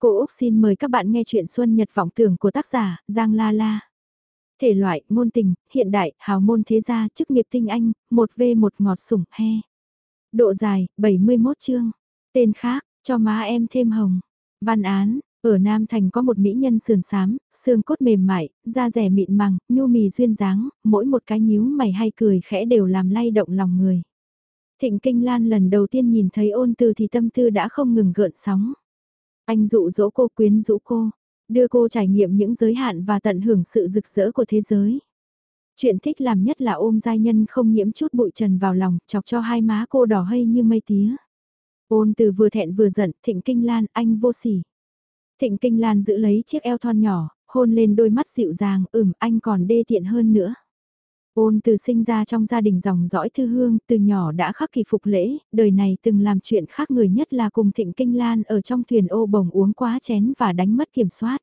Cô Úc xin mời các bạn nghe chuyện Xuân Nhật vọng tưởng của tác giả Giang La La. Thể loại, ngôn tình, hiện đại, hào môn thế gia, chức nghiệp tinh anh, 1V1 ngọt sủng, he. Độ dài, 71 chương. Tên khác, cho má em thêm hồng. Văn án, ở Nam Thành có một mỹ nhân sườn xám xương cốt mềm mại, da rẻ mịn màng, nhu mì duyên dáng, mỗi một cái nhíu mày hay cười khẽ đều làm lay động lòng người. Thịnh Kinh Lan lần đầu tiên nhìn thấy ôn từ thì tâm tư đã không ngừng gợn sóng. Anh dụ dỗ cô quyến rũ cô, đưa cô trải nghiệm những giới hạn và tận hưởng sự rực rỡ của thế giới. Chuyện thích làm nhất là ôm giai nhân không nhiễm chút bụi trần vào lòng, chọc cho hai má cô đỏ hay như mây tía. Ôn từ vừa thẹn vừa giận, thịnh kinh lan, anh vô sỉ. Thịnh kinh lan giữ lấy chiếc eo thon nhỏ, hôn lên đôi mắt dịu dàng, ừm anh còn đê tiện hơn nữa. Ôn từ sinh ra trong gia đình dòng dõi thư hương, từ nhỏ đã khắc kỳ phục lễ, đời này từng làm chuyện khác người nhất là cùng thịnh kinh lan ở trong thuyền ô bồng uống quá chén và đánh mất kiểm soát.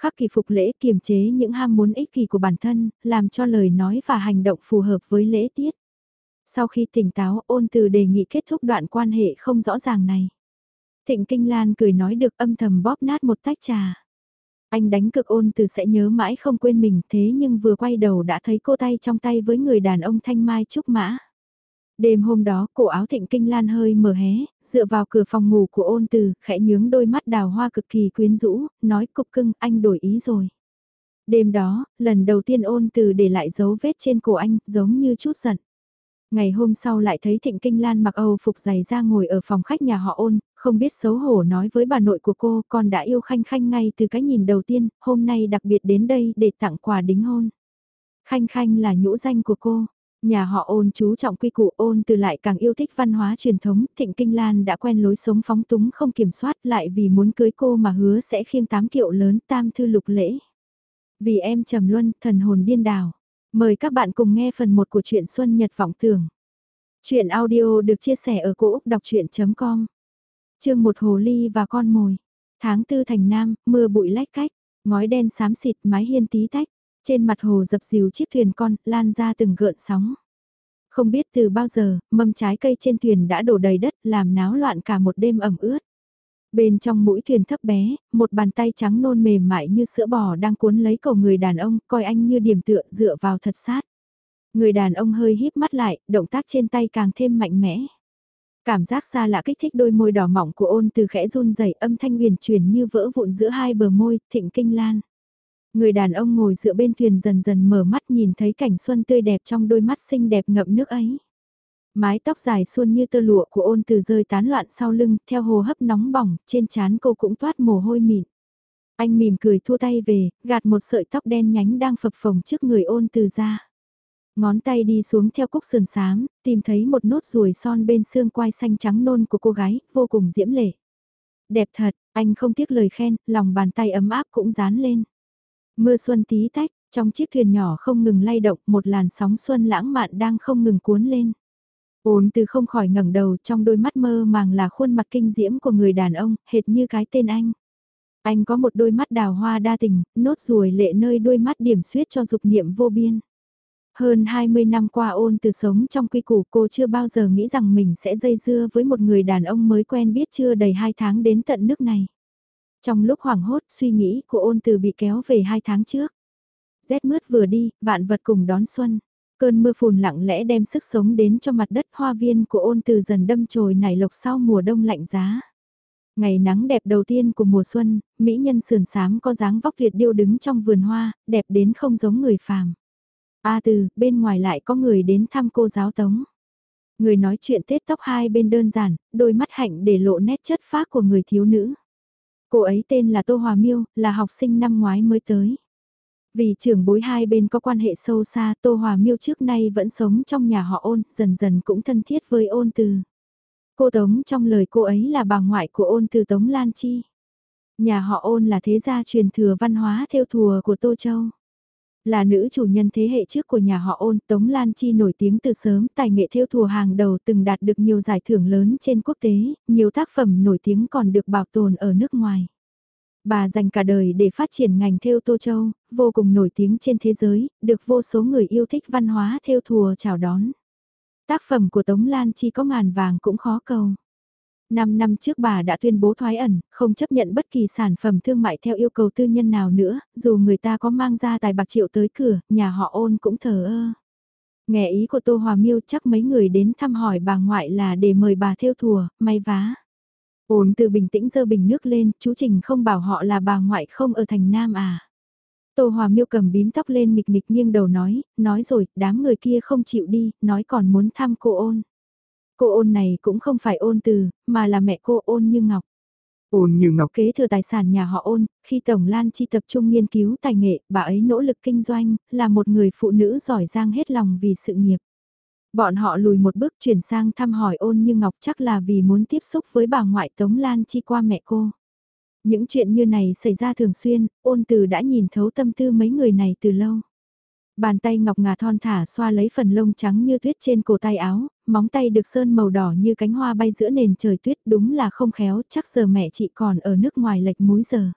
Khắc kỳ phục lễ kiềm chế những ham muốn ích kỳ của bản thân, làm cho lời nói và hành động phù hợp với lễ tiết. Sau khi tỉnh táo ôn từ đề nghị kết thúc đoạn quan hệ không rõ ràng này. Thịnh Kinh Lan cười nói được âm thầm bóp nát một tách trà. Anh đánh cực ôn từ sẽ nhớ mãi không quên mình thế nhưng vừa quay đầu đã thấy cô tay trong tay với người đàn ông thanh mai trúc mã. Đêm hôm đó cổ áo thịnh kinh lan hơi mở hé, dựa vào cửa phòng ngủ của ôn từ, khẽ nhướng đôi mắt đào hoa cực kỳ quyến rũ, nói cục cưng anh đổi ý rồi. Đêm đó, lần đầu tiên ôn từ để lại dấu vết trên cổ anh, giống như chút giận. Ngày hôm sau lại thấy Thịnh Kinh Lan mặc Âu phục giày ra ngồi ở phòng khách nhà họ ôn, không biết xấu hổ nói với bà nội của cô con đã yêu Khanh Khanh ngay từ cái nhìn đầu tiên, hôm nay đặc biệt đến đây để tặng quà đính hôn. Khanh Khanh là nhũ danh của cô. Nhà họ ôn chú trọng quy củ ôn từ lại càng yêu thích văn hóa truyền thống, Thịnh Kinh Lan đã quen lối sống phóng túng không kiểm soát lại vì muốn cưới cô mà hứa sẽ khiêng tám kiệu lớn tam thư lục lễ. Vì em trầm luân, thần hồn điên đảo. Mời các bạn cùng nghe phần 1 của truyện Xuân Nhật Vọng Tưởng. Chuyện audio được chia sẻ ở cỗ đọc chuyện.com chương một hồ ly và con mồi. Tháng tư thành nam, mưa bụi lách cách, ngói đen xám xịt mái hiên tí tách. Trên mặt hồ dập dìu chiếc thuyền con, lan ra từng gợn sóng. Không biết từ bao giờ, mâm trái cây trên thuyền đã đổ đầy đất, làm náo loạn cả một đêm ẩm ướt. Bên trong mũi thuyền thấp bé, một bàn tay trắng nôn mềm mại như sữa bò đang cuốn lấy cầu người đàn ông, coi anh như điểm tựa dựa vào thật sát. Người đàn ông hơi híp mắt lại, động tác trên tay càng thêm mạnh mẽ. Cảm giác xa lạ kích thích đôi môi đỏ mỏng của ôn từ khẽ run rẩy âm thanh huyền chuyển như vỡ vụn giữa hai bờ môi, thịnh kinh lan. Người đàn ông ngồi dựa bên thuyền dần dần mở mắt nhìn thấy cảnh xuân tươi đẹp trong đôi mắt xinh đẹp ngậm nước ấy. Mái tóc dài xuân như tơ lụa của ôn từ rơi tán loạn sau lưng, theo hồ hấp nóng bỏng, trên trán cô cũng toát mồ hôi mịn. Anh mỉm cười thua tay về, gạt một sợi tóc đen nhánh đang phập phồng trước người ôn từ ra. Ngón tay đi xuống theo cúc sườn sáng, tìm thấy một nốt ruồi son bên xương quai xanh trắng nôn của cô gái, vô cùng diễm lệ. Đẹp thật, anh không tiếc lời khen, lòng bàn tay ấm áp cũng dán lên. Mưa xuân tí tách, trong chiếc thuyền nhỏ không ngừng lay động, một làn sóng xuân lãng mạn đang không ngừng cuốn lên. Ôn từ không khỏi ngẩng đầu trong đôi mắt mơ màng là khuôn mặt kinh diễm của người đàn ông, hệt như cái tên anh. Anh có một đôi mắt đào hoa đa tình, nốt ruồi lệ nơi đôi mắt điểm suyết cho dục niệm vô biên. Hơn 20 năm qua ôn từ sống trong quy củ cô chưa bao giờ nghĩ rằng mình sẽ dây dưa với một người đàn ông mới quen biết chưa đầy 2 tháng đến tận nước này. Trong lúc hoảng hốt suy nghĩ của ôn từ bị kéo về 2 tháng trước. Rét mướt vừa đi, vạn vật cùng đón xuân. Cơn mưa phùn lặng lẽ đem sức sống đến cho mặt đất hoa viên của ôn từ dần đâm chồi nảy lộc sau mùa đông lạnh giá. Ngày nắng đẹp đầu tiên của mùa xuân, mỹ nhân sườn sám có dáng vóc liệt điêu đứng trong vườn hoa, đẹp đến không giống người phàm. A từ, bên ngoài lại có người đến thăm cô giáo tống. Người nói chuyện tết tóc hai bên đơn giản, đôi mắt hạnh để lộ nét chất phác của người thiếu nữ. Cô ấy tên là Tô Hòa Miêu, là học sinh năm ngoái mới tới. Vì trưởng bối hai bên có quan hệ sâu xa, Tô Hòa Miêu trước nay vẫn sống trong nhà họ ôn, dần dần cũng thân thiết với ôn từ. Cô Tống trong lời cô ấy là bà ngoại của ôn từ Tống Lan Chi. Nhà họ ôn là thế gia truyền thừa văn hóa theo thùa của Tô Châu. Là nữ chủ nhân thế hệ trước của nhà họ ôn, Tống Lan Chi nổi tiếng từ sớm, tài nghệ theo thùa hàng đầu từng đạt được nhiều giải thưởng lớn trên quốc tế, nhiều tác phẩm nổi tiếng còn được bảo tồn ở nước ngoài. Bà dành cả đời để phát triển ngành theo Tô Châu, vô cùng nổi tiếng trên thế giới, được vô số người yêu thích văn hóa theo thùa chào đón. Tác phẩm của Tống Lan Chi có ngàn vàng cũng khó cầu. Năm năm trước bà đã tuyên bố thoái ẩn, không chấp nhận bất kỳ sản phẩm thương mại theo yêu cầu tư nhân nào nữa, dù người ta có mang ra tài bạc triệu tới cửa, nhà họ ôn cũng thờ ơ. Nghe ý của Tô Hòa Miêu chắc mấy người đến thăm hỏi bà ngoại là để mời bà theo thùa, may vá. Ôn từ bình tĩnh dơ bình nước lên, chú Trình không bảo họ là bà ngoại không ở thành Nam à. Tô Hòa Miêu cầm bím tóc lên nghịch nghịch nghiêng đầu nói, nói rồi, đám người kia không chịu đi, nói còn muốn thăm cô ôn. Cô ôn này cũng không phải ôn từ, mà là mẹ cô ôn như ngọc. Ôn như ngọc kế thừa tài sản nhà họ ôn, khi Tổng Lan Chi tập trung nghiên cứu tài nghệ, bà ấy nỗ lực kinh doanh, là một người phụ nữ giỏi giang hết lòng vì sự nghiệp. Bọn họ lùi một bước chuyển sang thăm hỏi ôn như ngọc chắc là vì muốn tiếp xúc với bà ngoại Tống Lan Chi qua mẹ cô. Những chuyện như này xảy ra thường xuyên, ôn từ đã nhìn thấu tâm tư mấy người này từ lâu. Bàn tay ngọc ngà thon thả xoa lấy phần lông trắng như tuyết trên cổ tay áo, móng tay được sơn màu đỏ như cánh hoa bay giữa nền trời tuyết đúng là không khéo, chắc giờ mẹ chị còn ở nước ngoài lệch múi giờ.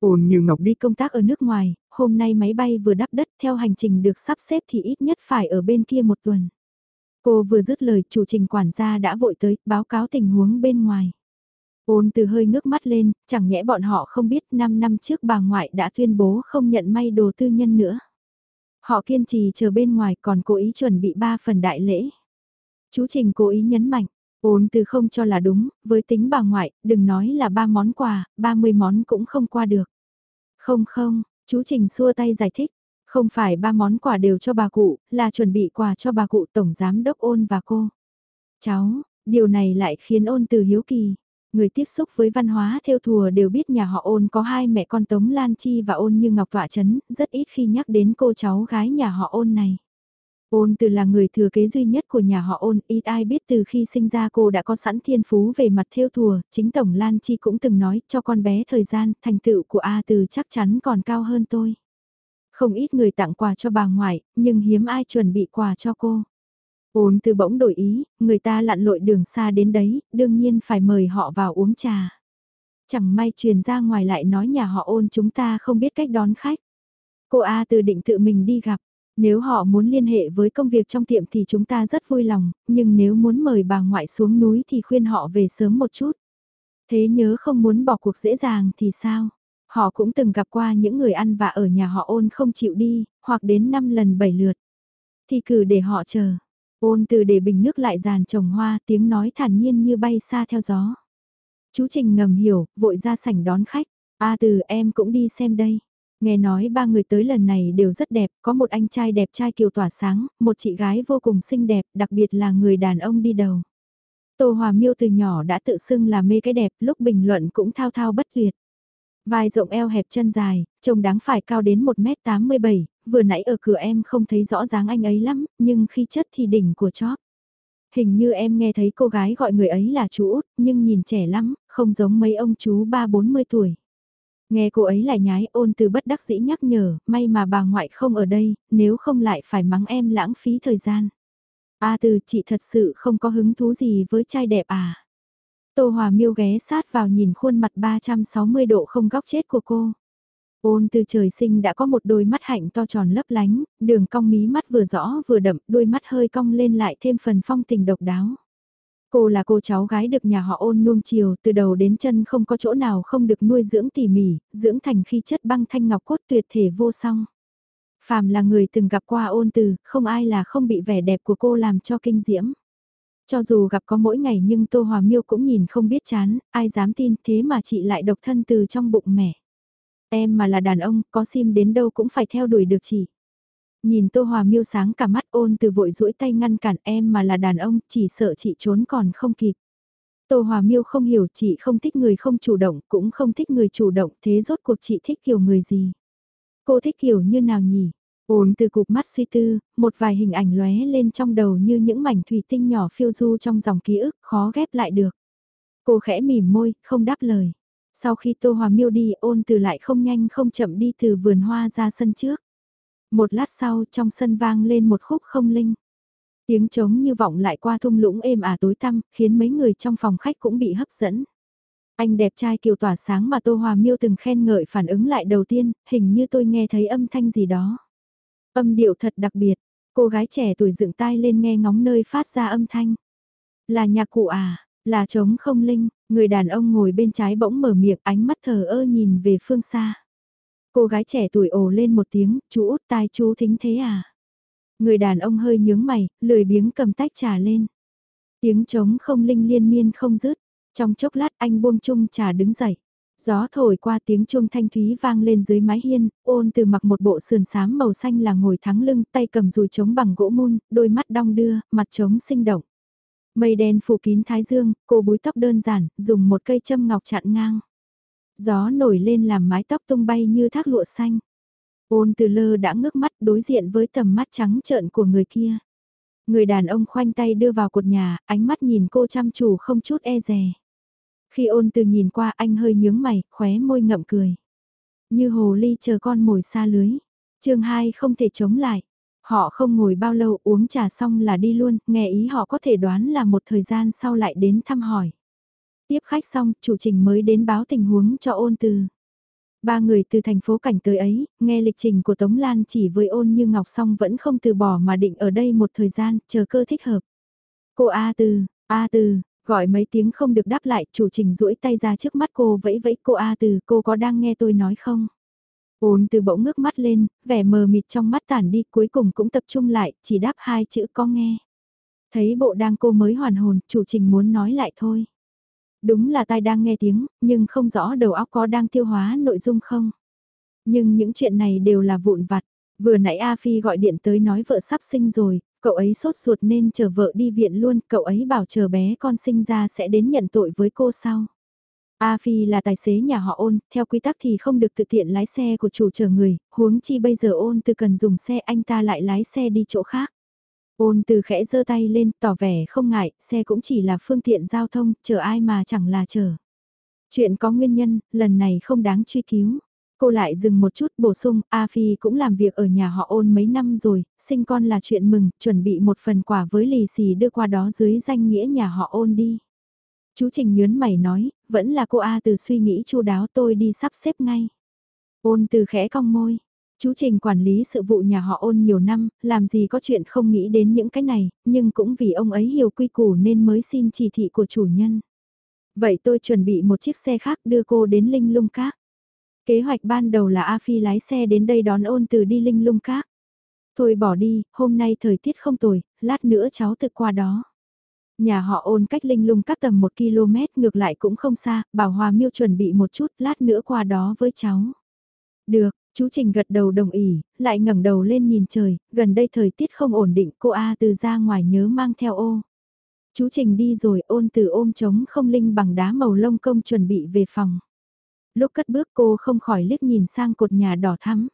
Ôn như Ngọc đi công tác ở nước ngoài, hôm nay máy bay vừa đắp đất theo hành trình được sắp xếp thì ít nhất phải ở bên kia một tuần. Cô vừa dứt lời chủ trình quản gia đã vội tới báo cáo tình huống bên ngoài. Ôn từ hơi ngước mắt lên, chẳng nhẽ bọn họ không biết 5 năm trước bà ngoại đã tuyên bố không nhận may đồ tư nhân nữa. Họ kiên trì chờ bên ngoài còn cố ý chuẩn bị 3 phần đại lễ. Chú Trình cố ý nhấn mạnh, ôn từ không cho là đúng, với tính bà ngoại, đừng nói là ba món quà, 30 món cũng không qua được. Không không, chú Trình xua tay giải thích, không phải ba món quà đều cho bà cụ, là chuẩn bị quà cho bà cụ Tổng Giám Đốc ôn và cô. Cháu, điều này lại khiến ôn từ hiếu kỳ. Người tiếp xúc với văn hóa theo thùa đều biết nhà họ ôn có hai mẹ con Tống Lan Chi và ôn như Ngọc Tọa Trấn, rất ít khi nhắc đến cô cháu gái nhà họ ôn này. Ôn từ là người thừa kế duy nhất của nhà họ ôn, ít ai biết từ khi sinh ra cô đã có sẵn thiên phú về mặt theo thùa, chính Tổng Lan Chi cũng từng nói cho con bé thời gian, thành tựu của A từ chắc chắn còn cao hơn tôi. Không ít người tặng quà cho bà ngoại, nhưng hiếm ai chuẩn bị quà cho cô. Ôn từ bỗng đổi ý, người ta lặn lội đường xa đến đấy, đương nhiên phải mời họ vào uống trà. Chẳng may truyền ra ngoài lại nói nhà họ ôn chúng ta không biết cách đón khách. Cô A từ định tự mình đi gặp. Nếu họ muốn liên hệ với công việc trong tiệm thì chúng ta rất vui lòng, nhưng nếu muốn mời bà ngoại xuống núi thì khuyên họ về sớm một chút. Thế nhớ không muốn bỏ cuộc dễ dàng thì sao? Họ cũng từng gặp qua những người ăn và ở nhà họ ôn không chịu đi, hoặc đến 5 lần 7 lượt. Thì cử để họ chờ. Ôn từ để bình nước lại giàn trồng hoa tiếng nói thản nhiên như bay xa theo gió. Chú Trình ngầm hiểu, vội ra sảnh đón khách. A từ em cũng đi xem đây. Nghe nói ba người tới lần này đều rất đẹp, có một anh trai đẹp trai kiều tỏa sáng, một chị gái vô cùng xinh đẹp, đặc biệt là người đàn ông đi đầu. Tô Hòa Miêu từ nhỏ đã tự xưng là mê cái đẹp, lúc bình luận cũng thao thao bất tuyệt. Vai rộng eo hẹp chân dài, trông đáng phải cao đến 1m87, vừa nãy ở cửa em không thấy rõ dáng anh ấy lắm, nhưng khi chất thì đỉnh của chóp. Hình như em nghe thấy cô gái gọi người ấy là chú út, nhưng nhìn trẻ lắm, không giống mấy ông chú ba bốn mươi tuổi. Nghe cô ấy lại nhái ôn từ bất đắc dĩ nhắc nhở, may mà bà ngoại không ở đây, nếu không lại phải mắng em lãng phí thời gian. A từ chị thật sự không có hứng thú gì với trai đẹp à. Tô Hòa Miêu ghé sát vào nhìn khuôn mặt 360 độ không góc chết của cô. Ôn từ trời sinh đã có một đôi mắt hạnh to tròn lấp lánh, đường cong mí mắt vừa rõ vừa đậm, đôi mắt hơi cong lên lại thêm phần phong tình độc đáo. Cô là cô cháu gái được nhà họ ôn nuông chiều, từ đầu đến chân không có chỗ nào không được nuôi dưỡng tỉ mỉ, dưỡng thành khi chất băng thanh ngọc cốt tuyệt thể vô song. Phàm là người từng gặp qua ôn từ, không ai là không bị vẻ đẹp của cô làm cho kinh diễm. Cho dù gặp có mỗi ngày nhưng Tô Hòa Miêu cũng nhìn không biết chán, ai dám tin thế mà chị lại độc thân từ trong bụng mẹ. Em mà là đàn ông, có sim đến đâu cũng phải theo đuổi được chị. Nhìn Tô Hòa Miêu sáng cả mắt ôn từ vội duỗi tay ngăn cản em mà là đàn ông, chỉ sợ chị trốn còn không kịp. Tô Hòa Miêu không hiểu chị không thích người không chủ động, cũng không thích người chủ động, thế rốt cuộc chị thích kiểu người gì? Cô thích kiểu như nào nhỉ? Ôn từ cục mắt suy tư, một vài hình ảnh lóe lên trong đầu như những mảnh thủy tinh nhỏ phiêu du trong dòng ký ức, khó ghép lại được. Cô khẽ mỉm môi, không đáp lời. Sau khi Tô Hòa Miêu đi, ôn từ lại không nhanh không chậm đi từ vườn hoa ra sân trước. Một lát sau, trong sân vang lên một khúc không linh. Tiếng trống như vọng lại qua thung lũng êm ả tối tăm, khiến mấy người trong phòng khách cũng bị hấp dẫn. Anh đẹp trai kiều tỏa sáng mà Tô Hòa Miêu từng khen ngợi phản ứng lại đầu tiên, hình như tôi nghe thấy âm thanh gì đó. Âm điệu thật đặc biệt, cô gái trẻ tuổi dựng tai lên nghe ngóng nơi phát ra âm thanh. Là nhạc cụ à, Là trống không linh, người đàn ông ngồi bên trái bỗng mở miệng ánh mắt thờ ơ nhìn về phương xa. Cô gái trẻ tuổi ồ lên một tiếng, chú út tai chú thính thế à? Người đàn ông hơi nhướng mày, lười biếng cầm tách trà lên. Tiếng trống không linh liên miên không dứt trong chốc lát anh buông chung trà đứng dậy. Gió thổi qua tiếng chuông thanh thúy vang lên dưới mái hiên, ôn từ mặc một bộ sườn xám màu xanh là ngồi thắng lưng, tay cầm dùi trống bằng gỗ mun, đôi mắt đong đưa, mặt trống sinh động. Mây đen phủ kín thái dương, cô búi tóc đơn giản, dùng một cây châm ngọc chặn ngang. Gió nổi lên làm mái tóc tung bay như thác lụa xanh. Ôn từ lơ đã ngước mắt đối diện với tầm mắt trắng trợn của người kia. Người đàn ông khoanh tay đưa vào cột nhà, ánh mắt nhìn cô chăm chủ không chút e dè. Khi ôn từ nhìn qua anh hơi nhướng mày, khóe môi ngậm cười. Như hồ ly chờ con mồi xa lưới. chương 2 không thể chống lại. Họ không ngồi bao lâu uống trà xong là đi luôn, nghe ý họ có thể đoán là một thời gian sau lại đến thăm hỏi. Tiếp khách xong, chủ trình mới đến báo tình huống cho ôn từ. Ba người từ thành phố cảnh tới ấy, nghe lịch trình của Tống Lan chỉ với ôn như ngọc xong vẫn không từ bỏ mà định ở đây một thời gian, chờ cơ thích hợp. Cô A từ, A từ, Gọi mấy tiếng không được đáp lại, chủ trình duỗi tay ra trước mắt cô vẫy vẫy cô A từ, cô có đang nghe tôi nói không? Ôn từ bỗng ngước mắt lên, vẻ mờ mịt trong mắt tản đi cuối cùng cũng tập trung lại, chỉ đáp hai chữ có nghe. Thấy bộ đang cô mới hoàn hồn, chủ trình muốn nói lại thôi. Đúng là tai đang nghe tiếng, nhưng không rõ đầu óc có đang tiêu hóa nội dung không. Nhưng những chuyện này đều là vụn vặt. Vừa nãy A Phi gọi điện tới nói vợ sắp sinh rồi, cậu ấy sốt ruột nên chờ vợ đi viện luôn, cậu ấy bảo chờ bé con sinh ra sẽ đến nhận tội với cô sau. A Phi là tài xế nhà họ ôn, theo quy tắc thì không được tự tiện lái xe của chủ chờ người, huống chi bây giờ ôn từ cần dùng xe anh ta lại lái xe đi chỗ khác. Ôn từ khẽ giơ tay lên, tỏ vẻ không ngại, xe cũng chỉ là phương tiện giao thông, chờ ai mà chẳng là chờ. Chuyện có nguyên nhân, lần này không đáng truy cứu. Cô lại dừng một chút bổ sung, A Phi cũng làm việc ở nhà họ ôn mấy năm rồi, sinh con là chuyện mừng, chuẩn bị một phần quà với lì xì đưa qua đó dưới danh nghĩa nhà họ ôn đi. Chú Trình nhớn mày nói, vẫn là cô A từ suy nghĩ chu đáo tôi đi sắp xếp ngay. Ôn từ khẽ cong môi. Chú Trình quản lý sự vụ nhà họ ôn nhiều năm, làm gì có chuyện không nghĩ đến những cái này, nhưng cũng vì ông ấy hiểu quy củ nên mới xin chỉ thị của chủ nhân. Vậy tôi chuẩn bị một chiếc xe khác đưa cô đến Linh Lung Các. Kế hoạch ban đầu là A Phi lái xe đến đây đón ôn từ đi linh lung các. Thôi bỏ đi, hôm nay thời tiết không tồi, lát nữa cháu tự qua đó. Nhà họ ôn cách linh lung các tầm 1 km ngược lại cũng không xa, bảo Hòa Miêu chuẩn bị một chút, lát nữa qua đó với cháu. Được, chú Trình gật đầu đồng ý, lại ngẩng đầu lên nhìn trời, gần đây thời tiết không ổn định, cô A từ ra ngoài nhớ mang theo ô. Chú Trình đi rồi ôn từ ôm trống không linh bằng đá màu lông công chuẩn bị về phòng lúc cất bước cô không khỏi liếc nhìn sang cột nhà đỏ thắm.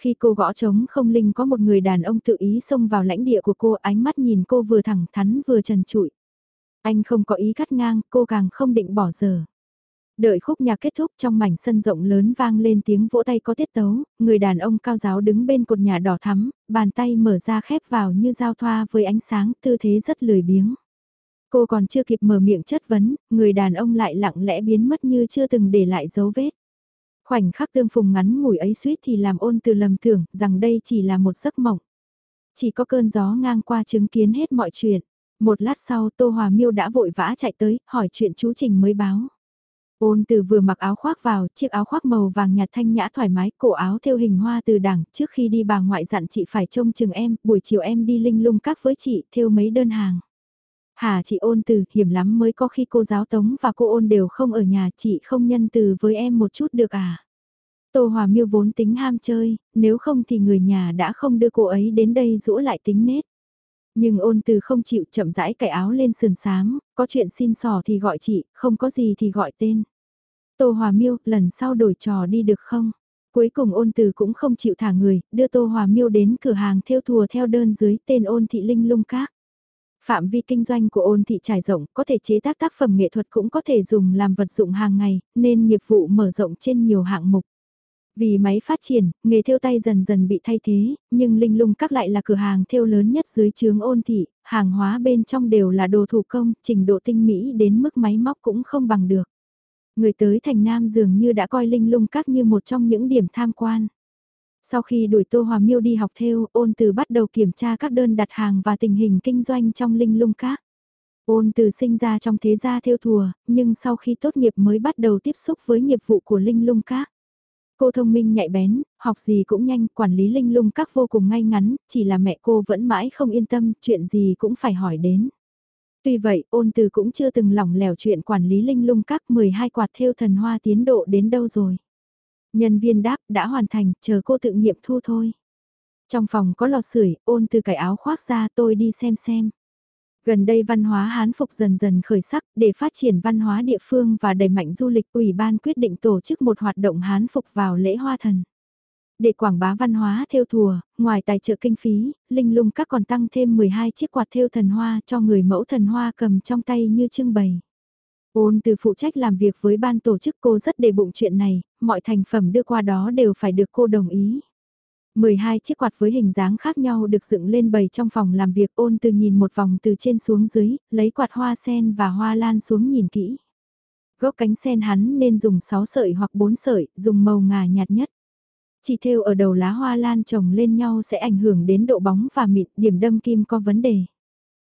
Khi cô gõ trống không linh có một người đàn ông tự ý xông vào lãnh địa của cô ánh mắt nhìn cô vừa thẳng thắn vừa trần trụi. Anh không có ý cắt ngang, cô càng không định bỏ giờ. Đợi khúc nhạc kết thúc trong mảnh sân rộng lớn vang lên tiếng vỗ tay có tiết tấu, người đàn ông cao giáo đứng bên cột nhà đỏ thắm, bàn tay mở ra khép vào như giao thoa với ánh sáng, tư thế rất lười biếng. Cô còn chưa kịp mở miệng chất vấn, người đàn ông lại lặng lẽ biến mất như chưa từng để lại dấu vết. Khoảnh khắc tương phùng ngắn ngủi ấy suýt thì làm ôn từ lầm tưởng rằng đây chỉ là một giấc mộng. Chỉ có cơn gió ngang qua chứng kiến hết mọi chuyện. Một lát sau Tô Hòa Miêu đã vội vã chạy tới, hỏi chuyện chú Trình mới báo. Ôn từ vừa mặc áo khoác vào, chiếc áo khoác màu vàng nhạt thanh nhã thoải mái, cổ áo thêu hình hoa từ đảng trước khi đi bà ngoại dặn chị phải trông chừng em, buổi chiều em đi linh lung các với chị, thêu mấy đơn hàng. Hà chị ôn từ, hiểm lắm mới có khi cô giáo tống và cô ôn đều không ở nhà chị không nhân từ với em một chút được à. Tô Hòa Miêu vốn tính ham chơi, nếu không thì người nhà đã không đưa cô ấy đến đây rũ lại tính nết. Nhưng ôn từ không chịu chậm rãi cải áo lên sườn sáng, có chuyện xin sò thì gọi chị, không có gì thì gọi tên. Tô Hòa Miêu, lần sau đổi trò đi được không? Cuối cùng ôn từ cũng không chịu thả người, đưa Tô Hòa Miêu đến cửa hàng theo thùa theo đơn dưới tên ôn thị linh lung các. Phạm vi kinh doanh của ôn thị trải rộng, có thể chế tác tác phẩm nghệ thuật cũng có thể dùng làm vật dụng hàng ngày, nên nghiệp vụ mở rộng trên nhiều hạng mục. Vì máy phát triển, nghề thêu tay dần dần bị thay thế, nhưng Linh Lung các lại là cửa hàng thêu lớn nhất dưới chướng ôn thị, hàng hóa bên trong đều là đồ thủ công, trình độ tinh mỹ đến mức máy móc cũng không bằng được. Người tới thành Nam dường như đã coi Linh Lung các như một trong những điểm tham quan. Sau khi đuổi Tô Hòa Miêu đi học theo, ôn từ bắt đầu kiểm tra các đơn đặt hàng và tình hình kinh doanh trong linh lung các. Ôn từ sinh ra trong thế gia theo thùa, nhưng sau khi tốt nghiệp mới bắt đầu tiếp xúc với nghiệp vụ của Linh Lung Các. Cô thông minh nhạy bén, học gì cũng nhanh, quản lý Linh Lung Các vô cùng ngay ngắn, chỉ là mẹ cô vẫn mãi không yên tâm, chuyện gì cũng phải hỏi đến. Tuy vậy, ôn từ cũng chưa từng lỏng lẻo chuyện quản lý Linh Lung Các 12 quạt theo thần hoa tiến độ đến đâu rồi. Nhân viên đáp đã hoàn thành, chờ cô tự nghiệm thu thôi. Trong phòng có lò sưởi, ôn từ cải áo khoác ra tôi đi xem xem. Gần đây văn hóa Hán Phục dần dần khởi sắc để phát triển văn hóa địa phương và đẩy mạnh du lịch ủy ban quyết định tổ chức một hoạt động Hán Phục vào lễ hoa thần. Để quảng bá văn hóa theo thùa, ngoài tài trợ kinh phí, Linh Lung các còn tăng thêm 12 chiếc quạt theo thần hoa cho người mẫu thần hoa cầm trong tay như trưng bày. Ôn từ phụ trách làm việc với ban tổ chức cô rất đề bụng chuyện này, mọi thành phẩm đưa qua đó đều phải được cô đồng ý. 12 chiếc quạt với hình dáng khác nhau được dựng lên bày trong phòng làm việc ôn từ nhìn một vòng từ trên xuống dưới, lấy quạt hoa sen và hoa lan xuống nhìn kỹ. Gốc cánh sen hắn nên dùng 6 sợi hoặc 4 sợi, dùng màu ngà nhạt nhất. Chỉ theo ở đầu lá hoa lan trồng lên nhau sẽ ảnh hưởng đến độ bóng và mịn, điểm đâm kim có vấn đề.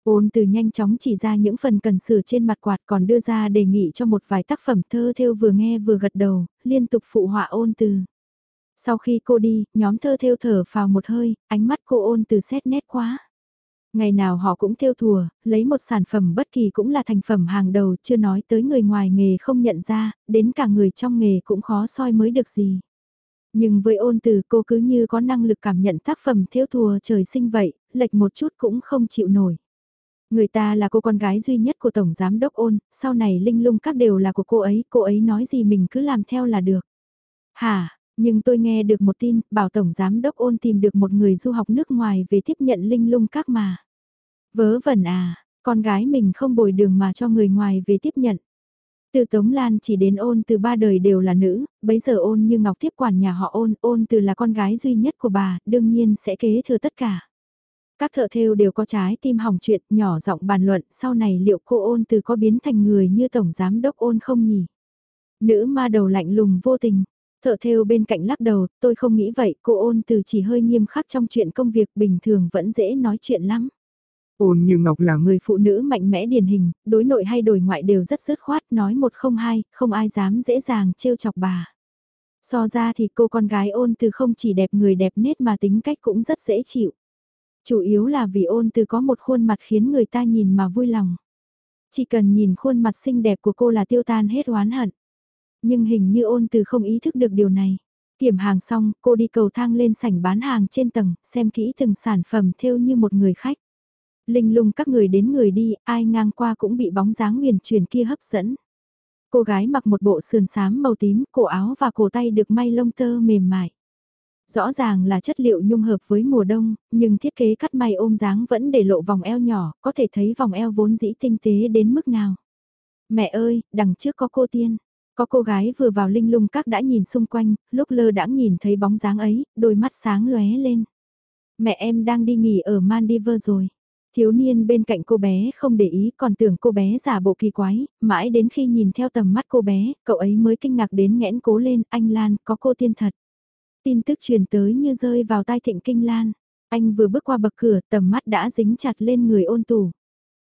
Ôn từ nhanh chóng chỉ ra những phần cần sửa trên mặt quạt còn đưa ra đề nghị cho một vài tác phẩm thơ theo vừa nghe vừa gật đầu, liên tục phụ họa ôn từ. Sau khi cô đi, nhóm thơ theo thở vào một hơi, ánh mắt cô ôn từ xét nét quá. Ngày nào họ cũng theo thùa, lấy một sản phẩm bất kỳ cũng là thành phẩm hàng đầu, chưa nói tới người ngoài nghề không nhận ra, đến cả người trong nghề cũng khó soi mới được gì. Nhưng với ôn từ cô cứ như có năng lực cảm nhận tác phẩm theo thùa trời sinh vậy, lệch một chút cũng không chịu nổi. Người ta là cô con gái duy nhất của Tổng Giám Đốc ôn, sau này linh lung các đều là của cô ấy, cô ấy nói gì mình cứ làm theo là được. Hả, nhưng tôi nghe được một tin, bảo Tổng Giám Đốc ôn tìm được một người du học nước ngoài về tiếp nhận linh lung các mà. Vớ vẩn à, con gái mình không bồi đường mà cho người ngoài về tiếp nhận. Từ Tống Lan chỉ đến ôn từ ba đời đều là nữ, bấy giờ ôn như ngọc tiếp quản nhà họ ôn, ôn từ là con gái duy nhất của bà, đương nhiên sẽ kế thừa tất cả. Các thợ thêu đều có trái tim hỏng chuyện, nhỏ giọng bàn luận sau này liệu cô ôn từ có biến thành người như tổng giám đốc ôn không nhỉ? Nữ ma đầu lạnh lùng vô tình, thợ thêu bên cạnh lắc đầu, tôi không nghĩ vậy, cô ôn từ chỉ hơi nghiêm khắc trong chuyện công việc bình thường vẫn dễ nói chuyện lắm. Ôn như Ngọc là người phụ nữ mạnh mẽ điển hình, đối nội hay đối ngoại đều rất dứt khoát, nói một không hai, không ai dám dễ dàng trêu chọc bà. So ra thì cô con gái ôn từ không chỉ đẹp người đẹp nết mà tính cách cũng rất dễ chịu. Chủ yếu là vì ôn từ có một khuôn mặt khiến người ta nhìn mà vui lòng. Chỉ cần nhìn khuôn mặt xinh đẹp của cô là tiêu tan hết oán hận. Nhưng hình như ôn từ không ý thức được điều này. Kiểm hàng xong, cô đi cầu thang lên sảnh bán hàng trên tầng, xem kỹ từng sản phẩm theo như một người khách. Linh lung các người đến người đi, ai ngang qua cũng bị bóng dáng huyền truyền kia hấp dẫn. Cô gái mặc một bộ sườn xám màu tím, cổ áo và cổ tay được may lông tơ mềm mại. Rõ ràng là chất liệu nhung hợp với mùa đông, nhưng thiết kế cắt may ôm dáng vẫn để lộ vòng eo nhỏ, có thể thấy vòng eo vốn dĩ tinh tế đến mức nào. Mẹ ơi, đằng trước có cô tiên. Có cô gái vừa vào linh lung các đã nhìn xung quanh, lúc lơ đãng nhìn thấy bóng dáng ấy, đôi mắt sáng lóe lên. Mẹ em đang đi nghỉ ở Maldives rồi. Thiếu niên bên cạnh cô bé không để ý còn tưởng cô bé giả bộ kỳ quái, mãi đến khi nhìn theo tầm mắt cô bé, cậu ấy mới kinh ngạc đến nghẽn cố lên, anh Lan, có cô tiên thật. Tin tức truyền tới như rơi vào tai thịnh kinh Lan. Anh vừa bước qua bậc cửa, tầm mắt đã dính chặt lên người ôn tù.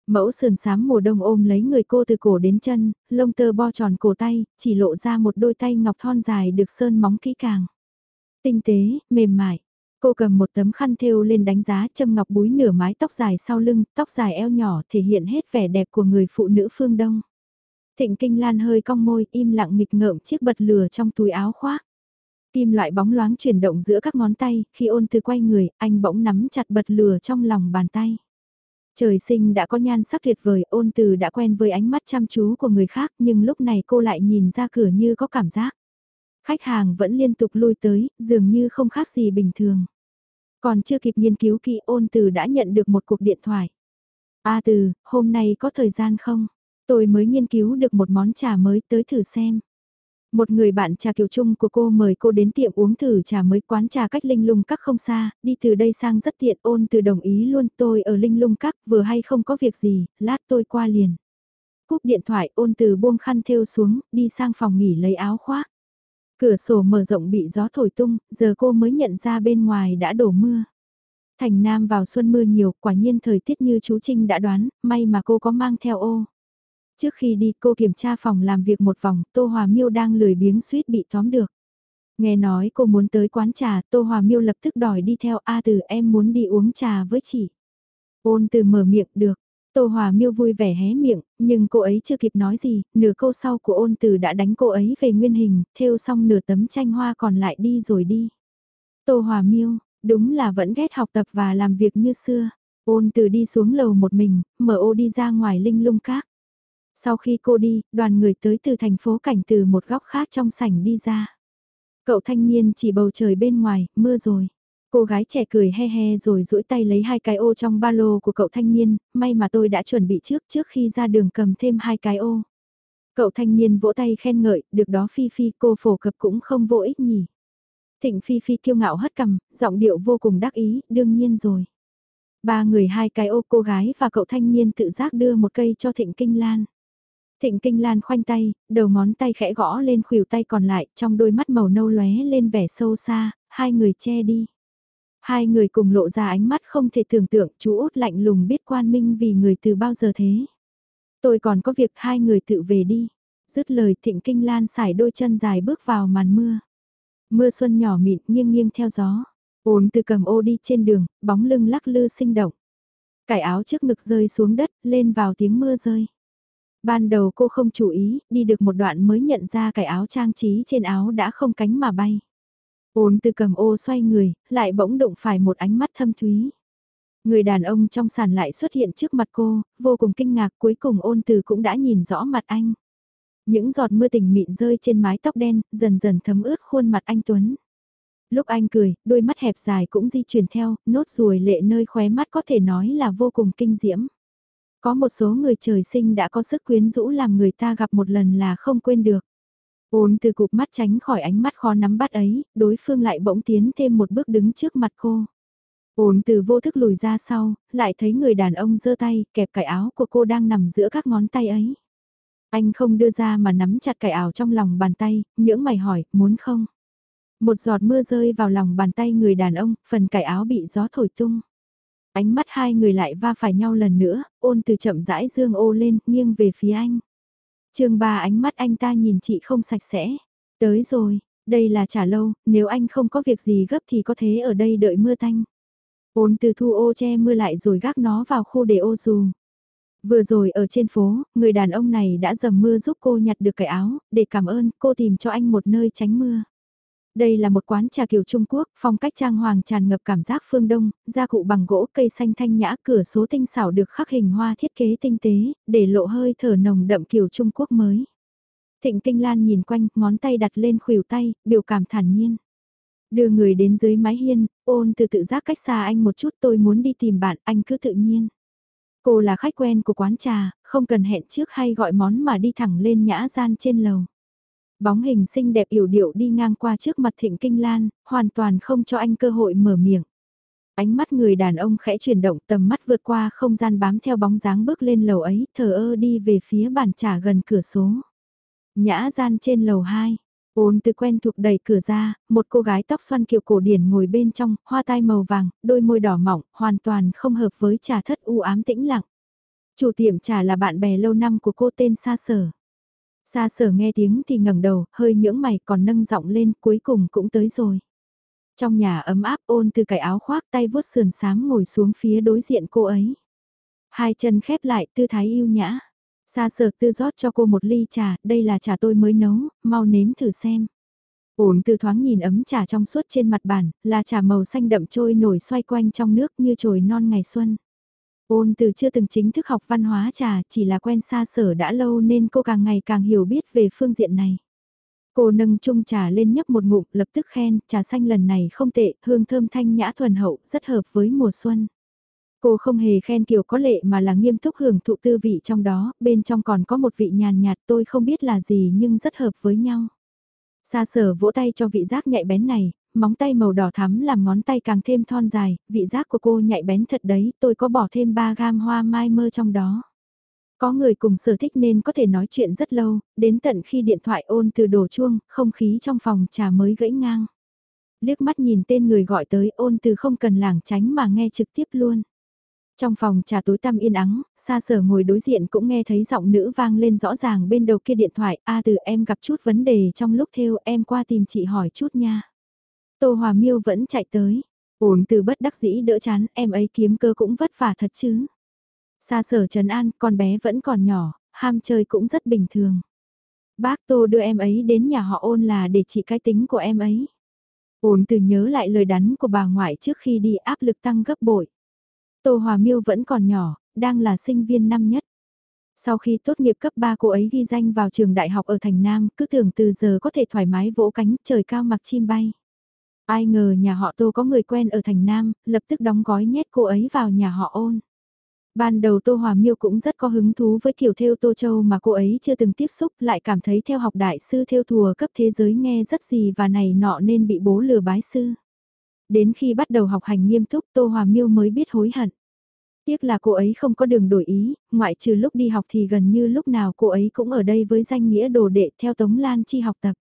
Mẫu sườn sám mùa đông ôm lấy người cô từ cổ đến chân, lông tơ bo tròn cổ tay, chỉ lộ ra một đôi tay ngọc thon dài được sơn móng kỹ càng. Tinh tế, mềm mại, Cô cầm một tấm khăn thêu lên đánh giá châm ngọc búi nửa mái tóc dài sau lưng, tóc dài eo nhỏ thể hiện hết vẻ đẹp của người phụ nữ phương Đông. Thịnh Kinh Lan hơi cong môi im lặng nghịch ngợm chiếc bật lửa trong túi áo khoác. Kim loại bóng loáng chuyển động giữa các ngón tay, khi ôn từ quay người, anh bỗng nắm chặt bật lửa trong lòng bàn tay. Trời sinh đã có nhan sắc tuyệt vời, ôn từ đã quen với ánh mắt chăm chú của người khác nhưng lúc này cô lại nhìn ra cửa như có cảm giác. Khách hàng vẫn liên tục lui tới, dường như không khác gì bình thường. Còn chưa kịp nghiên cứu kỹ ôn từ đã nhận được một cuộc điện thoại. A từ, hôm nay có thời gian không? Tôi mới nghiên cứu được một món trà mới tới thử xem. Một người bạn trà kiều trung của cô mời cô đến tiệm uống thử trà mới quán trà cách Linh Lung Các không xa, đi từ đây sang rất tiện ôn từ đồng ý luôn tôi ở Linh Lung Các vừa hay không có việc gì, lát tôi qua liền. Cúp điện thoại ôn từ buông khăn thêu xuống, đi sang phòng nghỉ lấy áo khoác. Cửa sổ mở rộng bị gió thổi tung, giờ cô mới nhận ra bên ngoài đã đổ mưa. Thành Nam vào xuân mưa nhiều, quả nhiên thời tiết như chú Trinh đã đoán, may mà cô có mang theo ô. Trước khi đi cô kiểm tra phòng làm việc một vòng, Tô Hòa Miêu đang lười biếng suýt bị tóm được. Nghe nói cô muốn tới quán trà, Tô Hòa Miêu lập tức đòi đi theo A từ em muốn đi uống trà với chị. Ôn từ mở miệng được, Tô Hòa Miêu vui vẻ hé miệng, nhưng cô ấy chưa kịp nói gì, nửa câu sau của ôn từ đã đánh cô ấy về nguyên hình, thêu xong nửa tấm tranh hoa còn lại đi rồi đi. Tô Hòa Miêu, đúng là vẫn ghét học tập và làm việc như xưa. Ôn từ đi xuống lầu một mình, mở ô đi ra ngoài linh lung các. Sau khi cô đi, đoàn người tới từ thành phố cảnh từ một góc khác trong sảnh đi ra. Cậu thanh niên chỉ bầu trời bên ngoài, mưa rồi. Cô gái trẻ cười he he rồi duỗi tay lấy hai cái ô trong ba lô của cậu thanh niên, may mà tôi đã chuẩn bị trước trước khi ra đường cầm thêm hai cái ô. Cậu thanh niên vỗ tay khen ngợi, được đó Phi Phi cô phổ cập cũng không vô ích nhỉ. Thịnh Phi Phi kiêu ngạo hất cầm, giọng điệu vô cùng đắc ý, đương nhiên rồi. Ba người hai cái ô cô gái và cậu thanh niên tự giác đưa một cây cho Thịnh Kinh Lan. Thịnh Kinh Lan khoanh tay, đầu ngón tay khẽ gõ lên khuỷu tay còn lại, trong đôi mắt màu nâu lóe lên vẻ sâu xa, hai người che đi. Hai người cùng lộ ra ánh mắt không thể tưởng tượng chú út lạnh lùng biết quan minh vì người từ bao giờ thế. Tôi còn có việc hai người tự về đi. Dứt lời thịnh kinh lan xài đôi chân dài bước vào màn mưa. Mưa xuân nhỏ mịn nghiêng nghiêng theo gió. Ôn từ cầm ô đi trên đường, bóng lưng lắc lư sinh động. Cải áo trước ngực rơi xuống đất, lên vào tiếng mưa rơi. Ban đầu cô không chú ý, đi được một đoạn mới nhận ra cái áo trang trí trên áo đã không cánh mà bay. Ôn từ cầm ô xoay người, lại bỗng đụng phải một ánh mắt thâm thúy. Người đàn ông trong sàn lại xuất hiện trước mặt cô, vô cùng kinh ngạc cuối cùng ôn từ cũng đã nhìn rõ mặt anh. Những giọt mưa tình mịn rơi trên mái tóc đen, dần dần thấm ướt khuôn mặt anh Tuấn. Lúc anh cười, đôi mắt hẹp dài cũng di chuyển theo, nốt ruồi lệ nơi khóe mắt có thể nói là vô cùng kinh diễm. Có một số người trời sinh đã có sức quyến rũ làm người ta gặp một lần là không quên được. Ôn từ cục mắt tránh khỏi ánh mắt khó nắm bắt ấy, đối phương lại bỗng tiến thêm một bước đứng trước mặt cô. Ôn từ vô thức lùi ra sau, lại thấy người đàn ông giơ tay, kẹp cải áo của cô đang nằm giữa các ngón tay ấy. Anh không đưa ra mà nắm chặt cải áo trong lòng bàn tay, những mày hỏi, muốn không? Một giọt mưa rơi vào lòng bàn tay người đàn ông, phần cải áo bị gió thổi tung. Ánh mắt hai người lại va phải nhau lần nữa, ôn từ chậm rãi dương ô lên, nghiêng về phía anh chương ba ánh mắt anh ta nhìn chị không sạch sẽ. Tới rồi, đây là trả lâu, nếu anh không có việc gì gấp thì có thế ở đây đợi mưa tanh. Ôn từ thu ô che mưa lại rồi gác nó vào khu để ô dù. Vừa rồi ở trên phố, người đàn ông này đã dầm mưa giúp cô nhặt được cái áo, để cảm ơn cô tìm cho anh một nơi tránh mưa. Đây là một quán trà kiểu Trung Quốc, phong cách trang hoàng tràn ngập cảm giác phương Đông, gia cụ bằng gỗ cây xanh thanh nhã cửa số tinh xảo được khắc hình hoa thiết kế tinh tế, để lộ hơi thở nồng đậm kiểu Trung Quốc mới. Thịnh Kinh Lan nhìn quanh, ngón tay đặt lên khuỷu tay, biểu cảm thản nhiên. Đưa người đến dưới mái hiên, ôn từ tự giác cách xa anh một chút tôi muốn đi tìm bạn, anh cứ tự nhiên. Cô là khách quen của quán trà, không cần hẹn trước hay gọi món mà đi thẳng lên nhã gian trên lầu. Bóng hình xinh đẹp yểu điệu đi ngang qua trước mặt thịnh kinh lan, hoàn toàn không cho anh cơ hội mở miệng. Ánh mắt người đàn ông khẽ chuyển động tầm mắt vượt qua không gian bám theo bóng dáng bước lên lầu ấy, thờ ơ đi về phía bàn trà gần cửa số. Nhã gian trên lầu 2, ôn từ quen thuộc đẩy cửa ra, một cô gái tóc xoăn kiệu cổ điển ngồi bên trong, hoa tai màu vàng, đôi môi đỏ mỏng, hoàn toàn không hợp với trà thất u ám tĩnh lặng. Chủ tiệm trà là bạn bè lâu năm của cô tên xa Sở. Sa sở nghe tiếng thì ngẩng đầu, hơi nhưỡng mày còn nâng giọng lên cuối cùng cũng tới rồi. Trong nhà ấm áp ôn từ cải áo khoác tay vuốt sườn sám ngồi xuống phía đối diện cô ấy. Hai chân khép lại tư thái yêu nhã. Sa sở tư rót cho cô một ly trà, đây là trà tôi mới nấu, mau nếm thử xem. Ổn từ thoáng nhìn ấm trà trong suốt trên mặt bàn, là trà màu xanh đậm trôi nổi xoay quanh trong nước như trồi non ngày xuân. Ôn từ chưa từng chính thức học văn hóa trà, chỉ là quen xa sở đã lâu nên cô càng ngày càng hiểu biết về phương diện này. Cô nâng chung trà lên nhấp một ngụm, lập tức khen, trà xanh lần này không tệ, hương thơm thanh nhã thuần hậu, rất hợp với mùa xuân. Cô không hề khen kiểu có lệ mà là nghiêm túc hưởng thụ tư vị trong đó, bên trong còn có một vị nhàn nhạt tôi không biết là gì nhưng rất hợp với nhau. Xa sở vỗ tay cho vị giác nhạy bén này, móng tay màu đỏ thắm làm ngón tay càng thêm thon dài, vị giác của cô nhạy bén thật đấy, tôi có bỏ thêm 3 gam hoa mai mơ trong đó. Có người cùng sở thích nên có thể nói chuyện rất lâu, đến tận khi điện thoại ôn từ đổ chuông, không khí trong phòng trà mới gãy ngang. Liếc mắt nhìn tên người gọi tới ôn từ không cần lảng tránh mà nghe trực tiếp luôn. Trong phòng trà tối tăm yên ắng, xa sở ngồi đối diện cũng nghe thấy giọng nữ vang lên rõ ràng bên đầu kia điện thoại, a từ em gặp chút vấn đề trong lúc theo em qua tìm chị hỏi chút nha. Tô Hòa Miêu vẫn chạy tới, ổn từ bất đắc dĩ đỡ chán, em ấy kiếm cơ cũng vất vả thật chứ. Xa sở Trần An, con bé vẫn còn nhỏ, ham chơi cũng rất bình thường. Bác Tô đưa em ấy đến nhà họ ôn là để trị cái tính của em ấy. Ổn từ nhớ lại lời đắn của bà ngoại trước khi đi áp lực tăng gấp bội. Tô Hòa Miêu vẫn còn nhỏ, đang là sinh viên năm nhất. Sau khi tốt nghiệp cấp 3 cô ấy ghi danh vào trường đại học ở Thành Nam, cứ tưởng từ giờ có thể thoải mái vỗ cánh trời cao mặc chim bay. Ai ngờ nhà họ Tô có người quen ở Thành Nam, lập tức đóng gói nhét cô ấy vào nhà họ ôn. Ban đầu Tô Hòa Miêu cũng rất có hứng thú với kiểu theo Tô Châu mà cô ấy chưa từng tiếp xúc lại cảm thấy theo học đại sư theo thùa cấp thế giới nghe rất gì và này nọ nên bị bố lừa bái sư. Đến khi bắt đầu học hành nghiêm túc Tô Hòa Miêu mới biết hối hận. Tiếc là cô ấy không có đường đổi ý, ngoại trừ lúc đi học thì gần như lúc nào cô ấy cũng ở đây với danh nghĩa đồ đệ theo Tống Lan Chi học tập.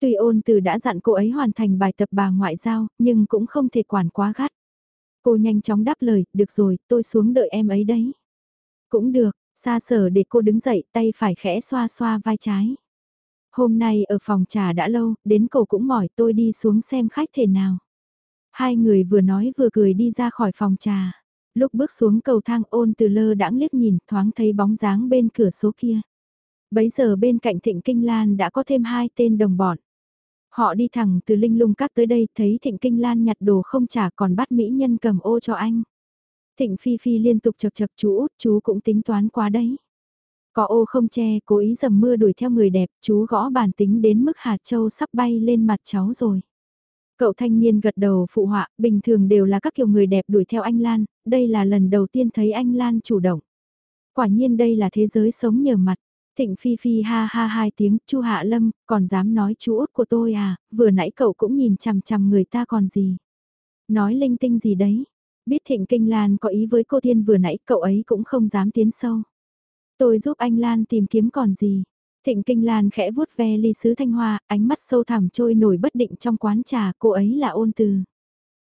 Tuy ôn từ đã dặn cô ấy hoàn thành bài tập bà ngoại giao, nhưng cũng không thể quản quá gắt. Cô nhanh chóng đáp lời, được rồi, tôi xuống đợi em ấy đấy. Cũng được, xa sở để cô đứng dậy, tay phải khẽ xoa xoa vai trái. Hôm nay ở phòng trà đã lâu, đến cổ cũng mỏi tôi đi xuống xem khách thể nào. Hai người vừa nói vừa cười đi ra khỏi phòng trà. Lúc bước xuống cầu thang, ôn từ lơ đãng liếc nhìn, thoáng thấy bóng dáng bên cửa số kia. Bấy giờ bên cạnh Thịnh Kinh Lan đã có thêm hai tên đồng bọn. Họ đi thẳng từ Linh Lung Các tới đây, thấy Thịnh Kinh Lan nhặt đồ không trả còn bắt Mỹ Nhân cầm ô cho anh. Thịnh Phi Phi liên tục chật chật, chú út, chú cũng tính toán quá đấy. Có ô không che, cố ý dầm mưa đuổi theo người đẹp, chú gõ bản tính đến mức hạt châu sắp bay lên mặt cháu rồi. Cậu thanh niên gật đầu phụ họa, bình thường đều là các kiểu người đẹp đuổi theo anh Lan, đây là lần đầu tiên thấy anh Lan chủ động. Quả nhiên đây là thế giới sống nhờ mặt. Thịnh Phi Phi ha ha hai tiếng, Chu Hạ Lâm, còn dám nói chú út của tôi à, vừa nãy cậu cũng nhìn chằm chằm người ta còn gì. Nói linh tinh gì đấy, biết Thịnh Kinh Lan có ý với cô Thiên vừa nãy cậu ấy cũng không dám tiến sâu. Tôi giúp anh Lan tìm kiếm còn gì. Thịnh Kinh Lan khẽ vuốt ve ly sứ thanh hoa, ánh mắt sâu thẳm trôi nổi bất định trong quán trà, cô ấy là ôn từ.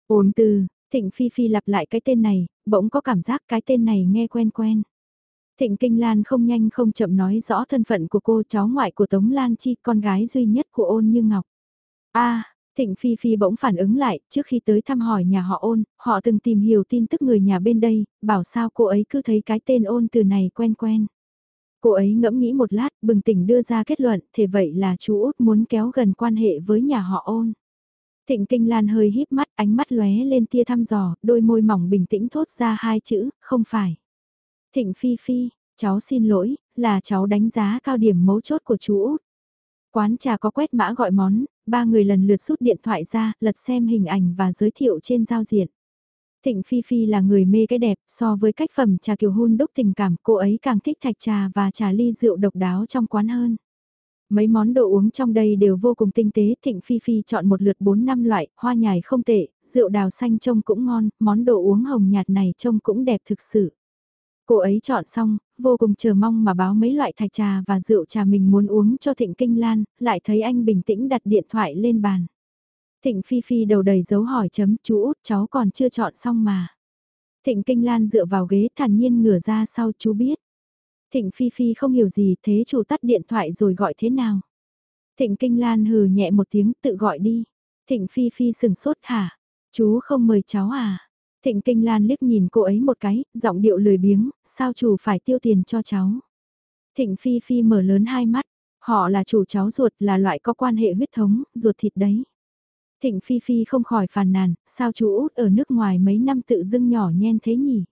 Ôn từ, Thịnh Phi Phi lặp lại cái tên này, bỗng có cảm giác cái tên này nghe quen quen. Thịnh Kinh Lan không nhanh không chậm nói rõ thân phận của cô cháu ngoại của Tống Lan Chi, con gái duy nhất của ôn như ngọc. a Thịnh Phi Phi bỗng phản ứng lại, trước khi tới thăm hỏi nhà họ ôn, họ từng tìm hiểu tin tức người nhà bên đây, bảo sao cô ấy cứ thấy cái tên ôn từ này quen quen. Cô ấy ngẫm nghĩ một lát, bừng tỉnh đưa ra kết luận, thế vậy là chú út muốn kéo gần quan hệ với nhà họ ôn. Thịnh Kinh Lan hơi híp mắt, ánh mắt lóe lên tia thăm dò, đôi môi mỏng bình tĩnh thốt ra hai chữ, không phải. Thịnh Phi Phi, cháu xin lỗi, là cháu đánh giá cao điểm mấu chốt của chú út. Quán trà có quét mã gọi món, ba người lần lượt rút điện thoại ra, lật xem hình ảnh và giới thiệu trên giao diện. Thịnh Phi Phi là người mê cái đẹp, so với cách phẩm trà kiều hôn đúc tình cảm, cô ấy càng thích thạch trà và trà ly rượu độc đáo trong quán hơn. Mấy món đồ uống trong đây đều vô cùng tinh tế, Thịnh Phi Phi chọn một lượt 4 năm loại, hoa nhài không tệ, rượu đào xanh trông cũng ngon, món đồ uống hồng nhạt này trông cũng đẹp thực sự. Cô ấy chọn xong, vô cùng chờ mong mà báo mấy loại thạch trà và rượu trà mình muốn uống cho Thịnh Kinh Lan, lại thấy anh bình tĩnh đặt điện thoại lên bàn. Thịnh Phi Phi đầu đầy dấu hỏi chấm chú út cháu còn chưa chọn xong mà. Thịnh Kinh Lan dựa vào ghế thản nhiên ngửa ra sau chú biết. Thịnh Phi Phi không hiểu gì thế chủ tắt điện thoại rồi gọi thế nào. Thịnh Kinh Lan hừ nhẹ một tiếng tự gọi đi. Thịnh Phi Phi sừng sốt hả? Chú không mời cháu à? Thịnh Kinh Lan liếc nhìn cô ấy một cái, giọng điệu lười biếng, sao chủ phải tiêu tiền cho cháu? Thịnh Phi Phi mở lớn hai mắt, họ là chủ cháu ruột là loại có quan hệ huyết thống, ruột thịt đấy. Thịnh Phi Phi không khỏi phàn nàn, sao chú út ở nước ngoài mấy năm tự dưng nhỏ nhen thế nhỉ?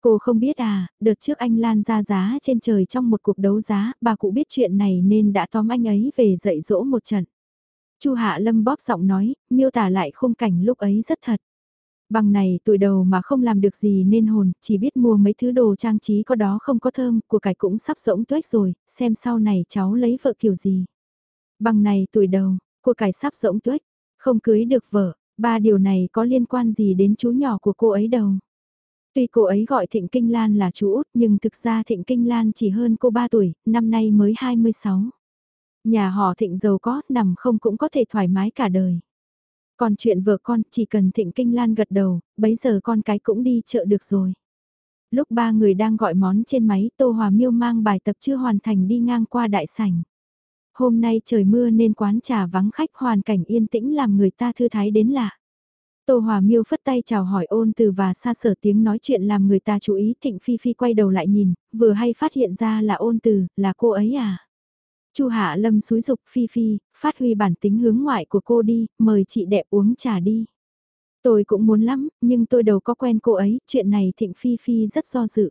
Cô không biết à, đợt trước anh Lan ra giá trên trời trong một cuộc đấu giá, bà cụ biết chuyện này nên đã tóm anh ấy về dạy dỗ một trận. Chu Hạ Lâm bóp giọng nói, miêu tả lại khung cảnh lúc ấy rất thật. Bằng này tuổi đầu mà không làm được gì nên hồn, chỉ biết mua mấy thứ đồ trang trí có đó không có thơm, của cải cũng sắp rỗng tuếch rồi, xem sau này cháu lấy vợ kiểu gì. Bằng này tuổi đầu, của cải sắp rỗng tuếch, không cưới được vợ, ba điều này có liên quan gì đến chú nhỏ của cô ấy đâu. Tuy cô ấy gọi Thịnh Kinh Lan là chú út nhưng thực ra Thịnh Kinh Lan chỉ hơn cô 3 tuổi, năm nay mới 26. Nhà họ Thịnh giàu có, nằm không cũng có thể thoải mái cả đời. Còn chuyện vợ con, chỉ cần Thịnh Kinh Lan gật đầu, bấy giờ con cái cũng đi chợ được rồi. Lúc ba người đang gọi món trên máy, Tô Hòa Miêu mang bài tập chưa hoàn thành đi ngang qua đại sảnh. Hôm nay trời mưa nên quán trà vắng khách hoàn cảnh yên tĩnh làm người ta thư thái đến lạ. Tô Hòa Miêu phất tay chào hỏi ôn từ và xa sở tiếng nói chuyện làm người ta chú ý Thịnh Phi Phi quay đầu lại nhìn, vừa hay phát hiện ra là ôn từ, là cô ấy à. Chu Hạ Lâm xúi dục Phi Phi, phát huy bản tính hướng ngoại của cô đi, mời chị đẹp uống trà đi. Tôi cũng muốn lắm, nhưng tôi đâu có quen cô ấy, chuyện này Thịnh Phi Phi rất do dự.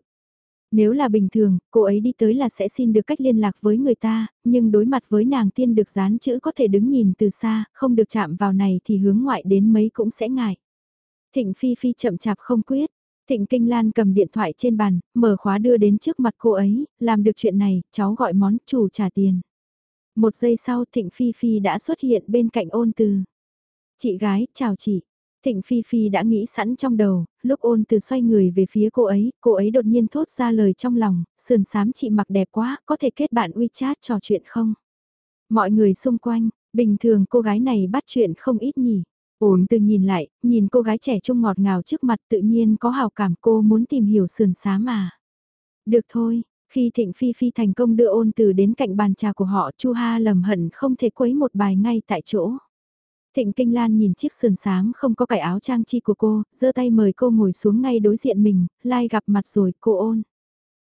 Nếu là bình thường, cô ấy đi tới là sẽ xin được cách liên lạc với người ta, nhưng đối mặt với nàng tiên được dán chữ có thể đứng nhìn từ xa, không được chạm vào này thì hướng ngoại đến mấy cũng sẽ ngại. Thịnh Phi Phi chậm chạp không quyết. Thịnh Kinh Lan cầm điện thoại trên bàn, mở khóa đưa đến trước mặt cô ấy, làm được chuyện này, cháu gọi món chủ trả tiền. Một giây sau Thịnh Phi Phi đã xuất hiện bên cạnh ôn từ. Chị gái, chào chị. Thịnh Phi Phi đã nghĩ sẵn trong đầu, lúc ôn từ xoay người về phía cô ấy, cô ấy đột nhiên thốt ra lời trong lòng, sườn sám chị mặc đẹp quá, có thể kết bạn WeChat trò chuyện không? Mọi người xung quanh, bình thường cô gái này bắt chuyện không ít nhỉ. Ôn từ nhìn lại, nhìn cô gái trẻ trung ngọt ngào trước mặt tự nhiên có hào cảm cô muốn tìm hiểu sườn sám à. Được thôi, khi Thịnh Phi Phi thành công đưa ôn từ đến cạnh bàn trà của họ Chu Ha lầm hận không thể quấy một bài ngay tại chỗ. Thịnh Kinh Lan nhìn chiếc sườn sáng không có cải áo trang chi của cô, giơ tay mời cô ngồi xuống ngay đối diện mình, lai gặp mặt rồi, cô ôn.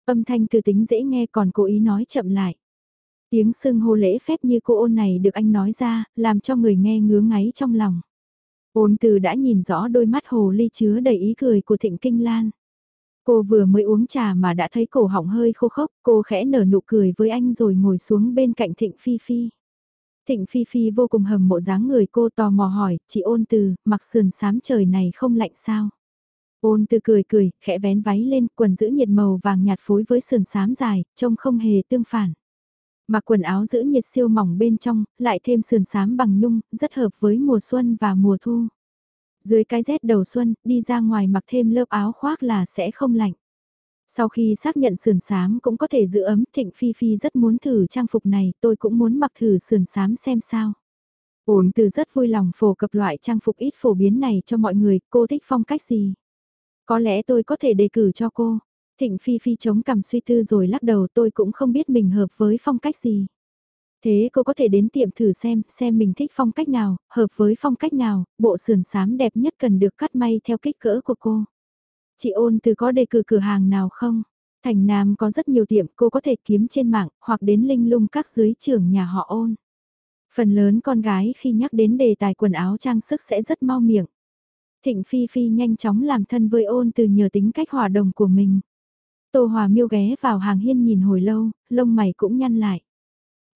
Âm thanh từ tính dễ nghe còn cố ý nói chậm lại. Tiếng sưng hô lễ phép như cô ôn này được anh nói ra, làm cho người nghe ngứa ngáy trong lòng. Ôn từ đã nhìn rõ đôi mắt hồ ly chứa đầy ý cười của Thịnh Kinh Lan. Cô vừa mới uống trà mà đã thấy cổ họng hơi khô khốc, cô khẽ nở nụ cười với anh rồi ngồi xuống bên cạnh Thịnh Phi Phi. Thịnh Phi Phi vô cùng hầm mộ dáng người cô tò mò hỏi, chị ôn từ, mặc sườn sám trời này không lạnh sao? Ôn từ cười cười, khẽ vén váy lên, quần giữ nhiệt màu vàng nhạt phối với sườn sám dài, trông không hề tương phản. Mặc quần áo giữ nhiệt siêu mỏng bên trong, lại thêm sườn sám bằng nhung, rất hợp với mùa xuân và mùa thu. Dưới cái rét đầu xuân, đi ra ngoài mặc thêm lớp áo khoác là sẽ không lạnh. Sau khi xác nhận sườn sám cũng có thể giữ ấm, Thịnh Phi Phi rất muốn thử trang phục này, tôi cũng muốn mặc thử sườn sám xem sao. Ổn từ rất vui lòng phổ cập loại trang phục ít phổ biến này cho mọi người, cô thích phong cách gì? Có lẽ tôi có thể đề cử cho cô. Thịnh Phi Phi chống cằm suy tư rồi lắc đầu tôi cũng không biết mình hợp với phong cách gì. Thế cô có thể đến tiệm thử xem, xem mình thích phong cách nào, hợp với phong cách nào, bộ sườn sám đẹp nhất cần được cắt may theo kích cỡ của cô. Chị ôn từ có đề cử cửa hàng nào không? Thành Nam có rất nhiều tiệm cô có thể kiếm trên mạng hoặc đến linh lung các dưới trưởng nhà họ ôn. Phần lớn con gái khi nhắc đến đề tài quần áo trang sức sẽ rất mau miệng. Thịnh Phi Phi nhanh chóng làm thân với ôn từ nhờ tính cách hòa đồng của mình. Tô Hòa miêu ghé vào hàng hiên nhìn hồi lâu, lông mày cũng nhăn lại.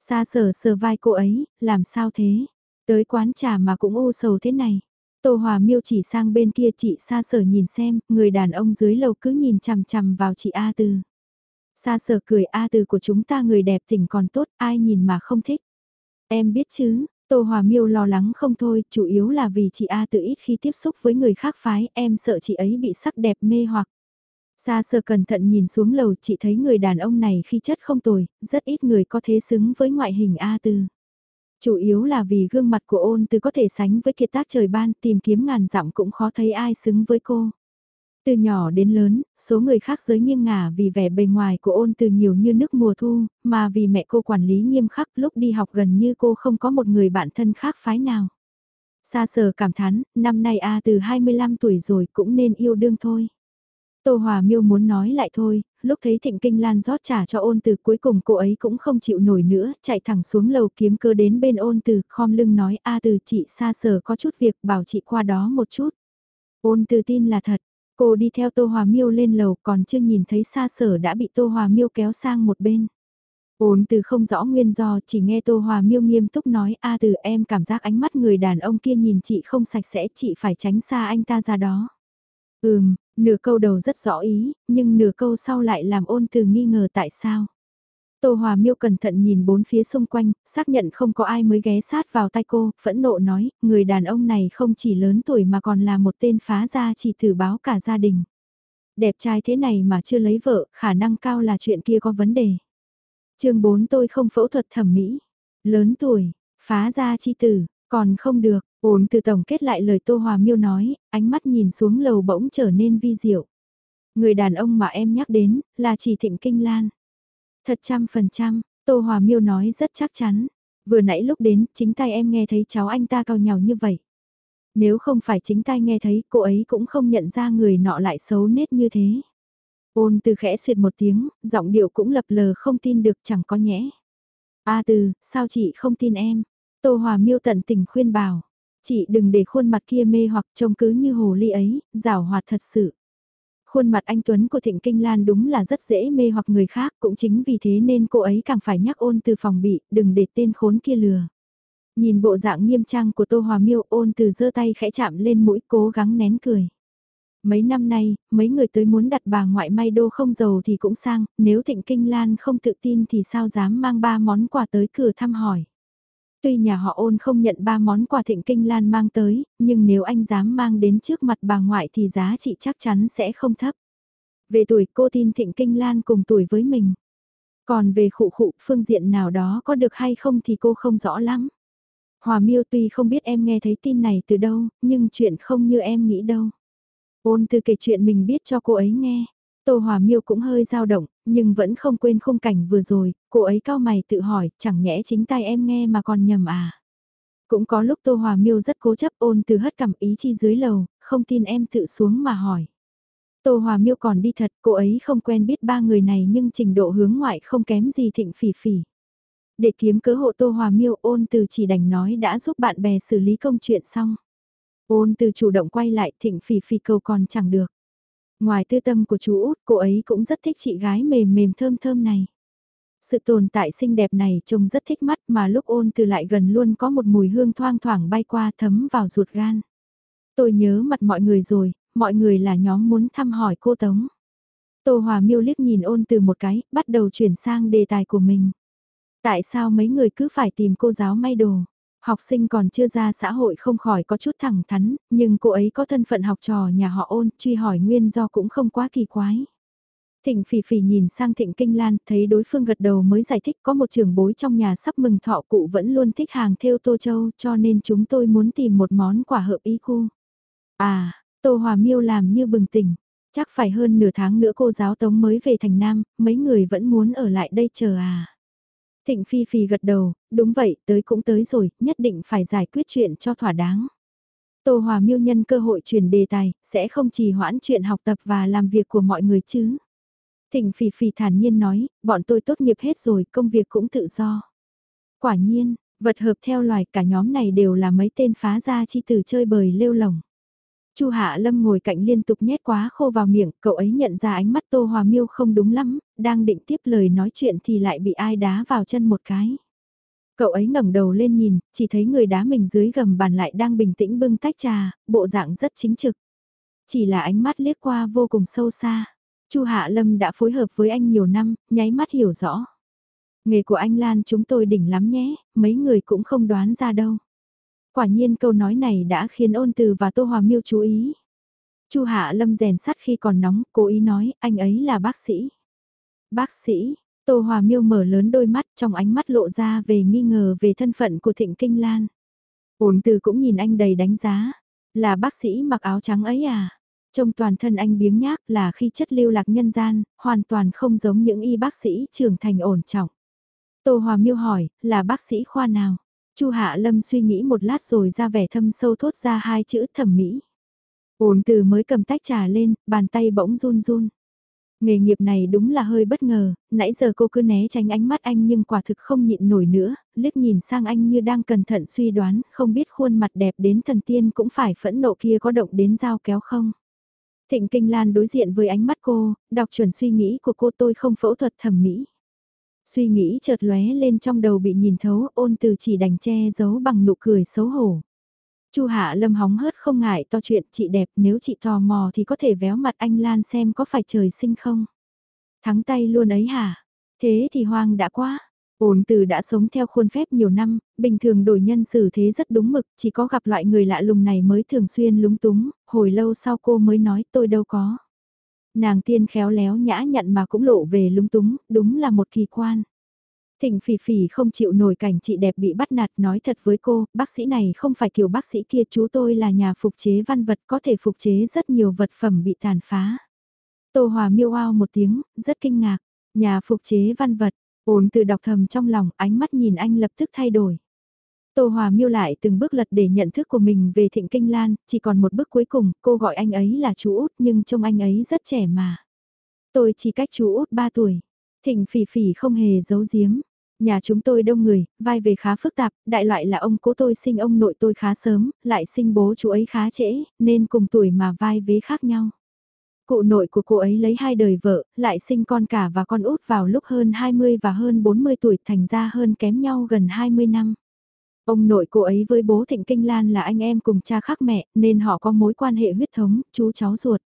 Xa sờ sờ vai cô ấy, làm sao thế? Tới quán trà mà cũng u sầu thế này. Tô Hòa miêu chỉ sang bên kia chị xa sở nhìn xem, người đàn ông dưới lầu cứ nhìn chằm chằm vào chị A Tư. Xa sở cười A Tư của chúng ta người đẹp tỉnh còn tốt, ai nhìn mà không thích. Em biết chứ, Tô Hòa miêu lo lắng không thôi, chủ yếu là vì chị A Tư ít khi tiếp xúc với người khác phái, em sợ chị ấy bị sắc đẹp mê hoặc. Xa sở cẩn thận nhìn xuống lầu chị thấy người đàn ông này khi chất không tồi, rất ít người có thế xứng với ngoại hình A Tư. Chủ yếu là vì gương mặt của ôn từ có thể sánh với kiệt tác trời ban tìm kiếm ngàn dặm cũng khó thấy ai xứng với cô. Từ nhỏ đến lớn, số người khác giới nghiêng ngả vì vẻ bề ngoài của ôn từ nhiều như nước mùa thu, mà vì mẹ cô quản lý nghiêm khắc lúc đi học gần như cô không có một người bạn thân khác phái nào. Xa sờ cảm thán, năm nay A từ 25 tuổi rồi cũng nên yêu đương thôi. Tô Hòa Miêu muốn nói lại thôi, lúc thấy Thịnh Kinh Lan rót trả cho ôn từ cuối cùng cô ấy cũng không chịu nổi nữa, chạy thẳng xuống lầu kiếm cơ đến bên ôn từ, khom lưng nói a từ chị xa sở có chút việc bảo chị qua đó một chút. Ôn từ tin là thật, cô đi theo Tô Hòa Miêu lên lầu còn chưa nhìn thấy xa sở đã bị Tô Hòa Miêu kéo sang một bên. Ôn từ không rõ nguyên do chỉ nghe Tô Hòa Miêu nghiêm túc nói a từ em cảm giác ánh mắt người đàn ông kia nhìn chị không sạch sẽ chị phải tránh xa anh ta ra đó. Ừm, nửa câu đầu rất rõ ý, nhưng nửa câu sau lại làm ôn từ nghi ngờ tại sao. Tô Hòa Miêu cẩn thận nhìn bốn phía xung quanh, xác nhận không có ai mới ghé sát vào tay cô, phẫn nộ nói, người đàn ông này không chỉ lớn tuổi mà còn là một tên phá gia chỉ thử báo cả gia đình. Đẹp trai thế này mà chưa lấy vợ, khả năng cao là chuyện kia có vấn đề. chương 4 tôi không phẫu thuật thẩm mỹ. Lớn tuổi, phá gia chi tử, còn không được, ổn từ tổng kết lại lời Tô Hòa Miêu nói, ánh mắt nhìn xuống lầu bỗng trở nên vi diệu. Người đàn ông mà em nhắc đến, là chỉ Thịnh Kinh Lan. Thật trăm phần trăm, Tô Hòa Miêu nói rất chắc chắn. Vừa nãy lúc đến, chính tay em nghe thấy cháu anh ta cao nhào như vậy. Nếu không phải chính tay nghe thấy, cô ấy cũng không nhận ra người nọ lại xấu nết như thế. Ôn từ khẽ suyệt một tiếng, giọng điệu cũng lập lờ không tin được chẳng có nhẽ. A từ, sao chị không tin em? Tô Hòa miêu tận tình khuyên bảo. Chị đừng để khuôn mặt kia mê hoặc trông cứ như hồ ly ấy, rào hoạt thật sự. Khuôn mặt anh Tuấn của Thịnh Kinh Lan đúng là rất dễ mê hoặc người khác, cũng chính vì thế nên cô ấy càng phải nhắc ôn từ phòng bị, đừng để tên khốn kia lừa. Nhìn bộ dạng nghiêm trang của Tô Hòa Miêu ôn từ giơ tay khẽ chạm lên mũi cố gắng nén cười. Mấy năm nay, mấy người tới muốn đặt bà ngoại may đô không giàu thì cũng sang, nếu Thịnh Kinh Lan không tự tin thì sao dám mang ba món quà tới cửa thăm hỏi. Tuy nhà họ ôn không nhận ba món quà Thịnh Kinh Lan mang tới, nhưng nếu anh dám mang đến trước mặt bà ngoại thì giá trị chắc chắn sẽ không thấp. Về tuổi cô tin Thịnh Kinh Lan cùng tuổi với mình. Còn về khụ khụ phương diện nào đó có được hay không thì cô không rõ lắm. Hòa miêu tuy không biết em nghe thấy tin này từ đâu, nhưng chuyện không như em nghĩ đâu. Ôn từ kể chuyện mình biết cho cô ấy nghe. Tô Hòa Miêu cũng hơi dao động, nhưng vẫn không quên khung cảnh vừa rồi, cô ấy cao mày tự hỏi, chẳng nhẽ chính tay em nghe mà còn nhầm à. Cũng có lúc Tô Hòa Miêu rất cố chấp ôn từ hất cảm ý chi dưới lầu, không tin em tự xuống mà hỏi. Tô Hòa Miêu còn đi thật, cô ấy không quen biết ba người này nhưng trình độ hướng ngoại không kém gì thịnh phỉ phỉ. Để kiếm cớ hộ Tô Hòa Miêu ôn từ chỉ đành nói đã giúp bạn bè xử lý công chuyện xong. Ôn từ chủ động quay lại thịnh phỉ phỉ cầu còn chẳng được. Ngoài tư tâm của chú út, cô ấy cũng rất thích chị gái mềm mềm thơm thơm này. Sự tồn tại xinh đẹp này trông rất thích mắt mà lúc ôn từ lại gần luôn có một mùi hương thoang thoảng bay qua thấm vào ruột gan. Tôi nhớ mặt mọi người rồi, mọi người là nhóm muốn thăm hỏi cô Tống. Tô Hòa miêu liếc nhìn ôn từ một cái, bắt đầu chuyển sang đề tài của mình. Tại sao mấy người cứ phải tìm cô giáo may đồ? Học sinh còn chưa ra xã hội không khỏi có chút thẳng thắn, nhưng cô ấy có thân phận học trò nhà họ ôn, truy hỏi nguyên do cũng không quá kỳ quái. Thịnh phỉ phỉ nhìn sang thịnh kinh lan, thấy đối phương gật đầu mới giải thích có một trường bối trong nhà sắp mừng thọ cụ vẫn luôn thích hàng theo tô châu cho nên chúng tôi muốn tìm một món quả hợp ý cu. À, tô hòa miêu làm như bừng tỉnh, chắc phải hơn nửa tháng nữa cô giáo tống mới về thành Nam, mấy người vẫn muốn ở lại đây chờ à. Thịnh Phi Phi gật đầu, đúng vậy, tới cũng tới rồi, nhất định phải giải quyết chuyện cho thỏa đáng. Tô Hòa miêu nhân cơ hội chuyển đề tài, sẽ không trì hoãn chuyện học tập và làm việc của mọi người chứ. Thịnh Phi Phi thản nhiên nói, bọn tôi tốt nghiệp hết rồi, công việc cũng tự do. Quả nhiên, vật hợp theo loài cả nhóm này đều là mấy tên phá gia chi tử chơi bời lêu lồng. Chu Hạ Lâm ngồi cạnh liên tục nhét quá khô vào miệng, cậu ấy nhận ra ánh mắt Tô Hòa Miêu không đúng lắm, đang định tiếp lời nói chuyện thì lại bị ai đá vào chân một cái. Cậu ấy ngẩng đầu lên nhìn, chỉ thấy người đá mình dưới gầm bàn lại đang bình tĩnh bưng tách trà, bộ dạng rất chính trực. Chỉ là ánh mắt liếc qua vô cùng sâu xa. Chu Hạ Lâm đã phối hợp với anh nhiều năm, nháy mắt hiểu rõ. Nghề của anh Lan chúng tôi đỉnh lắm nhé, mấy người cũng không đoán ra đâu. Quả nhiên câu nói này đã khiến ôn từ và Tô Hòa Miêu chú ý. Chu Hạ Lâm rèn sắt khi còn nóng, cố ý nói, anh ấy là bác sĩ. Bác sĩ, Tô Hòa Miêu mở lớn đôi mắt trong ánh mắt lộ ra về nghi ngờ về thân phận của Thịnh Kinh Lan. Ôn từ cũng nhìn anh đầy đánh giá. Là bác sĩ mặc áo trắng ấy à? Trông toàn thân anh biếng nhác là khi chất lưu lạc nhân gian, hoàn toàn không giống những y bác sĩ trưởng thành ổn trọng. Tô Hòa Miêu hỏi, là bác sĩ khoa nào? Chu Hạ Lâm suy nghĩ một lát rồi ra vẻ thâm sâu thốt ra hai chữ thẩm mỹ. Ôn từ mới cầm tách trà lên, bàn tay bỗng run run. Nghề nghiệp này đúng là hơi bất ngờ, nãy giờ cô cứ né tránh ánh mắt anh nhưng quả thực không nhịn nổi nữa, liếc nhìn sang anh như đang cẩn thận suy đoán, không biết khuôn mặt đẹp đến thần tiên cũng phải phẫn nộ kia có động đến dao kéo không. Thịnh Kinh Lan đối diện với ánh mắt cô, đọc chuẩn suy nghĩ của cô tôi không phẫu thuật thẩm mỹ. Suy nghĩ chợt lóe lên trong đầu bị nhìn thấu ôn từ chỉ đành che giấu bằng nụ cười xấu hổ. Chu Hạ Lâm hóng hớt không ngại to chuyện chị đẹp nếu chị tò mò thì có thể véo mặt anh Lan xem có phải trời sinh không. Thắng tay luôn ấy hả? Thế thì hoang đã quá. ôn từ đã sống theo khuôn phép nhiều năm, bình thường đổi nhân xử thế rất đúng mực, chỉ có gặp loại người lạ lùng này mới thường xuyên lúng túng, hồi lâu sau cô mới nói tôi đâu có. Nàng tiên khéo léo nhã nhặn mà cũng lộ về lúng túng, đúng là một kỳ quan. Thịnh phỉ phỉ không chịu nổi cảnh chị đẹp bị bắt nạt nói thật với cô, bác sĩ này không phải kiểu bác sĩ kia chú tôi là nhà phục chế văn vật có thể phục chế rất nhiều vật phẩm bị tàn phá. Tô Hòa miêu ao một tiếng, rất kinh ngạc, nhà phục chế văn vật, ổn từ đọc thầm trong lòng, ánh mắt nhìn anh lập tức thay đổi. Tô Hòa miêu lại từng bước lật để nhận thức của mình về Thịnh Kinh Lan, chỉ còn một bước cuối cùng, cô gọi anh ấy là chú út nhưng trông anh ấy rất trẻ mà. Tôi chỉ cách chú út 3 tuổi. Thịnh phỉ phỉ không hề giấu giếm. Nhà chúng tôi đông người, vai về khá phức tạp, đại loại là ông cố tôi sinh ông nội tôi khá sớm, lại sinh bố chú ấy khá trễ, nên cùng tuổi mà vai vế khác nhau. Cụ nội của cô ấy lấy hai đời vợ, lại sinh con cả và con út vào lúc hơn 20 và hơn 40 tuổi thành ra hơn kém nhau gần 20 năm. Ông nội cô ấy với bố Thịnh Kinh Lan là anh em cùng cha khác mẹ, nên họ có mối quan hệ huyết thống, chú cháu ruột.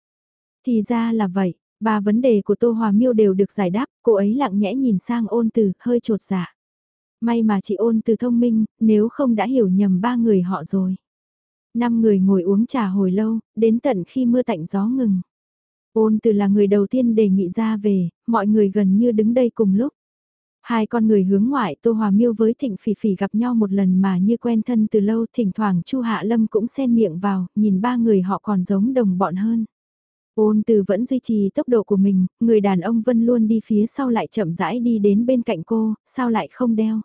Thì ra là vậy, ba vấn đề của Tô Hòa Miêu đều được giải đáp, cô ấy lặng nhẽ nhìn sang ôn từ, hơi trột dạ. May mà chị ôn từ thông minh, nếu không đã hiểu nhầm ba người họ rồi. Năm người ngồi uống trà hồi lâu, đến tận khi mưa tạnh gió ngừng. Ôn từ là người đầu tiên đề nghị ra về, mọi người gần như đứng đây cùng lúc. Hai con người hướng ngoại Tô Hòa Miêu với Thịnh Phỉ Phỉ gặp nhau một lần mà như quen thân từ lâu, thỉnh thoảng Chu Hạ Lâm cũng xen miệng vào, nhìn ba người họ còn giống đồng bọn hơn. Ôn từ vẫn duy trì tốc độ của mình, người đàn ông Vân luôn đi phía sau lại chậm rãi đi đến bên cạnh cô, sao lại không đeo.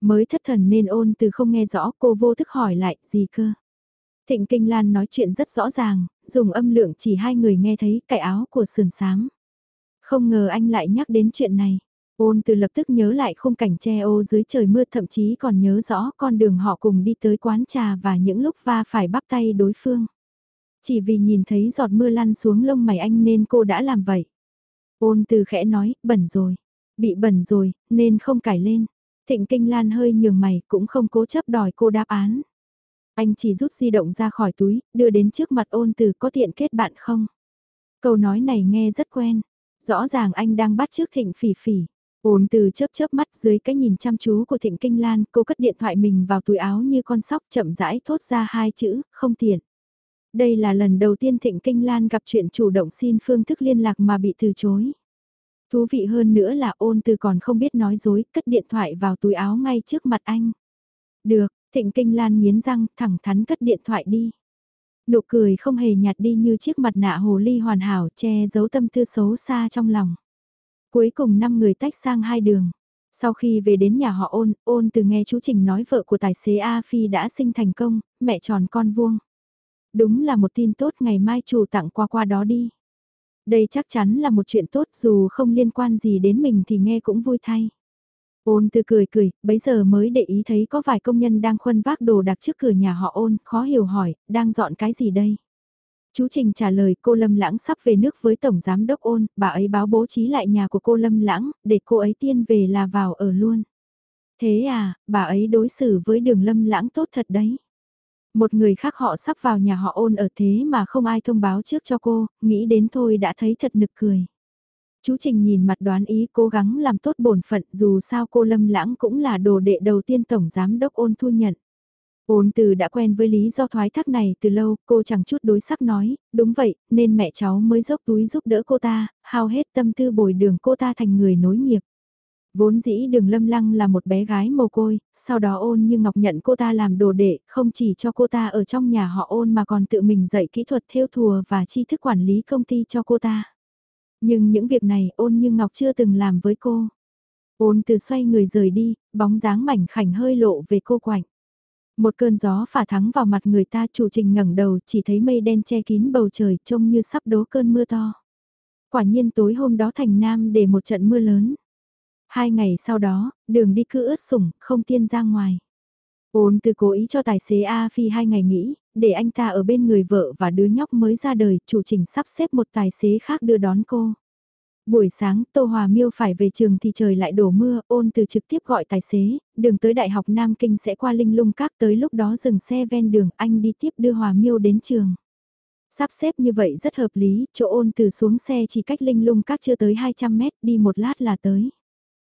Mới thất thần nên ôn từ không nghe rõ cô vô thức hỏi lại, gì cơ. Thịnh Kinh Lan nói chuyện rất rõ ràng, dùng âm lượng chỉ hai người nghe thấy cái áo của sườn sáng. Không ngờ anh lại nhắc đến chuyện này. Ôn từ lập tức nhớ lại khung cảnh che ô dưới trời mưa thậm chí còn nhớ rõ con đường họ cùng đi tới quán trà và những lúc va phải bắp tay đối phương. Chỉ vì nhìn thấy giọt mưa lăn xuống lông mày anh nên cô đã làm vậy. Ôn từ khẽ nói, bẩn rồi. Bị bẩn rồi, nên không cải lên. Thịnh Kinh Lan hơi nhường mày cũng không cố chấp đòi cô đáp án. Anh chỉ rút di động ra khỏi túi, đưa đến trước mặt ôn từ có tiện kết bạn không? Câu nói này nghe rất quen. Rõ ràng anh đang bắt trước thịnh phỉ phỉ. Ôn từ chớp chớp mắt dưới cái nhìn chăm chú của Thịnh Kinh Lan, cô cất điện thoại mình vào túi áo như con sóc chậm rãi thốt ra hai chữ, không tiện. Đây là lần đầu tiên Thịnh Kinh Lan gặp chuyện chủ động xin phương thức liên lạc mà bị từ chối. Thú vị hơn nữa là ôn từ còn không biết nói dối, cất điện thoại vào túi áo ngay trước mặt anh. Được, Thịnh Kinh Lan nghiến răng, thẳng thắn cất điện thoại đi. Nụ cười không hề nhạt đi như chiếc mặt nạ hồ ly hoàn hảo che giấu tâm tư xấu xa trong lòng. Cuối cùng năm người tách sang hai đường. Sau khi về đến nhà họ ôn, ôn từ nghe chú Trình nói vợ của tài xế A Phi đã sinh thành công, mẹ tròn con vuông. Đúng là một tin tốt ngày mai chủ tặng qua qua đó đi. Đây chắc chắn là một chuyện tốt dù không liên quan gì đến mình thì nghe cũng vui thay. Ôn từ cười cười, bấy giờ mới để ý thấy có vài công nhân đang khuân vác đồ đặt trước cửa nhà họ ôn, khó hiểu hỏi, đang dọn cái gì đây? Chú Trình trả lời cô Lâm Lãng sắp về nước với Tổng Giám Đốc ôn, bà ấy báo bố trí lại nhà của cô Lâm Lãng, để cô ấy tiên về là vào ở luôn. Thế à, bà ấy đối xử với đường Lâm Lãng tốt thật đấy. Một người khác họ sắp vào nhà họ ôn ở thế mà không ai thông báo trước cho cô, nghĩ đến thôi đã thấy thật nực cười. Chú Trình nhìn mặt đoán ý cố gắng làm tốt bổn phận dù sao cô Lâm Lãng cũng là đồ đệ đầu tiên Tổng Giám Đốc ôn thu nhận. Ôn từ đã quen với lý do thoái thác này từ lâu, cô chẳng chút đối sắc nói, đúng vậy, nên mẹ cháu mới dốc túi giúp đỡ cô ta, hao hết tâm tư bồi đường cô ta thành người nối nghiệp. Vốn dĩ đường lâm lăng là một bé gái mồ côi, sau đó ôn như ngọc nhận cô ta làm đồ đệ, không chỉ cho cô ta ở trong nhà họ ôn mà còn tự mình dạy kỹ thuật theo thùa và tri thức quản lý công ty cho cô ta. Nhưng những việc này ôn như ngọc chưa từng làm với cô. Ôn từ xoay người rời đi, bóng dáng mảnh khảnh hơi lộ về cô quạnh. Một cơn gió phả thắng vào mặt người ta chủ trình ngẩng đầu chỉ thấy mây đen che kín bầu trời trông như sắp đố cơn mưa to. Quả nhiên tối hôm đó thành Nam để một trận mưa lớn. Hai ngày sau đó, đường đi cứ ướt sủng, không tiên ra ngoài. Ôn từ cố ý cho tài xế A Phi hai ngày nghỉ, để anh ta ở bên người vợ và đứa nhóc mới ra đời, chủ trình sắp xếp một tài xế khác đưa đón cô. Buổi sáng, Tô Hòa Miêu phải về trường thì trời lại đổ mưa, ôn từ trực tiếp gọi tài xế, đường tới Đại học Nam Kinh sẽ qua Linh Lung Các tới lúc đó dừng xe ven đường, anh đi tiếp đưa Hòa Miêu đến trường. Sắp xếp như vậy rất hợp lý, chỗ ôn từ xuống xe chỉ cách Linh Lung Các chưa tới 200 mét, đi một lát là tới.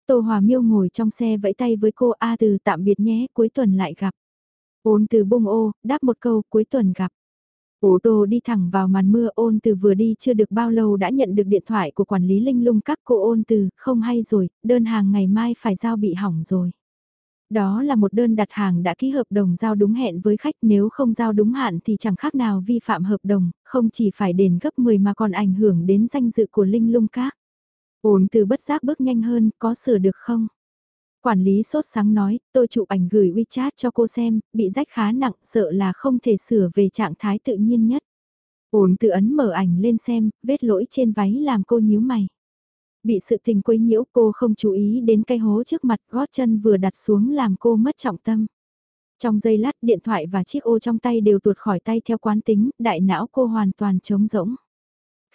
Tô Hòa Miêu ngồi trong xe vẫy tay với cô A từ tạm biệt nhé, cuối tuần lại gặp. Ôn từ bung ô, đáp một câu, cuối tuần gặp. Ô tô đi thẳng vào màn mưa ôn từ vừa đi chưa được bao lâu đã nhận được điện thoại của quản lý linh lung các cô ôn từ, không hay rồi, đơn hàng ngày mai phải giao bị hỏng rồi. Đó là một đơn đặt hàng đã ký hợp đồng giao đúng hẹn với khách nếu không giao đúng hạn thì chẳng khác nào vi phạm hợp đồng, không chỉ phải đền gấp 10 mà còn ảnh hưởng đến danh dự của linh lung các. Ôn từ bất giác bước nhanh hơn, có sửa được không? Quản lý sốt sáng nói, tôi chụp ảnh gửi WeChat cho cô xem, bị rách khá nặng, sợ là không thể sửa về trạng thái tự nhiên nhất. Ổn tự ấn mở ảnh lên xem, vết lỗi trên váy làm cô nhíu mày. Bị sự tình quấy nhiễu cô không chú ý đến cây hố trước mặt gót chân vừa đặt xuống làm cô mất trọng tâm. Trong giây lát điện thoại và chiếc ô trong tay đều tuột khỏi tay theo quán tính, đại não cô hoàn toàn trống rỗng.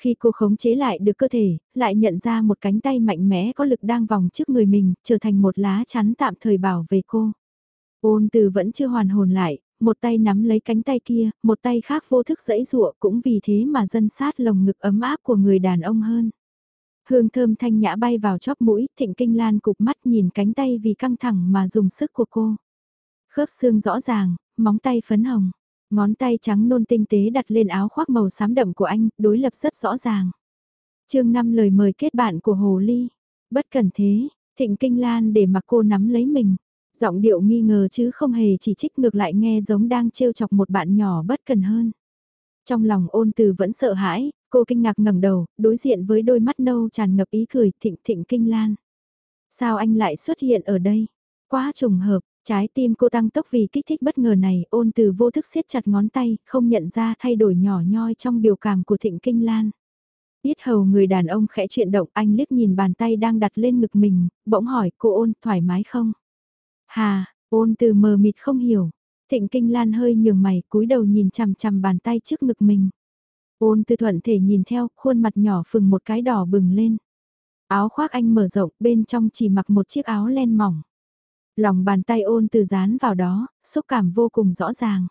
Khi cô khống chế lại được cơ thể, lại nhận ra một cánh tay mạnh mẽ có lực đang vòng trước người mình, trở thành một lá chắn tạm thời bảo vệ cô. Ôn từ vẫn chưa hoàn hồn lại, một tay nắm lấy cánh tay kia, một tay khác vô thức dẫy dụa cũng vì thế mà dân sát lồng ngực ấm áp của người đàn ông hơn. Hương thơm thanh nhã bay vào chóp mũi, thịnh kinh lan cục mắt nhìn cánh tay vì căng thẳng mà dùng sức của cô. Khớp xương rõ ràng, móng tay phấn hồng. Ngón tay trắng nôn tinh tế đặt lên áo khoác màu xám đậm của anh, đối lập rất rõ ràng. chương 5 lời mời kết bạn của Hồ Ly. Bất cần thế, thịnh kinh lan để mặc cô nắm lấy mình. Giọng điệu nghi ngờ chứ không hề chỉ trích ngược lại nghe giống đang trêu chọc một bạn nhỏ bất cần hơn. Trong lòng ôn từ vẫn sợ hãi, cô kinh ngạc ngẩng đầu, đối diện với đôi mắt nâu tràn ngập ý cười thịnh thịnh kinh lan. Sao anh lại xuất hiện ở đây? Quá trùng hợp, Trái tim cô tăng tốc vì kích thích bất ngờ này, ôn từ vô thức siết chặt ngón tay, không nhận ra thay đổi nhỏ nhoi trong biểu cảm của thịnh kinh lan. Biết hầu người đàn ông khẽ chuyện động anh liếc nhìn bàn tay đang đặt lên ngực mình, bỗng hỏi cô ôn thoải mái không? Hà, ôn từ mờ mịt không hiểu. Thịnh kinh lan hơi nhường mày cúi đầu nhìn chằm chằm bàn tay trước ngực mình. Ôn từ thuận thể nhìn theo, khuôn mặt nhỏ phừng một cái đỏ bừng lên. Áo khoác anh mở rộng, bên trong chỉ mặc một chiếc áo len mỏng. Lòng bàn tay ôn từ dán vào đó, xúc cảm vô cùng rõ ràng.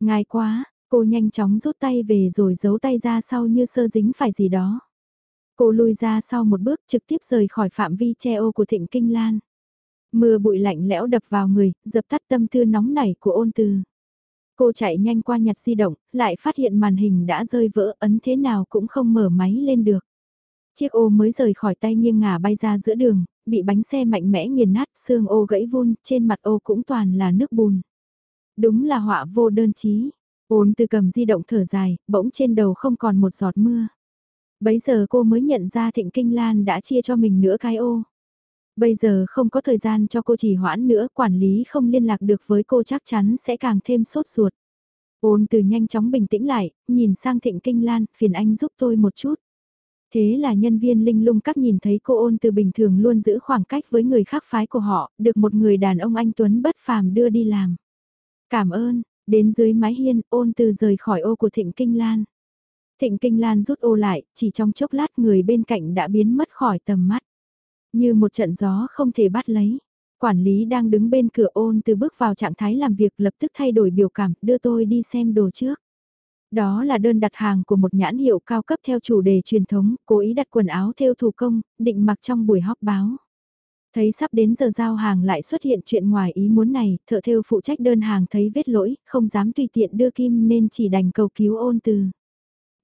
Ngài quá, cô nhanh chóng rút tay về rồi giấu tay ra sau như sơ dính phải gì đó. Cô lui ra sau một bước trực tiếp rời khỏi phạm vi che ô của thịnh kinh lan. Mưa bụi lạnh lẽo đập vào người, dập tắt tâm tư nóng nảy của ôn từ. Cô chạy nhanh qua nhặt di động, lại phát hiện màn hình đã rơi vỡ ấn thế nào cũng không mở máy lên được. Chiếc ô mới rời khỏi tay nghiêng ngả bay ra giữa đường, bị bánh xe mạnh mẽ nghiền nát, xương ô gãy vun, trên mặt ô cũng toàn là nước bùn. Đúng là họa vô đơn chí. Ôn từ cầm di động thở dài, bỗng trên đầu không còn một giọt mưa. Bấy giờ cô mới nhận ra Thịnh Kinh Lan đã chia cho mình nữa cái ô. Bây giờ không có thời gian cho cô chỉ hoãn nữa, quản lý không liên lạc được với cô chắc chắn sẽ càng thêm sốt ruột. Ôn từ nhanh chóng bình tĩnh lại, nhìn sang Thịnh Kinh Lan, phiền anh giúp tôi một chút. Thế là nhân viên linh lung các nhìn thấy cô ôn từ bình thường luôn giữ khoảng cách với người khác phái của họ, được một người đàn ông anh Tuấn bất phàm đưa đi làm. Cảm ơn, đến dưới mái hiên ôn từ rời khỏi ô của Thịnh Kinh Lan. Thịnh Kinh Lan rút ô lại, chỉ trong chốc lát người bên cạnh đã biến mất khỏi tầm mắt. Như một trận gió không thể bắt lấy. Quản lý đang đứng bên cửa ôn từ bước vào trạng thái làm việc lập tức thay đổi biểu cảm, đưa tôi đi xem đồ trước. Đó là đơn đặt hàng của một nhãn hiệu cao cấp theo chủ đề truyền thống, cố ý đặt quần áo theo thủ công, định mặc trong buổi họp báo. Thấy sắp đến giờ giao hàng lại xuất hiện chuyện ngoài ý muốn này, thợ theo phụ trách đơn hàng thấy vết lỗi, không dám tùy tiện đưa kim nên chỉ đành cầu cứu ôn từ.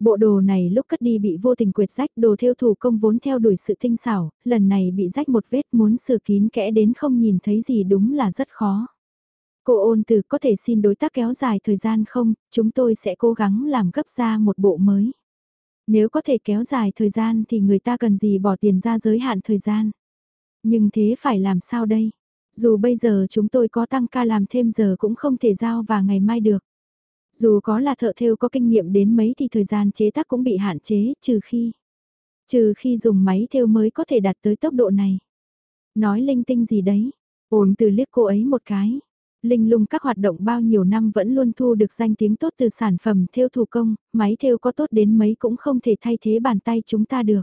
Bộ đồ này lúc cất đi bị vô tình quyệt rách đồ theo thủ công vốn theo đuổi sự tinh xảo, lần này bị rách một vết muốn sửa kín kẽ đến không nhìn thấy gì đúng là rất khó. Cô ôn từ có thể xin đối tác kéo dài thời gian không, chúng tôi sẽ cố gắng làm gấp ra một bộ mới. Nếu có thể kéo dài thời gian thì người ta cần gì bỏ tiền ra giới hạn thời gian. Nhưng thế phải làm sao đây? Dù bây giờ chúng tôi có tăng ca làm thêm giờ cũng không thể giao vào ngày mai được. Dù có là thợ thêu có kinh nghiệm đến mấy thì thời gian chế tác cũng bị hạn chế, trừ khi... Trừ khi dùng máy thêu mới có thể đạt tới tốc độ này. Nói linh tinh gì đấy? Ổn từ liếc cô ấy một cái. Linh lung các hoạt động bao nhiêu năm vẫn luôn thu được danh tiếng tốt từ sản phẩm theo thủ công, máy theo có tốt đến mấy cũng không thể thay thế bàn tay chúng ta được.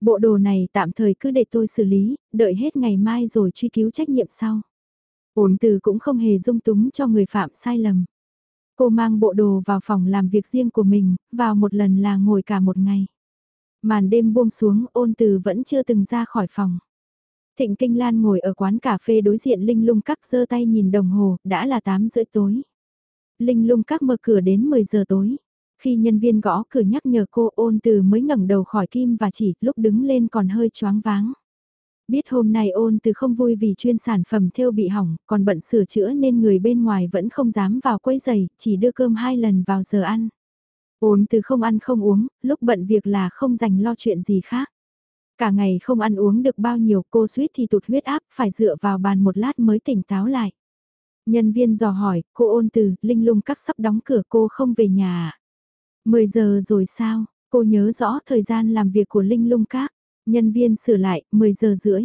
Bộ đồ này tạm thời cứ để tôi xử lý, đợi hết ngày mai rồi truy cứu trách nhiệm sau. Ổn từ cũng không hề dung túng cho người phạm sai lầm. Cô mang bộ đồ vào phòng làm việc riêng của mình, vào một lần là ngồi cả một ngày. Màn đêm buông xuống ôn từ vẫn chưa từng ra khỏi phòng. Thịnh Kinh Lan ngồi ở quán cà phê đối diện Linh Lung Các giơ tay nhìn đồng hồ, đã là 8 rưỡi tối. Linh Lung Các mở cửa đến 10 giờ tối. Khi nhân viên gõ cửa nhắc nhở cô ôn từ mới ngẩng đầu khỏi kim và chỉ lúc đứng lên còn hơi choáng váng. Biết hôm nay ôn từ không vui vì chuyên sản phẩm theo bị hỏng, còn bận sửa chữa nên người bên ngoài vẫn không dám vào quấy giày, chỉ đưa cơm hai lần vào giờ ăn. Ôn từ không ăn không uống, lúc bận việc là không dành lo chuyện gì khác. Cả ngày không ăn uống được bao nhiêu cô suýt thì tụt huyết áp phải dựa vào bàn một lát mới tỉnh táo lại. Nhân viên dò hỏi, cô ôn từ, linh lung các sắp đóng cửa cô không về nhà à? 10 giờ rồi sao, cô nhớ rõ thời gian làm việc của linh lung các. Nhân viên sửa lại, 10 giờ rưỡi.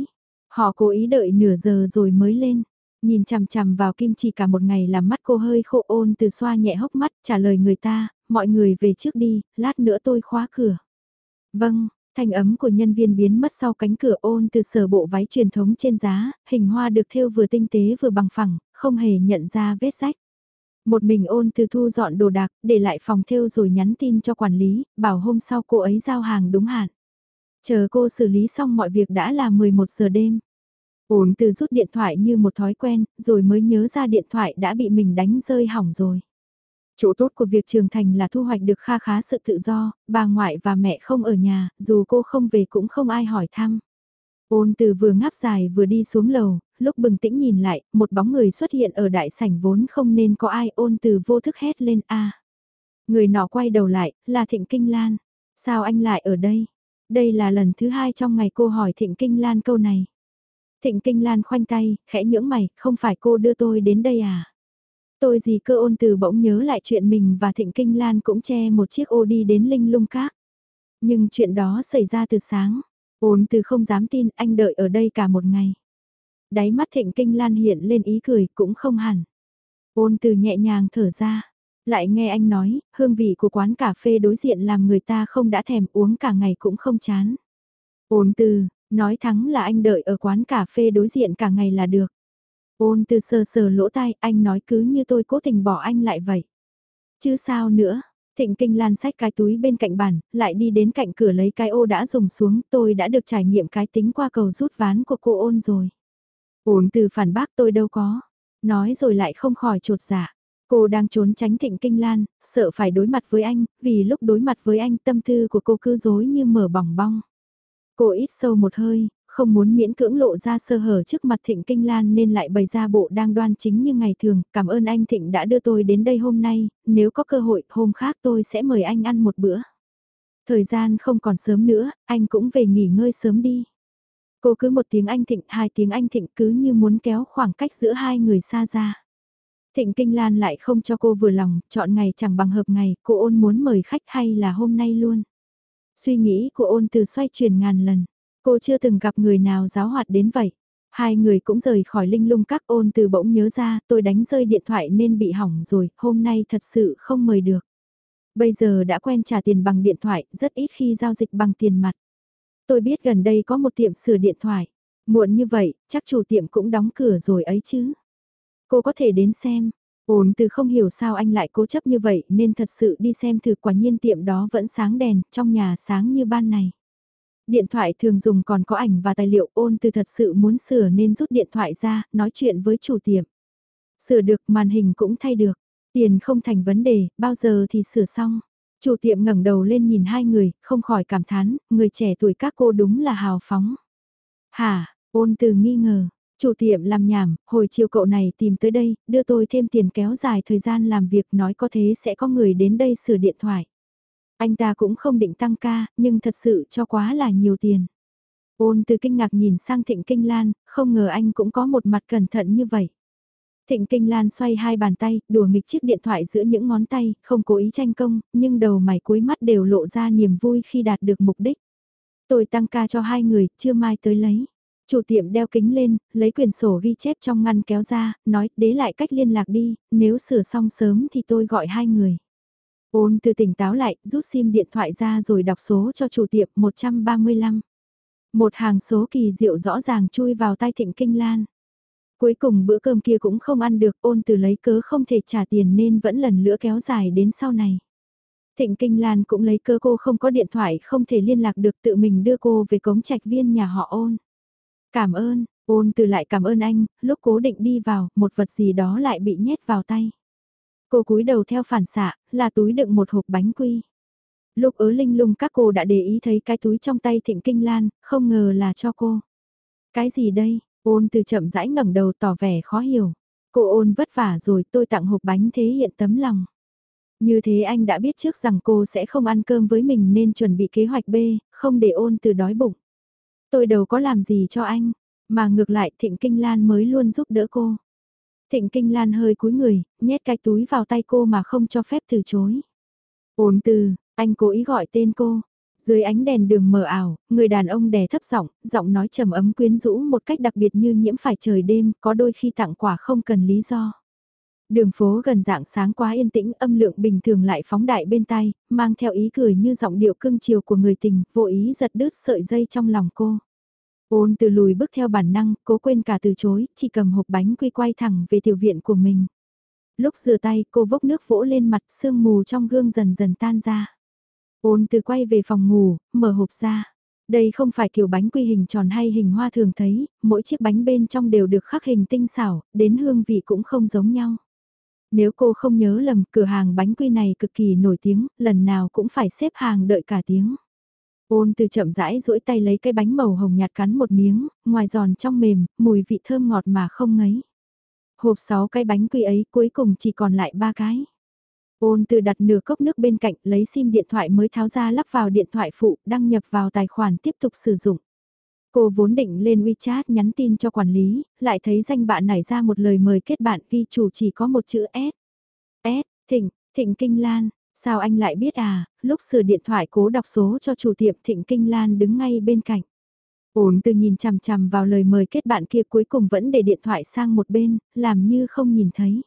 Họ cố ý đợi nửa giờ rồi mới lên. Nhìn chằm chằm vào kim chỉ cả một ngày làm mắt cô hơi khô ôn từ xoa nhẹ hốc mắt trả lời người ta, mọi người về trước đi, lát nữa tôi khóa cửa. Vâng, thanh ấm của nhân viên biến mất sau cánh cửa ôn từ sở bộ váy truyền thống trên giá, hình hoa được thêu vừa tinh tế vừa bằng phẳng, không hề nhận ra vết rách. Một mình ôn từ thu dọn đồ đạc, để lại phòng thêu rồi nhắn tin cho quản lý, bảo hôm sau cô ấy giao hàng đúng hạn. Chờ cô xử lý xong mọi việc đã là 11 giờ đêm. Ôn từ rút điện thoại như một thói quen, rồi mới nhớ ra điện thoại đã bị mình đánh rơi hỏng rồi. Chỗ tốt của việc trưởng thành là thu hoạch được kha khá sự tự do, bà ngoại và mẹ không ở nhà, dù cô không về cũng không ai hỏi thăm. Ôn từ vừa ngáp dài vừa đi xuống lầu, lúc bừng tĩnh nhìn lại, một bóng người xuất hiện ở đại sảnh vốn không nên có ai ôn từ vô thức hét lên a Người nọ quay đầu lại, là Thịnh Kinh Lan. Sao anh lại ở đây? Đây là lần thứ hai trong ngày cô hỏi Thịnh Kinh Lan câu này. Thịnh Kinh Lan khoanh tay, khẽ nhưỡng mày, không phải cô đưa tôi đến đây à? Tôi gì cơ ôn từ bỗng nhớ lại chuyện mình và Thịnh Kinh Lan cũng che một chiếc ô đi đến Linh Lung Các. Nhưng chuyện đó xảy ra từ sáng. Ôn từ không dám tin anh đợi ở đây cả một ngày. Đáy mắt Thịnh Kinh Lan hiện lên ý cười cũng không hẳn. Ôn từ nhẹ nhàng thở ra. Lại nghe anh nói, hương vị của quán cà phê đối diện làm người ta không đã thèm uống cả ngày cũng không chán. Ôn từ, nói thắng là anh đợi ở quán cà phê đối diện cả ngày là được. Ôn từ sờ sờ lỗ tai, anh nói cứ như tôi cố tình bỏ anh lại vậy. Chứ sao nữa, Thịnh Kinh Lan sách cái túi bên cạnh bàn, lại đi đến cạnh cửa lấy cái ô đã dùng xuống, tôi đã được trải nghiệm cái tính qua cầu rút ván của cô ôn rồi. Ôn từ phản bác tôi đâu có, nói rồi lại không khỏi trột dạ. Cô đang trốn tránh Thịnh Kinh Lan, sợ phải đối mặt với anh, vì lúc đối mặt với anh tâm tư của cô cứ dối như mở bỏng bong. Cô ít sâu một hơi, không muốn miễn cưỡng lộ ra sơ hở trước mặt Thịnh Kinh Lan nên lại bày ra bộ đang đoan chính như ngày thường, cảm ơn anh Thịnh đã đưa tôi đến đây hôm nay, nếu có cơ hội hôm khác tôi sẽ mời anh ăn một bữa. Thời gian không còn sớm nữa, anh cũng về nghỉ ngơi sớm đi. Cô cứ một tiếng anh Thịnh, hai tiếng anh Thịnh cứ như muốn kéo khoảng cách giữa hai người xa ra. Thịnh Kinh Lan lại không cho cô vừa lòng, chọn ngày chẳng bằng hợp ngày, cô ôn muốn mời khách hay là hôm nay luôn. Suy nghĩ của ôn từ xoay chuyển ngàn lần. Cô chưa từng gặp người nào giáo hoạt đến vậy. Hai người cũng rời khỏi linh lung các ôn từ bỗng nhớ ra tôi đánh rơi điện thoại nên bị hỏng rồi, hôm nay thật sự không mời được. Bây giờ đã quen trả tiền bằng điện thoại, rất ít khi giao dịch bằng tiền mặt. Tôi biết gần đây có một tiệm sửa điện thoại. Muộn như vậy, chắc chủ tiệm cũng đóng cửa rồi ấy chứ. Cô có thể đến xem. Ôn từ không hiểu sao anh lại cố chấp như vậy nên thật sự đi xem thử quả nhiên tiệm đó vẫn sáng đèn, trong nhà sáng như ban này. Điện thoại thường dùng còn có ảnh và tài liệu ôn từ thật sự muốn sửa nên rút điện thoại ra, nói chuyện với chủ tiệm. Sửa được màn hình cũng thay được, tiền không thành vấn đề, bao giờ thì sửa xong. Chủ tiệm ngẩng đầu lên nhìn hai người, không khỏi cảm thán, người trẻ tuổi các cô đúng là hào phóng. Hả, ôn từ nghi ngờ, chủ tiệm làm nhảm, hồi chiều cậu này tìm tới đây, đưa tôi thêm tiền kéo dài thời gian làm việc nói có thế sẽ có người đến đây sửa điện thoại. Anh ta cũng không định tăng ca, nhưng thật sự cho quá là nhiều tiền. Ôn từ kinh ngạc nhìn sang Thịnh Kinh Lan, không ngờ anh cũng có một mặt cẩn thận như vậy. Thịnh Kinh Lan xoay hai bàn tay, đùa nghịch chiếc điện thoại giữa những ngón tay, không cố ý tranh công, nhưng đầu mày cuối mắt đều lộ ra niềm vui khi đạt được mục đích. Tôi tăng ca cho hai người, chưa mai tới lấy. Chủ tiệm đeo kính lên, lấy quyển sổ ghi chép trong ngăn kéo ra, nói đế lại cách liên lạc đi, nếu sửa xong sớm thì tôi gọi hai người. Ôn từ tỉnh táo lại, rút sim điện thoại ra rồi đọc số cho chủ tiệm 135. Một hàng số kỳ diệu rõ ràng chui vào tay thịnh kinh lan. Cuối cùng bữa cơm kia cũng không ăn được ôn từ lấy cớ không thể trả tiền nên vẫn lần nữa kéo dài đến sau này. Thịnh Kinh Lan cũng lấy cơ cô không có điện thoại không thể liên lạc được tự mình đưa cô về cống trạch viên nhà họ ôn. Cảm ơn, ôn từ lại cảm ơn anh, lúc cố định đi vào, một vật gì đó lại bị nhét vào tay. Cô cúi đầu theo phản xạ, là túi đựng một hộp bánh quy. Lúc ớ linh lung các cô đã để ý thấy cái túi trong tay thịnh kinh lan, không ngờ là cho cô. Cái gì đây? Ôn từ chậm rãi ngẩng đầu tỏ vẻ khó hiểu. Cô ôn vất vả rồi tôi tặng hộp bánh thế hiện tấm lòng. Như thế anh đã biết trước rằng cô sẽ không ăn cơm với mình nên chuẩn bị kế hoạch B, không để ôn từ đói bụng. Tôi đâu có làm gì cho anh, mà ngược lại Thịnh Kinh Lan mới luôn giúp đỡ cô. Thịnh Kinh Lan hơi cúi người, nhét cái túi vào tay cô mà không cho phép từ chối. Ôn từ, anh cố ý gọi tên cô. Dưới ánh đèn đường mờ ảo, người đàn ông đè thấp giọng, giọng nói trầm ấm quyến rũ một cách đặc biệt như nhiễm phải trời đêm, có đôi khi tặng quà không cần lý do. Đường phố gần dạng sáng quá yên tĩnh âm lượng bình thường lại phóng đại bên tai, mang theo ý cười như giọng điệu cưng chiều của người tình, vô ý giật đứt sợi dây trong lòng cô. Ôn từ lùi bước theo bản năng, cố quên cả từ chối, chỉ cầm hộp bánh quy quay thẳng về tiểu viện của mình. Lúc rửa tay cô vốc nước vỗ lên mặt sương mù trong gương dần dần tan ra. Ôn từ quay về phòng ngủ, mở hộp ra. Đây không phải kiểu bánh quy hình tròn hay hình hoa thường thấy, mỗi chiếc bánh bên trong đều được khắc hình tinh xảo, đến hương vị cũng không giống nhau. Nếu cô không nhớ lầm, cửa hàng bánh quy này cực kỳ nổi tiếng, lần nào cũng phải xếp hàng đợi cả tiếng. Ôn từ chậm rãi duỗi tay lấy cái bánh màu hồng nhạt cắn một miếng, ngoài giòn trong mềm, mùi vị thơm ngọt mà không ngấy. Hộp 6 cái bánh quy ấy cuối cùng chỉ còn lại ba cái. Ôn từ đặt nửa cốc nước bên cạnh lấy sim điện thoại mới tháo ra lắp vào điện thoại phụ đăng nhập vào tài khoản tiếp tục sử dụng. Cô vốn định lên WeChat nhắn tin cho quản lý, lại thấy danh bạn nảy ra một lời mời kết bạn ghi chủ chỉ có một chữ S. S, Thịnh, Thịnh Kinh Lan, sao anh lại biết à, lúc sửa điện thoại cố đọc số cho chủ tiệm Thịnh Kinh Lan đứng ngay bên cạnh. Ổn từ nhìn chằm chằm vào lời mời kết bạn kia cuối cùng vẫn để điện thoại sang một bên, làm như không nhìn thấy.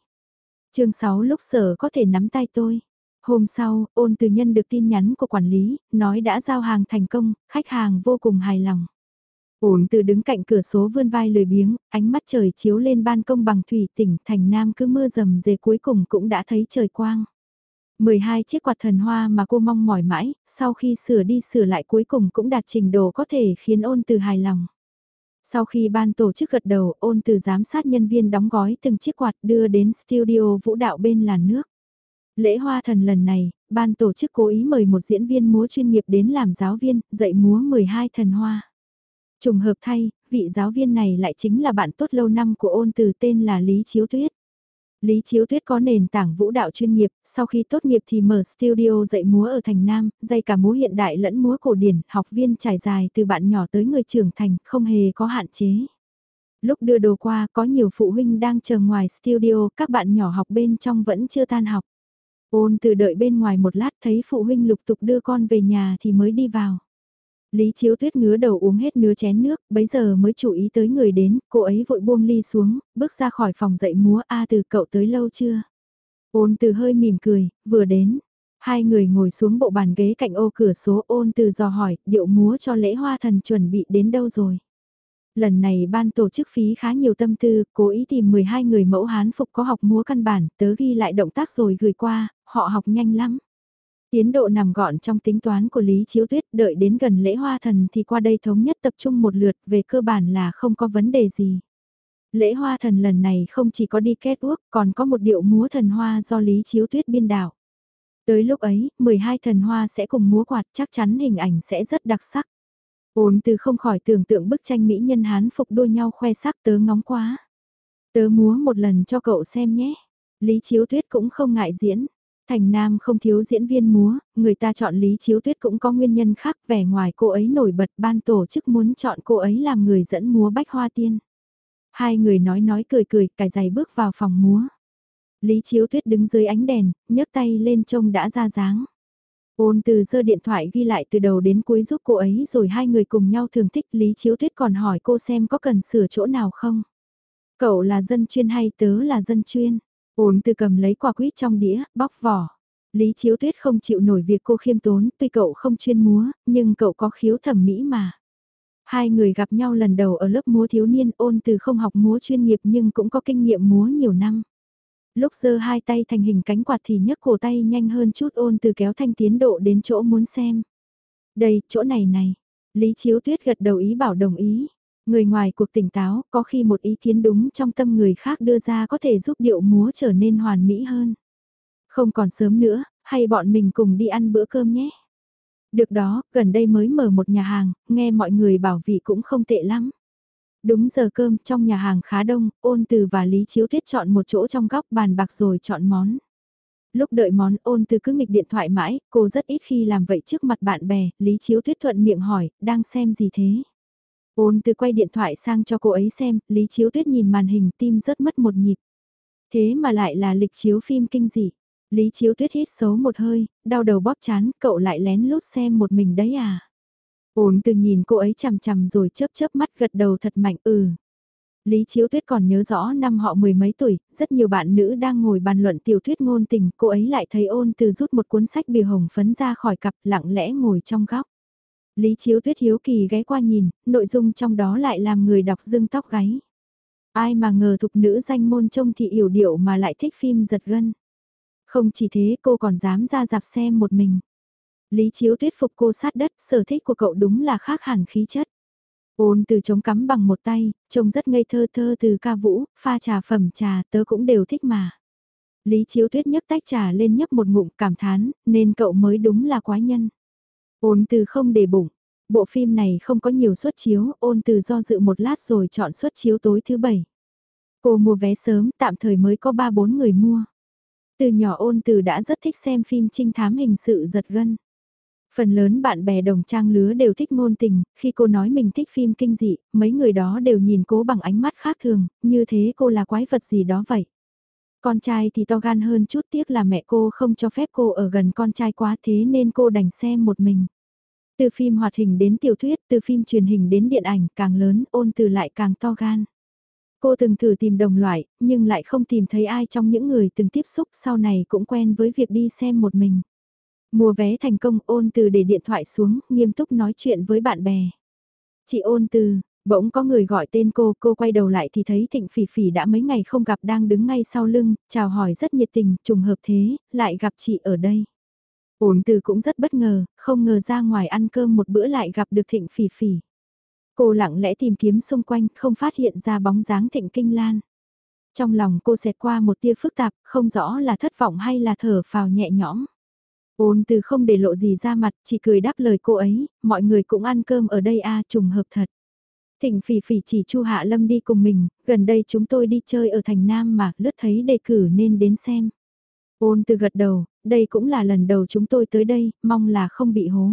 chương 6 lúc sở có thể nắm tay tôi. Hôm sau, ôn từ nhân được tin nhắn của quản lý, nói đã giao hàng thành công, khách hàng vô cùng hài lòng. Ổn từ đứng cạnh cửa số vươn vai lười biếng, ánh mắt trời chiếu lên ban công bằng thủy tỉnh thành nam cứ mưa rầm dề cuối cùng cũng đã thấy trời quang. 12 chiếc quạt thần hoa mà cô mong mỏi mãi, sau khi sửa đi sửa lại cuối cùng cũng đạt trình độ có thể khiến ôn từ hài lòng. Sau khi ban tổ chức gật đầu, ôn từ giám sát nhân viên đóng gói từng chiếc quạt đưa đến studio vũ đạo bên làn nước. Lễ hoa thần lần này, ban tổ chức cố ý mời một diễn viên múa chuyên nghiệp đến làm giáo viên, dạy múa 12 thần hoa. Trùng hợp thay, vị giáo viên này lại chính là bạn tốt lâu năm của ôn từ tên là Lý Chiếu Tuyết. Lý Chiếu Tuyết có nền tảng vũ đạo chuyên nghiệp, sau khi tốt nghiệp thì mở studio dạy múa ở Thành Nam, dạy cả múa hiện đại lẫn múa cổ điển, học viên trải dài từ bạn nhỏ tới người trưởng thành, không hề có hạn chế. Lúc đưa đồ qua có nhiều phụ huynh đang chờ ngoài studio, các bạn nhỏ học bên trong vẫn chưa tan học. Ôn từ đợi bên ngoài một lát thấy phụ huynh lục tục đưa con về nhà thì mới đi vào. Lý Chiếu Tuyết ngứa đầu uống hết nửa chén nước, bấy giờ mới chú ý tới người đến, cô ấy vội buông ly xuống, bước ra khỏi phòng dậy múa A từ cậu tới lâu chưa? Ôn từ hơi mỉm cười, vừa đến. Hai người ngồi xuống bộ bàn ghế cạnh ô cửa số ôn từ dò hỏi, điệu múa cho lễ hoa thần chuẩn bị đến đâu rồi? Lần này ban tổ chức phí khá nhiều tâm tư, cố ý tìm 12 người mẫu hán phục có học múa căn bản, tớ ghi lại động tác rồi gửi qua, họ học nhanh lắm. Tiến độ nằm gọn trong tính toán của Lý Chiếu Tuyết đợi đến gần lễ hoa thần thì qua đây thống nhất tập trung một lượt về cơ bản là không có vấn đề gì. Lễ hoa thần lần này không chỉ có đi kết ước còn có một điệu múa thần hoa do Lý Chiếu Tuyết biên đạo. Tới lúc ấy, 12 thần hoa sẽ cùng múa quạt chắc chắn hình ảnh sẽ rất đặc sắc. Ôn từ không khỏi tưởng tượng bức tranh mỹ nhân hán phục đua nhau khoe sắc tớ ngóng quá. Tớ múa một lần cho cậu xem nhé. Lý Chiếu Tuyết cũng không ngại diễn. Thành Nam không thiếu diễn viên múa, người ta chọn Lý Chiếu Tuyết cũng có nguyên nhân khác vẻ ngoài cô ấy nổi bật ban tổ chức muốn chọn cô ấy làm người dẫn múa bách hoa tiên. Hai người nói nói cười cười cài giày bước vào phòng múa. Lý Chiếu Tuyết đứng dưới ánh đèn, nhấc tay lên trông đã ra dáng. Ôn từ giơ điện thoại ghi lại từ đầu đến cuối giúp cô ấy rồi hai người cùng nhau thường thích Lý Chiếu Tuyết còn hỏi cô xem có cần sửa chỗ nào không. Cậu là dân chuyên hay tớ là dân chuyên? Ôn từ cầm lấy quả quýt trong đĩa, bóc vỏ. Lý Chiếu Tuyết không chịu nổi việc cô khiêm tốn, tuy cậu không chuyên múa, nhưng cậu có khiếu thẩm mỹ mà. Hai người gặp nhau lần đầu ở lớp múa thiếu niên ôn từ không học múa chuyên nghiệp nhưng cũng có kinh nghiệm múa nhiều năm. Lúc giơ hai tay thành hình cánh quạt thì nhấc cổ tay nhanh hơn chút ôn từ kéo thanh tiến độ đến chỗ muốn xem. Đây, chỗ này này. Lý Chiếu Tuyết gật đầu ý bảo đồng ý. Người ngoài cuộc tỉnh táo, có khi một ý kiến đúng trong tâm người khác đưa ra có thể giúp điệu múa trở nên hoàn mỹ hơn. Không còn sớm nữa, hay bọn mình cùng đi ăn bữa cơm nhé. Được đó, gần đây mới mở một nhà hàng, nghe mọi người bảo vị cũng không tệ lắm. Đúng giờ cơm trong nhà hàng khá đông, ôn từ và Lý Chiếu Tuyết chọn một chỗ trong góc bàn bạc rồi chọn món. Lúc đợi món ôn từ cứ nghịch điện thoại mãi, cô rất ít khi làm vậy trước mặt bạn bè, Lý Chiếu Tuyết thuận miệng hỏi, đang xem gì thế? Ôn từ quay điện thoại sang cho cô ấy xem, Lý Chiếu Tuyết nhìn màn hình tim rất mất một nhịp. Thế mà lại là lịch chiếu phim kinh dị. Lý Chiếu Tuyết hít xấu một hơi, đau đầu bóp chán, cậu lại lén lút xem một mình đấy à? Ôn từ nhìn cô ấy chằm chằm rồi chớp chớp mắt gật đầu thật mạnh ừ. Lý Chiếu Tuyết còn nhớ rõ năm họ mười mấy tuổi, rất nhiều bạn nữ đang ngồi bàn luận tiểu thuyết ngôn tình, cô ấy lại thấy ôn từ rút một cuốn sách bìa hồng phấn ra khỏi cặp lặng lẽ ngồi trong góc. Lý Chiếu Tuyết hiếu kỳ ghé qua nhìn, nội dung trong đó lại làm người đọc dương tóc gáy. Ai mà ngờ thục nữ danh môn trông thì yểu điệu mà lại thích phim giật gân. Không chỉ thế cô còn dám ra dạp xem một mình. Lý Chiếu Tuyết phục cô sát đất, sở thích của cậu đúng là khác hẳn khí chất. Ôn từ chống cắm bằng một tay, trông rất ngây thơ thơ từ ca vũ, pha trà phẩm trà tớ cũng đều thích mà. Lý Chiếu Tuyết nhấc tách trà lên nhấp một ngụm cảm thán, nên cậu mới đúng là quái nhân. Ôn từ không để bụng, bộ phim này không có nhiều suất chiếu, ôn từ do dự một lát rồi chọn suất chiếu tối thứ bảy. Cô mua vé sớm, tạm thời mới có 3-4 người mua. Từ nhỏ ôn từ đã rất thích xem phim trinh thám hình sự giật gân. Phần lớn bạn bè đồng trang lứa đều thích ngôn tình, khi cô nói mình thích phim kinh dị, mấy người đó đều nhìn cố bằng ánh mắt khác thường, như thế cô là quái vật gì đó vậy. Con trai thì to gan hơn chút tiếc là mẹ cô không cho phép cô ở gần con trai quá thế nên cô đành xem một mình. Từ phim hoạt hình đến tiểu thuyết, từ phim truyền hình đến điện ảnh càng lớn ôn từ lại càng to gan. Cô từng thử tìm đồng loại, nhưng lại không tìm thấy ai trong những người từng tiếp xúc sau này cũng quen với việc đi xem một mình. Mua vé thành công ôn từ để điện thoại xuống, nghiêm túc nói chuyện với bạn bè. Chị ôn từ, bỗng có người gọi tên cô, cô quay đầu lại thì thấy thịnh phỉ phỉ đã mấy ngày không gặp đang đứng ngay sau lưng, chào hỏi rất nhiệt tình, trùng hợp thế, lại gặp chị ở đây. Ôn từ cũng rất bất ngờ, không ngờ ra ngoài ăn cơm một bữa lại gặp được thịnh phỉ phỉ. Cô lặng lẽ tìm kiếm xung quanh, không phát hiện ra bóng dáng thịnh kinh lan. Trong lòng cô xẹt qua một tia phức tạp, không rõ là thất vọng hay là thở phào nhẹ nhõm. Ôn từ không để lộ gì ra mặt, chỉ cười đáp lời cô ấy, mọi người cũng ăn cơm ở đây a trùng hợp thật. Thịnh phỉ phỉ chỉ Chu Hạ Lâm đi cùng mình, gần đây chúng tôi đi chơi ở thành Nam mà, lướt thấy đề cử nên đến xem. Ôn từ gật đầu, đây cũng là lần đầu chúng tôi tới đây, mong là không bị hố.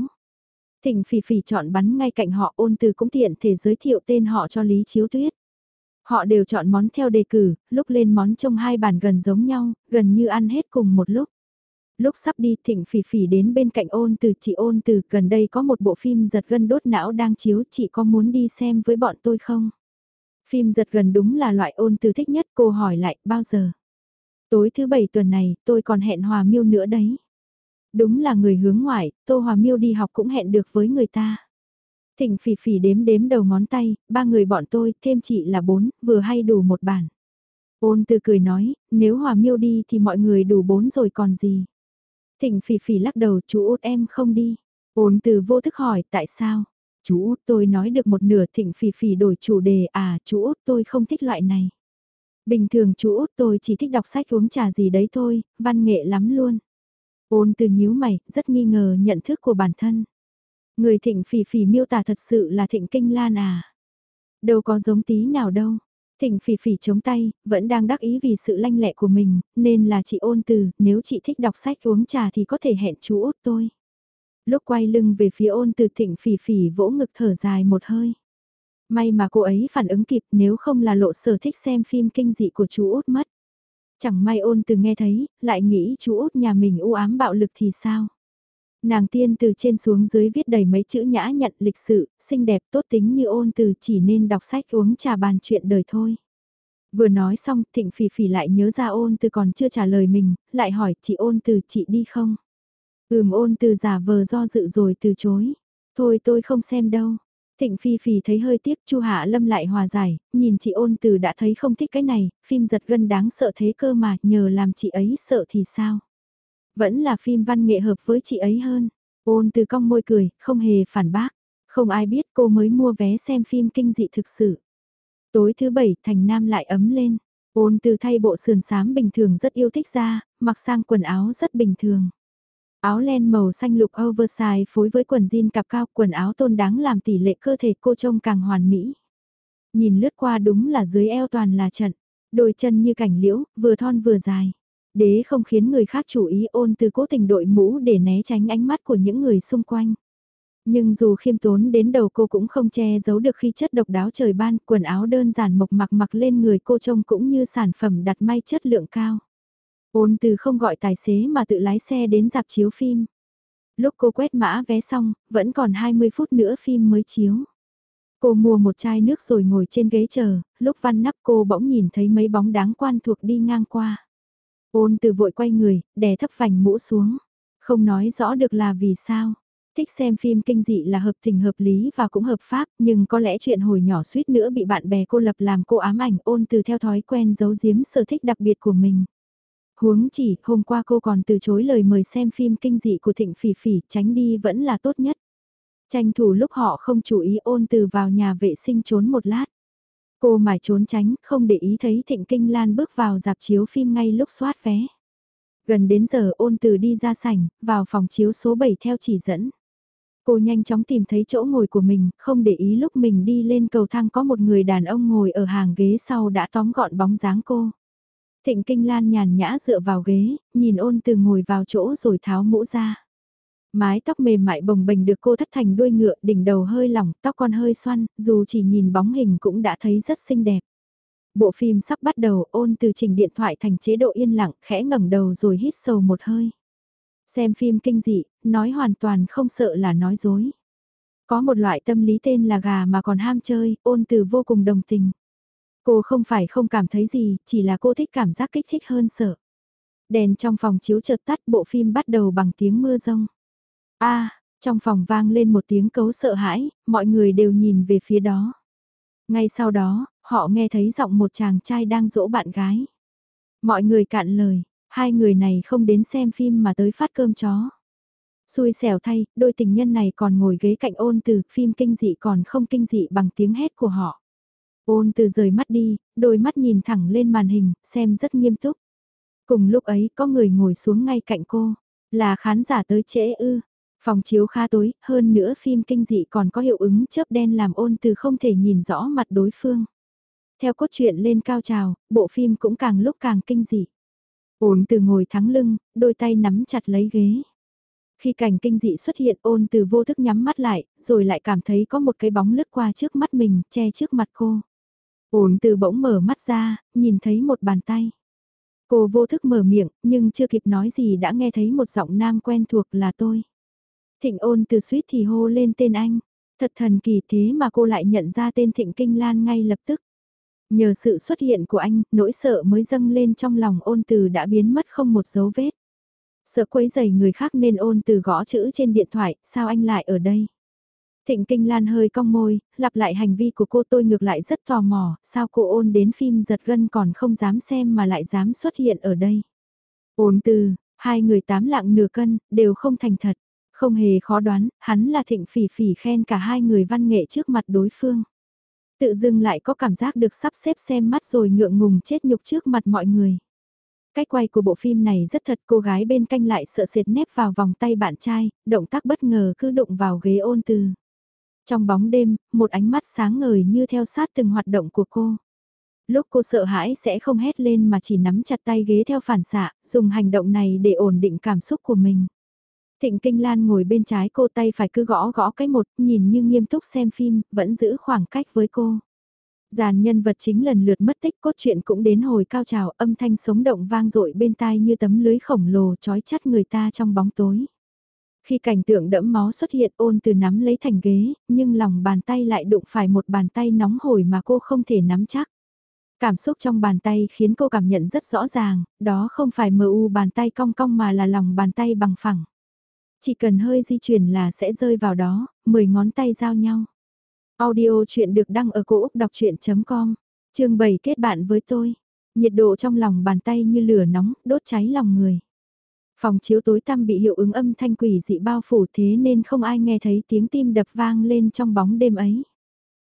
Thịnh phỉ phỉ chọn bắn ngay cạnh họ ôn từ cũng tiện thể giới thiệu tên họ cho Lý Chiếu Tuyết. Họ đều chọn món theo đề cử, lúc lên món trông hai bàn gần giống nhau, gần như ăn hết cùng một lúc. Lúc sắp đi thịnh phỉ phỉ đến bên cạnh ôn từ chị ôn từ gần đây có một bộ phim giật gân đốt não đang chiếu chị có muốn đi xem với bọn tôi không? Phim giật gần đúng là loại ôn từ thích nhất cô hỏi lại bao giờ? Tối thứ bảy tuần này tôi còn hẹn Hòa Miêu nữa đấy. Đúng là người hướng ngoại, Tô Hòa Miêu đi học cũng hẹn được với người ta. Thịnh phỉ phỉ đếm đếm đầu ngón tay, ba người bọn tôi, thêm chị là bốn, vừa hay đủ một bản. Ôn từ cười nói, nếu Hòa Miêu đi thì mọi người đủ bốn rồi còn gì. Thịnh phỉ phỉ lắc đầu chú út em không đi. Ôn từ vô thức hỏi tại sao? Chú út tôi nói được một nửa thịnh phỉ phỉ đổi chủ đề à chú út tôi không thích loại này. Bình thường chú út tôi chỉ thích đọc sách uống trà gì đấy thôi, văn nghệ lắm luôn. Ôn từ nhíu mày, rất nghi ngờ nhận thức của bản thân. Người thịnh phỉ phỉ miêu tả thật sự là thịnh kinh lan à. Đâu có giống tí nào đâu. Thịnh phỉ phỉ chống tay, vẫn đang đắc ý vì sự lanh lẹ của mình, nên là chị ôn từ, nếu chị thích đọc sách uống trà thì có thể hẹn chú út tôi. Lúc quay lưng về phía ôn từ thịnh phỉ phỉ vỗ ngực thở dài một hơi. May mà cô ấy phản ứng kịp nếu không là lộ sở thích xem phim kinh dị của chú út mất. Chẳng may ôn từ nghe thấy, lại nghĩ chú út nhà mình u ám bạo lực thì sao? Nàng tiên từ trên xuống dưới viết đầy mấy chữ nhã nhận lịch sự, xinh đẹp tốt tính như ôn từ chỉ nên đọc sách uống trà bàn chuyện đời thôi. Vừa nói xong, thịnh phỉ phỉ lại nhớ ra ôn từ còn chưa trả lời mình, lại hỏi chị ôn từ chị đi không? Ừm ôn từ giả vờ do dự rồi từ chối. Thôi tôi không xem đâu. Thịnh Phi Phi thấy hơi tiếc Chu Hạ Lâm lại hòa giải, nhìn chị ôn từ đã thấy không thích cái này, phim giật gân đáng sợ thế cơ mà nhờ làm chị ấy sợ thì sao? Vẫn là phim văn nghệ hợp với chị ấy hơn. Ôn từ cong môi cười, không hề phản bác. Không ai biết cô mới mua vé xem phim kinh dị thực sự. Tối thứ bảy thành Nam lại ấm lên. Ôn từ thay bộ sườn xám bình thường rất yêu thích ra, mặc sang quần áo rất bình thường. Áo len màu xanh lục oversize phối với quần jean cặp cao quần áo tôn đáng làm tỷ lệ cơ thể cô trông càng hoàn mỹ. Nhìn lướt qua đúng là dưới eo toàn là trận, đôi chân như cảnh liễu, vừa thon vừa dài. Đế không khiến người khác chú ý ôn từ cố tình đội mũ để né tránh ánh mắt của những người xung quanh. Nhưng dù khiêm tốn đến đầu cô cũng không che giấu được khi chất độc đáo trời ban, quần áo đơn giản mộc mặc mặc lên người cô trông cũng như sản phẩm đặt may chất lượng cao. Ôn từ không gọi tài xế mà tự lái xe đến dạp chiếu phim. Lúc cô quét mã vé xong, vẫn còn 20 phút nữa phim mới chiếu. Cô mua một chai nước rồi ngồi trên ghế chờ, lúc văn nắp cô bỗng nhìn thấy mấy bóng đáng quan thuộc đi ngang qua. Ôn từ vội quay người, đè thấp vành mũ xuống. Không nói rõ được là vì sao. Thích xem phim kinh dị là hợp tình hợp lý và cũng hợp pháp, nhưng có lẽ chuyện hồi nhỏ suýt nữa bị bạn bè cô lập làm cô ám ảnh ôn từ theo thói quen giấu giếm sở thích đặc biệt của mình. Huống chỉ, hôm qua cô còn từ chối lời mời xem phim kinh dị của Thịnh Phỉ Phỉ, tránh đi vẫn là tốt nhất. Tranh thủ lúc họ không chú ý ôn từ vào nhà vệ sinh trốn một lát. Cô mải trốn tránh, không để ý thấy Thịnh Kinh Lan bước vào dạp chiếu phim ngay lúc soát vé. Gần đến giờ ôn từ đi ra sảnh, vào phòng chiếu số 7 theo chỉ dẫn. Cô nhanh chóng tìm thấy chỗ ngồi của mình, không để ý lúc mình đi lên cầu thang có một người đàn ông ngồi ở hàng ghế sau đã tóm gọn bóng dáng cô. Thịnh Kinh Lan nhàn nhã dựa vào ghế, nhìn ôn từ ngồi vào chỗ rồi tháo mũ ra. Mái tóc mềm mại bồng bềnh được cô thắt thành đuôi ngựa, đỉnh đầu hơi lỏng, tóc con hơi xoăn, dù chỉ nhìn bóng hình cũng đã thấy rất xinh đẹp. Bộ phim sắp bắt đầu, ôn từ trình điện thoại thành chế độ yên lặng, khẽ ngẩng đầu rồi hít sâu một hơi. Xem phim kinh dị, nói hoàn toàn không sợ là nói dối. Có một loại tâm lý tên là gà mà còn ham chơi, ôn từ vô cùng đồng tình. Cô không phải không cảm thấy gì, chỉ là cô thích cảm giác kích thích hơn sợ. Đèn trong phòng chiếu chợt tắt bộ phim bắt đầu bằng tiếng mưa rông. a trong phòng vang lên một tiếng cấu sợ hãi, mọi người đều nhìn về phía đó. Ngay sau đó, họ nghe thấy giọng một chàng trai đang dỗ bạn gái. Mọi người cạn lời, hai người này không đến xem phim mà tới phát cơm chó. Xui xẻo thay, đôi tình nhân này còn ngồi ghế cạnh ôn từ, phim kinh dị còn không kinh dị bằng tiếng hét của họ. Ôn từ rời mắt đi, đôi mắt nhìn thẳng lên màn hình, xem rất nghiêm túc. Cùng lúc ấy có người ngồi xuống ngay cạnh cô, là khán giả tới trễ ư. Phòng chiếu khá tối, hơn nữa phim kinh dị còn có hiệu ứng chớp đen làm ôn từ không thể nhìn rõ mặt đối phương. Theo cốt truyện lên cao trào, bộ phim cũng càng lúc càng kinh dị. Ôn từ ngồi thắng lưng, đôi tay nắm chặt lấy ghế. Khi cảnh kinh dị xuất hiện ôn từ vô thức nhắm mắt lại, rồi lại cảm thấy có một cái bóng lướt qua trước mắt mình, che trước mặt cô. Ôn từ bỗng mở mắt ra, nhìn thấy một bàn tay. Cô vô thức mở miệng, nhưng chưa kịp nói gì đã nghe thấy một giọng nam quen thuộc là tôi. Thịnh ôn từ suýt thì hô lên tên anh. Thật thần kỳ thế mà cô lại nhận ra tên Thịnh Kinh Lan ngay lập tức. Nhờ sự xuất hiện của anh, nỗi sợ mới dâng lên trong lòng ôn từ đã biến mất không một dấu vết. Sợ quấy giày người khác nên ôn từ gõ chữ trên điện thoại, sao anh lại ở đây? Thịnh Kinh Lan hơi cong môi, lặp lại hành vi của cô tôi ngược lại rất tò mò, sao cô ôn đến phim giật gân còn không dám xem mà lại dám xuất hiện ở đây. Ôn từ, hai người tám lạng nửa cân, đều không thành thật. Không hề khó đoán, hắn là thịnh phỉ phỉ khen cả hai người văn nghệ trước mặt đối phương. Tự dưng lại có cảm giác được sắp xếp xem mắt rồi ngượng ngùng chết nhục trước mặt mọi người. Cách quay của bộ phim này rất thật cô gái bên canh lại sợ sệt nép vào vòng tay bạn trai, động tác bất ngờ cứ đụng vào ghế ôn từ. Trong bóng đêm, một ánh mắt sáng ngời như theo sát từng hoạt động của cô. Lúc cô sợ hãi sẽ không hét lên mà chỉ nắm chặt tay ghế theo phản xạ, dùng hành động này để ổn định cảm xúc của mình. Thịnh Kinh Lan ngồi bên trái cô tay phải cứ gõ gõ cái một, nhìn như nghiêm túc xem phim, vẫn giữ khoảng cách với cô. Giàn nhân vật chính lần lượt mất tích cốt truyện cũng đến hồi cao trào âm thanh sống động vang dội bên tai như tấm lưới khổng lồ trói chắt người ta trong bóng tối. Khi cảnh tượng đẫm máu xuất hiện ôn từ nắm lấy thành ghế, nhưng lòng bàn tay lại đụng phải một bàn tay nóng hổi mà cô không thể nắm chắc. Cảm xúc trong bàn tay khiến cô cảm nhận rất rõ ràng, đó không phải mờ u bàn tay cong cong mà là lòng bàn tay bằng phẳng. Chỉ cần hơi di chuyển là sẽ rơi vào đó, 10 ngón tay giao nhau. Audio chuyện được đăng ở cổ Úc đọc chuyện.com, chương 7 kết bạn với tôi. Nhiệt độ trong lòng bàn tay như lửa nóng, đốt cháy lòng người. Phòng chiếu tối tăm bị hiệu ứng âm thanh quỷ dị bao phủ thế nên không ai nghe thấy tiếng tim đập vang lên trong bóng đêm ấy.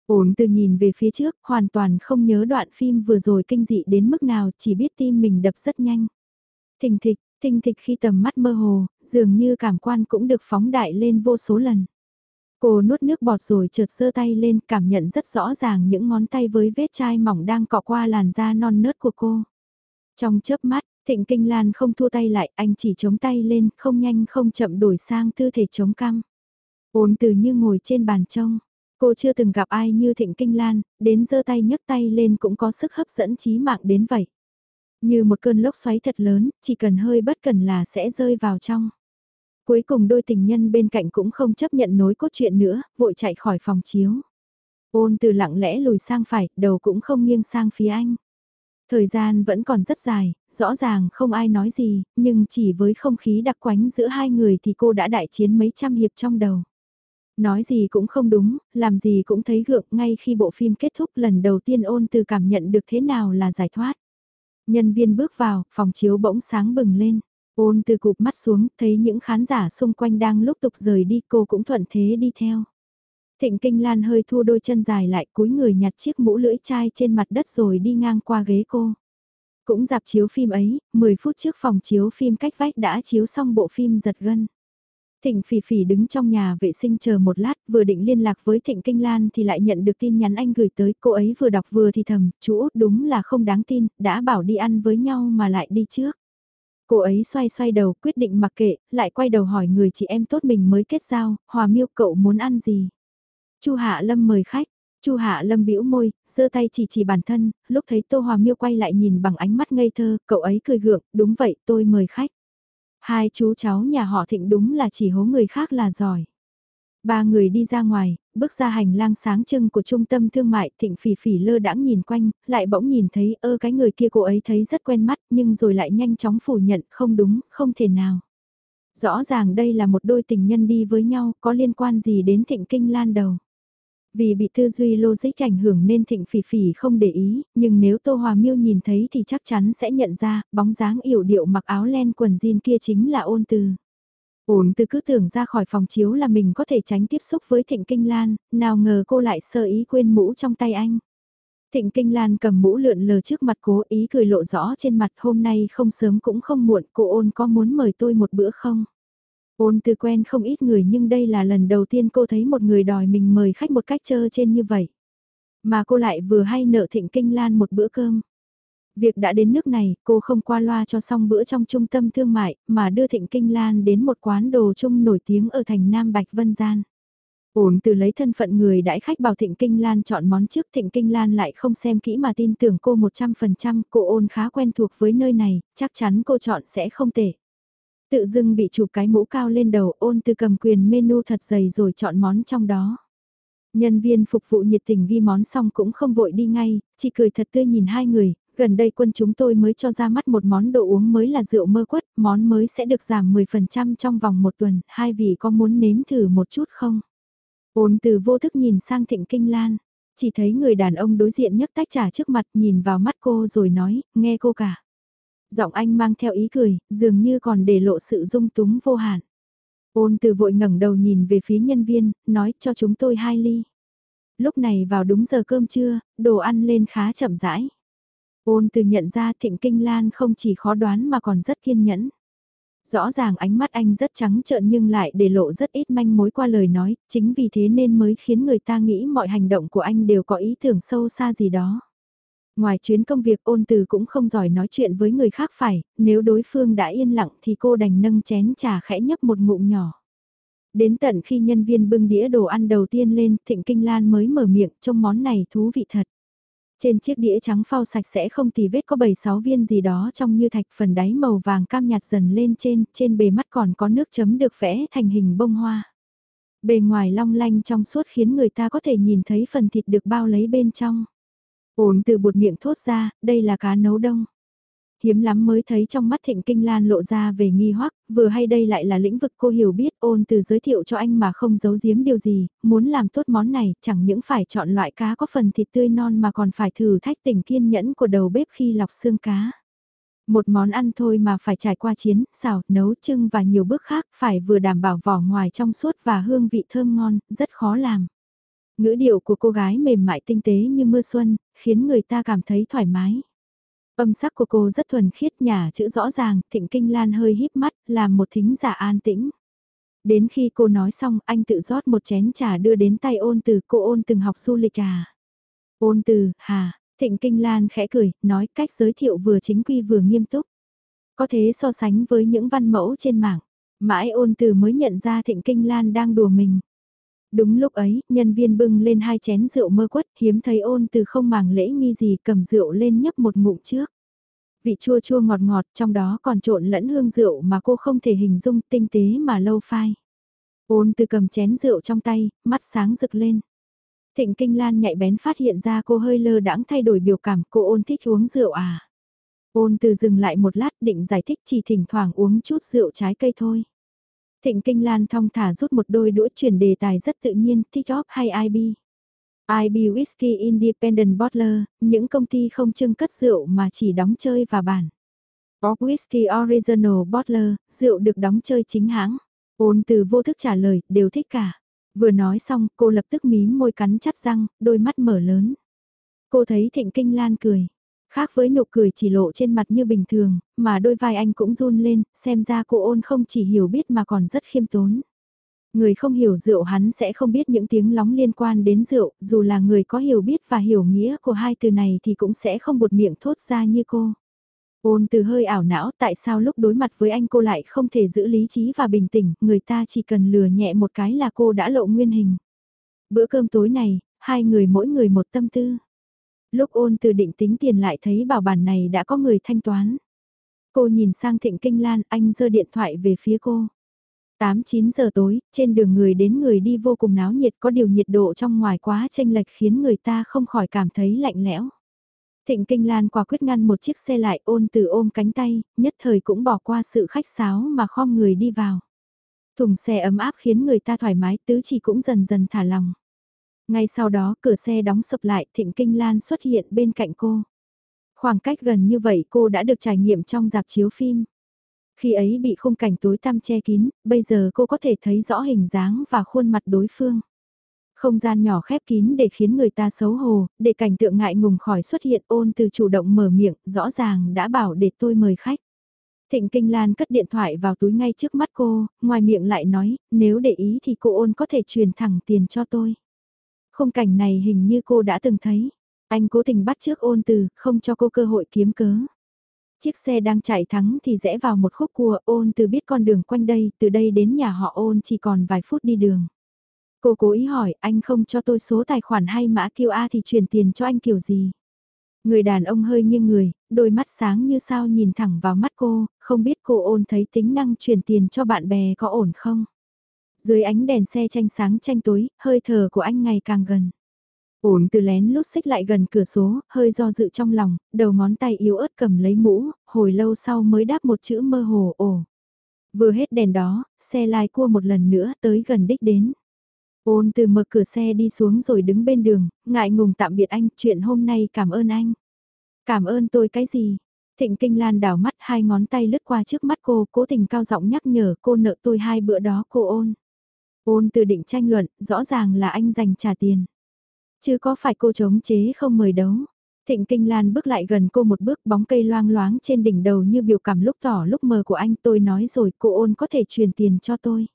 Ổn từ nhìn về phía trước, hoàn toàn không nhớ đoạn phim vừa rồi kinh dị đến mức nào, chỉ biết tim mình đập rất nhanh. Thình thịch, thình thịch khi tầm mắt mơ hồ, dường như cảm quan cũng được phóng đại lên vô số lần. Cô nuốt nước bọt rồi trượt sơ tay lên cảm nhận rất rõ ràng những ngón tay với vết chai mỏng đang cọ qua làn da non nớt của cô. Trong chớp mắt, Thịnh Kinh Lan không thua tay lại, anh chỉ chống tay lên, không nhanh không chậm đổi sang tư thể chống căng. Ôn từ như ngồi trên bàn trông, cô chưa từng gặp ai như Thịnh Kinh Lan, đến giơ tay nhấc tay lên cũng có sức hấp dẫn trí mạng đến vậy. Như một cơn lốc xoáy thật lớn, chỉ cần hơi bất cần là sẽ rơi vào trong. Cuối cùng đôi tình nhân bên cạnh cũng không chấp nhận nối cốt chuyện nữa, vội chạy khỏi phòng chiếu. Ôn từ lặng lẽ lùi sang phải, đầu cũng không nghiêng sang phía anh. Thời gian vẫn còn rất dài, rõ ràng không ai nói gì, nhưng chỉ với không khí đặc quánh giữa hai người thì cô đã đại chiến mấy trăm hiệp trong đầu. Nói gì cũng không đúng, làm gì cũng thấy gượng ngay khi bộ phim kết thúc lần đầu tiên ôn từ cảm nhận được thế nào là giải thoát. Nhân viên bước vào, phòng chiếu bỗng sáng bừng lên. Ôn từ cụp mắt xuống, thấy những khán giả xung quanh đang lúc tục rời đi, cô cũng thuận thế đi theo. Thịnh Kinh Lan hơi thua đôi chân dài lại cúi người nhặt chiếc mũ lưỡi chai trên mặt đất rồi đi ngang qua ghế cô. Cũng dạp chiếu phim ấy, 10 phút trước phòng chiếu phim cách vách đã chiếu xong bộ phim giật gân. Thịnh Phỉ Phỉ đứng trong nhà vệ sinh chờ một lát, vừa định liên lạc với Thịnh Kinh Lan thì lại nhận được tin nhắn anh gửi tới, cô ấy vừa đọc vừa thì thầm, chú út đúng là không đáng tin, đã bảo đi ăn với nhau mà lại đi trước. Cô ấy xoay xoay đầu quyết định mặc kệ, lại quay đầu hỏi người chị em tốt mình mới kết giao, Hòa Miêu cậu muốn ăn gì? Chu Hạ Lâm mời khách, Chu Hạ Lâm bĩu môi, giơ tay chỉ chỉ bản thân, lúc thấy Tô Hòa Miêu quay lại nhìn bằng ánh mắt ngây thơ, cậu ấy cười gượng, đúng vậy, tôi mời khách. Hai chú cháu nhà họ Thịnh đúng là chỉ hố người khác là giỏi. Ba người đi ra ngoài, bước ra hành lang sáng trưng của trung tâm thương mại, Thịnh Phỉ Phỉ lơ đãng nhìn quanh, lại bỗng nhìn thấy ơ cái người kia cô ấy thấy rất quen mắt, nhưng rồi lại nhanh chóng phủ nhận, không đúng, không thể nào. Rõ ràng đây là một đôi tình nhân đi với nhau, có liên quan gì đến Thịnh Kinh Lan đầu. Vì bị tư duy logic ảnh hưởng nên thịnh phỉ phỉ không để ý, nhưng nếu Tô Hòa Miêu nhìn thấy thì chắc chắn sẽ nhận ra, bóng dáng yểu điệu mặc áo len quần jean kia chính là ôn từ. Ôn từ cứ tưởng ra khỏi phòng chiếu là mình có thể tránh tiếp xúc với Thịnh Kinh Lan, nào ngờ cô lại sơ ý quên mũ trong tay anh. Thịnh Kinh Lan cầm mũ lượn lờ trước mặt cố ý cười lộ rõ trên mặt hôm nay không sớm cũng không muộn cô ôn có muốn mời tôi một bữa không? Ôn từ quen không ít người nhưng đây là lần đầu tiên cô thấy một người đòi mình mời khách một cách trơ trên như vậy. Mà cô lại vừa hay nợ thịnh kinh lan một bữa cơm. Việc đã đến nước này, cô không qua loa cho xong bữa trong trung tâm thương mại, mà đưa Thịnh Kinh Lan đến một quán đồ chung nổi tiếng ở thành Nam Bạch Vân Gian. Ổn từ lấy thân phận người đãi khách bảo Thịnh Kinh Lan chọn món trước Thịnh Kinh Lan lại không xem kỹ mà tin tưởng cô 100%, cô ôn khá quen thuộc với nơi này, chắc chắn cô chọn sẽ không tệ. Tự dưng bị chụp cái mũ cao lên đầu ôn từ cầm quyền menu thật dày rồi chọn món trong đó. Nhân viên phục vụ nhiệt tình ghi món xong cũng không vội đi ngay, chỉ cười thật tươi nhìn hai người, gần đây quân chúng tôi mới cho ra mắt một món đồ uống mới là rượu mơ quất, món mới sẽ được giảm 10% trong vòng một tuần, hai vị có muốn nếm thử một chút không? Ôn từ vô thức nhìn sang thịnh kinh lan, chỉ thấy người đàn ông đối diện nhấc tách trà trước mặt nhìn vào mắt cô rồi nói, nghe cô cả. Giọng anh mang theo ý cười, dường như còn để lộ sự dung túng vô hạn. Ôn từ vội ngẩng đầu nhìn về phía nhân viên, nói cho chúng tôi hai ly. Lúc này vào đúng giờ cơm trưa, đồ ăn lên khá chậm rãi. Ôn từ nhận ra thịnh kinh lan không chỉ khó đoán mà còn rất kiên nhẫn. Rõ ràng ánh mắt anh rất trắng trợn nhưng lại để lộ rất ít manh mối qua lời nói, chính vì thế nên mới khiến người ta nghĩ mọi hành động của anh đều có ý tưởng sâu xa gì đó. Ngoài chuyến công việc ôn từ cũng không giỏi nói chuyện với người khác phải, nếu đối phương đã yên lặng thì cô đành nâng chén trà khẽ nhấp một ngụm nhỏ. Đến tận khi nhân viên bưng đĩa đồ ăn đầu tiên lên, Thịnh Kinh Lan mới mở miệng trông món này thú vị thật. Trên chiếc đĩa trắng phao sạch sẽ không tì vết có 7-6 viên gì đó trong như thạch phần đáy màu vàng cam nhạt dần lên trên, trên bề mắt còn có nước chấm được vẽ thành hình bông hoa. Bề ngoài long lanh trong suốt khiến người ta có thể nhìn thấy phần thịt được bao lấy bên trong. Ổn từ bột miệng thốt ra, đây là cá nấu đông. Hiếm lắm mới thấy trong mắt thịnh kinh lan lộ ra về nghi hoắc, vừa hay đây lại là lĩnh vực cô hiểu biết ôn từ giới thiệu cho anh mà không giấu giếm điều gì, muốn làm tốt món này chẳng những phải chọn loại cá có phần thịt tươi non mà còn phải thử thách tình kiên nhẫn của đầu bếp khi lọc xương cá. Một món ăn thôi mà phải trải qua chiến, xào, nấu trưng và nhiều bước khác phải vừa đảm bảo vỏ ngoài trong suốt và hương vị thơm ngon, rất khó làm. Ngữ điệu của cô gái mềm mại tinh tế như mưa xuân, khiến người ta cảm thấy thoải mái. Âm sắc của cô rất thuần khiết nhà chữ rõ ràng, thịnh kinh lan hơi híp mắt, làm một thính giả an tĩnh. Đến khi cô nói xong, anh tự rót một chén trà đưa đến tay ôn từ cô ôn từng học du lịch à. Ôn từ, hà, thịnh kinh lan khẽ cười, nói cách giới thiệu vừa chính quy vừa nghiêm túc. Có thế so sánh với những văn mẫu trên mạng, mãi ôn từ mới nhận ra thịnh kinh lan đang đùa mình. Đúng lúc ấy, nhân viên bưng lên hai chén rượu mơ quất, hiếm thấy ôn từ không màng lễ nghi gì cầm rượu lên nhấp một ngụm trước. Vị chua chua ngọt ngọt trong đó còn trộn lẫn hương rượu mà cô không thể hình dung tinh tế mà lâu phai. Ôn từ cầm chén rượu trong tay, mắt sáng rực lên. Thịnh Kinh Lan nhạy bén phát hiện ra cô hơi lơ đãng thay đổi biểu cảm, cô ôn thích uống rượu à. Ôn từ dừng lại một lát định giải thích chỉ thỉnh thoảng uống chút rượu trái cây thôi. Thịnh Kinh Lan thong thả rút một đôi đũa chuyển đề tài rất tự nhiên, thích hay IB. IB Whiskey Independent Bottler, những công ty không trưng cất rượu mà chỉ đóng chơi và bản. Bob Whiskey Original Bottler, rượu được đóng chơi chính hãng. Ôn từ vô thức trả lời, đều thích cả. Vừa nói xong, cô lập tức mím môi cắn chắt răng, đôi mắt mở lớn. Cô thấy Thịnh Kinh Lan cười. Khác với nụ cười chỉ lộ trên mặt như bình thường, mà đôi vai anh cũng run lên, xem ra cô ôn không chỉ hiểu biết mà còn rất khiêm tốn. Người không hiểu rượu hắn sẽ không biết những tiếng lóng liên quan đến rượu, dù là người có hiểu biết và hiểu nghĩa của hai từ này thì cũng sẽ không buột miệng thốt ra như cô. Ôn từ hơi ảo não tại sao lúc đối mặt với anh cô lại không thể giữ lý trí và bình tĩnh, người ta chỉ cần lừa nhẹ một cái là cô đã lộ nguyên hình. Bữa cơm tối này, hai người mỗi người một tâm tư. Lúc ôn từ định tính tiền lại thấy bảo bản này đã có người thanh toán. Cô nhìn sang thịnh kinh lan, anh giơ điện thoại về phía cô. 8-9 giờ tối, trên đường người đến người đi vô cùng náo nhiệt có điều nhiệt độ trong ngoài quá chênh lệch khiến người ta không khỏi cảm thấy lạnh lẽo. Thịnh Kinh Lan quả quyết ngăn một chiếc xe lại ôn từ ôm cánh tay, nhất thời cũng bỏ qua sự khách sáo mà khom người đi vào. Thùng xe ấm áp khiến người ta thoải mái tứ chỉ cũng dần dần thả lòng. Ngay sau đó cửa xe đóng sập lại Thịnh Kinh Lan xuất hiện bên cạnh cô. Khoảng cách gần như vậy cô đã được trải nghiệm trong dạp chiếu phim. Khi ấy bị khung cảnh tối tăm che kín, bây giờ cô có thể thấy rõ hình dáng và khuôn mặt đối phương. Không gian nhỏ khép kín để khiến người ta xấu hổ, để cảnh tượng ngại ngùng khỏi xuất hiện ôn từ chủ động mở miệng, rõ ràng đã bảo để tôi mời khách. Thịnh Kinh Lan cất điện thoại vào túi ngay trước mắt cô, ngoài miệng lại nói, nếu để ý thì cô ôn có thể truyền thẳng tiền cho tôi. Khung cảnh này hình như cô đã từng thấy. Anh cố tình bắt trước ôn từ, không cho cô cơ hội kiếm cớ. Chiếc xe đang chạy thắng thì rẽ vào một khúc cua ôn từ biết con đường quanh đây, từ đây đến nhà họ ôn chỉ còn vài phút đi đường. Cô cố ý hỏi anh không cho tôi số tài khoản hay mã qr thì chuyển tiền cho anh kiểu gì. Người đàn ông hơi nghiêng người, đôi mắt sáng như sao nhìn thẳng vào mắt cô, không biết cô ôn thấy tính năng chuyển tiền cho bạn bè có ổn không. Dưới ánh đèn xe tranh sáng tranh tối, hơi thở của anh ngày càng gần. Ổn từ lén lút xích lại gần cửa số, hơi do dự trong lòng, đầu ngón tay yếu ớt cầm lấy mũ, hồi lâu sau mới đáp một chữ mơ hồ ồ. Vừa hết đèn đó, xe lai cua một lần nữa tới gần đích đến. Ôn từ mở cửa xe đi xuống rồi đứng bên đường, ngại ngùng tạm biệt anh, chuyện hôm nay cảm ơn anh. Cảm ơn tôi cái gì? Thịnh Kinh Lan đảo mắt hai ngón tay lướt qua trước mắt cô, cố tình cao giọng nhắc nhở cô nợ tôi hai bữa đó cô ôn. Ôn từ định tranh luận, rõ ràng là anh dành trả tiền. Chứ có phải cô chống chế không mời đấu. Thịnh Kinh Lan bước lại gần cô một bước bóng cây loang loáng trên đỉnh đầu như biểu cảm lúc tỏ lúc mờ của anh tôi nói rồi cô ôn có thể truyền tiền cho tôi.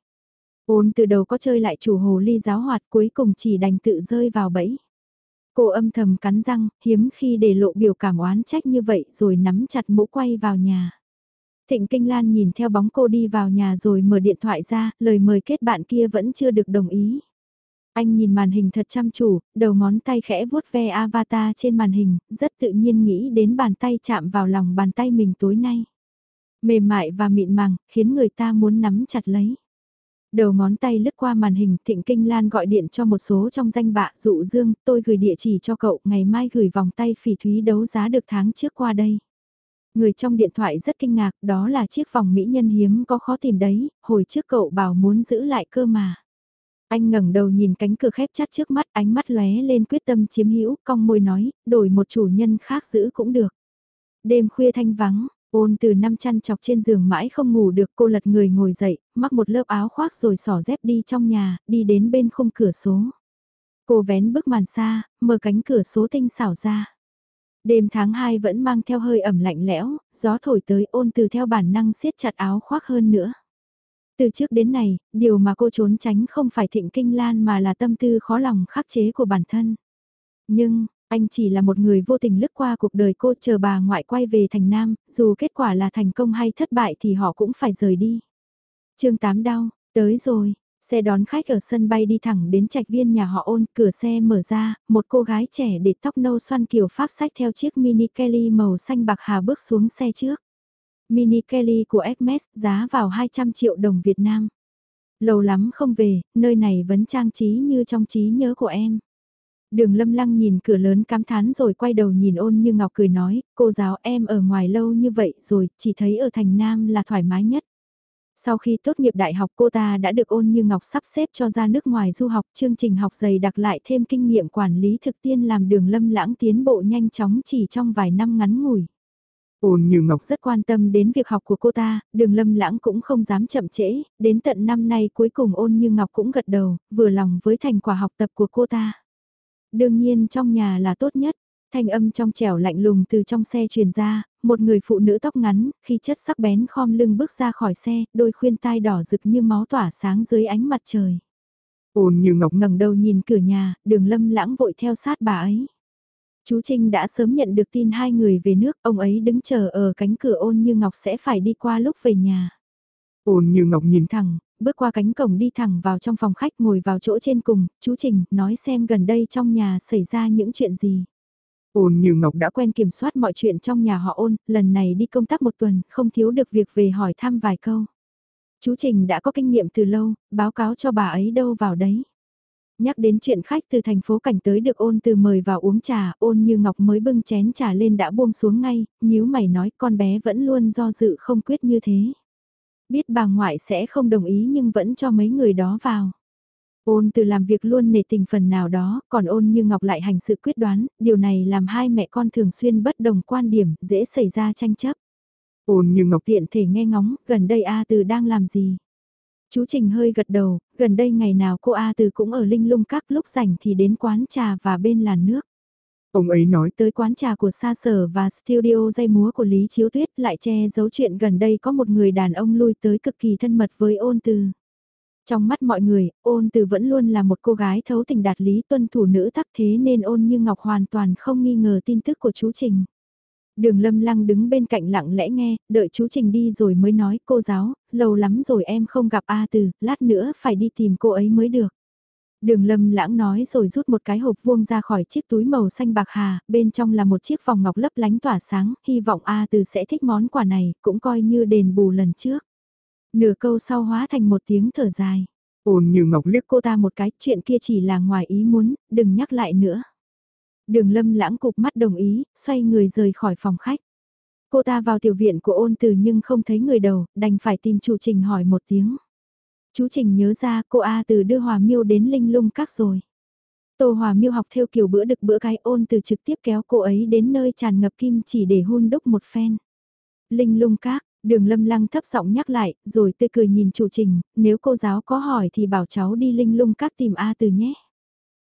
Ôn từ đầu có chơi lại chủ hồ ly giáo hoạt cuối cùng chỉ đành tự rơi vào bẫy. Cô âm thầm cắn răng, hiếm khi để lộ biểu cảm oán trách như vậy rồi nắm chặt mũ quay vào nhà. Thịnh Kinh Lan nhìn theo bóng cô đi vào nhà rồi mở điện thoại ra, lời mời kết bạn kia vẫn chưa được đồng ý. Anh nhìn màn hình thật chăm chủ, đầu ngón tay khẽ vuốt ve avatar trên màn hình, rất tự nhiên nghĩ đến bàn tay chạm vào lòng bàn tay mình tối nay. Mềm mại và mịn màng, khiến người ta muốn nắm chặt lấy. Đầu ngón tay lướt qua màn hình, Thịnh Kinh Lan gọi điện cho một số trong danh bạ dụ dương, tôi gửi địa chỉ cho cậu, ngày mai gửi vòng tay phỉ thúy đấu giá được tháng trước qua đây. Người trong điện thoại rất kinh ngạc, đó là chiếc vòng mỹ nhân hiếm có khó tìm đấy, hồi trước cậu bảo muốn giữ lại cơ mà. Anh ngẩng đầu nhìn cánh cửa khép chặt trước mắt, ánh mắt lóe lên quyết tâm chiếm hữu, cong môi nói, đổi một chủ nhân khác giữ cũng được. Đêm khuya thanh vắng, ôn từ năm chăn chọc trên giường mãi không ngủ được cô lật người ngồi dậy, mắc một lớp áo khoác rồi xỏ dép đi trong nhà, đi đến bên khung cửa số. Cô vén bức màn xa, mở cánh cửa số tinh xảo ra. Đêm tháng 2 vẫn mang theo hơi ẩm lạnh lẽo, gió thổi tới ôn từ theo bản năng siết chặt áo khoác hơn nữa. Từ trước đến này, điều mà cô trốn tránh không phải thịnh kinh lan mà là tâm tư khó lòng khắc chế của bản thân. Nhưng, anh chỉ là một người vô tình lướt qua cuộc đời cô chờ bà ngoại quay về thành Nam, dù kết quả là thành công hay thất bại thì họ cũng phải rời đi. chương 8 đau, tới rồi, xe đón khách ở sân bay đi thẳng đến trạch viên nhà họ ôn, cửa xe mở ra, một cô gái trẻ để tóc nâu xoăn kiểu pháp sách theo chiếc mini Kelly màu xanh bạc hà bước xuống xe trước. Mini Kelly của Hermes giá vào 200 triệu đồng Việt Nam. Lâu lắm không về, nơi này vẫn trang trí như trong trí nhớ của em. Đường lâm lăng nhìn cửa lớn cám thán rồi quay đầu nhìn ôn như ngọc cười nói, cô giáo em ở ngoài lâu như vậy rồi, chỉ thấy ở thành Nam là thoải mái nhất. Sau khi tốt nghiệp đại học cô ta đã được ôn như ngọc sắp xếp cho ra nước ngoài du học chương trình học dày đặc lại thêm kinh nghiệm quản lý thực tiên làm đường lâm lãng tiến bộ nhanh chóng chỉ trong vài năm ngắn ngủi. Ôn như Ngọc rất quan tâm đến việc học của cô ta, đường lâm lãng cũng không dám chậm trễ, đến tận năm nay cuối cùng ôn như Ngọc cũng gật đầu, vừa lòng với thành quả học tập của cô ta. Đương nhiên trong nhà là tốt nhất, thanh âm trong trẻo lạnh lùng từ trong xe truyền ra, một người phụ nữ tóc ngắn, khi chất sắc bén khom lưng bước ra khỏi xe, đôi khuyên tai đỏ rực như máu tỏa sáng dưới ánh mặt trời. Ôn như Ngọc ngẩng đầu nhìn cửa nhà, đường lâm lãng vội theo sát bà ấy. Chú Trinh đã sớm nhận được tin hai người về nước, ông ấy đứng chờ ở cánh cửa ôn như Ngọc sẽ phải đi qua lúc về nhà. Ôn như Ngọc nhìn thẳng, bước qua cánh cổng đi thẳng vào trong phòng khách ngồi vào chỗ trên cùng, chú Trình nói xem gần đây trong nhà xảy ra những chuyện gì. Ôn như Ngọc đã quen kiểm soát mọi chuyện trong nhà họ ôn, lần này đi công tác một tuần, không thiếu được việc về hỏi thăm vài câu. Chú Trình đã có kinh nghiệm từ lâu, báo cáo cho bà ấy đâu vào đấy. Nhắc đến chuyện khách từ thành phố cảnh tới được ôn từ mời vào uống trà, ôn như ngọc mới bưng chén trà lên đã buông xuống ngay, nhíu mày nói con bé vẫn luôn do dự không quyết như thế. Biết bà ngoại sẽ không đồng ý nhưng vẫn cho mấy người đó vào. Ôn từ làm việc luôn nể tình phần nào đó, còn ôn như ngọc lại hành sự quyết đoán, điều này làm hai mẹ con thường xuyên bất đồng quan điểm, dễ xảy ra tranh chấp. Ôn như ngọc tiện thể nghe ngóng, gần đây A từ đang làm gì? Chú Trình hơi gật đầu, gần đây ngày nào cô A Từ cũng ở Linh Lung các lúc rảnh thì đến quán trà và bên làn nước. Ông ấy nói tới quán trà của Sa Sở và studio dây múa của Lý Chiếu Tuyết lại che giấu chuyện gần đây có một người đàn ông lui tới cực kỳ thân mật với ôn từ. Trong mắt mọi người, ôn từ vẫn luôn là một cô gái thấu tình đạt lý tuân thủ nữ tắc thế nên ôn như ngọc hoàn toàn không nghi ngờ tin tức của chú Trình. Đường lâm lăng đứng bên cạnh lặng lẽ nghe, đợi chú Trình đi rồi mới nói cô giáo, lâu lắm rồi em không gặp A Từ, lát nữa phải đi tìm cô ấy mới được. Đường lâm lãng nói rồi rút một cái hộp vuông ra khỏi chiếc túi màu xanh bạc hà, bên trong là một chiếc vòng ngọc lấp lánh tỏa sáng, hy vọng A Từ sẽ thích món quà này, cũng coi như đền bù lần trước. Nửa câu sau hóa thành một tiếng thở dài. Ôn như ngọc liếc cô ta một cái, chuyện kia chỉ là ngoài ý muốn, đừng nhắc lại nữa. Đường lâm lãng cục mắt đồng ý, xoay người rời khỏi phòng khách. Cô ta vào tiểu viện của ôn từ nhưng không thấy người đầu, đành phải tìm chủ trình hỏi một tiếng. Chú Trình nhớ ra cô A từ đưa Hòa Miêu đến Linh Lung Các rồi. Tô Hòa Miêu học theo kiểu bữa đực bữa cái ôn từ trực tiếp kéo cô ấy đến nơi tràn ngập kim chỉ để hun đúc một phen. Linh Lung Các, đường lâm lăng thấp giọng nhắc lại, rồi tươi cười nhìn chủ trình, nếu cô giáo có hỏi thì bảo cháu đi Linh Lung Các tìm A từ nhé.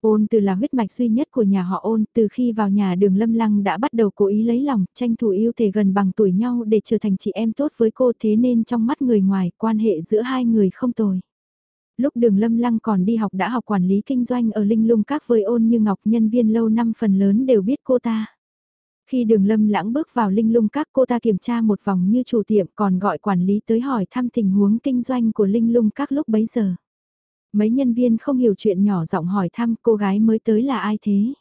Ôn từ là huyết mạch duy nhất của nhà họ ôn, từ khi vào nhà đường lâm lăng đã bắt đầu cố ý lấy lòng, tranh thủ yêu thể gần bằng tuổi nhau để trở thành chị em tốt với cô thế nên trong mắt người ngoài, quan hệ giữa hai người không tồi. Lúc đường lâm lăng còn đi học đã học quản lý kinh doanh ở Linh Lung Các với ôn như ngọc nhân viên lâu năm phần lớn đều biết cô ta. Khi đường lâm lãng bước vào Linh Lung Các cô ta kiểm tra một vòng như chủ tiệm còn gọi quản lý tới hỏi thăm tình huống kinh doanh của Linh Lung Các lúc bấy giờ. Mấy nhân viên không hiểu chuyện nhỏ giọng hỏi thăm cô gái mới tới là ai thế.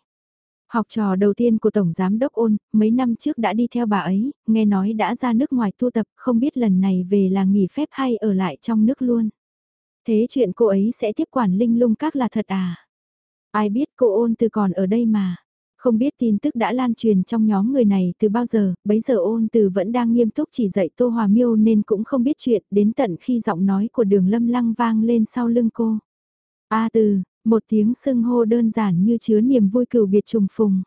Học trò đầu tiên của Tổng Giám Đốc ôn, mấy năm trước đã đi theo bà ấy, nghe nói đã ra nước ngoài tu tập, không biết lần này về là nghỉ phép hay ở lại trong nước luôn. Thế chuyện cô ấy sẽ tiếp quản linh lung các là thật à? Ai biết cô ôn từ còn ở đây mà. Không biết tin tức đã lan truyền trong nhóm người này từ bao giờ, bấy giờ ôn từ vẫn đang nghiêm túc chỉ dạy Tô Hòa Miêu nên cũng không biết chuyện đến tận khi giọng nói của đường lâm lăng vang lên sau lưng cô. A từ, một tiếng sưng hô đơn giản như chứa niềm vui cừu biệt trùng phùng.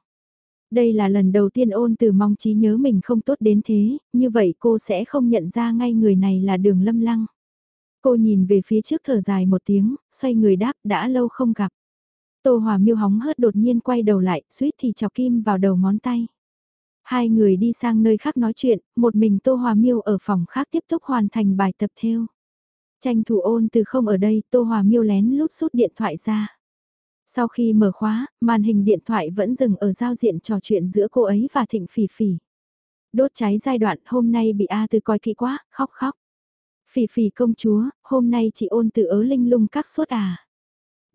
Đây là lần đầu tiên ôn từ mong trí nhớ mình không tốt đến thế, như vậy cô sẽ không nhận ra ngay người này là đường lâm lăng. Cô nhìn về phía trước thở dài một tiếng, xoay người đáp đã lâu không gặp. Tô Hòa miêu hóng hớt đột nhiên quay đầu lại, suýt thì chọc kim vào đầu ngón tay. Hai người đi sang nơi khác nói chuyện, một mình Tô Hòa miêu ở phòng khác tiếp tục hoàn thành bài tập theo. Tranh thủ ôn từ không ở đây, Tô Hòa miêu lén lút rút điện thoại ra. Sau khi mở khóa, màn hình điện thoại vẫn dừng ở giao diện trò chuyện giữa cô ấy và Thịnh Phỉ Phỉ. Đốt cháy giai đoạn hôm nay bị A từ coi kỹ quá, khóc khóc. Phỉ Phỉ công chúa, hôm nay chị ôn từ ớ linh lung các suốt à.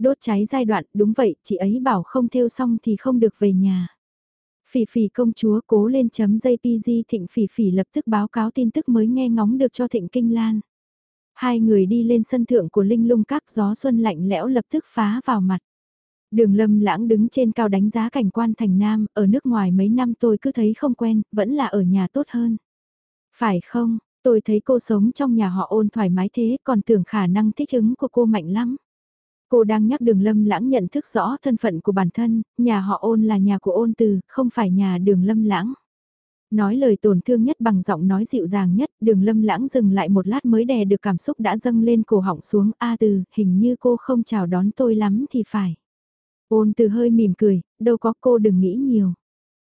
Đốt cháy giai đoạn, đúng vậy, chị ấy bảo không theo xong thì không được về nhà. Phỉ phỉ công chúa cố lên chấm JPG thịnh phỉ phỉ lập tức báo cáo tin tức mới nghe ngóng được cho thịnh kinh lan. Hai người đi lên sân thượng của linh lung các gió xuân lạnh lẽo lập tức phá vào mặt. Đường lâm lãng đứng trên cao đánh giá cảnh quan thành Nam, ở nước ngoài mấy năm tôi cứ thấy không quen, vẫn là ở nhà tốt hơn. Phải không, tôi thấy cô sống trong nhà họ ôn thoải mái thế còn tưởng khả năng thích ứng của cô mạnh lắm. Cô đang nhắc đường lâm lãng nhận thức rõ thân phận của bản thân, nhà họ ôn là nhà của ôn từ, không phải nhà đường lâm lãng. Nói lời tổn thương nhất bằng giọng nói dịu dàng nhất, đường lâm lãng dừng lại một lát mới đè được cảm xúc đã dâng lên cổ họng xuống, A từ, hình như cô không chào đón tôi lắm thì phải. Ôn từ hơi mỉm cười, đâu có cô đừng nghĩ nhiều.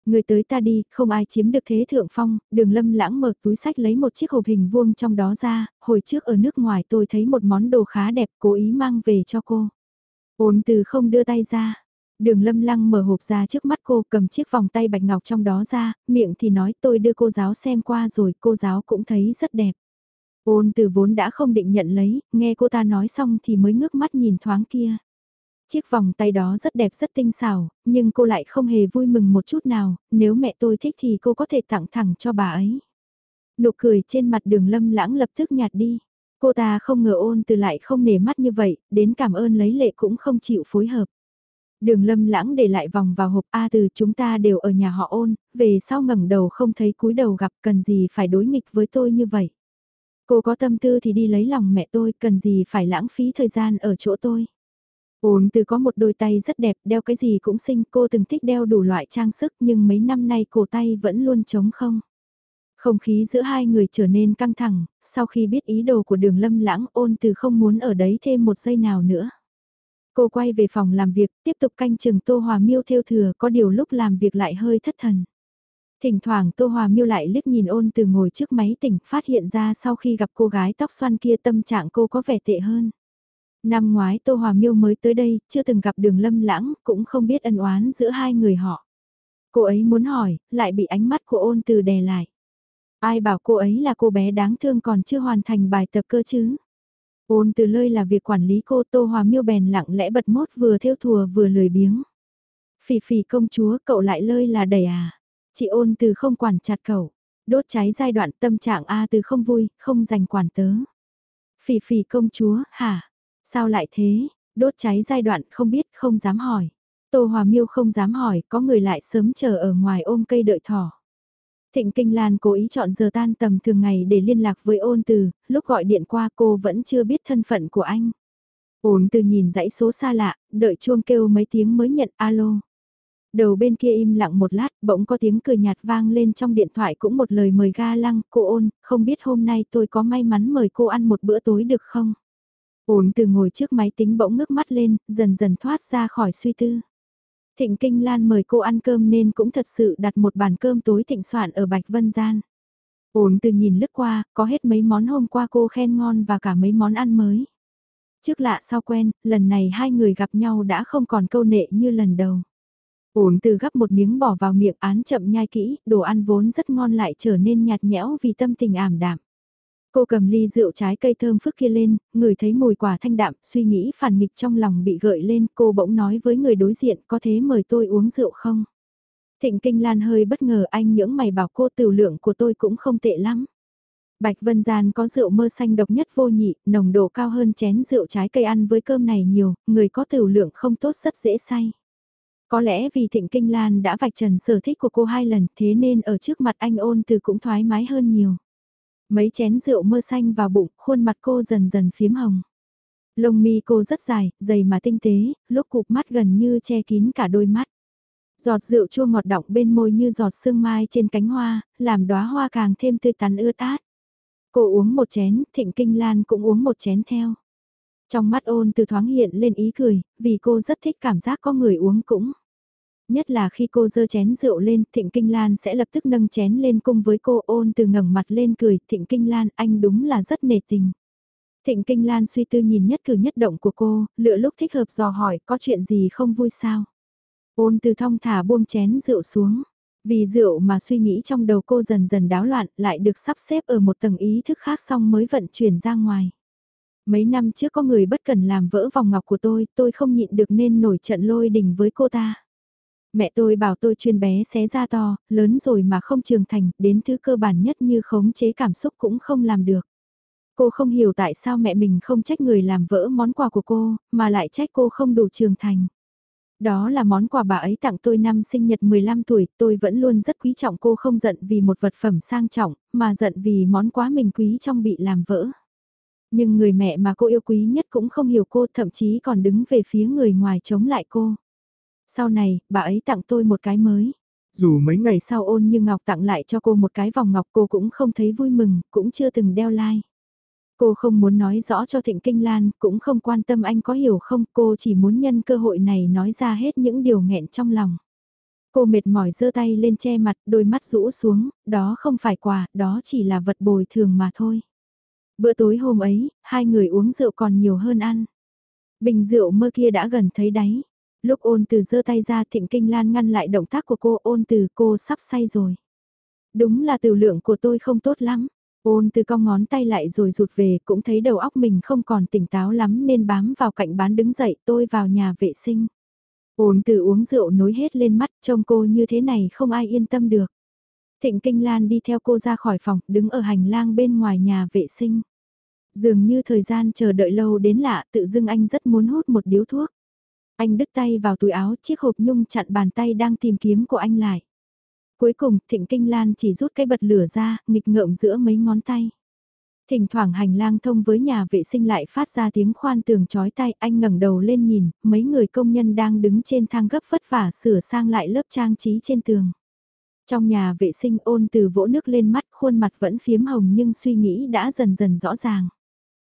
Người tới ta đi, không ai chiếm được thế thượng phong, đường lâm lãng mở túi sách lấy một chiếc hộp hình vuông trong đó ra, hồi trước ở nước ngoài tôi thấy một món đồ khá đẹp cố ý mang về cho cô. Ôn từ không đưa tay ra. Đường lâm lăng mở hộp ra trước mắt cô cầm chiếc vòng tay bạch ngọc trong đó ra, miệng thì nói tôi đưa cô giáo xem qua rồi cô giáo cũng thấy rất đẹp. Ôn từ vốn đã không định nhận lấy, nghe cô ta nói xong thì mới ngước mắt nhìn thoáng kia. Chiếc vòng tay đó rất đẹp rất tinh xảo, nhưng cô lại không hề vui mừng một chút nào, nếu mẹ tôi thích thì cô có thể tặng thẳng cho bà ấy. Nụ cười trên mặt đường lâm lãng lập tức nhạt đi. Cô ta không ngờ ôn từ lại không nể mắt như vậy, đến cảm ơn lấy lệ cũng không chịu phối hợp. Đường lâm lãng để lại vòng vào hộp A từ chúng ta đều ở nhà họ ôn, về sau ngẩng đầu không thấy cúi đầu gặp cần gì phải đối nghịch với tôi như vậy. Cô có tâm tư thì đi lấy lòng mẹ tôi, cần gì phải lãng phí thời gian ở chỗ tôi. Ôn từ có một đôi tay rất đẹp, đeo cái gì cũng xinh, cô từng thích đeo đủ loại trang sức nhưng mấy năm nay cổ tay vẫn luôn trống không. Không khí giữa hai người trở nên căng thẳng, sau khi biết ý đồ của đường lâm lãng ôn từ không muốn ở đấy thêm một giây nào nữa. Cô quay về phòng làm việc, tiếp tục canh chừng Tô Hòa Miêu theo thừa có điều lúc làm việc lại hơi thất thần. Thỉnh thoảng Tô Hòa Miêu lại liếc nhìn ôn từ ngồi trước máy tỉnh phát hiện ra sau khi gặp cô gái tóc xoăn kia tâm trạng cô có vẻ tệ hơn. Năm ngoái Tô Hòa Miêu mới tới đây, chưa từng gặp đường lâm lãng, cũng không biết ân oán giữa hai người họ. Cô ấy muốn hỏi, lại bị ánh mắt của ôn từ đè lại. Ai bảo cô ấy là cô bé đáng thương còn chưa hoàn thành bài tập cơ chứ? Ôn từ lơi là việc quản lý cô Tô Hòa Miêu bèn lặng lẽ bật mốt vừa theo thùa vừa lười biếng. Phỉ phỉ công chúa cậu lại lơi là đầy à? Chị ôn từ không quản chặt cậu. Đốt cháy giai đoạn tâm trạng A từ không vui, không dành quản tớ. Phỉ phỉ công chúa, hả? Sao lại thế? Đốt cháy giai đoạn không biết, không dám hỏi. Tô Hòa Miêu không dám hỏi, có người lại sớm chờ ở ngoài ôm cây đợi thỏ. Thịnh Kinh Lan cố ý chọn giờ tan tầm thường ngày để liên lạc với ôn từ, lúc gọi điện qua cô vẫn chưa biết thân phận của anh. Ôn từ nhìn dãy số xa lạ, đợi chuông kêu mấy tiếng mới nhận alo. Đầu bên kia im lặng một lát, bỗng có tiếng cười nhạt vang lên trong điện thoại cũng một lời mời ga lăng, cô ôn, không biết hôm nay tôi có may mắn mời cô ăn một bữa tối được không? Ổn từ ngồi trước máy tính bỗng ngước mắt lên, dần dần thoát ra khỏi suy tư. Thịnh Kinh Lan mời cô ăn cơm nên cũng thật sự đặt một bàn cơm tối thịnh soạn ở Bạch Vân Gian. Ổn từ nhìn lướt qua, có hết mấy món hôm qua cô khen ngon và cả mấy món ăn mới. Trước lạ sau quen, lần này hai người gặp nhau đã không còn câu nệ như lần đầu. Ổn từ gắp một miếng bỏ vào miệng án chậm nhai kỹ, đồ ăn vốn rất ngon lại trở nên nhạt nhẽo vì tâm tình ảm đạm. Cô cầm ly rượu trái cây thơm phức kia lên, người thấy mùi quả thanh đạm, suy nghĩ phản nghịch trong lòng bị gợi lên, cô bỗng nói với người đối diện có thế mời tôi uống rượu không? Thịnh Kinh Lan hơi bất ngờ anh những mày bảo cô tiểu lượng của tôi cũng không tệ lắm. Bạch Vân Gian có rượu mơ xanh độc nhất vô nhị, nồng độ cao hơn chén rượu trái cây ăn với cơm này nhiều, người có tiểu lượng không tốt rất dễ say. Có lẽ vì Thịnh Kinh Lan đã vạch trần sở thích của cô hai lần thế nên ở trước mặt anh ôn từ cũng thoải mái hơn nhiều. Mấy chén rượu mơ xanh vào bụng, khuôn mặt cô dần dần phiếm hồng. Lông mi cô rất dài, dày mà tinh tế, lúc cụp mắt gần như che kín cả đôi mắt. Giọt rượu chua ngọt đọng bên môi như giọt sương mai trên cánh hoa, làm đóa hoa càng thêm tươi tắn ướt át. Cô uống một chén, Thịnh Kinh Lan cũng uống một chén theo. Trong mắt ôn từ thoáng hiện lên ý cười, vì cô rất thích cảm giác có người uống cũng. Nhất là khi cô dơ chén rượu lên, Thịnh Kinh Lan sẽ lập tức nâng chén lên cùng với cô ôn từ ngẩng mặt lên cười, Thịnh Kinh Lan anh đúng là rất nề tình. Thịnh Kinh Lan suy tư nhìn nhất cử nhất động của cô, lựa lúc thích hợp dò hỏi có chuyện gì không vui sao. Ôn từ thong thả buông chén rượu xuống. Vì rượu mà suy nghĩ trong đầu cô dần dần đáo loạn lại được sắp xếp ở một tầng ý thức khác xong mới vận chuyển ra ngoài. Mấy năm trước có người bất cần làm vỡ vòng ngọc của tôi, tôi không nhịn được nên nổi trận lôi đình với cô ta. Mẹ tôi bảo tôi chuyên bé xé ra to, lớn rồi mà không trưởng thành, đến thứ cơ bản nhất như khống chế cảm xúc cũng không làm được. Cô không hiểu tại sao mẹ mình không trách người làm vỡ món quà của cô, mà lại trách cô không đủ trưởng thành. Đó là món quà bà ấy tặng tôi năm sinh nhật 15 tuổi, tôi vẫn luôn rất quý trọng cô không giận vì một vật phẩm sang trọng, mà giận vì món quá mình quý trong bị làm vỡ. Nhưng người mẹ mà cô yêu quý nhất cũng không hiểu cô thậm chí còn đứng về phía người ngoài chống lại cô. Sau này, bà ấy tặng tôi một cái mới. Dù mấy ngày sau ôn như Ngọc tặng lại cho cô một cái vòng ngọc cô cũng không thấy vui mừng, cũng chưa từng đeo lai. Like. Cô không muốn nói rõ cho Thịnh Kinh Lan, cũng không quan tâm anh có hiểu không, cô chỉ muốn nhân cơ hội này nói ra hết những điều nghẹn trong lòng. Cô mệt mỏi giơ tay lên che mặt, đôi mắt rũ xuống, đó không phải quà, đó chỉ là vật bồi thường mà thôi. Bữa tối hôm ấy, hai người uống rượu còn nhiều hơn ăn. Bình rượu mơ kia đã gần thấy đáy. Lúc ôn từ giơ tay ra thịnh kinh lan ngăn lại động tác của cô ôn từ cô sắp say rồi. Đúng là tiểu lượng của tôi không tốt lắm. Ôn từ cong ngón tay lại rồi rụt về cũng thấy đầu óc mình không còn tỉnh táo lắm nên bám vào cạnh bán đứng dậy tôi vào nhà vệ sinh. Ôn từ uống rượu nối hết lên mắt trông cô như thế này không ai yên tâm được. Thịnh Kinh Lan đi theo cô ra khỏi phòng, đứng ở hành lang bên ngoài nhà vệ sinh. Dường như thời gian chờ đợi lâu đến lạ, tự dưng anh rất muốn hút một điếu thuốc. Anh đứt tay vào túi áo, chiếc hộp nhung chặn bàn tay đang tìm kiếm của anh lại. Cuối cùng, Thịnh Kinh Lan chỉ rút cái bật lửa ra, nghịch ngợm giữa mấy ngón tay. Thỉnh thoảng hành lang thông với nhà vệ sinh lại phát ra tiếng khoan tường chói tay, anh ngẩng đầu lên nhìn, mấy người công nhân đang đứng trên thang gấp vất vả sửa sang lại lớp trang trí trên tường. Trong nhà vệ sinh ôn từ vỗ nước lên mắt, khuôn mặt vẫn phiếm hồng nhưng suy nghĩ đã dần dần rõ ràng.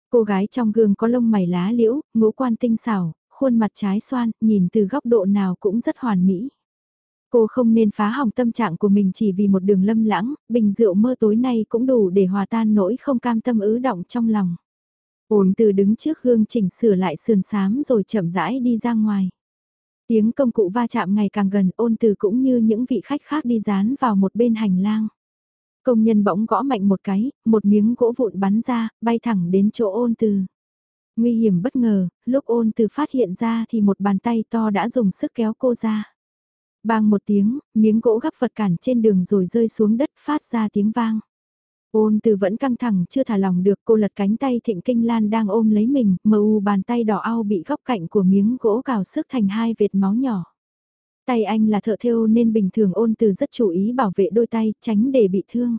Cô gái trong gương có lông mày lá liễu, ngũ quan tinh xảo, khuôn mặt trái xoan, nhìn từ góc độ nào cũng rất hoàn mỹ. Cô không nên phá hỏng tâm trạng của mình chỉ vì một đường lâm lãng, bình rượu mơ tối nay cũng đủ để hòa tan nỗi không cam tâm ứ động trong lòng. Ổn từ đứng trước gương chỉnh sửa lại sườn sám rồi chậm rãi đi ra ngoài. Tiếng công cụ va chạm ngày càng gần ôn từ cũng như những vị khách khác đi dán vào một bên hành lang. Công nhân bỗng gõ mạnh một cái, một miếng gỗ vụn bắn ra, bay thẳng đến chỗ ôn từ. Nguy hiểm bất ngờ, lúc ôn từ phát hiện ra thì một bàn tay to đã dùng sức kéo cô ra. Bang một tiếng, miếng gỗ gắp vật cản trên đường rồi rơi xuống đất phát ra tiếng vang. Ôn từ vẫn căng thẳng chưa thả lòng được cô lật cánh tay thịnh kinh lan đang ôm lấy mình, mờ u bàn tay đỏ ao bị góc cạnh của miếng gỗ cào sức thành hai vệt máu nhỏ. Tay anh là thợ thêu nên bình thường ôn từ rất chú ý bảo vệ đôi tay, tránh để bị thương.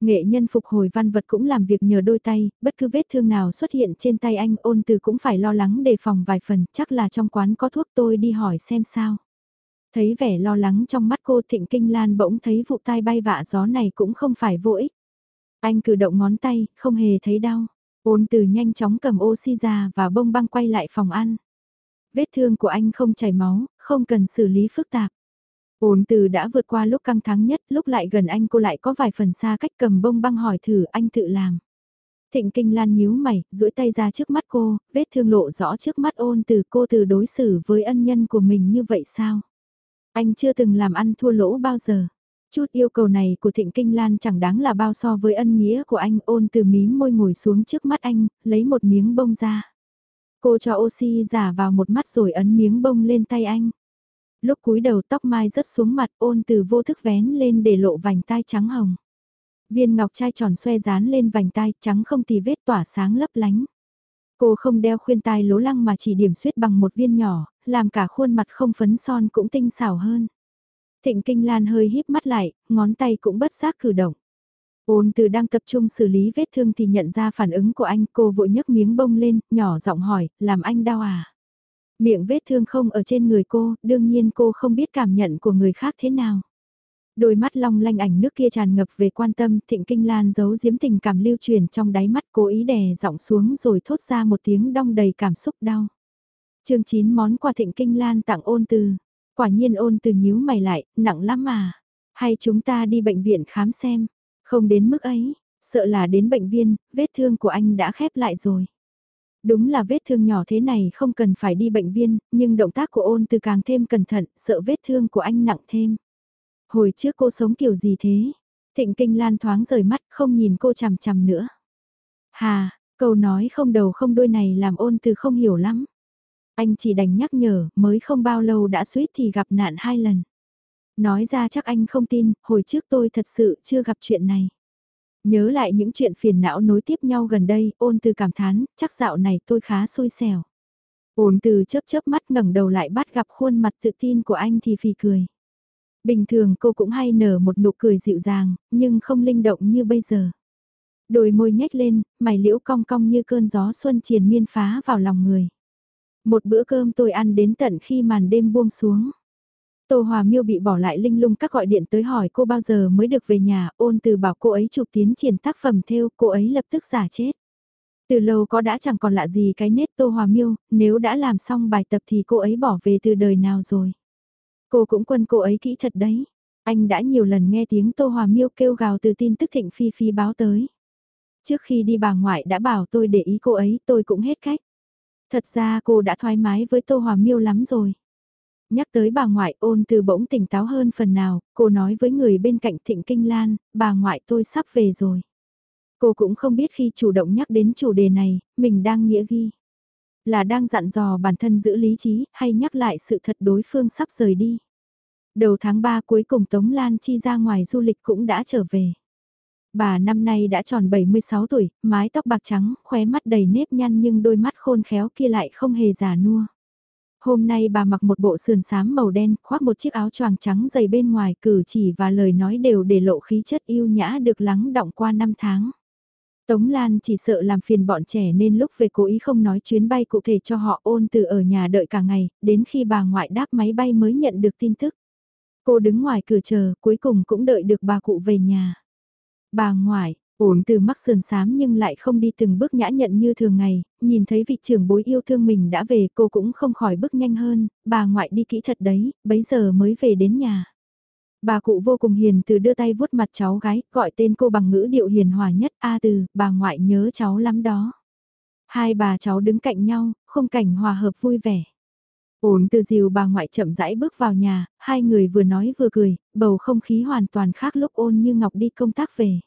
Nghệ nhân phục hồi văn vật cũng làm việc nhờ đôi tay, bất cứ vết thương nào xuất hiện trên tay anh ôn từ cũng phải lo lắng đề phòng vài phần, chắc là trong quán có thuốc tôi đi hỏi xem sao. Thấy vẻ lo lắng trong mắt cô thịnh kinh lan bỗng thấy vụ tai bay vạ gió này cũng không phải vô ích. Anh cử động ngón tay, không hề thấy đau. Ôn từ nhanh chóng cầm oxy ra và bông băng quay lại phòng ăn. Vết thương của anh không chảy máu, không cần xử lý phức tạp. Ôn từ đã vượt qua lúc căng thẳng nhất, lúc lại gần anh cô lại có vài phần xa cách cầm bông băng hỏi thử anh tự làm. Thịnh kinh lan nhíu mày, duỗi tay ra trước mắt cô, vết thương lộ rõ trước mắt ôn từ cô từ đối xử với ân nhân của mình như vậy sao? Anh chưa từng làm ăn thua lỗ bao giờ. Chút yêu cầu này của Thịnh Kinh Lan chẳng đáng là bao so với ân nghĩa của anh ôn từ mím môi ngồi xuống trước mắt anh, lấy một miếng bông ra. Cô cho oxy giả vào một mắt rồi ấn miếng bông lên tay anh. Lúc cúi đầu tóc mai rớt xuống mặt ôn từ vô thức vén lên để lộ vành tai trắng hồng. Viên ngọc trai tròn xoe dán lên vành tai trắng không tì vết tỏa sáng lấp lánh. Cô không đeo khuyên tai lố lăng mà chỉ điểm suyết bằng một viên nhỏ, làm cả khuôn mặt không phấn son cũng tinh xảo hơn. Thịnh Kinh Lan hơi híp mắt lại, ngón tay cũng bất giác cử động. Ôn từ đang tập trung xử lý vết thương thì nhận ra phản ứng của anh cô vội nhấc miếng bông lên, nhỏ giọng hỏi, làm anh đau à? Miệng vết thương không ở trên người cô, đương nhiên cô không biết cảm nhận của người khác thế nào. Đôi mắt long lanh ảnh nước kia tràn ngập về quan tâm, thịnh kinh lan giấu giếm tình cảm lưu truyền trong đáy mắt cố ý đè giọng xuống rồi thốt ra một tiếng đong đầy cảm xúc đau. chương 9 món quà thịnh kinh lan tặng ôn từ. Quả nhiên ôn từ nhíu mày lại, nặng lắm mà. Hay chúng ta đi bệnh viện khám xem. Không đến mức ấy, sợ là đến bệnh viện, vết thương của anh đã khép lại rồi. Đúng là vết thương nhỏ thế này không cần phải đi bệnh viện, nhưng động tác của ôn từ càng thêm cẩn thận, sợ vết thương của anh nặng thêm. Hồi trước cô sống kiểu gì thế? Thịnh kinh lan thoáng rời mắt không nhìn cô chằm chằm nữa. Hà, câu nói không đầu không đuôi này làm ôn từ không hiểu lắm. Anh chỉ đành nhắc nhở, mới không bao lâu đã suýt thì gặp nạn hai lần. Nói ra chắc anh không tin, hồi trước tôi thật sự chưa gặp chuyện này. Nhớ lại những chuyện phiền não nối tiếp nhau gần đây, ôn từ cảm thán, chắc dạo này tôi khá xui xẻo. Ôn từ chớp chớp mắt ngẩng đầu lại bắt gặp khuôn mặt tự tin của anh thì phì cười. Bình thường cô cũng hay nở một nụ cười dịu dàng, nhưng không linh động như bây giờ. Đôi môi nhếch lên, mày liễu cong cong như cơn gió xuân triền miên phá vào lòng người. Một bữa cơm tôi ăn đến tận khi màn đêm buông xuống. Tô Hòa Miêu bị bỏ lại linh lung các gọi điện tới hỏi cô bao giờ mới được về nhà, ôn từ bảo cô ấy chụp tiến triển tác phẩm theo, cô ấy lập tức giả chết. Từ lâu có đã chẳng còn lạ gì cái nét Tô Hòa Miêu, nếu đã làm xong bài tập thì cô ấy bỏ về từ đời nào rồi. Cô cũng quân cô ấy kỹ thật đấy. Anh đã nhiều lần nghe tiếng Tô Hòa Miêu kêu gào từ tin tức thịnh phi phi báo tới. Trước khi đi bà ngoại đã bảo tôi để ý cô ấy tôi cũng hết cách. Thật ra cô đã thoải mái với Tô Hòa Miêu lắm rồi. Nhắc tới bà ngoại ôn từ bỗng tỉnh táo hơn phần nào, cô nói với người bên cạnh thịnh kinh lan, bà ngoại tôi sắp về rồi. Cô cũng không biết khi chủ động nhắc đến chủ đề này, mình đang nghĩa ghi. Là đang dặn dò bản thân giữ lý trí hay nhắc lại sự thật đối phương sắp rời đi. Đầu tháng 3 cuối cùng Tống Lan Chi ra ngoài du lịch cũng đã trở về. Bà năm nay đã tròn 76 tuổi, mái tóc bạc trắng, khóe mắt đầy nếp nhăn nhưng đôi mắt khôn khéo kia lại không hề già nua. Hôm nay bà mặc một bộ sườn xám màu đen, khoác một chiếc áo choàng trắng dày bên ngoài, cử chỉ và lời nói đều để lộ khí chất yêu nhã được lắng động qua năm tháng. Tống Lan chỉ sợ làm phiền bọn trẻ nên lúc về cố ý không nói chuyến bay cụ thể cho họ ôn từ ở nhà đợi cả ngày, đến khi bà ngoại đáp máy bay mới nhận được tin tức. Cô đứng ngoài cửa chờ, cuối cùng cũng đợi được bà cụ về nhà. Bà ngoại, ổn từ mắc sườn sám nhưng lại không đi từng bước nhã nhận như thường ngày, nhìn thấy vị trưởng bối yêu thương mình đã về cô cũng không khỏi bước nhanh hơn, bà ngoại đi kỹ thật đấy, bấy giờ mới về đến nhà. Bà cụ vô cùng hiền từ đưa tay vuốt mặt cháu gái, gọi tên cô bằng ngữ điệu hiền hòa nhất, A từ, bà ngoại nhớ cháu lắm đó. Hai bà cháu đứng cạnh nhau, không cảnh hòa hợp vui vẻ. Ổn từ dìu bà ngoại chậm rãi bước vào nhà, hai người vừa nói vừa cười, bầu không khí hoàn toàn khác lúc ôn như ngọc đi công tác về.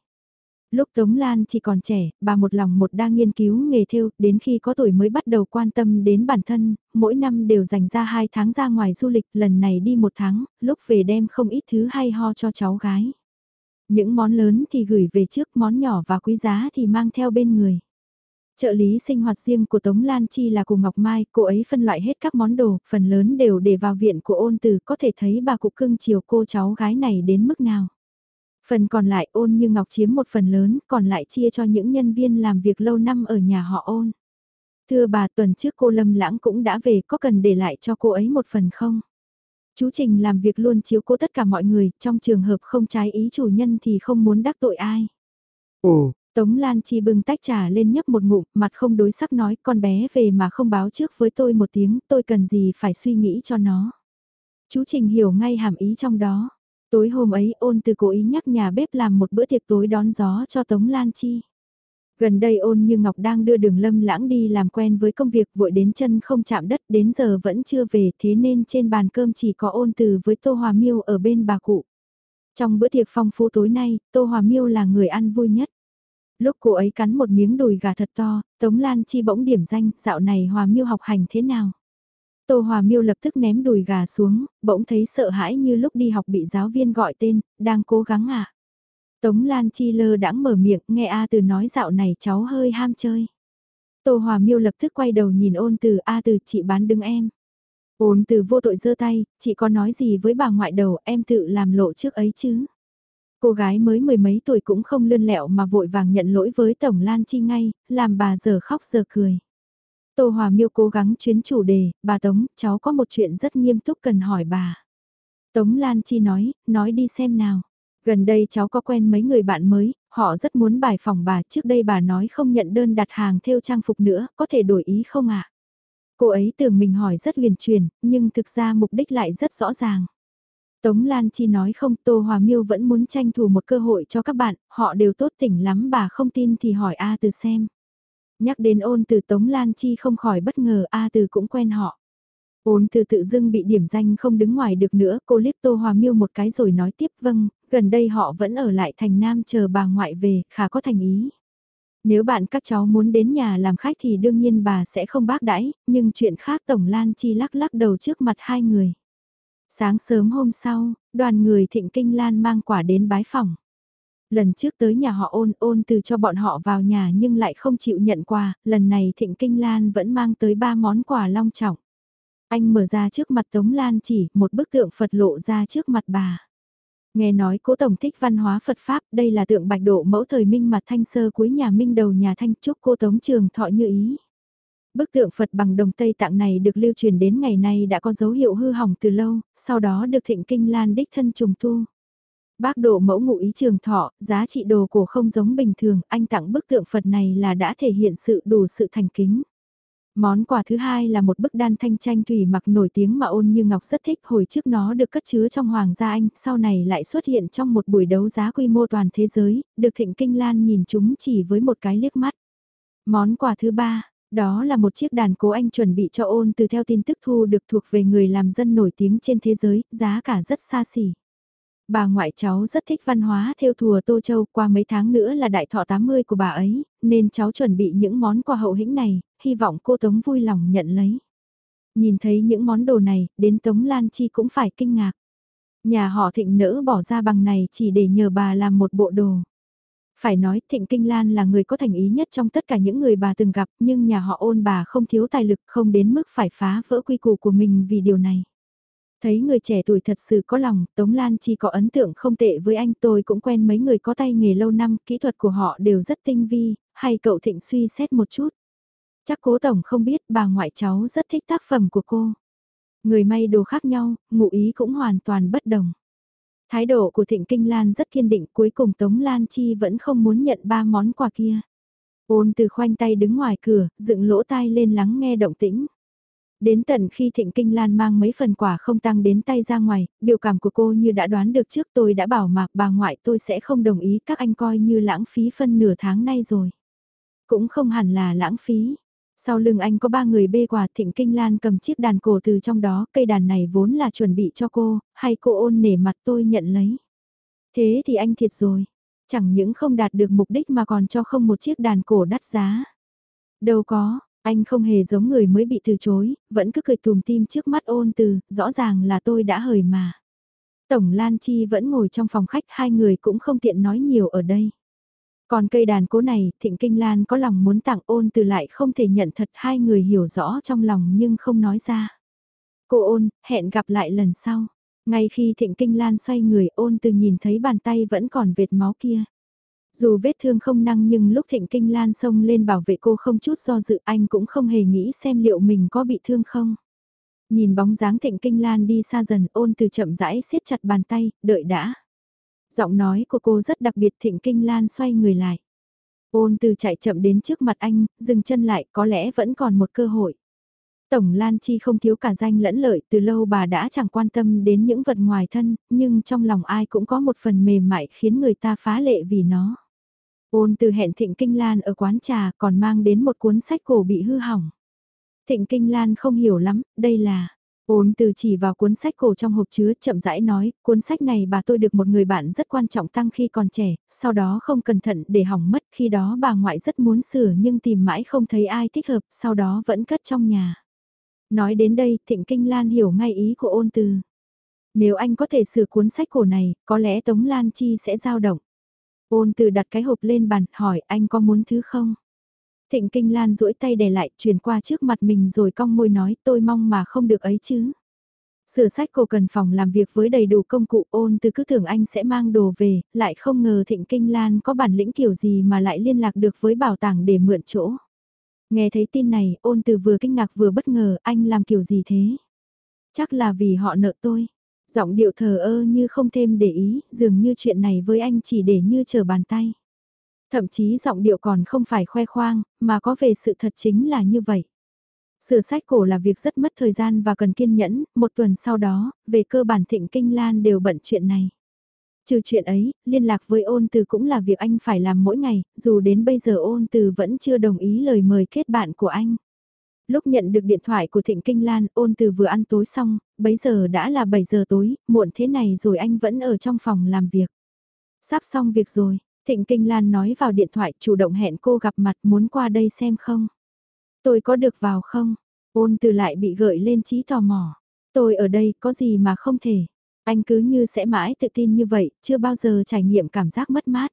Lúc Tống Lan chỉ còn trẻ, bà một lòng một đang nghiên cứu nghề thêu, đến khi có tuổi mới bắt đầu quan tâm đến bản thân, mỗi năm đều dành ra hai tháng ra ngoài du lịch, lần này đi một tháng, lúc về đem không ít thứ hay ho cho cháu gái. Những món lớn thì gửi về trước, món nhỏ và quý giá thì mang theo bên người. Trợ lý sinh hoạt riêng của Tống Lan Chi là của Ngọc Mai, cô ấy phân loại hết các món đồ, phần lớn đều để vào viện của ôn từ, có thể thấy bà cụ cưng chiều cô cháu gái này đến mức nào. Phần còn lại ôn như Ngọc chiếm một phần lớn, còn lại chia cho những nhân viên làm việc lâu năm ở nhà họ ôn. Thưa bà tuần trước cô Lâm Lãng cũng đã về có cần để lại cho cô ấy một phần không? Chú Trình làm việc luôn chiếu cố tất cả mọi người, trong trường hợp không trái ý chủ nhân thì không muốn đắc tội ai. Ồ, Tống Lan Chi bưng tách trà lên nhấp một ngụm, mặt không đối sắc nói con bé về mà không báo trước với tôi một tiếng, tôi cần gì phải suy nghĩ cho nó. Chú Trình hiểu ngay hàm ý trong đó. Tối hôm ấy ôn từ cố ý nhắc nhà bếp làm một bữa tiệc tối đón gió cho Tống Lan Chi. Gần đây ôn như Ngọc đang đưa đường lâm lãng đi làm quen với công việc vội đến chân không chạm đất đến giờ vẫn chưa về thế nên trên bàn cơm chỉ có ôn từ với Tô Hòa Miêu ở bên bà cụ. Trong bữa tiệc phong phú tối nay, Tô Hòa Miêu là người ăn vui nhất. Lúc cô ấy cắn một miếng đùi gà thật to, Tống Lan Chi bỗng điểm danh, dạo này Hòa Miêu học hành thế nào? Tô Hòa Miêu lập tức ném đùi gà xuống, bỗng thấy sợ hãi như lúc đi học bị giáo viên gọi tên, đang cố gắng à. Tống Lan Chi lơ đãng mở miệng, nghe A Từ nói dạo này cháu hơi ham chơi. Tô Hòa Miêu lập tức quay đầu nhìn ôn từ A Từ chị bán đứng em. Ôn từ vô tội giơ tay, chị có nói gì với bà ngoại đầu em tự làm lộ trước ấy chứ. Cô gái mới mười mấy tuổi cũng không lươn lẹo mà vội vàng nhận lỗi với Tổng Lan Chi ngay, làm bà giờ khóc giờ cười. Tô Hòa Miêu cố gắng chuyến chủ đề, bà Tống, cháu có một chuyện rất nghiêm túc cần hỏi bà. Tống Lan Chi nói, nói đi xem nào. Gần đây cháu có quen mấy người bạn mới, họ rất muốn bài phòng bà, trước đây bà nói không nhận đơn đặt hàng theo trang phục nữa, có thể đổi ý không ạ? Cô ấy tưởng mình hỏi rất huyền truyền, nhưng thực ra mục đích lại rất rõ ràng. Tống Lan Chi nói không Tô Hòa Miêu vẫn muốn tranh thủ một cơ hội cho các bạn, họ đều tốt tỉnh lắm bà không tin thì hỏi A từ xem. Nhắc đến ôn từ Tống Lan Chi không khỏi bất ngờ A từ cũng quen họ. Ôn từ tự dưng bị điểm danh không đứng ngoài được nữa, cô liếc Tô Hòa Miêu một cái rồi nói tiếp vâng, gần đây họ vẫn ở lại thành Nam chờ bà ngoại về, khá có thành ý. Nếu bạn các cháu muốn đến nhà làm khách thì đương nhiên bà sẽ không bác đãi, nhưng chuyện khác Tổng Lan Chi lắc lắc đầu trước mặt hai người. Sáng sớm hôm sau, đoàn người thịnh kinh lan mang quả đến bái phòng. Lần trước tới nhà họ ôn ôn từ cho bọn họ vào nhà nhưng lại không chịu nhận quà, lần này thịnh kinh lan vẫn mang tới ba món quà long trọng. Anh mở ra trước mặt Tống Lan chỉ một bức tượng Phật lộ ra trước mặt bà. Nghe nói cố tổng thích văn hóa Phật Pháp, đây là tượng bạch độ mẫu thời minh mặt thanh sơ cuối nhà minh đầu nhà thanh chúc cô tống trường thọ như ý. Bức tượng Phật bằng đồng Tây Tạng này được lưu truyền đến ngày nay đã có dấu hiệu hư hỏng từ lâu, sau đó được thịnh kinh lan đích thân trùng tu. Bác độ mẫu ngụ ý trường thọ, giá trị đồ cổ không giống bình thường, anh tặng bức tượng Phật này là đã thể hiện sự đủ sự thành kính. Món quà thứ hai là một bức đan thanh tranh thủy mặc nổi tiếng mà ôn như ngọc rất thích hồi trước nó được cất chứa trong Hoàng gia Anh, sau này lại xuất hiện trong một buổi đấu giá quy mô toàn thế giới, được thịnh kinh lan nhìn chúng chỉ với một cái liếc mắt. Món quà thứ ba, đó là một chiếc đàn cố anh chuẩn bị cho ôn từ theo tin tức thu được thuộc về người làm dân nổi tiếng trên thế giới, giá cả rất xa xỉ. Bà ngoại cháu rất thích văn hóa theo thùa Tô Châu qua mấy tháng nữa là đại thọ 80 của bà ấy, nên cháu chuẩn bị những món quà hậu hĩnh này, hy vọng cô Tống vui lòng nhận lấy. Nhìn thấy những món đồ này, đến Tống Lan Chi cũng phải kinh ngạc. Nhà họ thịnh nỡ bỏ ra bằng này chỉ để nhờ bà làm một bộ đồ. Phải nói Thịnh Kinh Lan là người có thành ý nhất trong tất cả những người bà từng gặp nhưng nhà họ ôn bà không thiếu tài lực không đến mức phải phá vỡ quy củ của mình vì điều này. Thấy người trẻ tuổi thật sự có lòng, Tống Lan chỉ có ấn tượng không tệ với anh tôi cũng quen mấy người có tay nghề lâu năm, kỹ thuật của họ đều rất tinh vi, hay cậu Thịnh suy xét một chút. Chắc cố tổng không biết bà ngoại cháu rất thích tác phẩm của cô. Người may đồ khác nhau, ngụ ý cũng hoàn toàn bất đồng. Thái độ của Thịnh Kinh Lan rất kiên định cuối cùng Tống Lan Chi vẫn không muốn nhận ba món quà kia. Ôn từ khoanh tay đứng ngoài cửa, dựng lỗ tai lên lắng nghe động tĩnh. Đến tận khi Thịnh Kinh Lan mang mấy phần quả không tăng đến tay ra ngoài, biểu cảm của cô như đã đoán được trước tôi đã bảo mạc bà ngoại tôi sẽ không đồng ý các anh coi như lãng phí phân nửa tháng nay rồi. Cũng không hẳn là lãng phí. Sau lưng anh có ba người bê quà Thịnh Kinh Lan cầm chiếc đàn cổ từ trong đó, cây đàn này vốn là chuẩn bị cho cô, hay cô ôn nể mặt tôi nhận lấy. Thế thì anh thiệt rồi, chẳng những không đạt được mục đích mà còn cho không một chiếc đàn cổ đắt giá. Đâu có, anh không hề giống người mới bị từ chối, vẫn cứ cười tùm tim trước mắt ôn từ, rõ ràng là tôi đã hời mà. Tổng Lan Chi vẫn ngồi trong phòng khách, hai người cũng không tiện nói nhiều ở đây. Còn cây đàn cố này, Thịnh Kinh Lan có lòng muốn tặng ôn từ lại không thể nhận thật hai người hiểu rõ trong lòng nhưng không nói ra. Cô ôn, hẹn gặp lại lần sau. Ngay khi Thịnh Kinh Lan xoay người ôn từ nhìn thấy bàn tay vẫn còn vệt máu kia. Dù vết thương không năng nhưng lúc Thịnh Kinh Lan xông lên bảo vệ cô không chút do dự anh cũng không hề nghĩ xem liệu mình có bị thương không. Nhìn bóng dáng Thịnh Kinh Lan đi xa dần ôn từ chậm rãi siết chặt bàn tay, đợi đã. Giọng nói của cô rất đặc biệt Thịnh Kinh Lan xoay người lại. Ôn từ chạy chậm đến trước mặt anh, dừng chân lại có lẽ vẫn còn một cơ hội. Tổng Lan Chi không thiếu cả danh lẫn lợi, từ lâu bà đã chẳng quan tâm đến những vật ngoài thân, nhưng trong lòng ai cũng có một phần mềm mại khiến người ta phá lệ vì nó. Ôn từ hẹn Thịnh Kinh Lan ở quán trà còn mang đến một cuốn sách cổ bị hư hỏng. Thịnh Kinh Lan không hiểu lắm, đây là... Ôn từ chỉ vào cuốn sách cổ trong hộp chứa chậm rãi nói, cuốn sách này bà tôi được một người bạn rất quan trọng tăng khi còn trẻ, sau đó không cẩn thận để hỏng mất khi đó bà ngoại rất muốn sửa nhưng tìm mãi không thấy ai thích hợp, sau đó vẫn cất trong nhà. Nói đến đây, Thịnh Kinh Lan hiểu ngay ý của ôn từ. Nếu anh có thể sửa cuốn sách cổ này, có lẽ Tống Lan Chi sẽ dao động. Ôn từ đặt cái hộp lên bàn, hỏi anh có muốn thứ không? Thịnh Kinh Lan duỗi tay đè lại, chuyển qua trước mặt mình rồi cong môi nói tôi mong mà không được ấy chứ. Sửa sách cô cần phòng làm việc với đầy đủ công cụ ôn từ cứ tưởng anh sẽ mang đồ về, lại không ngờ Thịnh Kinh Lan có bản lĩnh kiểu gì mà lại liên lạc được với bảo tàng để mượn chỗ. Nghe thấy tin này, ôn từ vừa kinh ngạc vừa bất ngờ, anh làm kiểu gì thế? Chắc là vì họ nợ tôi. Giọng điệu thờ ơ như không thêm để ý, dường như chuyện này với anh chỉ để như chờ bàn tay. Thậm chí giọng điệu còn không phải khoe khoang, mà có về sự thật chính là như vậy. Sửa sách cổ là việc rất mất thời gian và cần kiên nhẫn, một tuần sau đó, về cơ bản Thịnh Kinh Lan đều bận chuyện này. Trừ chuyện ấy, liên lạc với ôn từ cũng là việc anh phải làm mỗi ngày, dù đến bây giờ ôn từ vẫn chưa đồng ý lời mời kết bạn của anh. Lúc nhận được điện thoại của Thịnh Kinh Lan, ôn từ vừa ăn tối xong, bấy giờ đã là 7 giờ tối, muộn thế này rồi anh vẫn ở trong phòng làm việc. Sắp xong việc rồi, Thịnh Kinh Lan nói vào điện thoại chủ động hẹn cô gặp mặt muốn qua đây xem không. Tôi có được vào không? Ôn từ lại bị gợi lên trí tò mò. Tôi ở đây có gì mà không thể. Anh cứ như sẽ mãi tự tin như vậy, chưa bao giờ trải nghiệm cảm giác mất mát.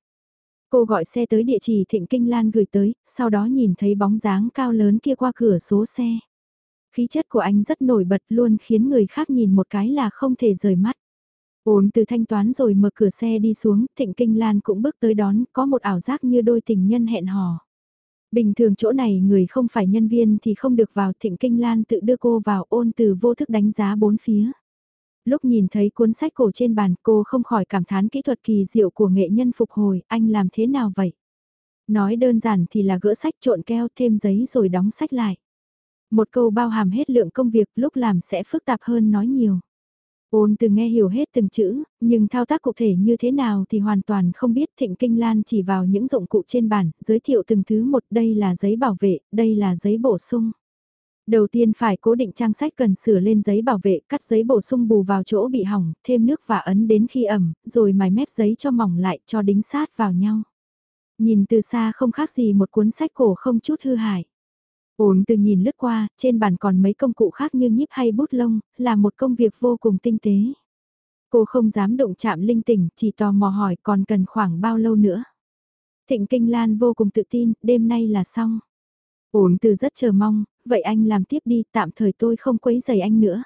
Cô gọi xe tới địa chỉ Thịnh Kinh Lan gửi tới, sau đó nhìn thấy bóng dáng cao lớn kia qua cửa số xe. Khí chất của anh rất nổi bật luôn khiến người khác nhìn một cái là không thể rời mắt. Ôn từ thanh toán rồi mở cửa xe đi xuống, Thịnh Kinh Lan cũng bước tới đón, có một ảo giác như đôi tình nhân hẹn hò. Bình thường chỗ này người không phải nhân viên thì không được vào Thịnh Kinh Lan tự đưa cô vào ôn từ vô thức đánh giá bốn phía. Lúc nhìn thấy cuốn sách cổ trên bàn cô không khỏi cảm thán kỹ thuật kỳ diệu của nghệ nhân phục hồi, anh làm thế nào vậy? Nói đơn giản thì là gỡ sách trộn keo thêm giấy rồi đóng sách lại. Một câu bao hàm hết lượng công việc lúc làm sẽ phức tạp hơn nói nhiều. Ôn từ nghe hiểu hết từng chữ, nhưng thao tác cụ thể như thế nào thì hoàn toàn không biết Thịnh Kinh Lan chỉ vào những dụng cụ trên bàn, giới thiệu từng thứ một đây là giấy bảo vệ, đây là giấy bổ sung. Đầu tiên phải cố định trang sách cần sửa lên giấy bảo vệ, cắt giấy bổ sung bù vào chỗ bị hỏng, thêm nước và ấn đến khi ẩm, rồi mài mép giấy cho mỏng lại cho đính sát vào nhau. Nhìn từ xa không khác gì một cuốn sách cổ không chút hư hại. Ổn từ nhìn lướt qua, trên bàn còn mấy công cụ khác như nhíp hay bút lông, là một công việc vô cùng tinh tế. Cô không dám động chạm linh tỉnh, chỉ tò mò hỏi còn cần khoảng bao lâu nữa. Thịnh Kinh Lan vô cùng tự tin, đêm nay là xong. Ổn từ rất chờ mong, vậy anh làm tiếp đi, tạm thời tôi không quấy giày anh nữa.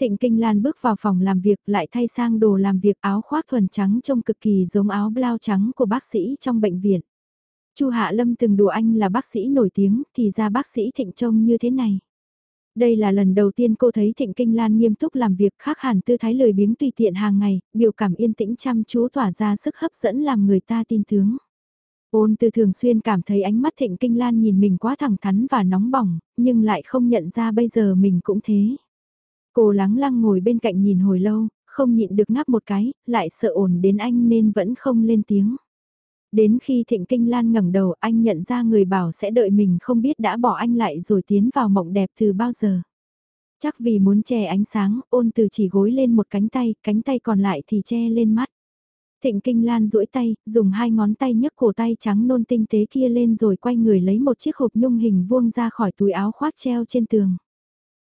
Thịnh Kinh Lan bước vào phòng làm việc lại thay sang đồ làm việc áo khoác thuần trắng trông cực kỳ giống áo blau trắng của bác sĩ trong bệnh viện. Chu Hạ Lâm từng đùa anh là bác sĩ nổi tiếng, thì ra bác sĩ Thịnh trông như thế này. Đây là lần đầu tiên cô thấy Thịnh Kinh Lan nghiêm túc làm việc khác hẳn tư thái lười biếng tùy tiện hàng ngày, biểu cảm yên tĩnh chăm chú tỏa ra sức hấp dẫn làm người ta tin tướng. Ôn từ thường xuyên cảm thấy ánh mắt Thịnh Kinh Lan nhìn mình quá thẳng thắn và nóng bỏng, nhưng lại không nhận ra bây giờ mình cũng thế. Cô lắng lăng ngồi bên cạnh nhìn hồi lâu, không nhịn được ngáp một cái, lại sợ ổn đến anh nên vẫn không lên tiếng. Đến khi Thịnh Kinh Lan ngẩng đầu anh nhận ra người bảo sẽ đợi mình không biết đã bỏ anh lại rồi tiến vào mộng đẹp từ bao giờ. Chắc vì muốn che ánh sáng, ôn từ chỉ gối lên một cánh tay, cánh tay còn lại thì che lên mắt. Thịnh Kinh Lan duỗi tay, dùng hai ngón tay nhấc cổ tay trắng nôn tinh tế kia lên rồi quay người lấy một chiếc hộp nhung hình vuông ra khỏi túi áo khoác treo trên tường.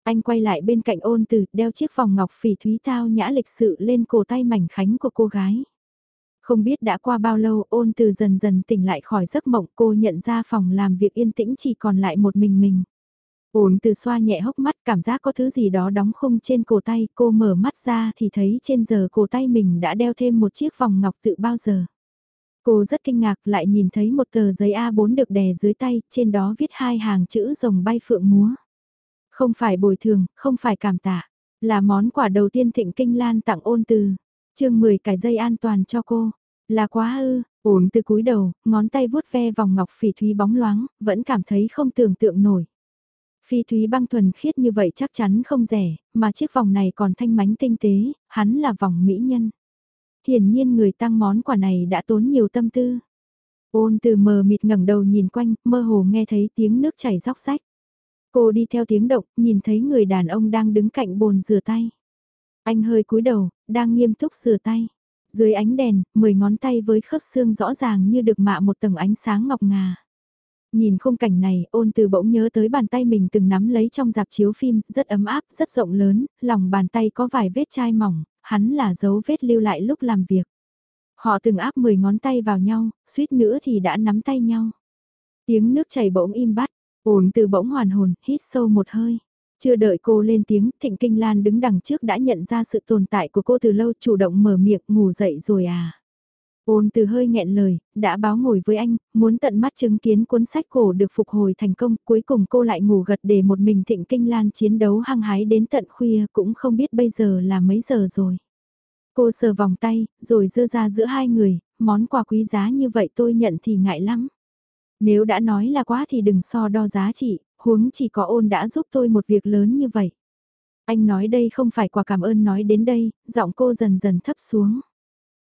Anh quay lại bên cạnh ôn từ, đeo chiếc vòng ngọc phỉ thúy tao nhã lịch sự lên cổ tay mảnh khánh của cô gái. Không biết đã qua bao lâu ôn từ dần dần tỉnh lại khỏi giấc mộng cô nhận ra phòng làm việc yên tĩnh chỉ còn lại một mình mình. Ôn từ xoa nhẹ hốc mắt cảm giác có thứ gì đó đóng khung trên cổ tay cô mở mắt ra thì thấy trên giờ cổ tay mình đã đeo thêm một chiếc vòng ngọc tự bao giờ. Cô rất kinh ngạc lại nhìn thấy một tờ giấy A4 được đè dưới tay, trên đó viết hai hàng chữ rồng bay phượng múa. Không phải bồi thường, không phải cảm tạ, là món quà đầu tiên Thịnh Kinh Lan tặng ôn từ. chương 10 cải dây an toàn cho cô. Là quá ư, ổn từ cúi đầu, ngón tay vuốt ve vòng ngọc phỉ thúy bóng loáng, vẫn cảm thấy không tưởng tượng nổi. Phi thúy băng thuần khiết như vậy chắc chắn không rẻ, mà chiếc vòng này còn thanh mánh tinh tế, hắn là vòng mỹ nhân. Hiển nhiên người tăng món quà này đã tốn nhiều tâm tư. Ôn từ mờ mịt ngẩng đầu nhìn quanh, mơ hồ nghe thấy tiếng nước chảy róc rách. Cô đi theo tiếng động, nhìn thấy người đàn ông đang đứng cạnh bồn rửa tay. Anh hơi cúi đầu, đang nghiêm túc rửa tay. Dưới ánh đèn, mười ngón tay với khớp xương rõ ràng như được mạ một tầng ánh sáng ngọc ngà. Nhìn khung cảnh này, ôn từ bỗng nhớ tới bàn tay mình từng nắm lấy trong dạp chiếu phim, rất ấm áp, rất rộng lớn, lòng bàn tay có vài vết chai mỏng, hắn là dấu vết lưu lại lúc làm việc. Họ từng áp 10 ngón tay vào nhau, suýt nữa thì đã nắm tay nhau. Tiếng nước chảy bỗng im bắt, ôn từ bỗng hoàn hồn, hít sâu một hơi. Chưa đợi cô lên tiếng, Thịnh Kinh Lan đứng đằng trước đã nhận ra sự tồn tại của cô từ lâu chủ động mở miệng ngủ dậy rồi à. Ôn từ hơi nghẹn lời, đã báo ngồi với anh, muốn tận mắt chứng kiến cuốn sách cổ được phục hồi thành công, cuối cùng cô lại ngủ gật để một mình thịnh kinh lan chiến đấu hăng hái đến tận khuya cũng không biết bây giờ là mấy giờ rồi. Cô sờ vòng tay, rồi dơ ra giữa hai người, món quà quý giá như vậy tôi nhận thì ngại lắm. Nếu đã nói là quá thì đừng so đo giá trị, huống chỉ có ôn đã giúp tôi một việc lớn như vậy. Anh nói đây không phải quà cảm ơn nói đến đây, giọng cô dần dần thấp xuống.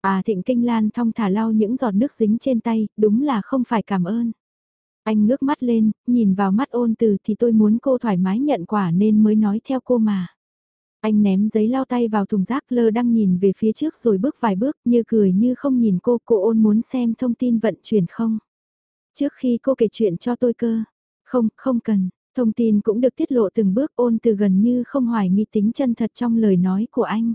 À thịnh kinh lan thong thả lau những giọt nước dính trên tay, đúng là không phải cảm ơn. Anh ngước mắt lên, nhìn vào mắt ôn từ thì tôi muốn cô thoải mái nhận quả nên mới nói theo cô mà. Anh ném giấy lau tay vào thùng rác lơ đang nhìn về phía trước rồi bước vài bước như cười như không nhìn cô, cô ôn muốn xem thông tin vận chuyển không. Trước khi cô kể chuyện cho tôi cơ, không, không cần, thông tin cũng được tiết lộ từng bước ôn từ gần như không hoài nghi tính chân thật trong lời nói của anh.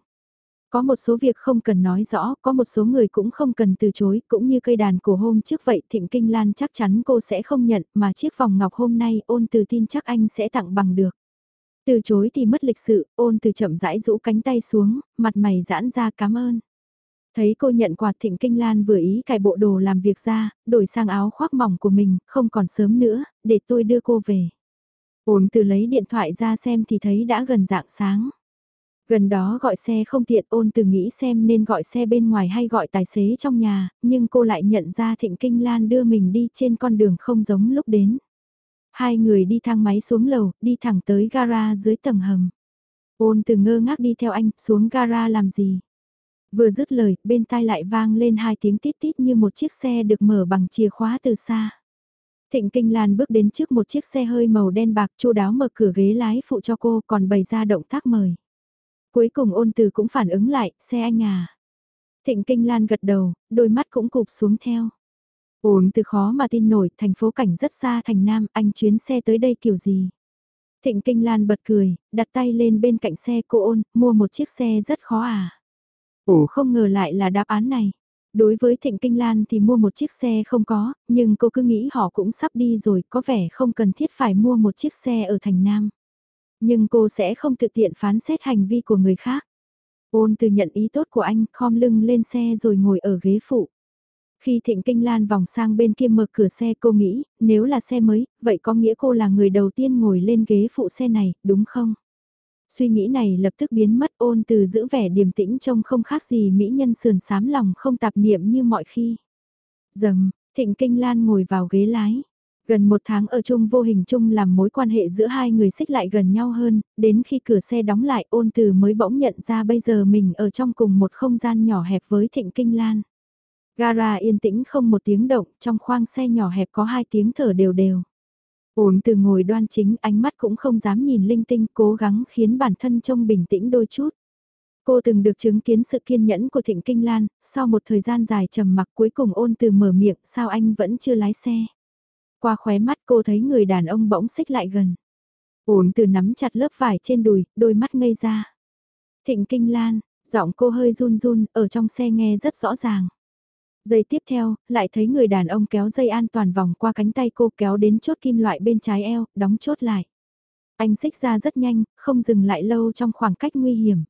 Có một số việc không cần nói rõ, có một số người cũng không cần từ chối, cũng như cây đàn cổ hôm trước vậy Thịnh Kinh Lan chắc chắn cô sẽ không nhận, mà chiếc vòng ngọc hôm nay ôn từ tin chắc anh sẽ tặng bằng được. Từ chối thì mất lịch sự, ôn từ chậm rãi rũ cánh tay xuống, mặt mày giãn ra cảm ơn. Thấy cô nhận quà thịnh kinh lan vừa ý cài bộ đồ làm việc ra, đổi sang áo khoác mỏng của mình, không còn sớm nữa, để tôi đưa cô về. Ôn từ lấy điện thoại ra xem thì thấy đã gần dạng sáng. Gần đó gọi xe không tiện ôn từ nghĩ xem nên gọi xe bên ngoài hay gọi tài xế trong nhà, nhưng cô lại nhận ra Thịnh Kinh Lan đưa mình đi trên con đường không giống lúc đến. Hai người đi thang máy xuống lầu, đi thẳng tới gara dưới tầng hầm. Ôn từ ngơ ngác đi theo anh, xuống gara làm gì? Vừa dứt lời, bên tai lại vang lên hai tiếng tít tít như một chiếc xe được mở bằng chìa khóa từ xa. Thịnh Kinh Lan bước đến trước một chiếc xe hơi màu đen bạc chu đáo mở cửa ghế lái phụ cho cô còn bày ra động tác mời. Cuối cùng ôn từ cũng phản ứng lại, xe anh à. Thịnh Kinh Lan gật đầu, đôi mắt cũng cụp xuống theo. Ôn từ khó mà tin nổi, thành phố cảnh rất xa thành Nam, anh chuyến xe tới đây kiểu gì? Thịnh Kinh Lan bật cười, đặt tay lên bên cạnh xe cô ôn, mua một chiếc xe rất khó à. Ồ không ngờ lại là đáp án này. Đối với Thịnh Kinh Lan thì mua một chiếc xe không có, nhưng cô cứ nghĩ họ cũng sắp đi rồi, có vẻ không cần thiết phải mua một chiếc xe ở thành Nam. Nhưng cô sẽ không tự tiện phán xét hành vi của người khác. Ôn từ nhận ý tốt của anh, khom lưng lên xe rồi ngồi ở ghế phụ. Khi Thịnh Kinh Lan vòng sang bên kia mở cửa xe cô nghĩ, nếu là xe mới, vậy có nghĩa cô là người đầu tiên ngồi lên ghế phụ xe này, đúng không? Suy nghĩ này lập tức biến mất ôn từ giữ vẻ điềm tĩnh trông không khác gì mỹ nhân sườn sám lòng không tạp niệm như mọi khi. Dầm, Thịnh Kinh Lan ngồi vào ghế lái. Gần một tháng ở chung vô hình chung làm mối quan hệ giữa hai người xích lại gần nhau hơn, đến khi cửa xe đóng lại ôn từ mới bỗng nhận ra bây giờ mình ở trong cùng một không gian nhỏ hẹp với Thịnh Kinh Lan. Gara yên tĩnh không một tiếng động, trong khoang xe nhỏ hẹp có hai tiếng thở đều đều. Ổn từ ngồi đoan chính ánh mắt cũng không dám nhìn linh tinh cố gắng khiến bản thân trông bình tĩnh đôi chút. Cô từng được chứng kiến sự kiên nhẫn của Thịnh Kinh Lan, sau một thời gian dài trầm mặc cuối cùng ôn từ mở miệng sao anh vẫn chưa lái xe. Qua khóe mắt cô thấy người đàn ông bỗng xích lại gần. Ổn từ nắm chặt lớp vải trên đùi, đôi mắt ngây ra. Thịnh Kinh Lan, giọng cô hơi run run, ở trong xe nghe rất rõ ràng. Giây tiếp theo, lại thấy người đàn ông kéo dây an toàn vòng qua cánh tay cô kéo đến chốt kim loại bên trái eo, đóng chốt lại. Anh xích ra rất nhanh, không dừng lại lâu trong khoảng cách nguy hiểm.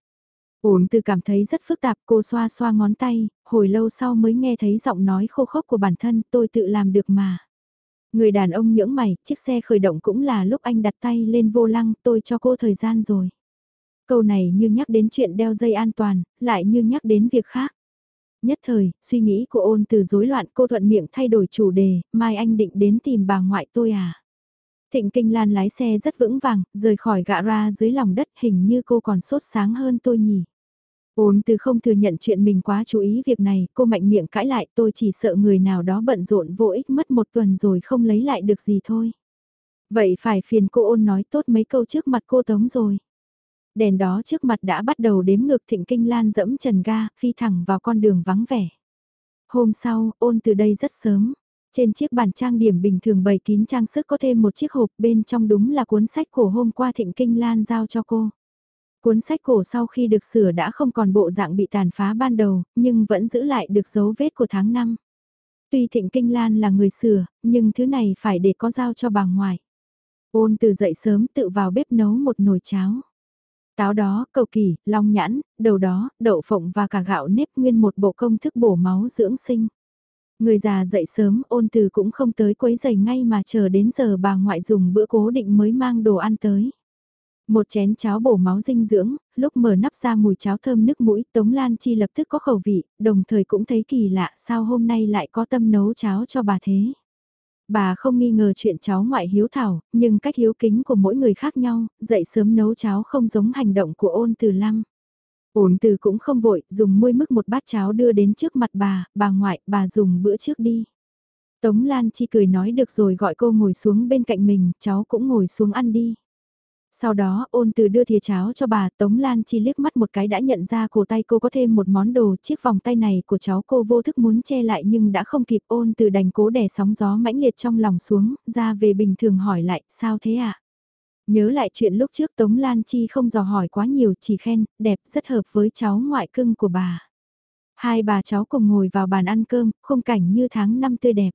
Ổn từ cảm thấy rất phức tạp cô xoa xoa ngón tay, hồi lâu sau mới nghe thấy giọng nói khô khốc của bản thân tôi tự làm được mà. Người đàn ông nhưỡng mày, chiếc xe khởi động cũng là lúc anh đặt tay lên vô lăng tôi cho cô thời gian rồi. Câu này như nhắc đến chuyện đeo dây an toàn, lại như nhắc đến việc khác. Nhất thời, suy nghĩ của ôn từ rối loạn cô thuận miệng thay đổi chủ đề, mai anh định đến tìm bà ngoại tôi à. Thịnh Kinh Lan lái xe rất vững vàng, rời khỏi gạ ra dưới lòng đất hình như cô còn sốt sáng hơn tôi nhỉ. Ôn từ không thừa nhận chuyện mình quá chú ý việc này, cô mạnh miệng cãi lại tôi chỉ sợ người nào đó bận rộn vô ích mất một tuần rồi không lấy lại được gì thôi. Vậy phải phiền cô ôn nói tốt mấy câu trước mặt cô Tống rồi. Đèn đó trước mặt đã bắt đầu đếm ngược thịnh kinh lan dẫm trần ga, phi thẳng vào con đường vắng vẻ. Hôm sau, ôn từ đây rất sớm. Trên chiếc bàn trang điểm bình thường bày kín trang sức có thêm một chiếc hộp bên trong đúng là cuốn sách của hôm qua thịnh kinh lan giao cho cô. Cuốn sách cổ sau khi được sửa đã không còn bộ dạng bị tàn phá ban đầu, nhưng vẫn giữ lại được dấu vết của tháng năm. Tuy Thịnh Kinh Lan là người sửa, nhưng thứ này phải để có giao cho bà ngoại. Ôn từ dậy sớm tự vào bếp nấu một nồi cháo. Táo đó, cầu kỳ, long nhãn, đầu đó, đậu phộng và cả gạo nếp nguyên một bộ công thức bổ máu dưỡng sinh. Người già dậy sớm ôn từ cũng không tới quấy giày ngay mà chờ đến giờ bà ngoại dùng bữa cố định mới mang đồ ăn tới. Một chén cháo bổ máu dinh dưỡng, lúc mở nắp ra mùi cháo thơm nước mũi, Tống Lan Chi lập tức có khẩu vị, đồng thời cũng thấy kỳ lạ sao hôm nay lại có tâm nấu cháo cho bà thế. Bà không nghi ngờ chuyện cháu ngoại hiếu thảo, nhưng cách hiếu kính của mỗi người khác nhau, dậy sớm nấu cháo không giống hành động của ôn từ lăng. Ôn từ cũng không vội, dùng muôi mức một bát cháo đưa đến trước mặt bà, bà ngoại, bà dùng bữa trước đi. Tống Lan Chi cười nói được rồi gọi cô ngồi xuống bên cạnh mình, cháu cũng ngồi xuống ăn đi. Sau đó ôn từ đưa thìa cháo cho bà Tống Lan Chi liếc mắt một cái đã nhận ra cổ tay cô có thêm một món đồ chiếc vòng tay này của cháu cô vô thức muốn che lại nhưng đã không kịp ôn từ đành cố đè sóng gió mãnh liệt trong lòng xuống, ra về bình thường hỏi lại sao thế ạ? À? Nhớ lại chuyện lúc trước Tống Lan Chi không dò hỏi quá nhiều chỉ khen, đẹp rất hợp với cháu ngoại cưng của bà. Hai bà cháu cùng ngồi vào bàn ăn cơm, khung cảnh như tháng năm tươi đẹp.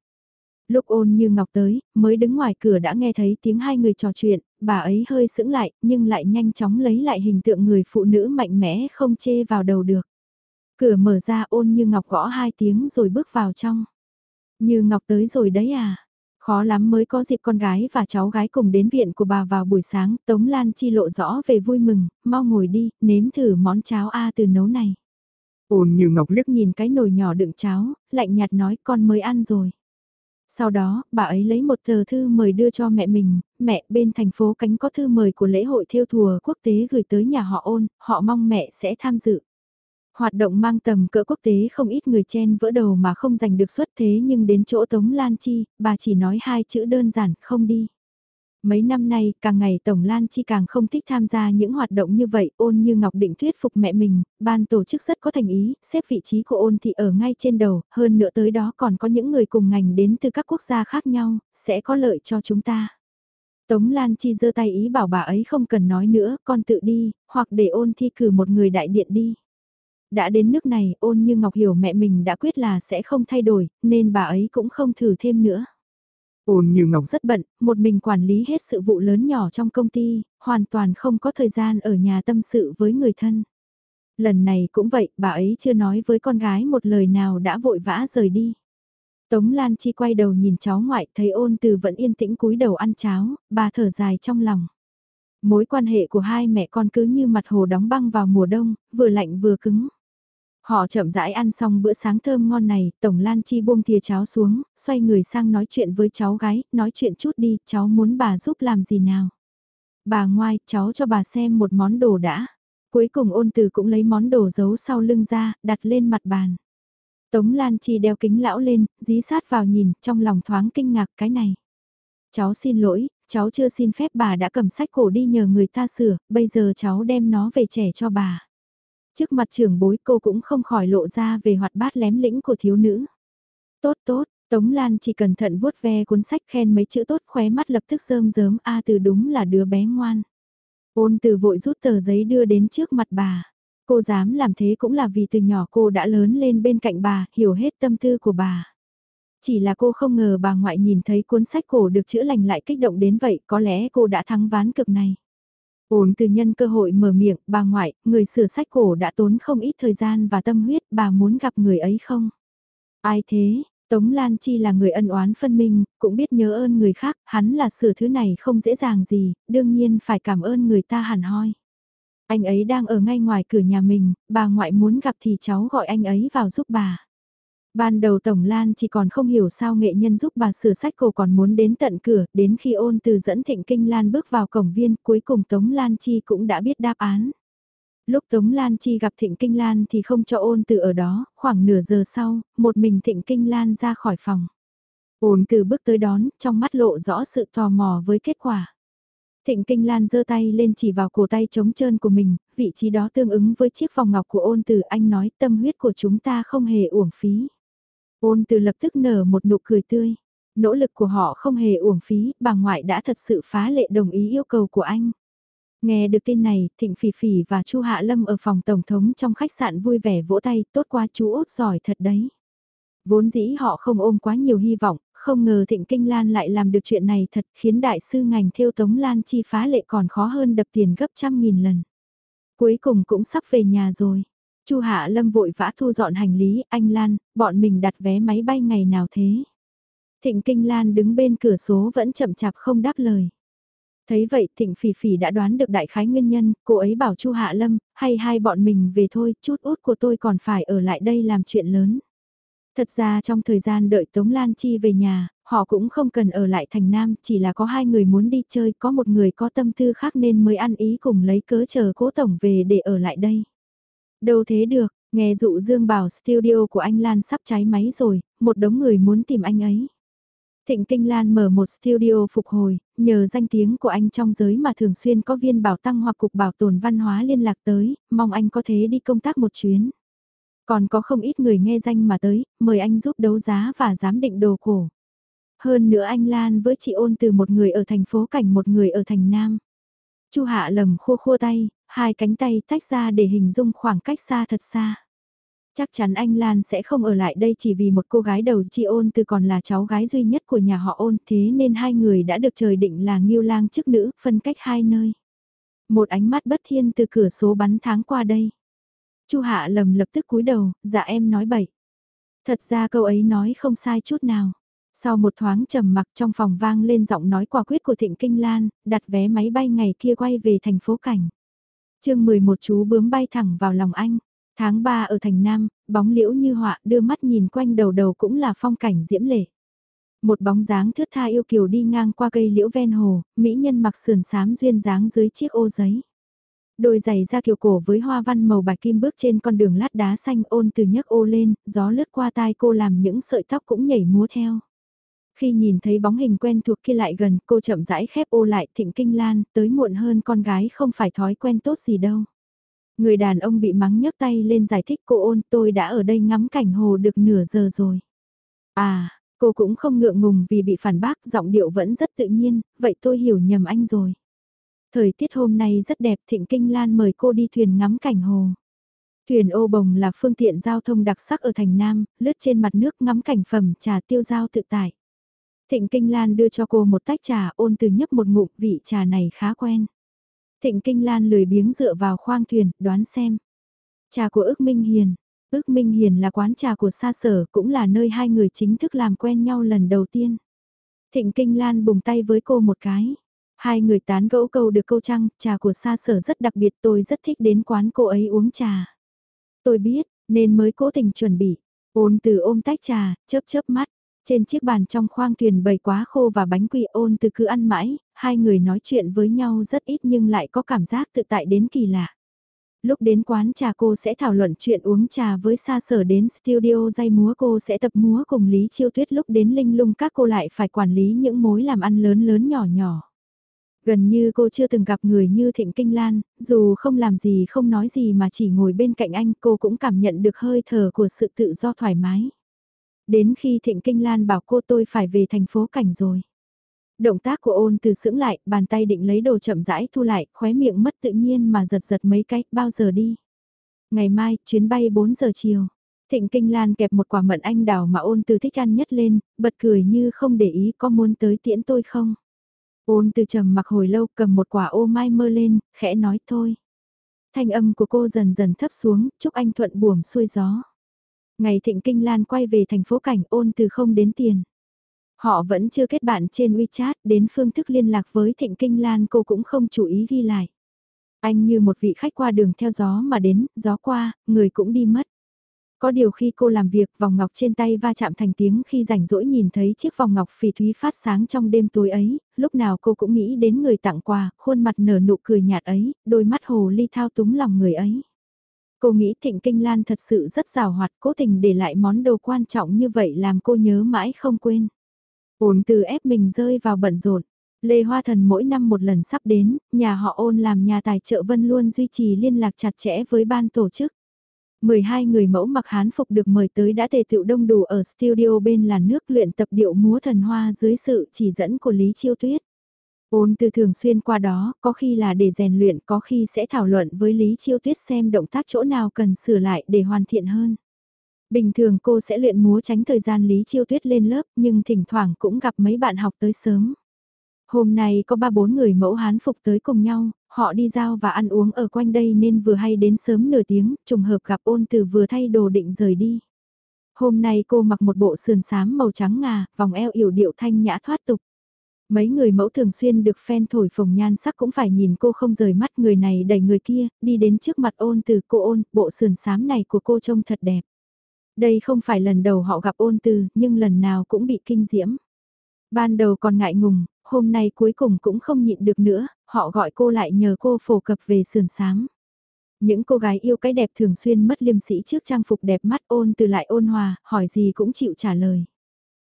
Lúc ôn như ngọc tới, mới đứng ngoài cửa đã nghe thấy tiếng hai người trò chuyện, bà ấy hơi sững lại, nhưng lại nhanh chóng lấy lại hình tượng người phụ nữ mạnh mẽ không chê vào đầu được. Cửa mở ra ôn như ngọc gõ hai tiếng rồi bước vào trong. Như ngọc tới rồi đấy à? Khó lắm mới có dịp con gái và cháu gái cùng đến viện của bà vào buổi sáng, Tống Lan Chi lộ rõ về vui mừng, mau ngồi đi, nếm thử món cháo A từ nấu này. Ôn như ngọc liếc nhìn cái nồi nhỏ đựng cháo, lạnh nhạt nói con mới ăn rồi. Sau đó, bà ấy lấy một tờ thư mời đưa cho mẹ mình, mẹ bên thành phố cánh có thư mời của lễ hội theo thùa quốc tế gửi tới nhà họ ôn, họ mong mẹ sẽ tham dự. Hoạt động mang tầm cỡ quốc tế không ít người chen vỡ đầu mà không giành được suất thế nhưng đến chỗ Tống Lan Chi, bà chỉ nói hai chữ đơn giản, không đi. Mấy năm nay, càng ngày Tổng Lan Chi càng không thích tham gia những hoạt động như vậy, ôn như Ngọc Định thuyết phục mẹ mình, ban tổ chức rất có thành ý, xếp vị trí của ôn thị ở ngay trên đầu, hơn nữa tới đó còn có những người cùng ngành đến từ các quốc gia khác nhau, sẽ có lợi cho chúng ta. Tống Lan Chi giơ tay ý bảo bà ấy không cần nói nữa, con tự đi, hoặc để ôn thi cử một người đại điện đi. Đã đến nước này, ôn như Ngọc hiểu mẹ mình đã quyết là sẽ không thay đổi, nên bà ấy cũng không thử thêm nữa. Ôn như Ngọc rất bận, một mình quản lý hết sự vụ lớn nhỏ trong công ty, hoàn toàn không có thời gian ở nhà tâm sự với người thân. Lần này cũng vậy, bà ấy chưa nói với con gái một lời nào đã vội vã rời đi. Tống Lan Chi quay đầu nhìn cháu ngoại thấy ôn từ vẫn yên tĩnh cúi đầu ăn cháo, bà thở dài trong lòng. Mối quan hệ của hai mẹ con cứ như mặt hồ đóng băng vào mùa đông, vừa lạnh vừa cứng. Họ chậm rãi ăn xong bữa sáng thơm ngon này, Tổng Lan Chi buông thìa cháo xuống, xoay người sang nói chuyện với cháu gái, nói chuyện chút đi, cháu muốn bà giúp làm gì nào. Bà ngoại cháu cho bà xem một món đồ đã. Cuối cùng ôn từ cũng lấy món đồ giấu sau lưng ra, đặt lên mặt bàn. Tống Lan Chi đeo kính lão lên, dí sát vào nhìn, trong lòng thoáng kinh ngạc cái này. Cháu xin lỗi, cháu chưa xin phép bà đã cầm sách cổ đi nhờ người ta sửa, bây giờ cháu đem nó về trẻ cho bà. Trước mặt trưởng bối cô cũng không khỏi lộ ra về hoạt bát lém lĩnh của thiếu nữ. Tốt tốt, Tống Lan chỉ cẩn thận vuốt ve cuốn sách khen mấy chữ tốt khóe mắt lập tức rơm rớm a từ đúng là đứa bé ngoan. Ôn từ vội rút tờ giấy đưa đến trước mặt bà. Cô dám làm thế cũng là vì từ nhỏ cô đã lớn lên bên cạnh bà, hiểu hết tâm tư của bà. Chỉ là cô không ngờ bà ngoại nhìn thấy cuốn sách cổ được chữa lành lại kích động đến vậy, có lẽ cô đã thắng ván cực này. Ôn từ nhân cơ hội mở miệng, bà ngoại, người sửa sách cổ đã tốn không ít thời gian và tâm huyết, bà muốn gặp người ấy không? Ai thế? Tống Lan Chi là người ân oán phân minh, cũng biết nhớ ơn người khác, hắn là sửa thứ này không dễ dàng gì, đương nhiên phải cảm ơn người ta hẳn hoi. Anh ấy đang ở ngay ngoài cửa nhà mình, bà ngoại muốn gặp thì cháu gọi anh ấy vào giúp bà. Ban đầu Tổng Lan chỉ còn không hiểu sao nghệ nhân giúp bà sửa sách cổ còn muốn đến tận cửa, đến khi ôn từ dẫn Thịnh Kinh Lan bước vào cổng viên, cuối cùng Tống Lan Chi cũng đã biết đáp án. Lúc Tống Lan Chi gặp Thịnh Kinh Lan thì không cho ôn từ ở đó, khoảng nửa giờ sau, một mình Thịnh Kinh Lan ra khỏi phòng. Ôn từ bước tới đón, trong mắt lộ rõ sự tò mò với kết quả. Thịnh Kinh Lan giơ tay lên chỉ vào cổ tay trống trơn của mình, vị trí đó tương ứng với chiếc vòng ngọc của ôn từ anh nói tâm huyết của chúng ta không hề uổng phí. Ôn từ lập tức nở một nụ cười tươi. Nỗ lực của họ không hề uổng phí, bà ngoại đã thật sự phá lệ đồng ý yêu cầu của anh. Nghe được tin này, Thịnh Phỉ Phỉ và Chu Hạ Lâm ở phòng tổng thống trong khách sạn vui vẻ vỗ tay, tốt quá chú út giỏi thật đấy. Vốn dĩ họ không ôm quá nhiều hy vọng, không ngờ Thịnh Kinh Lan lại làm được chuyện này thật khiến đại sư ngành theo Tống Lan chi phá lệ còn khó hơn đập tiền gấp trăm nghìn lần. Cuối cùng cũng sắp về nhà rồi. Chu Hạ Lâm vội vã thu dọn hành lý, anh Lan, bọn mình đặt vé máy bay ngày nào thế? Thịnh Kinh Lan đứng bên cửa số vẫn chậm chạp không đáp lời. Thấy vậy Thịnh Phỉ Phỉ đã đoán được đại khái nguyên nhân, cô ấy bảo Chu Hạ Lâm, hay hai bọn mình về thôi, chút út của tôi còn phải ở lại đây làm chuyện lớn. Thật ra trong thời gian đợi Tống Lan Chi về nhà, họ cũng không cần ở lại thành Nam, chỉ là có hai người muốn đi chơi, có một người có tâm tư khác nên mới ăn ý cùng lấy cớ chờ cố tổng về để ở lại đây. Đâu thế được, nghe dụ Dương bảo studio của anh Lan sắp cháy máy rồi, một đống người muốn tìm anh ấy. Thịnh Kinh Lan mở một studio phục hồi, nhờ danh tiếng của anh trong giới mà thường xuyên có viên bảo tăng hoặc cục bảo tồn văn hóa liên lạc tới, mong anh có thể đi công tác một chuyến. Còn có không ít người nghe danh mà tới, mời anh giúp đấu giá và giám định đồ cổ. Hơn nữa anh Lan với chị ôn từ một người ở thành phố cảnh một người ở thành Nam. Chu Hạ lầm khua khua tay, hai cánh tay tách ra để hình dung khoảng cách xa thật xa. Chắc chắn anh Lan sẽ không ở lại đây chỉ vì một cô gái đầu chi ôn từ còn là cháu gái duy nhất của nhà họ ôn thế nên hai người đã được trời định là nghiêu lang chức nữ phân cách hai nơi. Một ánh mắt bất thiên từ cửa số bắn tháng qua đây. Chu Hạ lầm lập tức cúi đầu, dạ em nói bậy. Thật ra câu ấy nói không sai chút nào. Sau một thoáng trầm mặc trong phòng vang lên giọng nói quả quyết của Thịnh Kinh Lan, đặt vé máy bay ngày kia quay về thành phố Cảnh chương 11 chú bướm bay thẳng vào lòng anh. Tháng 3 ở thành Nam, bóng liễu như họa đưa mắt nhìn quanh đầu đầu cũng là phong cảnh diễm lệ. Một bóng dáng thướt tha yêu kiều đi ngang qua cây liễu ven hồ, mỹ nhân mặc sườn xám duyên dáng dưới chiếc ô giấy. Đôi giày da kiều cổ với hoa văn màu bạch kim bước trên con đường lát đá xanh ôn từ nhấc ô lên, gió lướt qua tai cô làm những sợi tóc cũng nhảy múa theo. Khi nhìn thấy bóng hình quen thuộc kia lại gần, cô chậm rãi khép ô lại thịnh kinh lan, tới muộn hơn con gái không phải thói quen tốt gì đâu. Người đàn ông bị mắng nhấc tay lên giải thích cô ôn tôi đã ở đây ngắm cảnh hồ được nửa giờ rồi. À, cô cũng không ngượng ngùng vì bị phản bác, giọng điệu vẫn rất tự nhiên, vậy tôi hiểu nhầm anh rồi. Thời tiết hôm nay rất đẹp, Thịnh Kinh Lan mời cô đi thuyền ngắm cảnh hồ. Thuyền ô bồng là phương tiện giao thông đặc sắc ở thành Nam, lướt trên mặt nước ngắm cảnh phẩm trà tiêu giao tự tại. Thịnh Kinh Lan đưa cho cô một tách trà ôn từ nhấp một ngụm vị trà này khá quen. Thịnh Kinh Lan lười biếng dựa vào khoang thuyền, đoán xem. Trà của ước Minh Hiền. Ước Minh Hiền là quán trà của xa sở, cũng là nơi hai người chính thức làm quen nhau lần đầu tiên. Thịnh Kinh Lan bùng tay với cô một cái. Hai người tán gẫu câu được câu trăng, trà của xa sở rất đặc biệt tôi rất thích đến quán cô ấy uống trà. Tôi biết, nên mới cố tình chuẩn bị. Ôn từ ôm tách trà, chớp chớp mắt. Trên chiếc bàn trong khoang thuyền bầy quá khô và bánh quy ôn từ cứ ăn mãi, hai người nói chuyện với nhau rất ít nhưng lại có cảm giác tự tại đến kỳ lạ. Lúc đến quán trà cô sẽ thảo luận chuyện uống trà với xa sở đến studio dây múa cô sẽ tập múa cùng Lý Chiêu Tuyết lúc đến linh lung các cô lại phải quản lý những mối làm ăn lớn lớn nhỏ nhỏ. Gần như cô chưa từng gặp người như Thịnh Kinh Lan, dù không làm gì không nói gì mà chỉ ngồi bên cạnh anh cô cũng cảm nhận được hơi thở của sự tự do thoải mái. Đến khi Thịnh Kinh Lan bảo cô tôi phải về thành phố cảnh rồi. Động tác của ôn từ sững lại, bàn tay định lấy đồ chậm rãi thu lại, khóe miệng mất tự nhiên mà giật giật mấy cái, bao giờ đi. Ngày mai, chuyến bay 4 giờ chiều. Thịnh Kinh Lan kẹp một quả mận anh đào mà ôn từ thích ăn nhất lên, bật cười như không để ý có muốn tới tiễn tôi không. Ôn từ trầm mặc hồi lâu cầm một quả ô mai mơ lên, khẽ nói thôi. Thanh âm của cô dần dần thấp xuống, chúc anh thuận buồm xuôi gió. Ngày Thịnh Kinh Lan quay về thành phố cảnh ôn từ không đến tiền. Họ vẫn chưa kết bạn trên WeChat, đến phương thức liên lạc với Thịnh Kinh Lan cô cũng không chú ý ghi lại. Anh như một vị khách qua đường theo gió mà đến, gió qua, người cũng đi mất. Có điều khi cô làm việc vòng ngọc trên tay va chạm thành tiếng khi rảnh rỗi nhìn thấy chiếc vòng ngọc phỉ thúy phát sáng trong đêm tối ấy, lúc nào cô cũng nghĩ đến người tặng quà, khuôn mặt nở nụ cười nhạt ấy, đôi mắt hồ ly thao túng lòng người ấy. Cô nghĩ Thịnh Kinh Lan thật sự rất rào hoạt cố tình để lại món đồ quan trọng như vậy làm cô nhớ mãi không quên. Ôn từ ép mình rơi vào bận rộn. Lê Hoa Thần mỗi năm một lần sắp đến, nhà họ ôn làm nhà tài trợ Vân luôn duy trì liên lạc chặt chẽ với ban tổ chức. 12 người mẫu mặc hán phục được mời tới đã tề tựu đông đủ ở studio bên là nước luyện tập điệu múa thần hoa dưới sự chỉ dẫn của Lý Chiêu Tuyết. Ôn từ thường xuyên qua đó, có khi là để rèn luyện, có khi sẽ thảo luận với Lý Chiêu Tuyết xem động tác chỗ nào cần sửa lại để hoàn thiện hơn. Bình thường cô sẽ luyện múa tránh thời gian Lý Chiêu Tuyết lên lớp nhưng thỉnh thoảng cũng gặp mấy bạn học tới sớm. Hôm nay có ba bốn người mẫu hán phục tới cùng nhau, họ đi giao và ăn uống ở quanh đây nên vừa hay đến sớm nửa tiếng, trùng hợp gặp ôn từ vừa thay đồ định rời đi. Hôm nay cô mặc một bộ sườn xám màu trắng ngà, vòng eo yểu điệu thanh nhã thoát tục. Mấy người mẫu thường xuyên được fan thổi phồng nhan sắc cũng phải nhìn cô không rời mắt người này đẩy người kia, đi đến trước mặt ôn từ cô ôn, bộ sườn xám này của cô trông thật đẹp. Đây không phải lần đầu họ gặp ôn từ, nhưng lần nào cũng bị kinh diễm. Ban đầu còn ngại ngùng, hôm nay cuối cùng cũng không nhịn được nữa, họ gọi cô lại nhờ cô phổ cập về sườn sáng. Những cô gái yêu cái đẹp thường xuyên mất liêm sĩ trước trang phục đẹp mắt ôn từ lại ôn hòa, hỏi gì cũng chịu trả lời.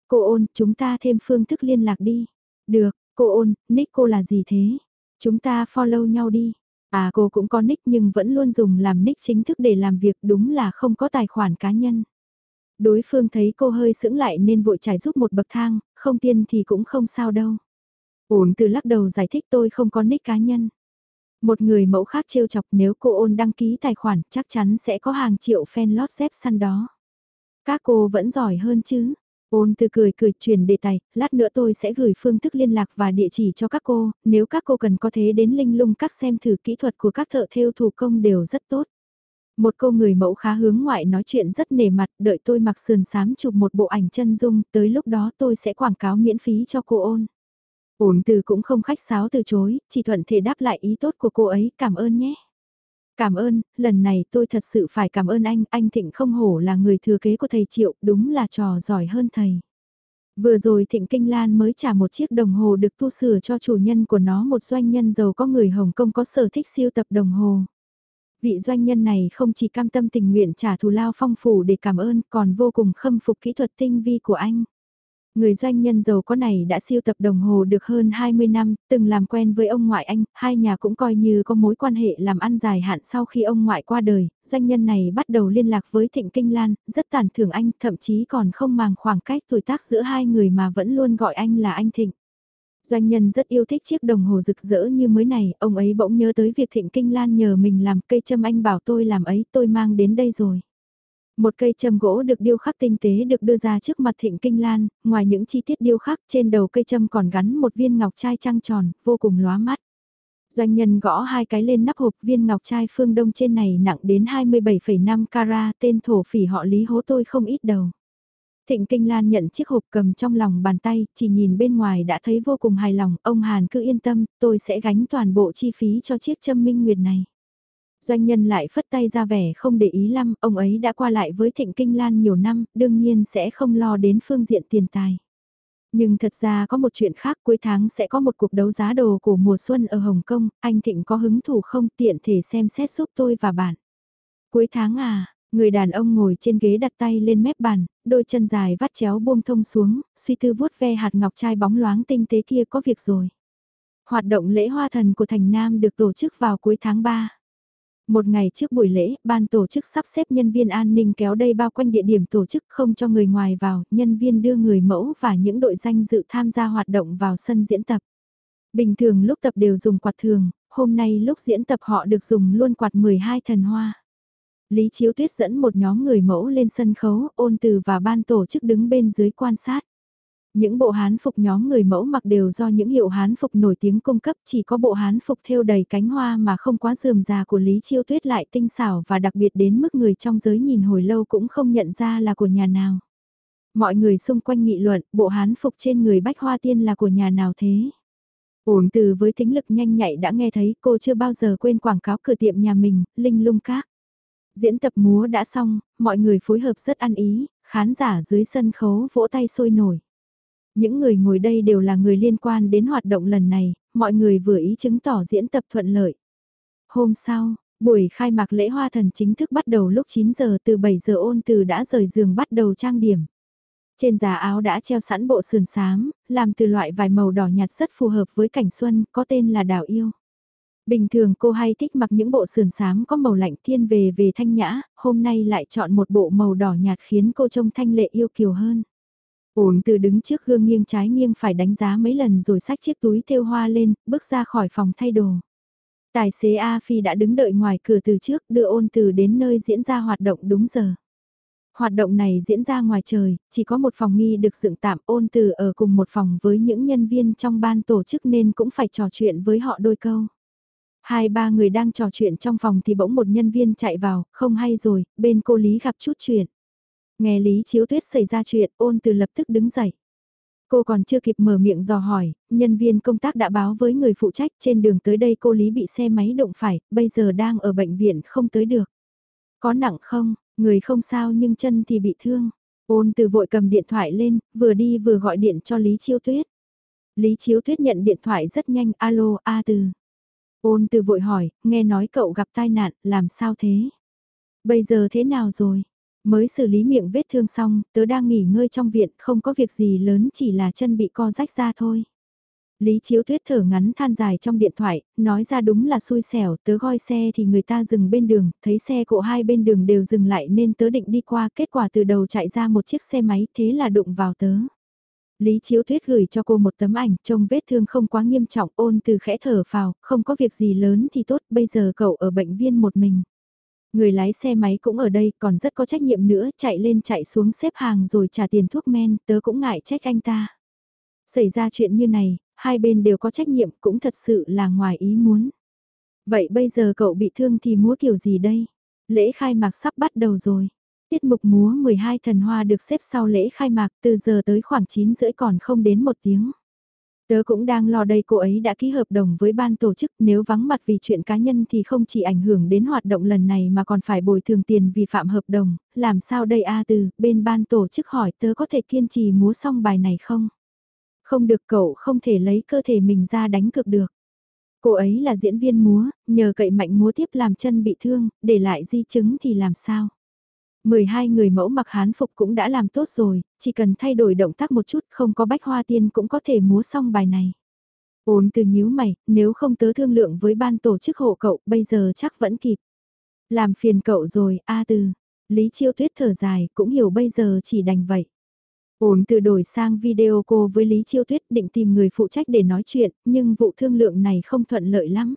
Cô ôn, chúng ta thêm phương thức liên lạc đi. Được, cô ôn, nick cô là gì thế? Chúng ta follow nhau đi. À cô cũng có nick nhưng vẫn luôn dùng làm nick chính thức để làm việc đúng là không có tài khoản cá nhân. Đối phương thấy cô hơi sững lại nên vội trải giúp một bậc thang, không tiên thì cũng không sao đâu. Ôn từ lắc đầu giải thích tôi không có nick cá nhân. Một người mẫu khác trêu chọc nếu cô ôn đăng ký tài khoản chắc chắn sẽ có hàng triệu fan lót dép săn đó. Các cô vẫn giỏi hơn chứ. Ôn từ cười cười chuyển đề tài, lát nữa tôi sẽ gửi phương thức liên lạc và địa chỉ cho các cô, nếu các cô cần có thế đến linh lung các xem thử kỹ thuật của các thợ thêu thủ công đều rất tốt. Một cô người mẫu khá hướng ngoại nói chuyện rất nề mặt, đợi tôi mặc sườn sám chụp một bộ ảnh chân dung, tới lúc đó tôi sẽ quảng cáo miễn phí cho cô ôn. Ôn từ cũng không khách sáo từ chối, chỉ thuận thể đáp lại ý tốt của cô ấy, cảm ơn nhé. Cảm ơn, lần này tôi thật sự phải cảm ơn anh, anh Thịnh không hổ là người thừa kế của thầy Triệu, đúng là trò giỏi hơn thầy. Vừa rồi Thịnh Kinh Lan mới trả một chiếc đồng hồ được tu sửa cho chủ nhân của nó một doanh nhân giàu có người Hồng Kông có sở thích siêu tập đồng hồ. Vị doanh nhân này không chỉ cam tâm tình nguyện trả thù lao phong phủ để cảm ơn còn vô cùng khâm phục kỹ thuật tinh vi của anh. Người doanh nhân giàu có này đã siêu tập đồng hồ được hơn 20 năm, từng làm quen với ông ngoại anh, hai nhà cũng coi như có mối quan hệ làm ăn dài hạn sau khi ông ngoại qua đời, doanh nhân này bắt đầu liên lạc với Thịnh Kinh Lan, rất tàn thưởng anh, thậm chí còn không màng khoảng cách tuổi tác giữa hai người mà vẫn luôn gọi anh là anh Thịnh. Doanh nhân rất yêu thích chiếc đồng hồ rực rỡ như mới này, ông ấy bỗng nhớ tới việc Thịnh Kinh Lan nhờ mình làm cây châm anh bảo tôi làm ấy, tôi mang đến đây rồi. Một cây châm gỗ được điêu khắc tinh tế được đưa ra trước mặt thịnh kinh lan, ngoài những chi tiết điêu khắc trên đầu cây châm còn gắn một viên ngọc trai trăng tròn, vô cùng lóa mắt. Doanh nhân gõ hai cái lên nắp hộp viên ngọc trai phương đông trên này nặng đến 27,5 carat tên thổ phỉ họ lý hố tôi không ít đầu. Thịnh Kinh Lan nhận chiếc hộp cầm trong lòng bàn tay, chỉ nhìn bên ngoài đã thấy vô cùng hài lòng, ông Hàn cứ yên tâm, tôi sẽ gánh toàn bộ chi phí cho chiếc châm minh nguyệt này. Doanh nhân lại phất tay ra vẻ không để ý lắm, ông ấy đã qua lại với Thịnh Kinh Lan nhiều năm, đương nhiên sẽ không lo đến phương diện tiền tài. Nhưng thật ra có một chuyện khác cuối tháng sẽ có một cuộc đấu giá đồ của mùa xuân ở Hồng Kông, anh Thịnh có hứng thủ không tiện thể xem xét giúp tôi và bạn. Cuối tháng à, người đàn ông ngồi trên ghế đặt tay lên mép bàn, đôi chân dài vắt chéo buông thông xuống, suy tư vuốt ve hạt ngọc trai bóng loáng tinh tế kia có việc rồi. Hoạt động lễ hoa thần của Thành Nam được tổ chức vào cuối tháng 3. Một ngày trước buổi lễ, ban tổ chức sắp xếp nhân viên an ninh kéo đây bao quanh địa điểm tổ chức không cho người ngoài vào, nhân viên đưa người mẫu và những đội danh dự tham gia hoạt động vào sân diễn tập. Bình thường lúc tập đều dùng quạt thường, hôm nay lúc diễn tập họ được dùng luôn quạt 12 thần hoa. Lý Chiếu Tuyết dẫn một nhóm người mẫu lên sân khấu, ôn từ và ban tổ chức đứng bên dưới quan sát. Những bộ hán phục nhóm người mẫu mặc đều do những hiệu hán phục nổi tiếng cung cấp chỉ có bộ hán phục thêu đầy cánh hoa mà không quá dườm già của Lý Chiêu Tuyết lại tinh xảo và đặc biệt đến mức người trong giới nhìn hồi lâu cũng không nhận ra là của nhà nào. Mọi người xung quanh nghị luận bộ hán phục trên người bách hoa tiên là của nhà nào thế? Ổn từ với tính lực nhanh nhạy đã nghe thấy cô chưa bao giờ quên quảng cáo cửa tiệm nhà mình, Linh Lung Các. Diễn tập múa đã xong, mọi người phối hợp rất ăn ý, khán giả dưới sân khấu vỗ tay sôi nổi. Những người ngồi đây đều là người liên quan đến hoạt động lần này, mọi người vừa ý chứng tỏ diễn tập thuận lợi. Hôm sau, buổi khai mạc lễ hoa thần chính thức bắt đầu lúc 9 giờ từ 7 giờ ôn từ đã rời giường bắt đầu trang điểm. Trên giá áo đã treo sẵn bộ sườn xám, làm từ loại vải màu đỏ nhạt rất phù hợp với cảnh xuân, có tên là đào yêu. Bình thường cô hay thích mặc những bộ sườn xám có màu lạnh thiên về về thanh nhã, hôm nay lại chọn một bộ màu đỏ nhạt khiến cô trông thanh lệ yêu kiều hơn. Ổn từ đứng trước gương nghiêng trái nghiêng phải đánh giá mấy lần rồi xách chiếc túi thêu hoa lên, bước ra khỏi phòng thay đồ. Tài xế A Phi đã đứng đợi ngoài cửa từ trước đưa ôn từ đến nơi diễn ra hoạt động đúng giờ. Hoạt động này diễn ra ngoài trời, chỉ có một phòng nghi được dựng tạm ôn từ ở cùng một phòng với những nhân viên trong ban tổ chức nên cũng phải trò chuyện với họ đôi câu. Hai ba người đang trò chuyện trong phòng thì bỗng một nhân viên chạy vào, không hay rồi, bên cô Lý gặp chút chuyện. Nghe Lý Chiếu Tuyết xảy ra chuyện, ôn từ lập tức đứng dậy. Cô còn chưa kịp mở miệng dò hỏi, nhân viên công tác đã báo với người phụ trách trên đường tới đây cô Lý bị xe máy đụng phải, bây giờ đang ở bệnh viện không tới được. Có nặng không, người không sao nhưng chân thì bị thương. Ôn từ vội cầm điện thoại lên, vừa đi vừa gọi điện cho Lý Chiếu Tuyết. Lý Chiếu Tuyết nhận điện thoại rất nhanh, alo, A từ. Ôn từ vội hỏi, nghe nói cậu gặp tai nạn, làm sao thế? Bây giờ thế nào rồi? Mới xử lý miệng vết thương xong, tớ đang nghỉ ngơi trong viện, không có việc gì lớn chỉ là chân bị co rách ra thôi. Lý Chiếu Tuyết thở ngắn than dài trong điện thoại, nói ra đúng là xui xẻo, tớ gọi xe thì người ta dừng bên đường, thấy xe cộ hai bên đường đều dừng lại nên tớ định đi qua, kết quả từ đầu chạy ra một chiếc xe máy, thế là đụng vào tớ. Lý Chiếu Tuyết gửi cho cô một tấm ảnh, trông vết thương không quá nghiêm trọng, ôn từ khẽ thở vào, không có việc gì lớn thì tốt, bây giờ cậu ở bệnh viện một mình. Người lái xe máy cũng ở đây, còn rất có trách nhiệm nữa, chạy lên chạy xuống xếp hàng rồi trả tiền thuốc men, tớ cũng ngại trách anh ta. Xảy ra chuyện như này, hai bên đều có trách nhiệm cũng thật sự là ngoài ý muốn. Vậy bây giờ cậu bị thương thì múa kiểu gì đây? Lễ khai mạc sắp bắt đầu rồi. Tiết mục múa 12 thần hoa được xếp sau lễ khai mạc từ giờ tới khoảng 9 rưỡi còn không đến một tiếng. Tớ cũng đang lo đây cô ấy đã ký hợp đồng với ban tổ chức nếu vắng mặt vì chuyện cá nhân thì không chỉ ảnh hưởng đến hoạt động lần này mà còn phải bồi thường tiền vi phạm hợp đồng, làm sao đây A từ, bên ban tổ chức hỏi tớ có thể kiên trì múa xong bài này không? Không được cậu không thể lấy cơ thể mình ra đánh cực được. Cô ấy là diễn viên múa, nhờ cậy mạnh múa tiếp làm chân bị thương, để lại di chứng thì làm sao? 12 người mẫu mặc hán phục cũng đã làm tốt rồi, chỉ cần thay đổi động tác một chút không có bách hoa tiên cũng có thể múa xong bài này. Ôn từ nhíu mày, nếu không tớ thương lượng với ban tổ chức hộ cậu, bây giờ chắc vẫn kịp. Làm phiền cậu rồi, A từ. Lý Chiêu Tuyết thở dài, cũng hiểu bây giờ chỉ đành vậy. Ôn từ đổi sang video cô với Lý Chiêu Tuyết định tìm người phụ trách để nói chuyện, nhưng vụ thương lượng này không thuận lợi lắm.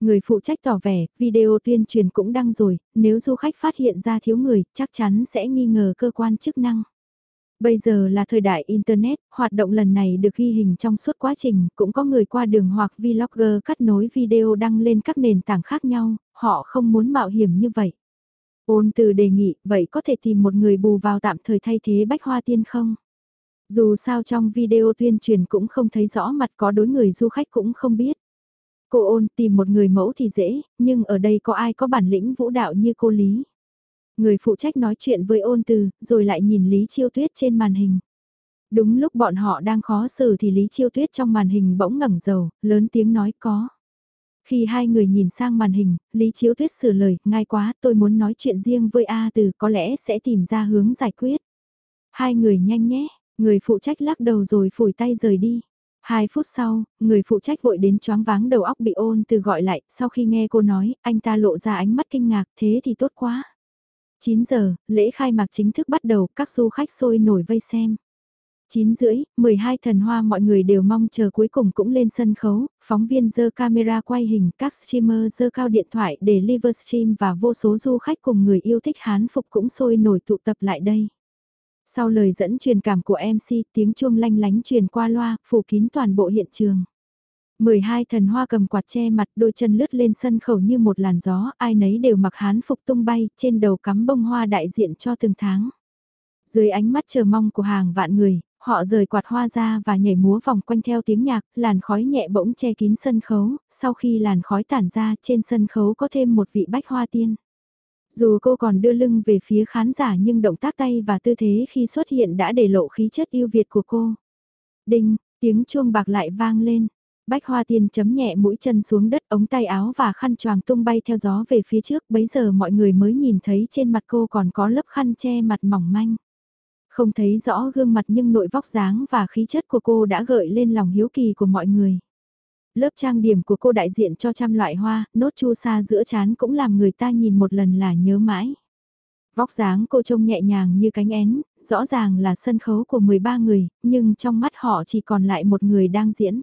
Người phụ trách tỏ vẻ, video tuyên truyền cũng đăng rồi, nếu du khách phát hiện ra thiếu người, chắc chắn sẽ nghi ngờ cơ quan chức năng. Bây giờ là thời đại Internet, hoạt động lần này được ghi hình trong suốt quá trình, cũng có người qua đường hoặc vlogger cắt nối video đăng lên các nền tảng khác nhau, họ không muốn mạo hiểm như vậy. Ôn từ đề nghị, vậy có thể tìm một người bù vào tạm thời thay thế bách hoa tiên không? Dù sao trong video tuyên truyền cũng không thấy rõ mặt có đối người du khách cũng không biết. Cô ôn tìm một người mẫu thì dễ, nhưng ở đây có ai có bản lĩnh vũ đạo như cô Lý. Người phụ trách nói chuyện với ôn từ, rồi lại nhìn Lý Chiêu Tuyết trên màn hình. Đúng lúc bọn họ đang khó xử thì Lý Chiêu Tuyết trong màn hình bỗng ngẩng dầu, lớn tiếng nói có. Khi hai người nhìn sang màn hình, Lý chiêu Tuyết sửa lời, ngay quá, tôi muốn nói chuyện riêng với A từ, có lẽ sẽ tìm ra hướng giải quyết. Hai người nhanh nhé, người phụ trách lắc đầu rồi phủi tay rời đi. Hai phút sau, người phụ trách vội đến choáng váng đầu óc bị ôn từ gọi lại, sau khi nghe cô nói, anh ta lộ ra ánh mắt kinh ngạc, thế thì tốt quá. 9 giờ, lễ khai mạc chính thức bắt đầu, các du khách sôi nổi vây xem. 9 rưỡi, 12 thần hoa mọi người đều mong chờ cuối cùng cũng lên sân khấu, phóng viên dơ camera quay hình, các streamer dơ cao điện thoại để livestream và vô số du khách cùng người yêu thích hán phục cũng sôi nổi tụ tập lại đây. Sau lời dẫn truyền cảm của MC, tiếng chuông lanh lánh truyền qua loa, phủ kín toàn bộ hiện trường. 12 thần hoa cầm quạt che mặt đôi chân lướt lên sân khẩu như một làn gió, ai nấy đều mặc hán phục tung bay, trên đầu cắm bông hoa đại diện cho từng tháng. Dưới ánh mắt chờ mong của hàng vạn người, họ rời quạt hoa ra và nhảy múa vòng quanh theo tiếng nhạc, làn khói nhẹ bỗng che kín sân khấu, sau khi làn khói tản ra trên sân khấu có thêm một vị bách hoa tiên. Dù cô còn đưa lưng về phía khán giả nhưng động tác tay và tư thế khi xuất hiện đã để lộ khí chất yêu Việt của cô. Đinh, tiếng chuông bạc lại vang lên. Bách Hoa Tiên chấm nhẹ mũi chân xuống đất ống tay áo và khăn choàng tung bay theo gió về phía trước. Bấy giờ mọi người mới nhìn thấy trên mặt cô còn có lớp khăn che mặt mỏng manh. Không thấy rõ gương mặt nhưng nội vóc dáng và khí chất của cô đã gợi lên lòng hiếu kỳ của mọi người. Lớp trang điểm của cô đại diện cho trăm loại hoa, nốt chu sa giữa chán cũng làm người ta nhìn một lần là nhớ mãi. Vóc dáng cô trông nhẹ nhàng như cánh én, rõ ràng là sân khấu của 13 người, nhưng trong mắt họ chỉ còn lại một người đang diễn.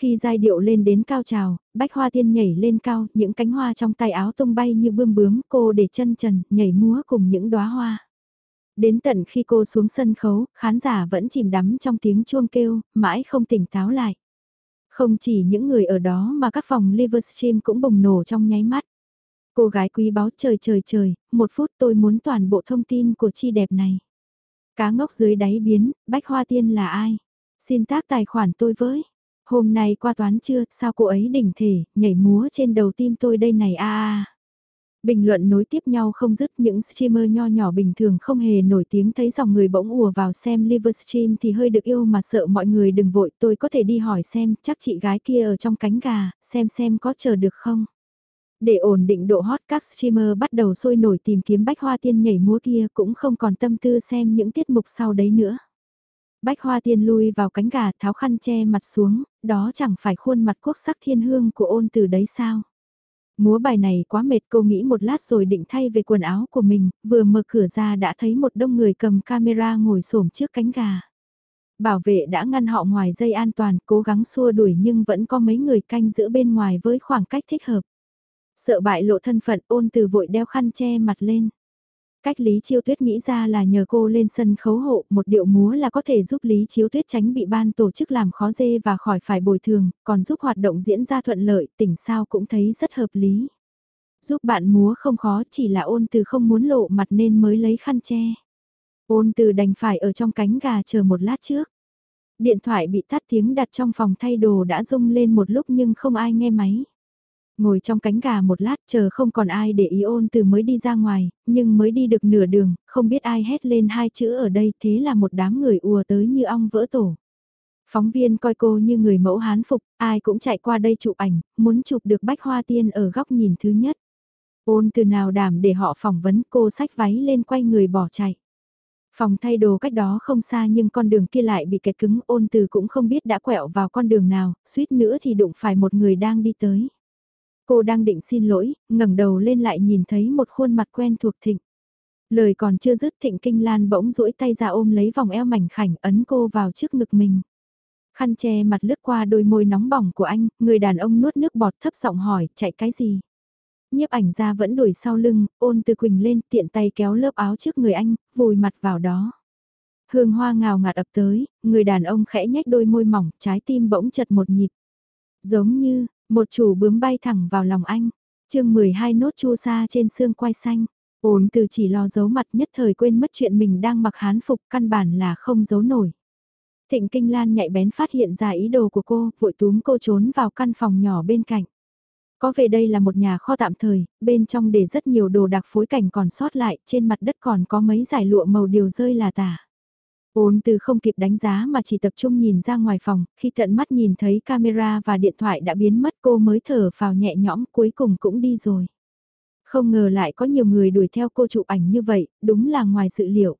Khi giai điệu lên đến cao trào, bách hoa tiên nhảy lên cao, những cánh hoa trong tay áo tung bay như bươm bướm, cô để chân trần, nhảy múa cùng những đóa hoa. Đến tận khi cô xuống sân khấu, khán giả vẫn chìm đắm trong tiếng chuông kêu, mãi không tỉnh táo lại. Không chỉ những người ở đó mà các phòng Livestream cũng bùng nổ trong nháy mắt. Cô gái quý báo trời trời trời, một phút tôi muốn toàn bộ thông tin của chi đẹp này. Cá ngốc dưới đáy biến, bách hoa tiên là ai? Xin tác tài khoản tôi với. Hôm nay qua toán chưa, sao cô ấy đỉnh thể, nhảy múa trên đầu tim tôi đây này a a. Bình luận nối tiếp nhau không dứt những streamer nho nhỏ bình thường không hề nổi tiếng thấy dòng người bỗng ùa vào xem Livestream thì hơi được yêu mà sợ mọi người đừng vội tôi có thể đi hỏi xem chắc chị gái kia ở trong cánh gà, xem xem có chờ được không. Để ổn định độ hot các streamer bắt đầu sôi nổi tìm kiếm bách hoa tiên nhảy múa kia cũng không còn tâm tư xem những tiết mục sau đấy nữa. Bách hoa tiên lui vào cánh gà tháo khăn che mặt xuống, đó chẳng phải khuôn mặt quốc sắc thiên hương của ôn từ đấy sao. Múa bài này quá mệt cô nghĩ một lát rồi định thay về quần áo của mình, vừa mở cửa ra đã thấy một đông người cầm camera ngồi xổm trước cánh gà. Bảo vệ đã ngăn họ ngoài dây an toàn, cố gắng xua đuổi nhưng vẫn có mấy người canh giữa bên ngoài với khoảng cách thích hợp. Sợ bại lộ thân phận ôn từ vội đeo khăn che mặt lên. Cách Lý Chiêu Tuyết nghĩ ra là nhờ cô lên sân khấu hộ một điệu múa là có thể giúp Lý Chiêu Tuyết tránh bị ban tổ chức làm khó dê và khỏi phải bồi thường, còn giúp hoạt động diễn ra thuận lợi, tỉnh sao cũng thấy rất hợp lý. Giúp bạn múa không khó chỉ là ôn từ không muốn lộ mặt nên mới lấy khăn che. Ôn từ đành phải ở trong cánh gà chờ một lát trước. Điện thoại bị tắt tiếng đặt trong phòng thay đồ đã rung lên một lúc nhưng không ai nghe máy. Ngồi trong cánh gà một lát chờ không còn ai để ý ôn từ mới đi ra ngoài, nhưng mới đi được nửa đường, không biết ai hét lên hai chữ ở đây thế là một đám người ùa tới như ong vỡ tổ. Phóng viên coi cô như người mẫu hán phục, ai cũng chạy qua đây chụp ảnh, muốn chụp được bách hoa tiên ở góc nhìn thứ nhất. Ôn từ nào đảm để họ phỏng vấn cô sách váy lên quay người bỏ chạy. Phòng thay đồ cách đó không xa nhưng con đường kia lại bị kẹt cứng ôn từ cũng không biết đã quẹo vào con đường nào, suýt nữa thì đụng phải một người đang đi tới. Cô đang định xin lỗi, ngẩng đầu lên lại nhìn thấy một khuôn mặt quen thuộc Thịnh. Lời còn chưa dứt Thịnh Kinh Lan bỗng duỗi tay ra ôm lấy vòng eo mảnh khảnh ấn cô vào trước ngực mình. Khăn che mặt lướt qua đôi môi nóng bỏng của anh, người đàn ông nuốt nước bọt thấp giọng hỏi, chạy cái gì? Nhiếp ảnh ra vẫn đuổi sau lưng, ôn từ quỳnh lên tiện tay kéo lớp áo trước người anh, vùi mặt vào đó. Hương hoa ngào ngạt ập tới, người đàn ông khẽ nhếch đôi môi mỏng, trái tim bỗng chật một nhịp. Giống như, một chủ bướm bay thẳng vào lòng anh. chương 12 nốt chu sa trên xương quai xanh. Ôn từ chỉ lo giấu mặt nhất thời quên mất chuyện mình đang mặc hán phục căn bản là không giấu nổi. Thịnh Kinh Lan nhạy bén phát hiện ra ý đồ của cô, vội túm cô trốn vào căn phòng nhỏ bên cạnh. Có về đây là một nhà kho tạm thời, bên trong để rất nhiều đồ đặc phối cảnh còn sót lại, trên mặt đất còn có mấy giải lụa màu điều rơi là tả. Ôn từ không kịp đánh giá mà chỉ tập trung nhìn ra ngoài phòng, khi tận mắt nhìn thấy camera và điện thoại đã biến mất cô mới thở vào nhẹ nhõm cuối cùng cũng đi rồi. Không ngờ lại có nhiều người đuổi theo cô chụp ảnh như vậy, đúng là ngoài dự liệu.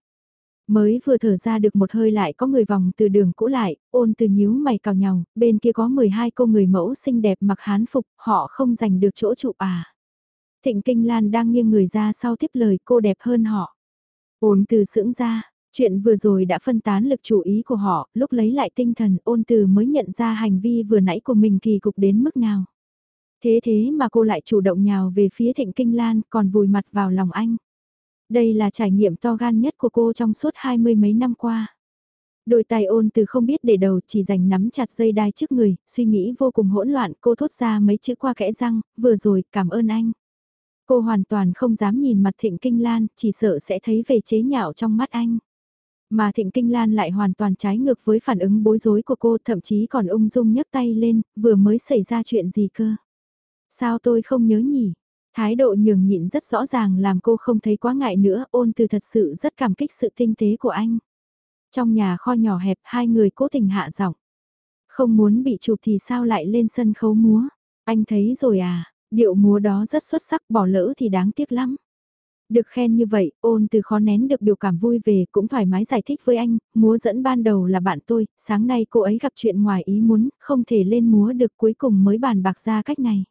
Mới vừa thở ra được một hơi lại có người vòng từ đường cũ lại, ôn từ nhíu mày cào nhau, bên kia có 12 cô người mẫu xinh đẹp mặc hán phục, họ không giành được chỗ chụp à. Thịnh Kinh Lan đang nghiêng người ra sau tiếp lời cô đẹp hơn họ. Ôn từ sưỡng ra, Chuyện vừa rồi đã phân tán lực chú ý của họ, lúc lấy lại tinh thần ôn từ mới nhận ra hành vi vừa nãy của mình kỳ cục đến mức nào. Thế thế mà cô lại chủ động nhào về phía thịnh kinh lan còn vùi mặt vào lòng anh. Đây là trải nghiệm to gan nhất của cô trong suốt hai mươi mấy năm qua. Đôi tay ôn từ không biết để đầu chỉ dành nắm chặt dây đai trước người, suy nghĩ vô cùng hỗn loạn cô thốt ra mấy chữ qua kẽ răng, vừa rồi cảm ơn anh. Cô hoàn toàn không dám nhìn mặt thịnh kinh lan, chỉ sợ sẽ thấy về chế nhạo trong mắt anh. Mà Thịnh Kinh Lan lại hoàn toàn trái ngược với phản ứng bối rối của cô thậm chí còn ung dung nhấc tay lên, vừa mới xảy ra chuyện gì cơ. Sao tôi không nhớ nhỉ? Thái độ nhường nhịn rất rõ ràng làm cô không thấy quá ngại nữa, ôn từ thật sự rất cảm kích sự tinh tế của anh. Trong nhà kho nhỏ hẹp hai người cố tình hạ giọng. Không muốn bị chụp thì sao lại lên sân khấu múa? Anh thấy rồi à, điệu múa đó rất xuất sắc bỏ lỡ thì đáng tiếc lắm. Được khen như vậy, ôn từ khó nén được biểu cảm vui về cũng thoải mái giải thích với anh, múa dẫn ban đầu là bạn tôi, sáng nay cô ấy gặp chuyện ngoài ý muốn, không thể lên múa được cuối cùng mới bàn bạc ra cách này.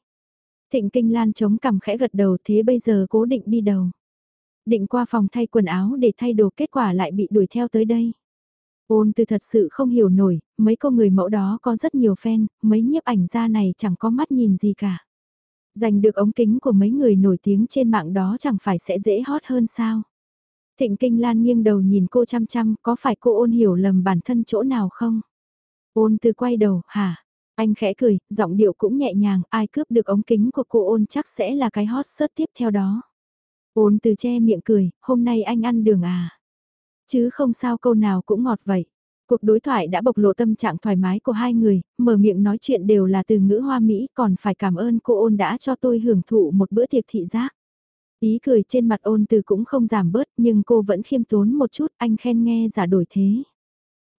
Thịnh Kinh Lan chống cằm khẽ gật đầu thế bây giờ cố định đi đầu. Định qua phòng thay quần áo để thay đồ kết quả lại bị đuổi theo tới đây. Ôn từ thật sự không hiểu nổi, mấy cô người mẫu đó có rất nhiều fan, mấy nhiếp ảnh gia này chẳng có mắt nhìn gì cả. Giành được ống kính của mấy người nổi tiếng trên mạng đó chẳng phải sẽ dễ hot hơn sao. Thịnh Kinh Lan nghiêng đầu nhìn cô chăm chăm, có phải cô ôn hiểu lầm bản thân chỗ nào không? Ôn từ quay đầu, hả? Anh khẽ cười, giọng điệu cũng nhẹ nhàng, ai cướp được ống kính của cô ôn chắc sẽ là cái hot sớt tiếp theo đó. Ôn từ che miệng cười, hôm nay anh ăn đường à? Chứ không sao câu nào cũng ngọt vậy. Cuộc đối thoại đã bộc lộ tâm trạng thoải mái của hai người, mở miệng nói chuyện đều là từ ngữ hoa Mỹ, còn phải cảm ơn cô ôn đã cho tôi hưởng thụ một bữa tiệc thị giác. Ý cười trên mặt ôn từ cũng không giảm bớt nhưng cô vẫn khiêm tốn một chút, anh khen nghe giả đổi thế.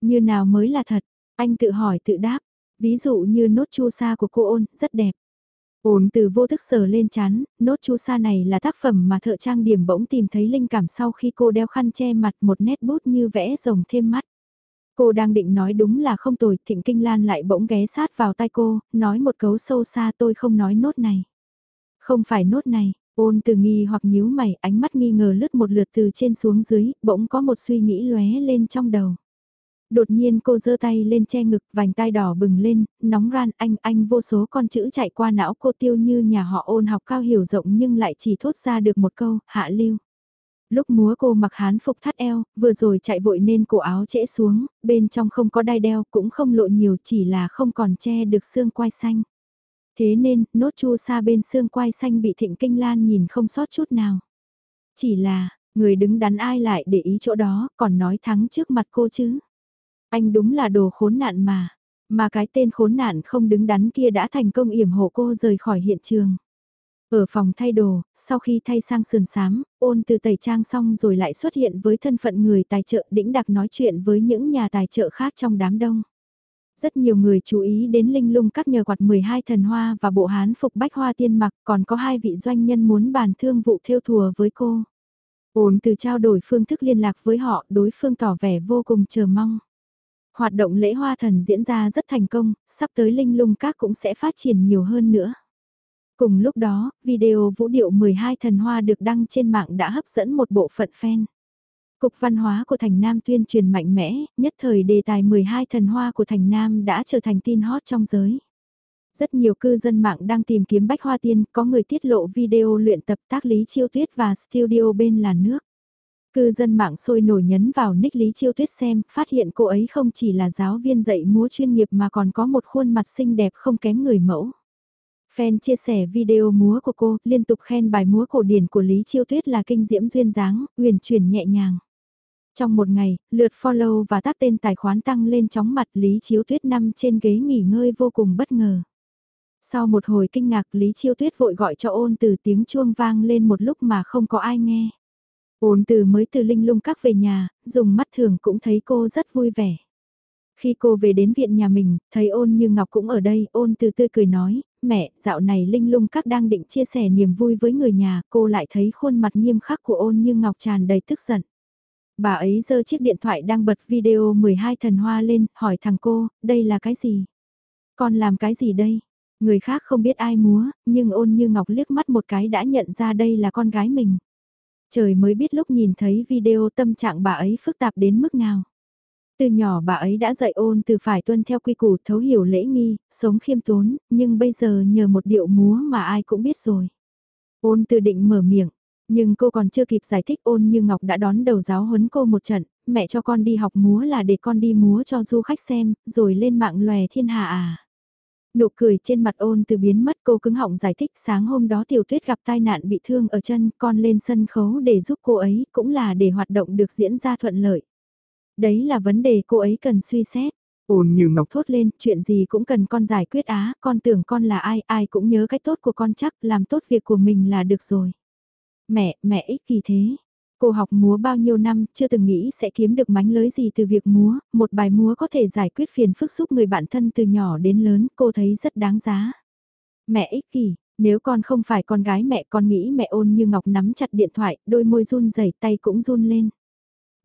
Như nào mới là thật, anh tự hỏi tự đáp, ví dụ như nốt chu sa của cô ôn, rất đẹp. Ôn từ vô thức sờ lên chán, nốt chu sa này là tác phẩm mà thợ trang điểm bỗng tìm thấy linh cảm sau khi cô đeo khăn che mặt một nét bút như vẽ rồng thêm mắt. Cô đang định nói đúng là không tồi, Thịnh Kinh Lan lại bỗng ghé sát vào tai cô, nói một cấu sâu xa tôi không nói nốt này. Không phải nốt này, ôn từ nghi hoặc nhíu mày, ánh mắt nghi ngờ lướt một lượt từ trên xuống dưới, bỗng có một suy nghĩ lóe lên trong đầu. Đột nhiên cô giơ tay lên che ngực, vành tai đỏ bừng lên, nóng ran anh anh vô số con chữ chạy qua não cô tiêu như nhà họ ôn học cao hiểu rộng nhưng lại chỉ thốt ra được một câu, hạ lưu lúc múa cô mặc hán phục thắt eo, vừa rồi chạy vội nên cổ áo trễ xuống, bên trong không có đai đeo cũng không lộ nhiều chỉ là không còn che được xương quai xanh. Thế nên, nốt chu sa bên xương quai xanh bị thịnh kinh lan nhìn không sót chút nào. Chỉ là, người đứng đắn ai lại để ý chỗ đó, còn nói thắng trước mặt cô chứ. Anh đúng là đồ khốn nạn mà. Mà cái tên khốn nạn không đứng đắn kia đã thành công yểm hộ cô rời khỏi hiện trường. Ở phòng thay đồ, sau khi thay sang sườn sám, ôn từ tẩy trang xong rồi lại xuất hiện với thân phận người tài trợ đĩnh đặc nói chuyện với những nhà tài trợ khác trong đám đông. Rất nhiều người chú ý đến linh lung các nhờ quạt 12 thần hoa và bộ hán phục bách hoa tiên mặc còn có hai vị doanh nhân muốn bàn thương vụ theo thùa với cô. Ôn từ trao đổi phương thức liên lạc với họ đối phương tỏ vẻ vô cùng chờ mong. Hoạt động lễ hoa thần diễn ra rất thành công, sắp tới linh lung các cũng sẽ phát triển nhiều hơn nữa. Cùng lúc đó, video vũ điệu 12 thần hoa được đăng trên mạng đã hấp dẫn một bộ phận fan. Cục văn hóa của Thành Nam tuyên truyền mạnh mẽ, nhất thời đề tài 12 thần hoa của Thành Nam đã trở thành tin hot trong giới. Rất nhiều cư dân mạng đang tìm kiếm bách hoa tiên, có người tiết lộ video luyện tập tác lý chiêu tuyết và studio bên là nước. Cư dân mạng sôi nổi nhấn vào nick Lý Chiêu Tuyết xem, phát hiện cô ấy không chỉ là giáo viên dạy múa chuyên nghiệp mà còn có một khuôn mặt xinh đẹp không kém người mẫu. Fan chia sẻ video múa của cô, liên tục khen bài múa cổ điển của Lý Chiêu Tuyết là kinh diễm duyên dáng, uyển chuyển nhẹ nhàng. Trong một ngày, lượt follow và tác tên tài khoản tăng lên chóng mặt Lý Chiêu Tuyết nằm trên ghế nghỉ ngơi vô cùng bất ngờ. Sau một hồi kinh ngạc Lý Chiêu Tuyết vội gọi cho ôn từ tiếng chuông vang lên một lúc mà không có ai nghe. Ôn từ mới từ linh lung các về nhà, dùng mắt thường cũng thấy cô rất vui vẻ. Khi cô về đến viện nhà mình, thấy ôn như ngọc cũng ở đây, ôn từ tươi cười nói, mẹ, dạo này Linh Lung các đang định chia sẻ niềm vui với người nhà, cô lại thấy khuôn mặt nghiêm khắc của ôn như ngọc tràn đầy tức giận. Bà ấy giơ chiếc điện thoại đang bật video 12 thần hoa lên, hỏi thằng cô, đây là cái gì? Con làm cái gì đây? Người khác không biết ai múa, nhưng ôn như ngọc liếc mắt một cái đã nhận ra đây là con gái mình. Trời mới biết lúc nhìn thấy video tâm trạng bà ấy phức tạp đến mức nào. Từ nhỏ bà ấy đã dạy ôn từ phải tuân theo quy củ thấu hiểu lễ nghi, sống khiêm tốn, nhưng bây giờ nhờ một điệu múa mà ai cũng biết rồi. Ôn từ định mở miệng, nhưng cô còn chưa kịp giải thích ôn như Ngọc đã đón đầu giáo huấn cô một trận, mẹ cho con đi học múa là để con đi múa cho du khách xem, rồi lên mạng lòe thiên hạ à. Nụ cười trên mặt ôn từ biến mất cô cứng họng giải thích sáng hôm đó tiểu tuyết gặp tai nạn bị thương ở chân con lên sân khấu để giúp cô ấy cũng là để hoạt động được diễn ra thuận lợi. Đấy là vấn đề cô ấy cần suy xét. Ôn như ngọc thốt lên, chuyện gì cũng cần con giải quyết á, con tưởng con là ai, ai cũng nhớ cách tốt của con chắc, làm tốt việc của mình là được rồi. Mẹ, mẹ ích kỳ thế. Cô học múa bao nhiêu năm, chưa từng nghĩ sẽ kiếm được mánh lới gì từ việc múa, một bài múa có thể giải quyết phiền phức giúp người bạn thân từ nhỏ đến lớn, cô thấy rất đáng giá. Mẹ ích kỷ, nếu con không phải con gái mẹ con nghĩ mẹ ôn như ngọc nắm chặt điện thoại, đôi môi run rẩy tay cũng run lên.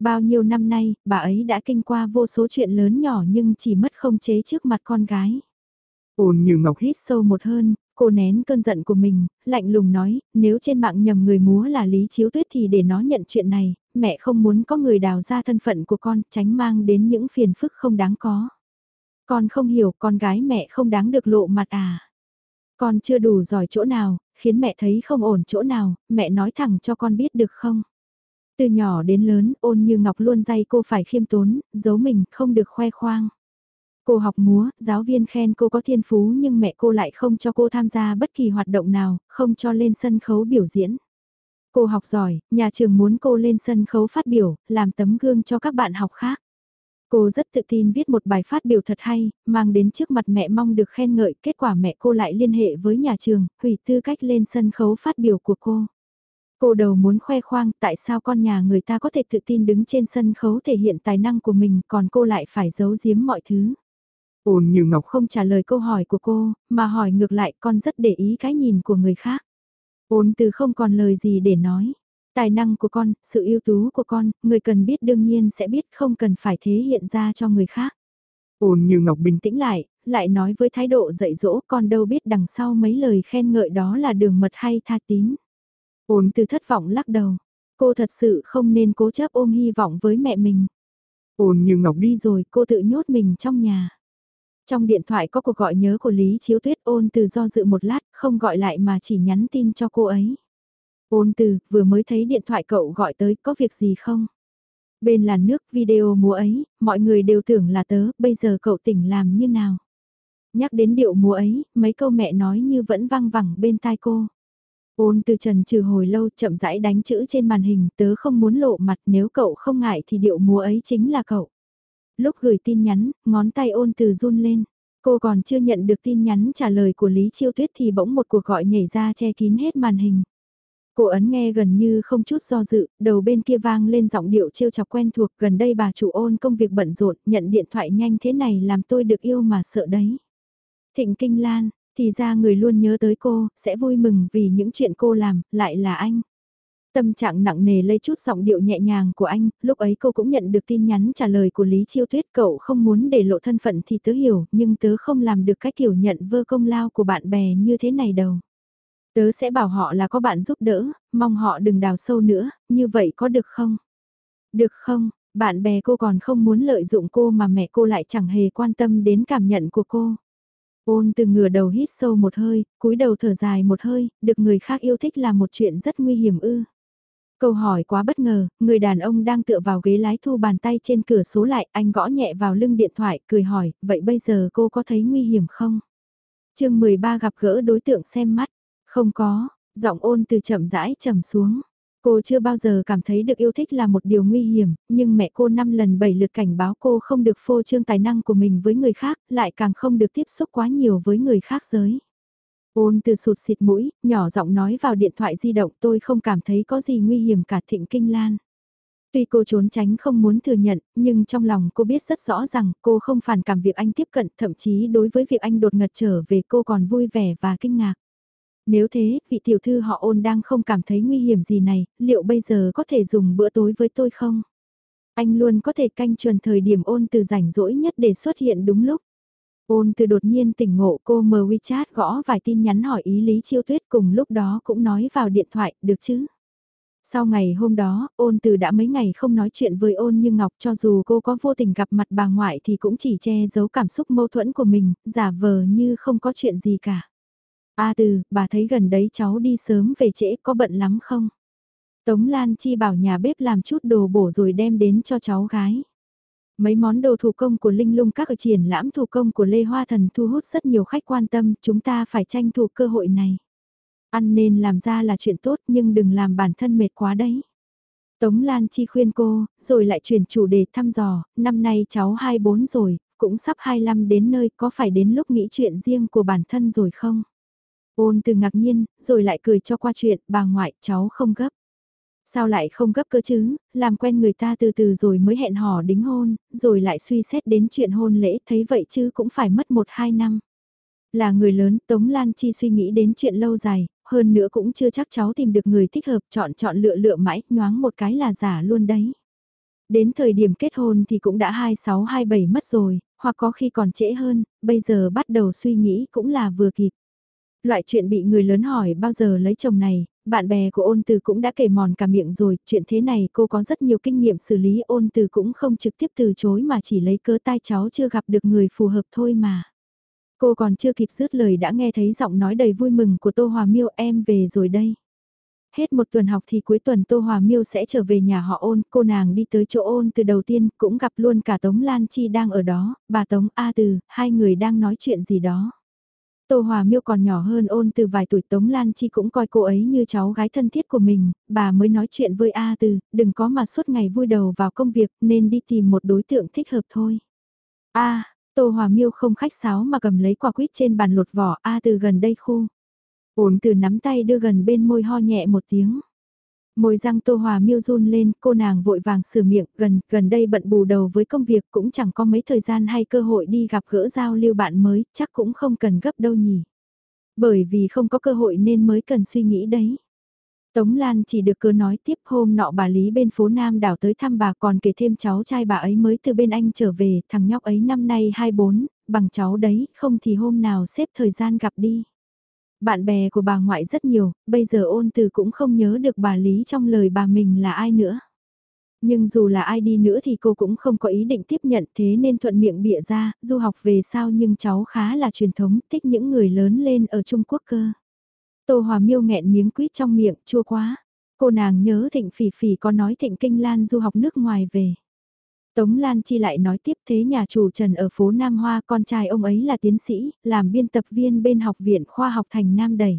Bao nhiêu năm nay, bà ấy đã kinh qua vô số chuyện lớn nhỏ nhưng chỉ mất không chế trước mặt con gái. Ôn như ngọc hít sâu một hơn, cô nén cơn giận của mình, lạnh lùng nói, nếu trên mạng nhầm người múa là Lý Chiếu Tuyết thì để nó nhận chuyện này, mẹ không muốn có người đào ra thân phận của con, tránh mang đến những phiền phức không đáng có. Con không hiểu con gái mẹ không đáng được lộ mặt à. Con chưa đủ giỏi chỗ nào, khiến mẹ thấy không ổn chỗ nào, mẹ nói thẳng cho con biết được không? Từ nhỏ đến lớn, ôn như ngọc luôn dạy cô phải khiêm tốn, giấu mình, không được khoe khoang. Cô học múa, giáo viên khen cô có thiên phú nhưng mẹ cô lại không cho cô tham gia bất kỳ hoạt động nào, không cho lên sân khấu biểu diễn. Cô học giỏi, nhà trường muốn cô lên sân khấu phát biểu, làm tấm gương cho các bạn học khác. Cô rất tự tin viết một bài phát biểu thật hay, mang đến trước mặt mẹ mong được khen ngợi, kết quả mẹ cô lại liên hệ với nhà trường, hủy tư cách lên sân khấu phát biểu của cô. Cô đầu muốn khoe khoang tại sao con nhà người ta có thể tự tin đứng trên sân khấu thể hiện tài năng của mình còn cô lại phải giấu giếm mọi thứ. Ôn như ngọc không trả lời câu hỏi của cô, mà hỏi ngược lại con rất để ý cái nhìn của người khác. Ôn từ không còn lời gì để nói. Tài năng của con, sự ưu tú của con, người cần biết đương nhiên sẽ biết không cần phải thế hiện ra cho người khác. Ôn như ngọc bình tĩnh lại, lại nói với thái độ dạy dỗ con đâu biết đằng sau mấy lời khen ngợi đó là đường mật hay tha tín. Ôn từ thất vọng lắc đầu. Cô thật sự không nên cố chấp ôm hy vọng với mẹ mình. Ôn như ngọc đi rồi, cô tự nhốt mình trong nhà. Trong điện thoại có cuộc gọi nhớ của Lý Chiếu Tuyết ôn từ do dự một lát, không gọi lại mà chỉ nhắn tin cho cô ấy. Ôn từ, vừa mới thấy điện thoại cậu gọi tới, có việc gì không? Bên làn nước video múa ấy, mọi người đều tưởng là tớ, bây giờ cậu tỉnh làm như nào? Nhắc đến điệu múa ấy, mấy câu mẹ nói như vẫn vang vẳng bên tai cô. Ôn từ trần trừ hồi lâu chậm rãi đánh chữ trên màn hình tớ không muốn lộ mặt nếu cậu không ngại thì điệu múa ấy chính là cậu. Lúc gửi tin nhắn, ngón tay ôn từ run lên. Cô còn chưa nhận được tin nhắn trả lời của Lý Chiêu Tuyết thì bỗng một cuộc gọi nhảy ra che kín hết màn hình. Cô ấn nghe gần như không chút do dự, đầu bên kia vang lên giọng điệu trêu chọc quen thuộc gần đây bà chủ ôn công việc bận rộn, nhận điện thoại nhanh thế này làm tôi được yêu mà sợ đấy. Thịnh Kinh Lan, thì ra người luôn nhớ tới cô, sẽ vui mừng vì những chuyện cô làm, lại là anh. Tâm trạng nặng nề lây chút giọng điệu nhẹ nhàng của anh, lúc ấy cô cũng nhận được tin nhắn trả lời của Lý Chiêu Tuyết cậu không muốn để lộ thân phận thì tớ hiểu, nhưng tớ không làm được cái kiểu nhận vơ công lao của bạn bè như thế này đâu. Tớ sẽ bảo họ là có bạn giúp đỡ, mong họ đừng đào sâu nữa, như vậy có được không? Được không, bạn bè cô còn không muốn lợi dụng cô mà mẹ cô lại chẳng hề quan tâm đến cảm nhận của cô. Ôn từ ngửa đầu hít sâu một hơi, cúi đầu thở dài một hơi, được người khác yêu thích là một chuyện rất nguy hiểm ư. Câu hỏi quá bất ngờ, người đàn ông đang tựa vào ghế lái thu bàn tay trên cửa số lại, anh gõ nhẹ vào lưng điện thoại, cười hỏi, vậy bây giờ cô có thấy nguy hiểm không? chương 13 gặp gỡ đối tượng xem mắt, không có, giọng ôn từ chậm rãi trầm xuống. Cô chưa bao giờ cảm thấy được yêu thích là một điều nguy hiểm, nhưng mẹ cô năm lần bảy lượt cảnh báo cô không được phô trương tài năng của mình với người khác, lại càng không được tiếp xúc quá nhiều với người khác giới. Ôn từ sụt xịt mũi, nhỏ giọng nói vào điện thoại di động tôi không cảm thấy có gì nguy hiểm cả thịnh kinh lan. Tuy cô trốn tránh không muốn thừa nhận, nhưng trong lòng cô biết rất rõ rằng cô không phản cảm việc anh tiếp cận, thậm chí đối với việc anh đột ngật trở về cô còn vui vẻ và kinh ngạc. Nếu thế, vị tiểu thư họ ôn đang không cảm thấy nguy hiểm gì này, liệu bây giờ có thể dùng bữa tối với tôi không? Anh luôn có thể canh chuẩn thời điểm ôn từ rảnh rỗi nhất để xuất hiện đúng lúc. Ôn từ đột nhiên tỉnh ngộ cô mở WeChat gõ vài tin nhắn hỏi ý Lý Chiêu Tuyết cùng lúc đó cũng nói vào điện thoại, được chứ? Sau ngày hôm đó, ôn từ đã mấy ngày không nói chuyện với ôn như Ngọc cho dù cô có vô tình gặp mặt bà ngoại thì cũng chỉ che giấu cảm xúc mâu thuẫn của mình, giả vờ như không có chuyện gì cả. A từ, bà thấy gần đấy cháu đi sớm về trễ có bận lắm không? Tống Lan Chi bảo nhà bếp làm chút đồ bổ rồi đem đến cho cháu gái. Mấy món đồ thủ công của Linh Lung các ở triển lãm thủ công của Lê Hoa Thần thu hút rất nhiều khách quan tâm, chúng ta phải tranh thủ cơ hội này. Ăn nên làm ra là chuyện tốt nhưng đừng làm bản thân mệt quá đấy. Tống Lan Chi khuyên cô, rồi lại chuyển chủ đề thăm dò, năm nay cháu 24 rồi, cũng sắp 25 đến nơi có phải đến lúc nghĩ chuyện riêng của bản thân rồi không? Ôn từ ngạc nhiên, rồi lại cười cho qua chuyện, bà ngoại, cháu không gấp. Sao lại không gấp cơ chứ, làm quen người ta từ từ rồi mới hẹn hò đính hôn, rồi lại suy xét đến chuyện hôn lễ, thấy vậy chứ cũng phải mất một hai năm. Là người lớn, Tống Lan Chi suy nghĩ đến chuyện lâu dài, hơn nữa cũng chưa chắc cháu tìm được người thích hợp chọn chọn lựa lựa mãi, nhoáng một cái là giả luôn đấy. Đến thời điểm kết hôn thì cũng đã 26-27 mất rồi, hoặc có khi còn trễ hơn, bây giờ bắt đầu suy nghĩ cũng là vừa kịp. Loại chuyện bị người lớn hỏi bao giờ lấy chồng này, bạn bè của ôn từ cũng đã kể mòn cả miệng rồi, chuyện thế này cô có rất nhiều kinh nghiệm xử lý ôn từ cũng không trực tiếp từ chối mà chỉ lấy cớ tai cháu chưa gặp được người phù hợp thôi mà. Cô còn chưa kịp dứt lời đã nghe thấy giọng nói đầy vui mừng của Tô Hòa Miêu em về rồi đây. Hết một tuần học thì cuối tuần Tô Hòa Miêu sẽ trở về nhà họ ôn, cô nàng đi tới chỗ ôn từ đầu tiên cũng gặp luôn cả Tống Lan Chi đang ở đó, bà Tống A Từ, hai người đang nói chuyện gì đó. Tô Hòa Miêu còn nhỏ hơn ôn từ vài tuổi Tống Lan Chi cũng coi cô ấy như cháu gái thân thiết của mình, bà mới nói chuyện với A Từ, đừng có mà suốt ngày vui đầu vào công việc nên đi tìm một đối tượng thích hợp thôi. A, Tô Hòa Miêu không khách sáo mà cầm lấy quả quýt trên bàn lột vỏ A Từ gần đây khu. Ôn từ nắm tay đưa gần bên môi ho nhẹ một tiếng. Môi răng Tô Hòa miêu run lên, cô nàng vội vàng sửa miệng, gần, gần đây bận bù đầu với công việc cũng chẳng có mấy thời gian hay cơ hội đi gặp gỡ giao lưu bạn mới, chắc cũng không cần gấp đâu nhỉ. Bởi vì không có cơ hội nên mới cần suy nghĩ đấy. Tống Lan chỉ được cứ nói tiếp hôm nọ bà Lý bên phố Nam đảo tới thăm bà còn kể thêm cháu trai bà ấy mới từ bên Anh trở về, thằng nhóc ấy năm nay 24, bằng cháu đấy, không thì hôm nào xếp thời gian gặp đi. Bạn bè của bà ngoại rất nhiều, bây giờ ôn từ cũng không nhớ được bà Lý trong lời bà mình là ai nữa. Nhưng dù là ai đi nữa thì cô cũng không có ý định tiếp nhận thế nên thuận miệng bịa ra, du học về sao nhưng cháu khá là truyền thống, thích những người lớn lên ở Trung Quốc cơ. Tô Hòa Miêu nghẹn miếng quýt trong miệng, chua quá. Cô nàng nhớ Thịnh Phỉ Phỉ có nói Thịnh Kinh Lan du học nước ngoài về. Tống Lan Chi lại nói tiếp thế nhà chủ Trần ở phố Nam Hoa con trai ông ấy là tiến sĩ, làm biên tập viên bên học viện khoa học thành Nam Đầy.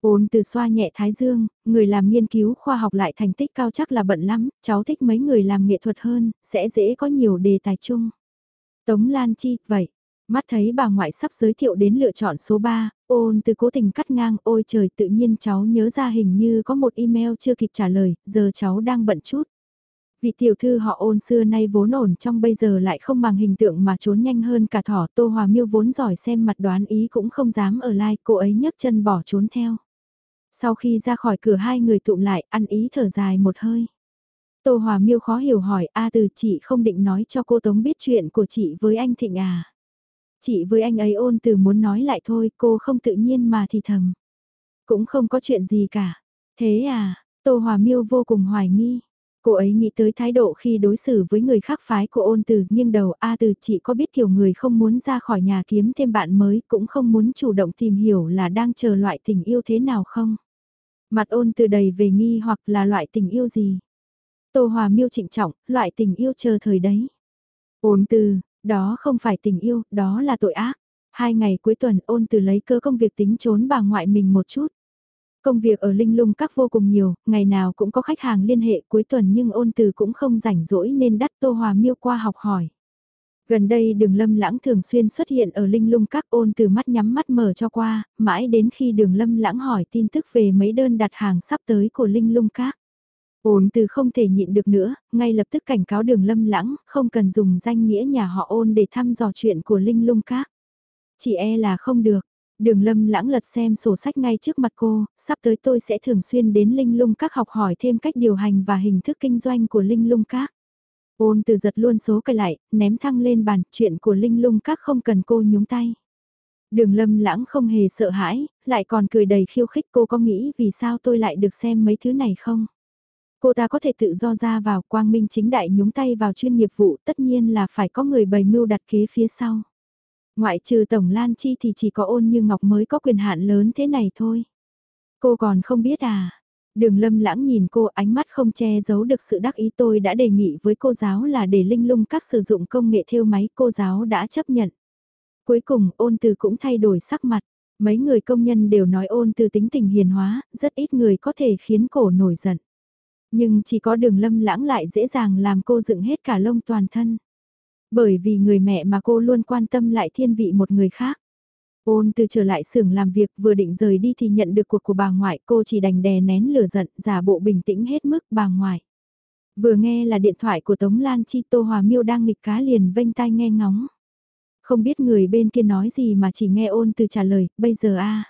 Ôn từ xoa nhẹ Thái Dương, người làm nghiên cứu khoa học lại thành tích cao chắc là bận lắm, cháu thích mấy người làm nghệ thuật hơn, sẽ dễ có nhiều đề tài chung. Tống Lan Chi, vậy, mắt thấy bà ngoại sắp giới thiệu đến lựa chọn số 3, ôn từ cố tình cắt ngang, ôi trời tự nhiên cháu nhớ ra hình như có một email chưa kịp trả lời, giờ cháu đang bận chút. Vị tiểu thư họ ôn xưa nay vốn ổn trong bây giờ lại không bằng hình tượng mà trốn nhanh hơn cả thỏ Tô Hòa Miêu vốn giỏi xem mặt đoán ý cũng không dám ở lại cô ấy nhấc chân bỏ trốn theo. Sau khi ra khỏi cửa hai người tụm lại ăn ý thở dài một hơi. Tô Hòa Miêu khó hiểu hỏi A từ chị không định nói cho cô Tống biết chuyện của chị với anh Thịnh à. Chị với anh ấy ôn từ muốn nói lại thôi cô không tự nhiên mà thì thầm. Cũng không có chuyện gì cả. Thế à, Tô Hòa Miêu vô cùng hoài nghi. Cô ấy nghĩ tới thái độ khi đối xử với người khác phái của ôn từ, nhưng đầu A từ chị có biết kiểu người không muốn ra khỏi nhà kiếm thêm bạn mới, cũng không muốn chủ động tìm hiểu là đang chờ loại tình yêu thế nào không? Mặt ôn từ đầy về nghi hoặc là loại tình yêu gì? Tô Hòa miêu trịnh trọng, loại tình yêu chờ thời đấy. Ôn từ, đó không phải tình yêu, đó là tội ác. Hai ngày cuối tuần ôn từ lấy cơ công việc tính trốn bà ngoại mình một chút. Công việc ở Linh Lung Các vô cùng nhiều, ngày nào cũng có khách hàng liên hệ cuối tuần nhưng ôn từ cũng không rảnh rỗi nên đắt Tô Hòa Miêu qua học hỏi. Gần đây đường lâm lãng thường xuyên xuất hiện ở Linh Lung Các ôn từ mắt nhắm mắt mở cho qua, mãi đến khi đường lâm lãng hỏi tin tức về mấy đơn đặt hàng sắp tới của Linh Lung Các. Ôn từ không thể nhịn được nữa, ngay lập tức cảnh cáo đường lâm lãng, không cần dùng danh nghĩa nhà họ ôn để thăm dò chuyện của Linh Lung Các. Chỉ e là không được, Đường lâm lãng lật xem sổ sách ngay trước mặt cô, sắp tới tôi sẽ thường xuyên đến Linh Lung Các học hỏi thêm cách điều hành và hình thức kinh doanh của Linh Lung Các. Ôn từ giật luôn số cây lại, ném thăng lên bàn, chuyện của Linh Lung Các không cần cô nhúng tay. Đường lâm lãng không hề sợ hãi, lại còn cười đầy khiêu khích cô có nghĩ vì sao tôi lại được xem mấy thứ này không? Cô ta có thể tự do ra vào quang minh chính đại nhúng tay vào chuyên nghiệp vụ tất nhiên là phải có người bày mưu đặt kế phía sau. Ngoại trừ Tổng Lan Chi thì chỉ có ôn như ngọc mới có quyền hạn lớn thế này thôi. Cô còn không biết à? Đường lâm lãng nhìn cô ánh mắt không che giấu được sự đắc ý tôi đã đề nghị với cô giáo là để linh lung các sử dụng công nghệ theo máy cô giáo đã chấp nhận. Cuối cùng ôn từ cũng thay đổi sắc mặt. Mấy người công nhân đều nói ôn từ tính tình hiền hóa, rất ít người có thể khiến cổ nổi giận. Nhưng chỉ có đường lâm lãng lại dễ dàng làm cô dựng hết cả lông toàn thân. Bởi vì người mẹ mà cô luôn quan tâm lại thiên vị một người khác. Ôn từ trở lại xưởng làm việc vừa định rời đi thì nhận được cuộc của bà ngoại cô chỉ đành đè nén lửa giận giả bộ bình tĩnh hết mức bà ngoại. Vừa nghe là điện thoại của Tống Lan Chi Tô Hòa Miêu đang nghịch cá liền vênh tai nghe ngóng. Không biết người bên kia nói gì mà chỉ nghe ôn từ trả lời, bây giờ a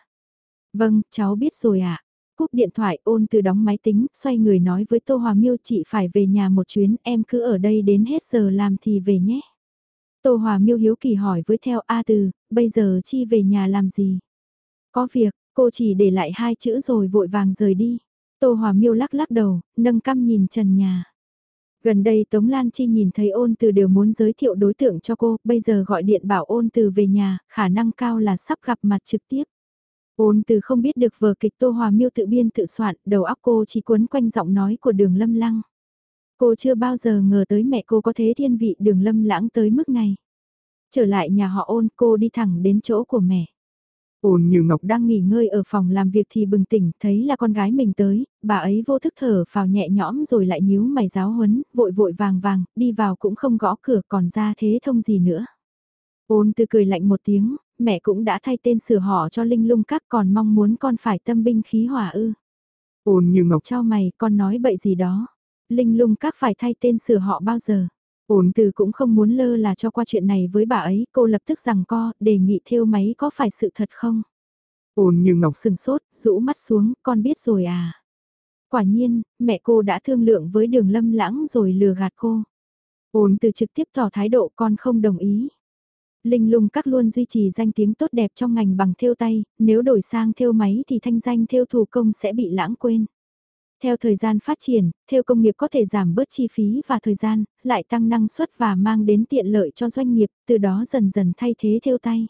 Vâng, cháu biết rồi ạ. À. Cúp điện thoại ôn từ đóng máy tính, xoay người nói với Tô Hòa Miêu chị phải về nhà một chuyến, em cứ ở đây đến hết giờ làm thì về nhé. Tô Hòa Miêu hiếu kỳ hỏi với theo A Từ, bây giờ chi về nhà làm gì? Có việc, cô chỉ để lại hai chữ rồi vội vàng rời đi. Tô Hòa Miêu lắc lắc đầu, nâng căm nhìn trần nhà. Gần đây Tống Lan Chi nhìn thấy ôn từ đều muốn giới thiệu đối tượng cho cô, bây giờ gọi điện bảo ôn từ về nhà, khả năng cao là sắp gặp mặt trực tiếp. Ôn từ không biết được vở kịch Tô Hòa Miêu tự biên tự soạn, đầu óc cô chỉ cuốn quanh giọng nói của đường lâm lăng. Cô chưa bao giờ ngờ tới mẹ cô có thế thiên vị đường lâm lãng tới mức này. Trở lại nhà họ ôn cô đi thẳng đến chỗ của mẹ. Ôn như ngọc đang nghỉ ngơi ở phòng làm việc thì bừng tỉnh thấy là con gái mình tới, bà ấy vô thức thở vào nhẹ nhõm rồi lại nhíu mày giáo huấn, vội vội vàng vàng, đi vào cũng không gõ cửa còn ra thế thông gì nữa. Ôn từ cười lạnh một tiếng, mẹ cũng đã thay tên sửa họ cho Linh lung các còn mong muốn con phải tâm binh khí hỏa ư. Ôn như ngọc cho mày, con nói bậy gì đó. Linh lung các phải thay tên sửa họ bao giờ. Ổn từ cũng không muốn lơ là cho qua chuyện này với bà ấy, cô lập tức rằng co, đề nghị theo máy có phải sự thật không? Ổn như ngọc sừng sốt, rũ mắt xuống, con biết rồi à? Quả nhiên, mẹ cô đã thương lượng với đường lâm lãng rồi lừa gạt cô. Ổn từ trực tiếp tỏ thái độ con không đồng ý. Linh lung các luôn duy trì danh tiếng tốt đẹp trong ngành bằng thêu tay, nếu đổi sang thêu máy thì thanh danh thêu thủ công sẽ bị lãng quên. Theo thời gian phát triển, theo công nghiệp có thể giảm bớt chi phí và thời gian, lại tăng năng suất và mang đến tiện lợi cho doanh nghiệp, từ đó dần dần thay thế theo tay.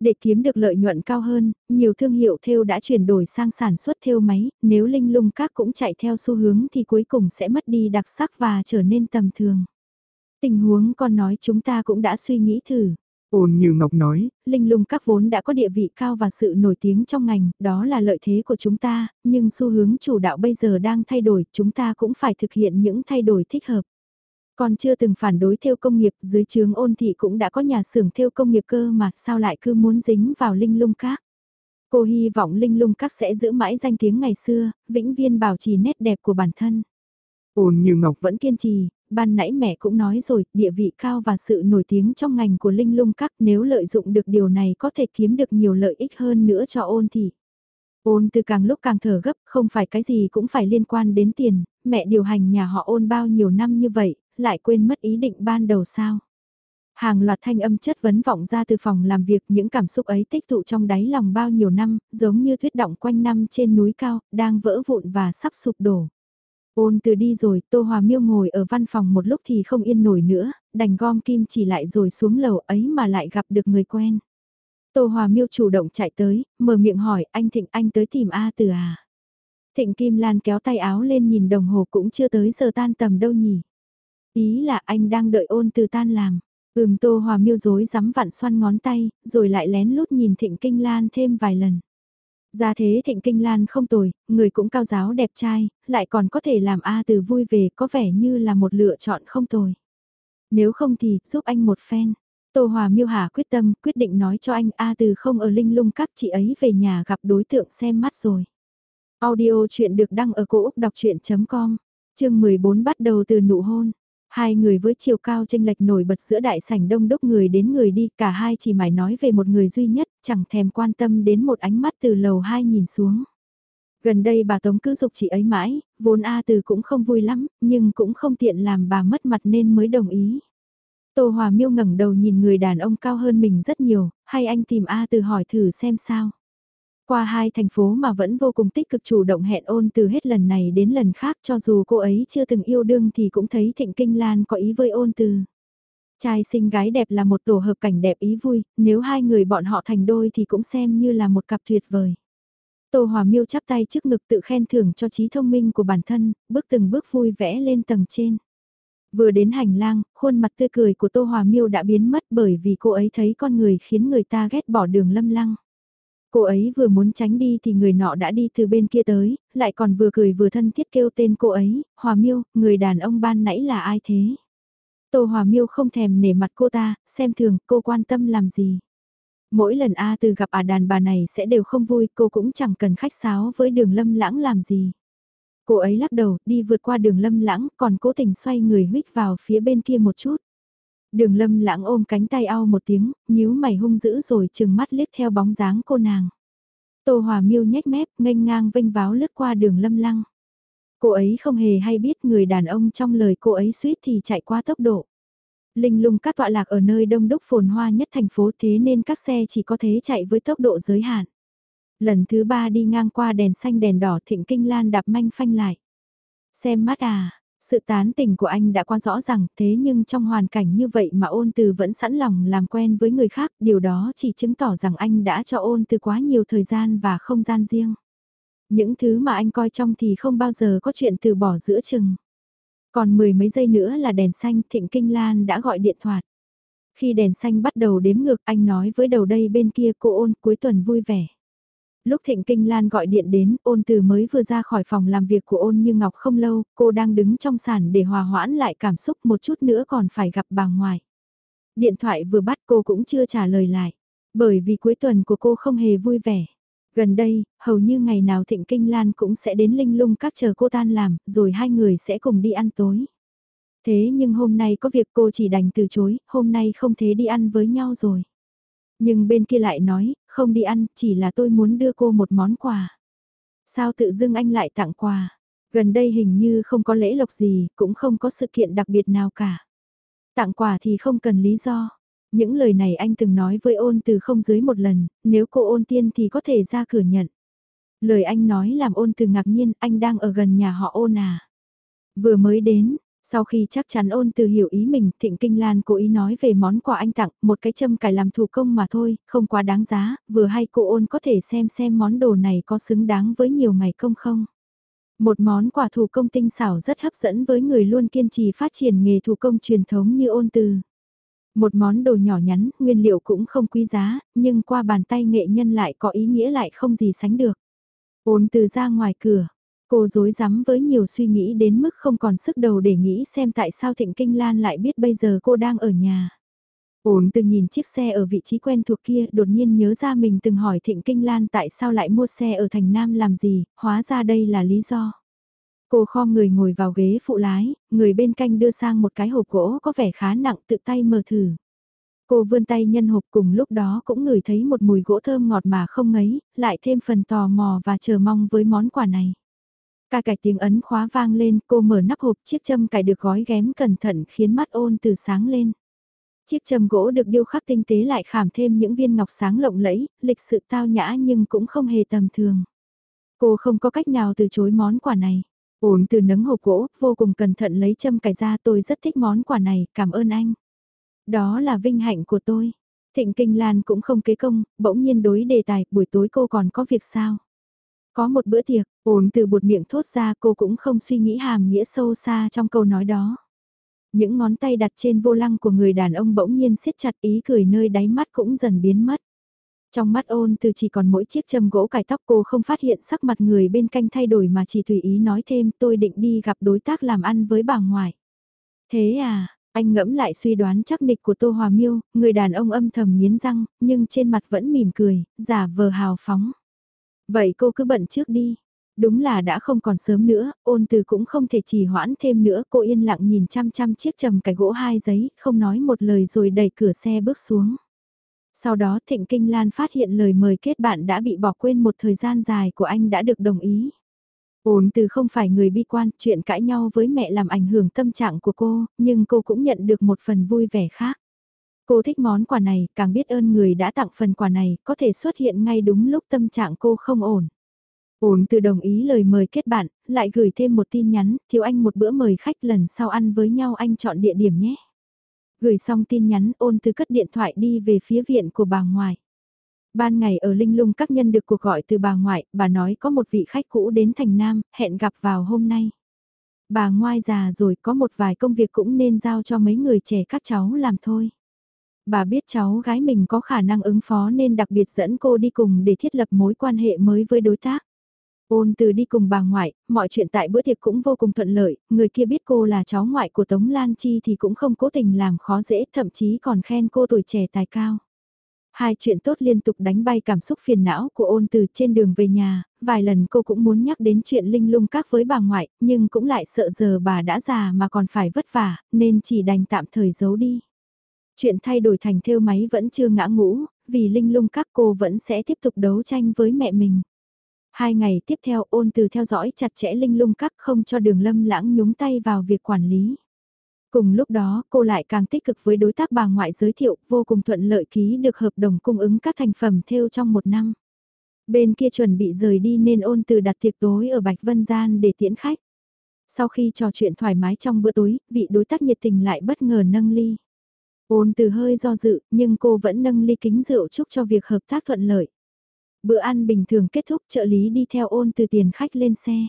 Để kiếm được lợi nhuận cao hơn, nhiều thương hiệu theo đã chuyển đổi sang sản xuất theo máy, nếu linh lung các cũng chạy theo xu hướng thì cuối cùng sẽ mất đi đặc sắc và trở nên tầm thường. Tình huống con nói chúng ta cũng đã suy nghĩ thử. Ôn như Ngọc nói, Linh lung các vốn đã có địa vị cao và sự nổi tiếng trong ngành, đó là lợi thế của chúng ta, nhưng xu hướng chủ đạo bây giờ đang thay đổi, chúng ta cũng phải thực hiện những thay đổi thích hợp. Còn chưa từng phản đối theo công nghiệp, dưới trường ôn thị cũng đã có nhà xưởng theo công nghiệp cơ mà sao lại cứ muốn dính vào linh lung các. Cô hy vọng linh lung các sẽ giữ mãi danh tiếng ngày xưa, vĩnh viên bảo trì nét đẹp của bản thân. Ôn như Ngọc vẫn kiên trì, ban nãy mẹ cũng nói rồi, địa vị cao và sự nổi tiếng trong ngành của Linh Lung Các nếu lợi dụng được điều này có thể kiếm được nhiều lợi ích hơn nữa cho ôn thị. Ôn từ càng lúc càng thở gấp, không phải cái gì cũng phải liên quan đến tiền, mẹ điều hành nhà họ ôn bao nhiêu năm như vậy, lại quên mất ý định ban đầu sao. Hàng loạt thanh âm chất vấn vọng ra từ phòng làm việc những cảm xúc ấy tích tụ trong đáy lòng bao nhiêu năm, giống như tuyết động quanh năm trên núi cao, đang vỡ vụn và sắp sụp đổ. Ôn từ đi rồi, Tô Hòa Miêu ngồi ở văn phòng một lúc thì không yên nổi nữa, đành gom kim chỉ lại rồi xuống lầu ấy mà lại gặp được người quen. Tô Hòa Miêu chủ động chạy tới, mở miệng hỏi anh Thịnh anh tới tìm A từ à. Thịnh Kim Lan kéo tay áo lên nhìn đồng hồ cũng chưa tới giờ tan tầm đâu nhỉ. Ý là anh đang đợi ôn từ tan làm. Ừm Tô Hòa Miêu dối rắm vặn xoăn ngón tay, rồi lại lén lút nhìn Thịnh Kinh Lan thêm vài lần. Gia thế thịnh kinh lan không tồi, người cũng cao giáo đẹp trai, lại còn có thể làm A từ vui về có vẻ như là một lựa chọn không tồi. Nếu không thì giúp anh một phen. Tô Hòa miêu hà quyết tâm quyết định nói cho anh A từ không ở linh lung các chị ấy về nhà gặp đối tượng xem mắt rồi. Audio chuyện được đăng ở cổ Úc đọc chuyện.com, chương 14 bắt đầu từ nụ hôn. Hai người với chiều cao tranh lệch nổi bật giữa đại sảnh đông đúc người đến người đi, cả hai chỉ mải nói về một người duy nhất, chẳng thèm quan tâm đến một ánh mắt từ lầu hai nhìn xuống. Gần đây bà Tống cứ dục chị ấy mãi, vốn A Từ cũng không vui lắm, nhưng cũng không tiện làm bà mất mặt nên mới đồng ý. Tô Hòa Miêu ngẩng đầu nhìn người đàn ông cao hơn mình rất nhiều, hay anh tìm A Từ hỏi thử xem sao. Qua hai thành phố mà vẫn vô cùng tích cực chủ động hẹn ôn từ hết lần này đến lần khác cho dù cô ấy chưa từng yêu đương thì cũng thấy Thịnh Kinh Lan có ý với ôn từ. Trai xinh gái đẹp là một tổ hợp cảnh đẹp ý vui, nếu hai người bọn họ thành đôi thì cũng xem như là một cặp tuyệt vời. Tô Hòa Miêu chắp tay trước ngực tự khen thưởng cho trí thông minh của bản thân, bước từng bước vui vẽ lên tầng trên. Vừa đến hành lang, khuôn mặt tươi cười của Tô Hòa Miêu đã biến mất bởi vì cô ấy thấy con người khiến người ta ghét bỏ đường lâm lăng. Cô ấy vừa muốn tránh đi thì người nọ đã đi từ bên kia tới, lại còn vừa cười vừa thân thiết kêu tên cô ấy, Hòa Miêu, người đàn ông ban nãy là ai thế? Tô Hòa Miêu không thèm nể mặt cô ta, xem thường cô quan tâm làm gì. Mỗi lần A từ gặp à đàn bà này sẽ đều không vui, cô cũng chẳng cần khách sáo với đường lâm lãng làm gì. Cô ấy lắc đầu, đi vượt qua đường lâm lãng, còn cố tình xoay người huyết vào phía bên kia một chút. Đường lâm lãng ôm cánh tay ao một tiếng, nhíu mày hung dữ rồi chừng mắt liếc theo bóng dáng cô nàng. Tô Hòa Miêu nhếch mép, nghênh ngang vênh váo lướt qua đường lâm lăng. Cô ấy không hề hay biết người đàn ông trong lời cô ấy suýt thì chạy qua tốc độ. Linh lung các tọa lạc ở nơi đông đúc phồn hoa nhất thành phố thế nên các xe chỉ có thể chạy với tốc độ giới hạn. Lần thứ ba đi ngang qua đèn xanh đèn đỏ thịnh kinh lan đạp manh phanh lại. Xem mắt à, sự tán tình của anh đã quá rõ ràng thế nhưng trong hoàn cảnh như vậy mà ôn từ vẫn sẵn lòng làm quen với người khác, điều đó chỉ chứng tỏ rằng anh đã cho ôn từ quá nhiều thời gian và không gian riêng. Những thứ mà anh coi trong thì không bao giờ có chuyện từ bỏ giữa chừng. Còn mười mấy giây nữa là đèn xanh Thịnh Kinh Lan đã gọi điện thoại. Khi đèn xanh bắt đầu đếm ngược anh nói với đầu đây bên kia cô ôn cuối tuần vui vẻ. Lúc Thịnh Kinh Lan gọi điện đến, ôn từ mới vừa ra khỏi phòng làm việc của ôn như Ngọc không lâu, cô đang đứng trong sàn để hòa hoãn lại cảm xúc một chút nữa còn phải gặp bà ngoại Điện thoại vừa bắt cô cũng chưa trả lời lại, bởi vì cuối tuần của cô không hề vui vẻ. Gần đây, hầu như ngày nào Thịnh Kinh Lan cũng sẽ đến linh lung các chờ cô tan làm, rồi hai người sẽ cùng đi ăn tối. Thế nhưng hôm nay có việc cô chỉ đành từ chối, hôm nay không thể đi ăn với nhau rồi. Nhưng bên kia lại nói, không đi ăn, chỉ là tôi muốn đưa cô một món quà. Sao tự dưng anh lại tặng quà? Gần đây hình như không có lễ lộc gì, cũng không có sự kiện đặc biệt nào cả. Tặng quà thì không cần lý do. Những lời này anh từng nói với ôn từ không dưới một lần, nếu cô ôn tiên thì có thể ra cửa nhận. Lời anh nói làm ôn từ ngạc nhiên, anh đang ở gần nhà họ ôn à. Vừa mới đến, sau khi chắc chắn ôn từ hiểu ý mình, Thịnh Kinh Lan cố ý nói về món quà anh tặng, một cái châm cài làm thủ công mà thôi, không quá đáng giá, vừa hay cô ôn có thể xem xem món đồ này có xứng đáng với nhiều ngày công không. Một món quà thủ công tinh xảo rất hấp dẫn với người luôn kiên trì phát triển nghề thủ công truyền thống như ôn từ. Một món đồ nhỏ nhắn, nguyên liệu cũng không quý giá, nhưng qua bàn tay nghệ nhân lại có ý nghĩa lại không gì sánh được. Ôn từ ra ngoài cửa, Cô dối rắm với nhiều suy nghĩ đến mức không còn sức đầu để nghĩ xem tại sao Thịnh Kinh Lan lại biết bây giờ cô đang ở nhà. Ổn từ nhìn chiếc xe ở vị trí quen thuộc kia đột nhiên nhớ ra mình từng hỏi Thịnh Kinh Lan tại sao lại mua xe ở thành Nam làm gì, hóa ra đây là lý do. Cô kho người ngồi vào ghế phụ lái, người bên cạnh đưa sang một cái hộp gỗ có vẻ khá nặng tự tay mở thử. Cô vươn tay nhân hộp cùng lúc đó cũng ngửi thấy một mùi gỗ thơm ngọt mà không ngấy, lại thêm phần tò mò và chờ mong với món quà này. Ca cải tiếng ấn khóa vang lên, cô mở nắp hộp chiếc châm cài được gói ghém cẩn thận khiến mắt ôn từ sáng lên. Chiếc châm gỗ được điêu khắc tinh tế lại khảm thêm những viên ngọc sáng lộng lẫy, lịch sự tao nhã nhưng cũng không hề tầm thường. Cô không có cách nào từ chối món quà này. Ôn từ nấng hộp gỗ, vô cùng cẩn thận lấy châm cài ra tôi rất thích món quà này, cảm ơn anh. Đó là vinh hạnh của tôi. Thịnh Kinh Lan cũng không kế công, bỗng nhiên đối đề tài, buổi tối cô còn có việc sao? Có một bữa tiệc, ồn từ bột miệng thốt ra cô cũng không suy nghĩ hàm nghĩa sâu xa trong câu nói đó. Những ngón tay đặt trên vô lăng của người đàn ông bỗng nhiên siết chặt ý cười nơi đáy mắt cũng dần biến mất. Trong mắt ôn từ chỉ còn mỗi chiếc châm gỗ cài tóc cô không phát hiện sắc mặt người bên cạnh thay đổi mà chỉ tùy ý nói thêm tôi định đi gặp đối tác làm ăn với bà ngoại. Thế à, anh ngẫm lại suy đoán chắc nịch của Tô Hòa Miêu, người đàn ông âm thầm nghiến răng, nhưng trên mặt vẫn mỉm cười, giả vờ hào phóng. Vậy cô cứ bận trước đi. Đúng là đã không còn sớm nữa, ôn từ cũng không thể trì hoãn thêm nữa, cô yên lặng nhìn chăm chăm chiếc trầm cái gỗ hai giấy, không nói một lời rồi đẩy cửa xe bước xuống. Sau đó Thịnh Kinh Lan phát hiện lời mời kết bạn đã bị bỏ quên một thời gian dài của anh đã được đồng ý. Ôn từ không phải người bi quan, chuyện cãi nhau với mẹ làm ảnh hưởng tâm trạng của cô, nhưng cô cũng nhận được một phần vui vẻ khác. Cô thích món quà này, càng biết ơn người đã tặng phần quà này, có thể xuất hiện ngay đúng lúc tâm trạng cô không ổn. Ổn từ đồng ý lời mời kết bạn, lại gửi thêm một tin nhắn, thiếu anh một bữa mời khách lần sau ăn với nhau anh chọn địa điểm nhé. Gửi xong tin nhắn ôn từ cất điện thoại đi về phía viện của bà ngoại. Ban ngày ở Linh Lung các nhân được cuộc gọi từ bà ngoại, bà nói có một vị khách cũ đến thành Nam, hẹn gặp vào hôm nay. Bà ngoại già rồi có một vài công việc cũng nên giao cho mấy người trẻ các cháu làm thôi bà biết cháu gái mình có khả năng ứng phó nên đặc biệt dẫn cô đi cùng để thiết lập mối quan hệ mới với đối tác. Ôn từ đi cùng bà ngoại, mọi chuyện tại bữa tiệc cũng vô cùng thuận lợi, người kia biết cô là cháu ngoại của Tống Lan Chi thì cũng không cố tình làm khó dễ, thậm chí còn khen cô tuổi trẻ tài cao. Hai chuyện tốt liên tục đánh bay cảm xúc phiền não của ôn từ trên đường về nhà, vài lần cô cũng muốn nhắc đến chuyện linh lung các với bà ngoại, nhưng cũng lại sợ giờ bà đã già mà còn phải vất vả, nên chỉ đành tạm thời giấu đi. Chuyện thay đổi thành thêu máy vẫn chưa ngã ngũ, vì linh lung các cô vẫn sẽ tiếp tục đấu tranh với mẹ mình. Hai ngày tiếp theo ôn từ theo dõi chặt chẽ linh lung các không cho đường lâm lãng nhúng tay vào việc quản lý. Cùng lúc đó cô lại càng tích cực với đối tác bà ngoại giới thiệu vô cùng thuận lợi ký được hợp đồng cung ứng các thành phẩm thêu trong một năm. Bên kia chuẩn bị rời đi nên ôn từ đặt tiệc tối ở Bạch Vân Gian để tiễn khách. Sau khi trò chuyện thoải mái trong bữa tối, vị đối tác nhiệt tình lại bất ngờ nâng ly. Ôn từ hơi do dự, nhưng cô vẫn nâng ly kính rượu chúc cho việc hợp tác thuận lợi. Bữa ăn bình thường kết thúc trợ lý đi theo ôn từ tiền khách lên xe.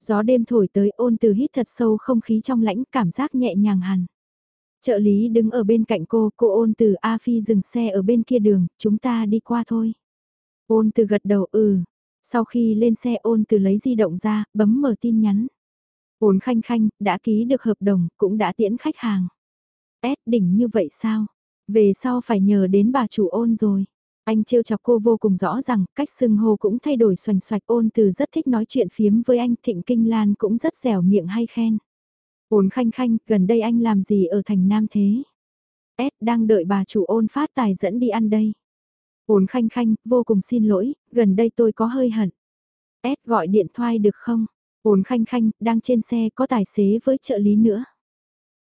Gió đêm thổi tới ôn từ hít thật sâu không khí trong lãnh cảm giác nhẹ nhàng hẳn. Trợ lý đứng ở bên cạnh cô, cô ôn từ A Phi dừng xe ở bên kia đường, chúng ta đi qua thôi. Ôn từ gật đầu ừ. Sau khi lên xe ôn từ lấy di động ra, bấm mở tin nhắn. Ôn khanh khanh, đã ký được hợp đồng, cũng đã tiễn khách hàng. S đỉnh như vậy sao? Về sau phải nhờ đến bà chủ ôn rồi. Anh trêu chọc cô vô cùng rõ rằng cách xưng hô cũng thay đổi xoành xoạch ôn từ rất thích nói chuyện phiếm với anh Thịnh Kinh Lan cũng rất dẻo miệng hay khen. Ôn khanh khanh, gần đây anh làm gì ở thành Nam thế? S đang đợi bà chủ ôn phát tài dẫn đi ăn đây. Ôn khanh khanh, vô cùng xin lỗi, gần đây tôi có hơi hận. S gọi điện thoại được không? Ôn khanh khanh, đang trên xe có tài xế với trợ lý nữa.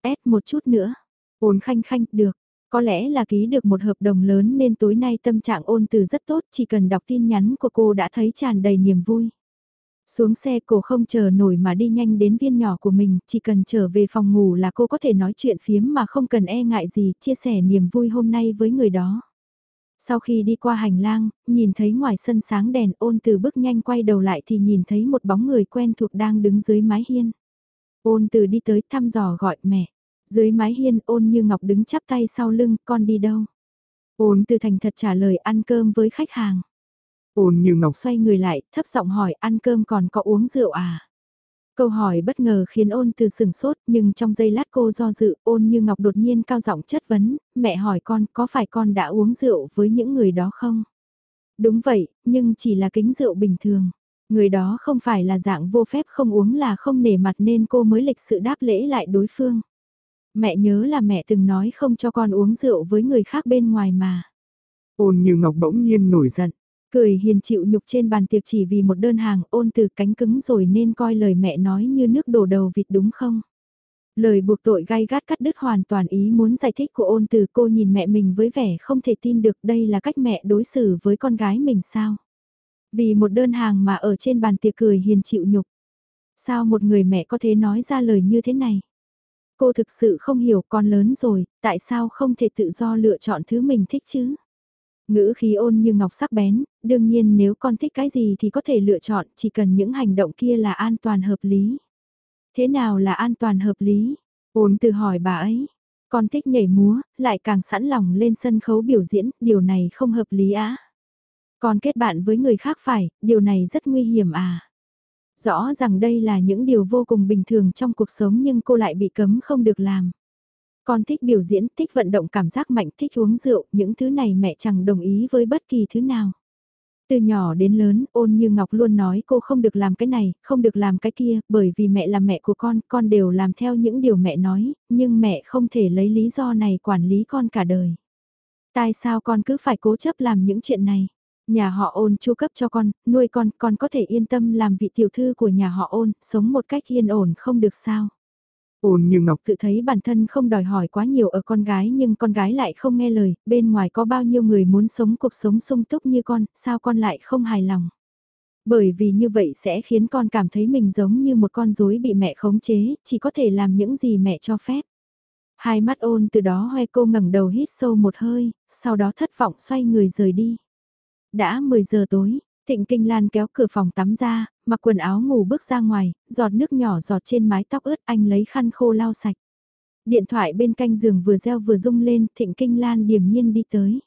S một chút nữa. Ôn khanh khanh, được. Có lẽ là ký được một hợp đồng lớn nên tối nay tâm trạng ôn từ rất tốt, chỉ cần đọc tin nhắn của cô đã thấy tràn đầy niềm vui. Xuống xe cô không chờ nổi mà đi nhanh đến viên nhỏ của mình, chỉ cần trở về phòng ngủ là cô có thể nói chuyện phiếm mà không cần e ngại gì, chia sẻ niềm vui hôm nay với người đó. Sau khi đi qua hành lang, nhìn thấy ngoài sân sáng đèn ôn từ bước nhanh quay đầu lại thì nhìn thấy một bóng người quen thuộc đang đứng dưới mái hiên. Ôn từ đi tới thăm dò gọi mẹ. Dưới mái hiên ôn như ngọc đứng chắp tay sau lưng, con đi đâu? Ôn từ thành thật trả lời ăn cơm với khách hàng. Ôn như ngọc xoay người lại, thấp giọng hỏi ăn cơm còn có uống rượu à? Câu hỏi bất ngờ khiến ôn từ sừng sốt, nhưng trong giây lát cô do dự, ôn như ngọc đột nhiên cao giọng chất vấn, mẹ hỏi con có phải con đã uống rượu với những người đó không? Đúng vậy, nhưng chỉ là kính rượu bình thường. Người đó không phải là dạng vô phép không uống là không nể mặt nên cô mới lịch sự đáp lễ lại đối phương. Mẹ nhớ là mẹ từng nói không cho con uống rượu với người khác bên ngoài mà. Ôn như ngọc bỗng nhiên nổi giận. Cười hiền chịu nhục trên bàn tiệc chỉ vì một đơn hàng ôn từ cánh cứng rồi nên coi lời mẹ nói như nước đổ đầu vịt đúng không? Lời buộc tội gai gắt cắt đứt hoàn toàn ý muốn giải thích của ôn từ cô nhìn mẹ mình với vẻ không thể tin được đây là cách mẹ đối xử với con gái mình sao? Vì một đơn hàng mà ở trên bàn tiệc cười hiền chịu nhục. Sao một người mẹ có thể nói ra lời như thế này? Cô thực sự không hiểu con lớn rồi, tại sao không thể tự do lựa chọn thứ mình thích chứ? Ngữ khí ôn như ngọc sắc bén, đương nhiên nếu con thích cái gì thì có thể lựa chọn, chỉ cần những hành động kia là an toàn hợp lý. Thế nào là an toàn hợp lý? Ôn từ hỏi bà ấy. Con thích nhảy múa, lại càng sẵn lòng lên sân khấu biểu diễn, điều này không hợp lý á. Con kết bạn với người khác phải, điều này rất nguy hiểm à. Rõ rằng đây là những điều vô cùng bình thường trong cuộc sống nhưng cô lại bị cấm không được làm. Con thích biểu diễn, thích vận động cảm giác mạnh, thích uống rượu, những thứ này mẹ chẳng đồng ý với bất kỳ thứ nào. Từ nhỏ đến lớn, ôn như Ngọc luôn nói cô không được làm cái này, không được làm cái kia, bởi vì mẹ là mẹ của con, con đều làm theo những điều mẹ nói, nhưng mẹ không thể lấy lý do này quản lý con cả đời. Tại sao con cứ phải cố chấp làm những chuyện này? Nhà họ ôn chu cấp cho con, nuôi con, con có thể yên tâm làm vị tiểu thư của nhà họ ôn, sống một cách yên ổn không được sao? Ôn như Ngọc tự thấy bản thân không đòi hỏi quá nhiều ở con gái nhưng con gái lại không nghe lời, bên ngoài có bao nhiêu người muốn sống cuộc sống sung túc như con, sao con lại không hài lòng. Bởi vì như vậy sẽ khiến con cảm thấy mình giống như một con rối bị mẹ khống chế, chỉ có thể làm những gì mẹ cho phép. Hai mắt ôn từ đó hoe cô ngẩng đầu hít sâu một hơi, sau đó thất vọng xoay người rời đi. Đã 10 giờ tối, Thịnh Kinh Lan kéo cửa phòng tắm ra, mặc quần áo ngủ bước ra ngoài, giọt nước nhỏ giọt trên mái tóc ướt anh lấy khăn khô lau sạch. Điện thoại bên cạnh giường vừa reo vừa rung lên, Thịnh Kinh Lan điềm nhiên đi tới.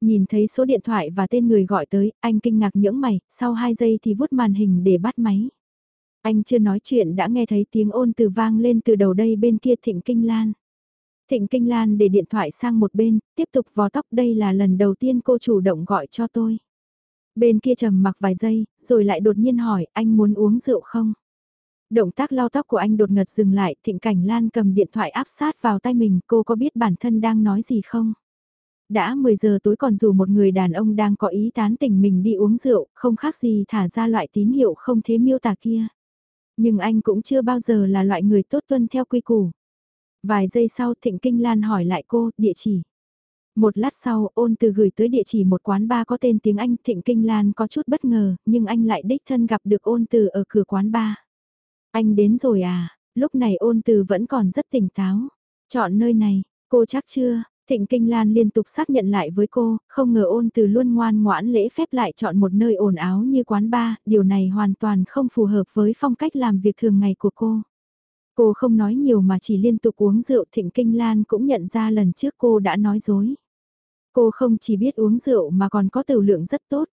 Nhìn thấy số điện thoại và tên người gọi tới, anh kinh ngạc nhưỡng mày, sau 2 giây thì vuốt màn hình để bắt máy. Anh chưa nói chuyện đã nghe thấy tiếng ôn từ vang lên từ đầu đây bên kia Thịnh Kinh Lan. Thịnh Kinh Lan để điện thoại sang một bên, tiếp tục vò tóc đây là lần đầu tiên cô chủ động gọi cho tôi. Bên kia trầm mặc vài giây, rồi lại đột nhiên hỏi, anh muốn uống rượu không? Động tác lau tóc của anh đột ngật dừng lại, thịnh cảnh lan cầm điện thoại áp sát vào tay mình, cô có biết bản thân đang nói gì không? Đã 10 giờ tối còn dù một người đàn ông đang có ý tán tỉnh mình đi uống rượu, không khác gì thả ra loại tín hiệu không thế miêu tả kia. Nhưng anh cũng chưa bao giờ là loại người tốt tuân theo quy củ. Vài giây sau Thịnh Kinh Lan hỏi lại cô, địa chỉ. Một lát sau, ôn từ gửi tới địa chỉ một quán bar có tên tiếng Anh Thịnh Kinh Lan có chút bất ngờ, nhưng anh lại đích thân gặp được ôn từ ở cửa quán bar. Anh đến rồi à, lúc này ôn từ vẫn còn rất tỉnh táo. Chọn nơi này, cô chắc chưa, Thịnh Kinh Lan liên tục xác nhận lại với cô, không ngờ ôn từ luôn ngoan ngoãn lễ phép lại chọn một nơi ồn áo như quán bar, điều này hoàn toàn không phù hợp với phong cách làm việc thường ngày của cô. Cô không nói nhiều mà chỉ liên tục uống rượu Thịnh Kinh Lan cũng nhận ra lần trước cô đã nói dối. Cô không chỉ biết uống rượu mà còn có tiểu lượng rất tốt.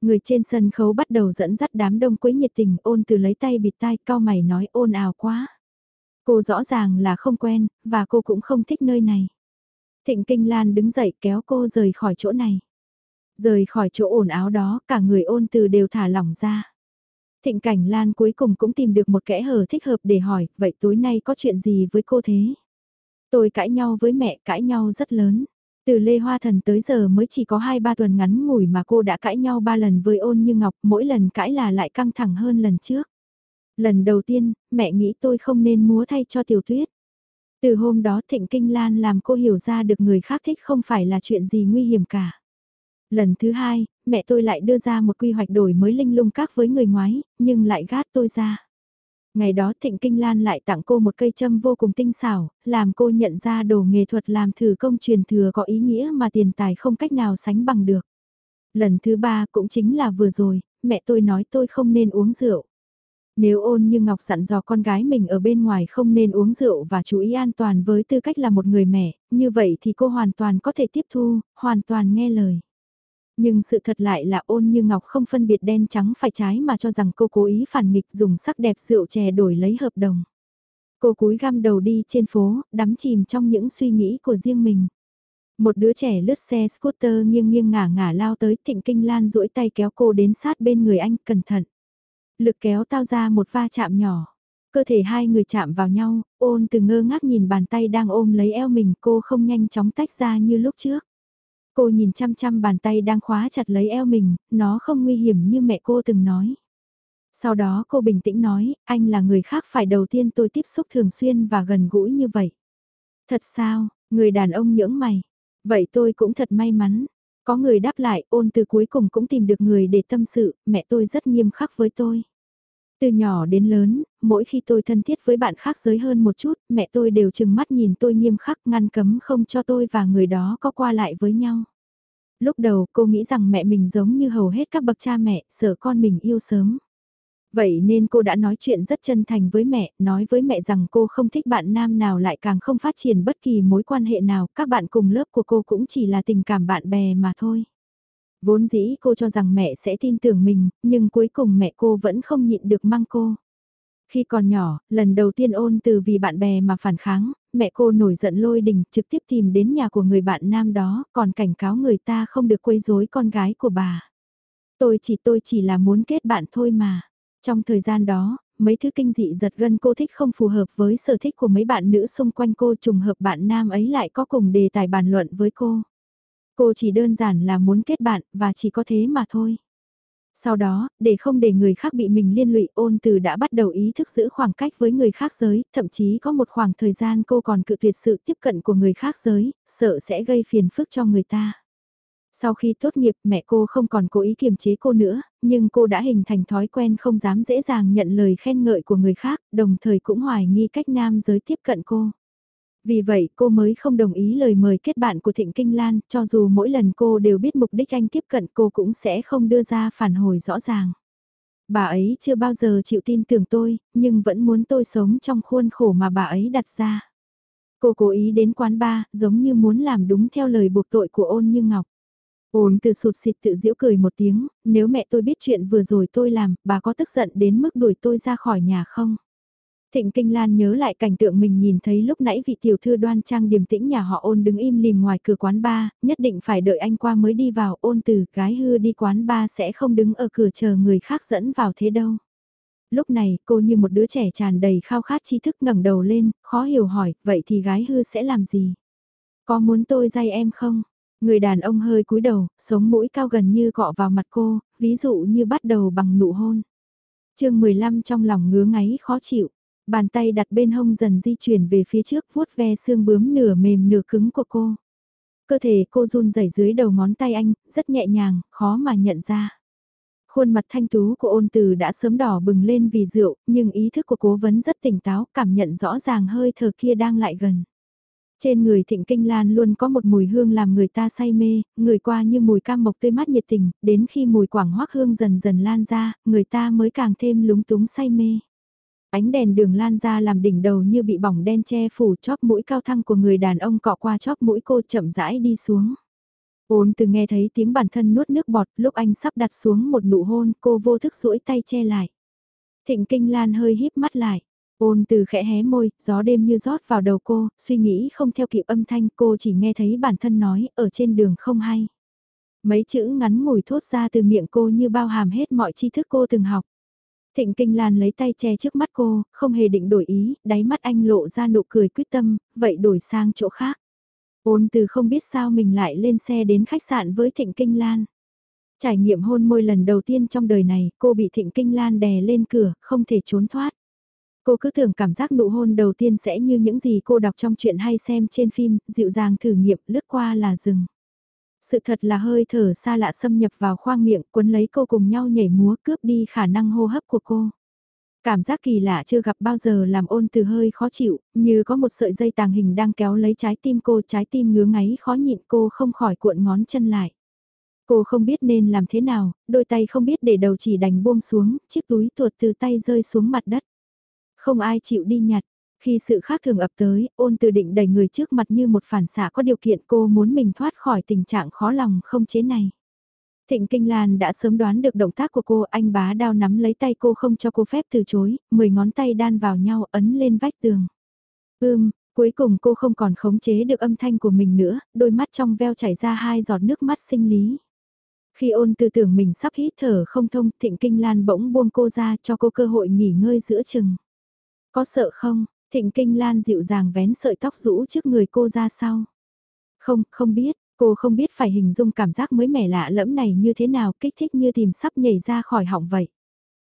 Người trên sân khấu bắt đầu dẫn dắt đám đông quấy nhiệt tình ôn từ lấy tay bịt tai cao mày nói ôn ào quá. Cô rõ ràng là không quen, và cô cũng không thích nơi này. Thịnh Kinh Lan đứng dậy kéo cô rời khỏi chỗ này. Rời khỏi chỗ ồn áo đó, cả người ôn từ đều thả lỏng ra. Thịnh Cảnh Lan cuối cùng cũng tìm được một kẽ hở thích hợp để hỏi, vậy tối nay có chuyện gì với cô thế? Tôi cãi nhau với mẹ, cãi nhau rất lớn. Từ Lê Hoa Thần tới giờ mới chỉ có 2-3 tuần ngắn ngủi mà cô đã cãi nhau 3 lần với ôn như ngọc, mỗi lần cãi là lại căng thẳng hơn lần trước. Lần đầu tiên, mẹ nghĩ tôi không nên múa thay cho tiểu tuyết. Từ hôm đó Thịnh Kinh Lan làm cô hiểu ra được người khác thích không phải là chuyện gì nguy hiểm cả. Lần thứ hai, mẹ tôi lại đưa ra một quy hoạch đổi mới linh lung các với người ngoái, nhưng lại gát tôi ra. Ngày đó Thịnh Kinh Lan lại tặng cô một cây châm vô cùng tinh xảo, làm cô nhận ra đồ nghệ thuật làm thử công truyền thừa có ý nghĩa mà tiền tài không cách nào sánh bằng được. Lần thứ ba cũng chính là vừa rồi, mẹ tôi nói tôi không nên uống rượu. Nếu ôn như Ngọc dặn dò con gái mình ở bên ngoài không nên uống rượu và chú ý an toàn với tư cách là một người mẹ, như vậy thì cô hoàn toàn có thể tiếp thu, hoàn toàn nghe lời. Nhưng sự thật lại là ôn như Ngọc không phân biệt đen trắng phải trái mà cho rằng cô cố ý phản nghịch dùng sắc đẹp rượu chè đổi lấy hợp đồng. Cô cúi găm đầu đi trên phố, đắm chìm trong những suy nghĩ của riêng mình. Một đứa trẻ lướt xe scooter nghiêng nghiêng ngả ngả lao tới thịnh kinh lan duỗi tay kéo cô đến sát bên người anh cẩn thận. Lực kéo tao ra một va chạm nhỏ. Cơ thể hai người chạm vào nhau, ôn từ ngơ ngác nhìn bàn tay đang ôm lấy eo mình cô không nhanh chóng tách ra như lúc trước. Cô nhìn chăm chăm bàn tay đang khóa chặt lấy eo mình, nó không nguy hiểm như mẹ cô từng nói. Sau đó cô bình tĩnh nói, anh là người khác phải đầu tiên tôi tiếp xúc thường xuyên và gần gũi như vậy. Thật sao, người đàn ông nhưỡng mày. Vậy tôi cũng thật may mắn. Có người đáp lại, ôn từ cuối cùng cũng tìm được người để tâm sự, mẹ tôi rất nghiêm khắc với tôi. Từ nhỏ đến lớn, mỗi khi tôi thân thiết với bạn khác giới hơn một chút, mẹ tôi đều chừng mắt nhìn tôi nghiêm khắc ngăn cấm không cho tôi và người đó có qua lại với nhau. Lúc đầu cô nghĩ rằng mẹ mình giống như hầu hết các bậc cha mẹ, sợ con mình yêu sớm. Vậy nên cô đã nói chuyện rất chân thành với mẹ, nói với mẹ rằng cô không thích bạn nam nào lại càng không phát triển bất kỳ mối quan hệ nào, các bạn cùng lớp của cô cũng chỉ là tình cảm bạn bè mà thôi. Vốn dĩ cô cho rằng mẹ sẽ tin tưởng mình, nhưng cuối cùng mẹ cô vẫn không nhịn được mang cô. Khi còn nhỏ, lần đầu tiên ôn từ vì bạn bè mà phản kháng, mẹ cô nổi giận lôi đình trực tiếp tìm đến nhà của người bạn nam đó, còn cảnh cáo người ta không được quấy rối con gái của bà. Tôi chỉ tôi chỉ là muốn kết bạn thôi mà. Trong thời gian đó, mấy thứ kinh dị giật gân cô thích không phù hợp với sở thích của mấy bạn nữ xung quanh cô trùng hợp bạn nam ấy lại có cùng đề tài bàn luận với cô. Cô chỉ đơn giản là muốn kết bạn và chỉ có thế mà thôi. Sau đó, để không để người khác bị mình liên lụy ôn từ đã bắt đầu ý thức giữ khoảng cách với người khác giới, thậm chí có một khoảng thời gian cô còn cự tuyệt sự tiếp cận của người khác giới, sợ sẽ gây phiền phức cho người ta. Sau khi tốt nghiệp mẹ cô không còn cố ý kiềm chế cô nữa, nhưng cô đã hình thành thói quen không dám dễ dàng nhận lời khen ngợi của người khác, đồng thời cũng hoài nghi cách nam giới tiếp cận cô. Vì vậy cô mới không đồng ý lời mời kết bạn của Thịnh Kinh Lan, cho dù mỗi lần cô đều biết mục đích anh tiếp cận cô cũng sẽ không đưa ra phản hồi rõ ràng. Bà ấy chưa bao giờ chịu tin tưởng tôi, nhưng vẫn muốn tôi sống trong khuôn khổ mà bà ấy đặt ra. Cô cố ý đến quán bar, giống như muốn làm đúng theo lời buộc tội của ôn như ngọc. Ôn từ sụt xịt tự giễu cười một tiếng, nếu mẹ tôi biết chuyện vừa rồi tôi làm, bà có tức giận đến mức đuổi tôi ra khỏi nhà không? Thịnh Kinh Lan nhớ lại cảnh tượng mình nhìn thấy lúc nãy vị tiểu thư đoan trang điềm tĩnh nhà họ ôn đứng im lìm ngoài cửa quán ba, nhất định phải đợi anh qua mới đi vào ôn từ gái hư đi quán ba sẽ không đứng ở cửa chờ người khác dẫn vào thế đâu. Lúc này cô như một đứa trẻ tràn đầy khao khát tri thức ngẩng đầu lên, khó hiểu hỏi, vậy thì gái hư sẽ làm gì? Có muốn tôi dạy em không? Người đàn ông hơi cúi đầu, sống mũi cao gần như cọ vào mặt cô, ví dụ như bắt đầu bằng nụ hôn. chương 15 trong lòng ngứa ngáy khó chịu. Bàn tay đặt bên hông dần di chuyển về phía trước vuốt ve xương bướm nửa mềm nửa cứng của cô. Cơ thể cô run rẩy dưới đầu ngón tay anh, rất nhẹ nhàng, khó mà nhận ra. Khuôn mặt thanh tú của ôn từ đã sớm đỏ bừng lên vì rượu, nhưng ý thức của cố vấn rất tỉnh táo, cảm nhận rõ ràng hơi thở kia đang lại gần. Trên người thịnh kinh lan luôn có một mùi hương làm người ta say mê, người qua như mùi cam mộc tươi mát nhiệt tình, đến khi mùi quảng hoác hương dần dần lan ra, người ta mới càng thêm lúng túng say mê. Ánh đèn đường lan ra làm đỉnh đầu như bị bỏng đen che phủ chóp mũi cao thăng của người đàn ông cọ qua chóp mũi cô chậm rãi đi xuống. Ôn từ nghe thấy tiếng bản thân nuốt nước bọt lúc anh sắp đặt xuống một nụ hôn cô vô thức duỗi tay che lại. Thịnh kinh lan hơi híp mắt lại. Ôn từ khẽ hé môi, gió đêm như rót vào đầu cô, suy nghĩ không theo kịp âm thanh cô chỉ nghe thấy bản thân nói ở trên đường không hay. Mấy chữ ngắn ngủi thốt ra từ miệng cô như bao hàm hết mọi tri thức cô từng học. Thịnh Kinh Lan lấy tay che trước mắt cô, không hề định đổi ý, đáy mắt anh lộ ra nụ cười quyết tâm, vậy đổi sang chỗ khác. Ôn từ không biết sao mình lại lên xe đến khách sạn với Thịnh Kinh Lan. Trải nghiệm hôn môi lần đầu tiên trong đời này, cô bị Thịnh Kinh Lan đè lên cửa, không thể trốn thoát. Cô cứ tưởng cảm giác nụ hôn đầu tiên sẽ như những gì cô đọc trong chuyện hay xem trên phim, dịu dàng thử nghiệm lướt qua là dừng. Sự thật là hơi thở xa lạ xâm nhập vào khoang miệng cuốn lấy cô cùng nhau nhảy múa cướp đi khả năng hô hấp của cô. Cảm giác kỳ lạ chưa gặp bao giờ làm ôn từ hơi khó chịu, như có một sợi dây tàng hình đang kéo lấy trái tim cô, trái tim ngứa ngáy khó nhịn cô không khỏi cuộn ngón chân lại. Cô không biết nên làm thế nào, đôi tay không biết để đầu chỉ đành buông xuống, chiếc túi tuột từ tay rơi xuống mặt đất. Không ai chịu đi nhặt, khi sự khác thường ập tới, ôn từ định đẩy người trước mặt như một phản xạ có điều kiện cô muốn mình thoát khỏi tình trạng khó lòng không chế này. Thịnh Kinh Lan đã sớm đoán được động tác của cô, anh bá đao nắm lấy tay cô không cho cô phép từ chối, mười ngón tay đan vào nhau ấn lên vách tường. Ưm, cuối cùng cô không còn khống chế được âm thanh của mình nữa, đôi mắt trong veo chảy ra hai giọt nước mắt sinh lý. Khi ôn tư tưởng mình sắp hít thở không thông, Thịnh Kinh Lan bỗng buông cô ra cho cô cơ hội nghỉ ngơi giữa chừng. Có sợ không? Thịnh Kinh Lan dịu dàng vén sợi tóc rũ trước người cô ra sau. Không, không biết, cô không biết phải hình dung cảm giác mới mẻ lạ lẫm này như thế nào kích thích như tìm sắp nhảy ra khỏi họng vậy.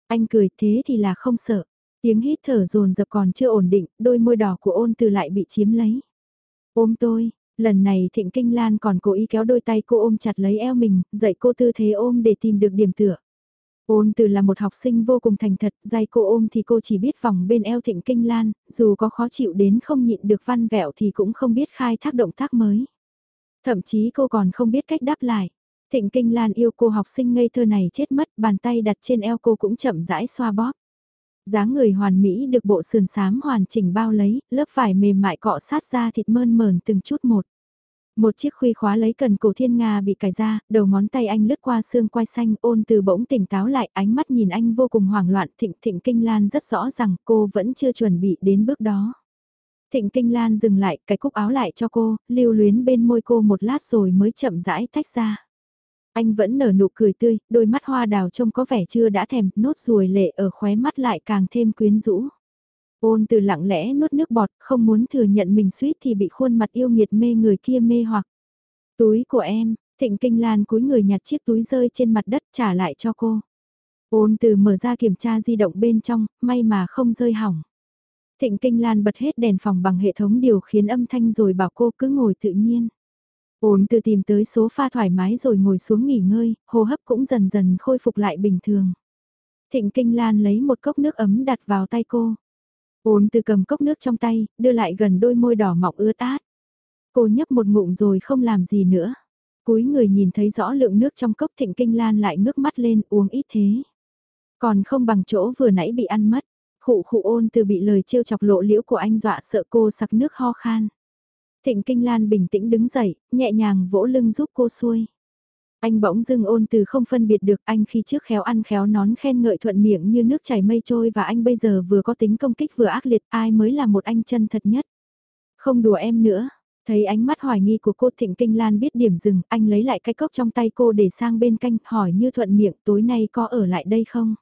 Anh cười thế thì là không sợ. Tiếng hít thở dồn dập còn chưa ổn định, đôi môi đỏ của ôn từ lại bị chiếm lấy. Ôm tôi, lần này Thịnh Kinh Lan còn cố ý kéo đôi tay cô ôm chặt lấy eo mình, dạy cô tư thế ôm để tìm được điểm tựa. Ôn từ là một học sinh vô cùng thành thật, dây cô ôm thì cô chỉ biết vòng bên eo thịnh kinh lan, dù có khó chịu đến không nhịn được văn vẹo thì cũng không biết khai thác động tác mới. Thậm chí cô còn không biết cách đáp lại. Thịnh kinh lan yêu cô học sinh ngây thơ này chết mất, bàn tay đặt trên eo cô cũng chậm rãi xoa bóp. dáng người hoàn mỹ được bộ sườn sám hoàn chỉnh bao lấy, lớp vải mềm mại cọ sát ra thịt mơn mờn từng chút một. Một chiếc khuy khóa lấy cần cổ thiên nga bị cài ra, đầu ngón tay anh lướt qua xương quai xanh ôn từ bỗng tỉnh táo lại ánh mắt nhìn anh vô cùng hoảng loạn thịnh thịnh kinh lan rất rõ rằng cô vẫn chưa chuẩn bị đến bước đó. Thịnh kinh lan dừng lại cái cúc áo lại cho cô, lưu luyến bên môi cô một lát rồi mới chậm rãi tách ra. Anh vẫn nở nụ cười tươi, đôi mắt hoa đào trông có vẻ chưa đã thèm, nốt ruồi lệ ở khóe mắt lại càng thêm quyến rũ. Ôn từ lặng lẽ nuốt nước bọt, không muốn thừa nhận mình suýt thì bị khuôn mặt yêu nghiệt mê người kia mê hoặc. Túi của em, thịnh kinh lan cúi người nhặt chiếc túi rơi trên mặt đất trả lại cho cô. Ôn từ mở ra kiểm tra di động bên trong, may mà không rơi hỏng. Thịnh kinh lan bật hết đèn phòng bằng hệ thống điều khiến âm thanh rồi bảo cô cứ ngồi tự nhiên. Ôn từ tìm tới số pha thoải mái rồi ngồi xuống nghỉ ngơi, hô hấp cũng dần dần khôi phục lại bình thường. Thịnh kinh lan lấy một cốc nước ấm đặt vào tay cô. Ôn từ cầm cốc nước trong tay, đưa lại gần đôi môi đỏ mọng ướt át. Cô nhấp một ngụm rồi không làm gì nữa. Cúi người nhìn thấy rõ lượng nước trong cốc thịnh kinh lan lại ngước mắt lên uống ít thế. Còn không bằng chỗ vừa nãy bị ăn mất. Khụ khụ ôn từ bị lời trêu chọc lộ liễu của anh dọa sợ cô sặc nước ho khan. Thịnh kinh lan bình tĩnh đứng dậy, nhẹ nhàng vỗ lưng giúp cô xuôi. Anh bỗng dưng ôn từ không phân biệt được anh khi trước khéo ăn khéo nón khen ngợi thuận miệng như nước chảy mây trôi và anh bây giờ vừa có tính công kích vừa ác liệt ai mới là một anh chân thật nhất. Không đùa em nữa, thấy ánh mắt hoài nghi của cô Thịnh Kinh Lan biết điểm dừng, anh lấy lại cái cốc trong tay cô để sang bên canh hỏi như thuận miệng tối nay có ở lại đây không?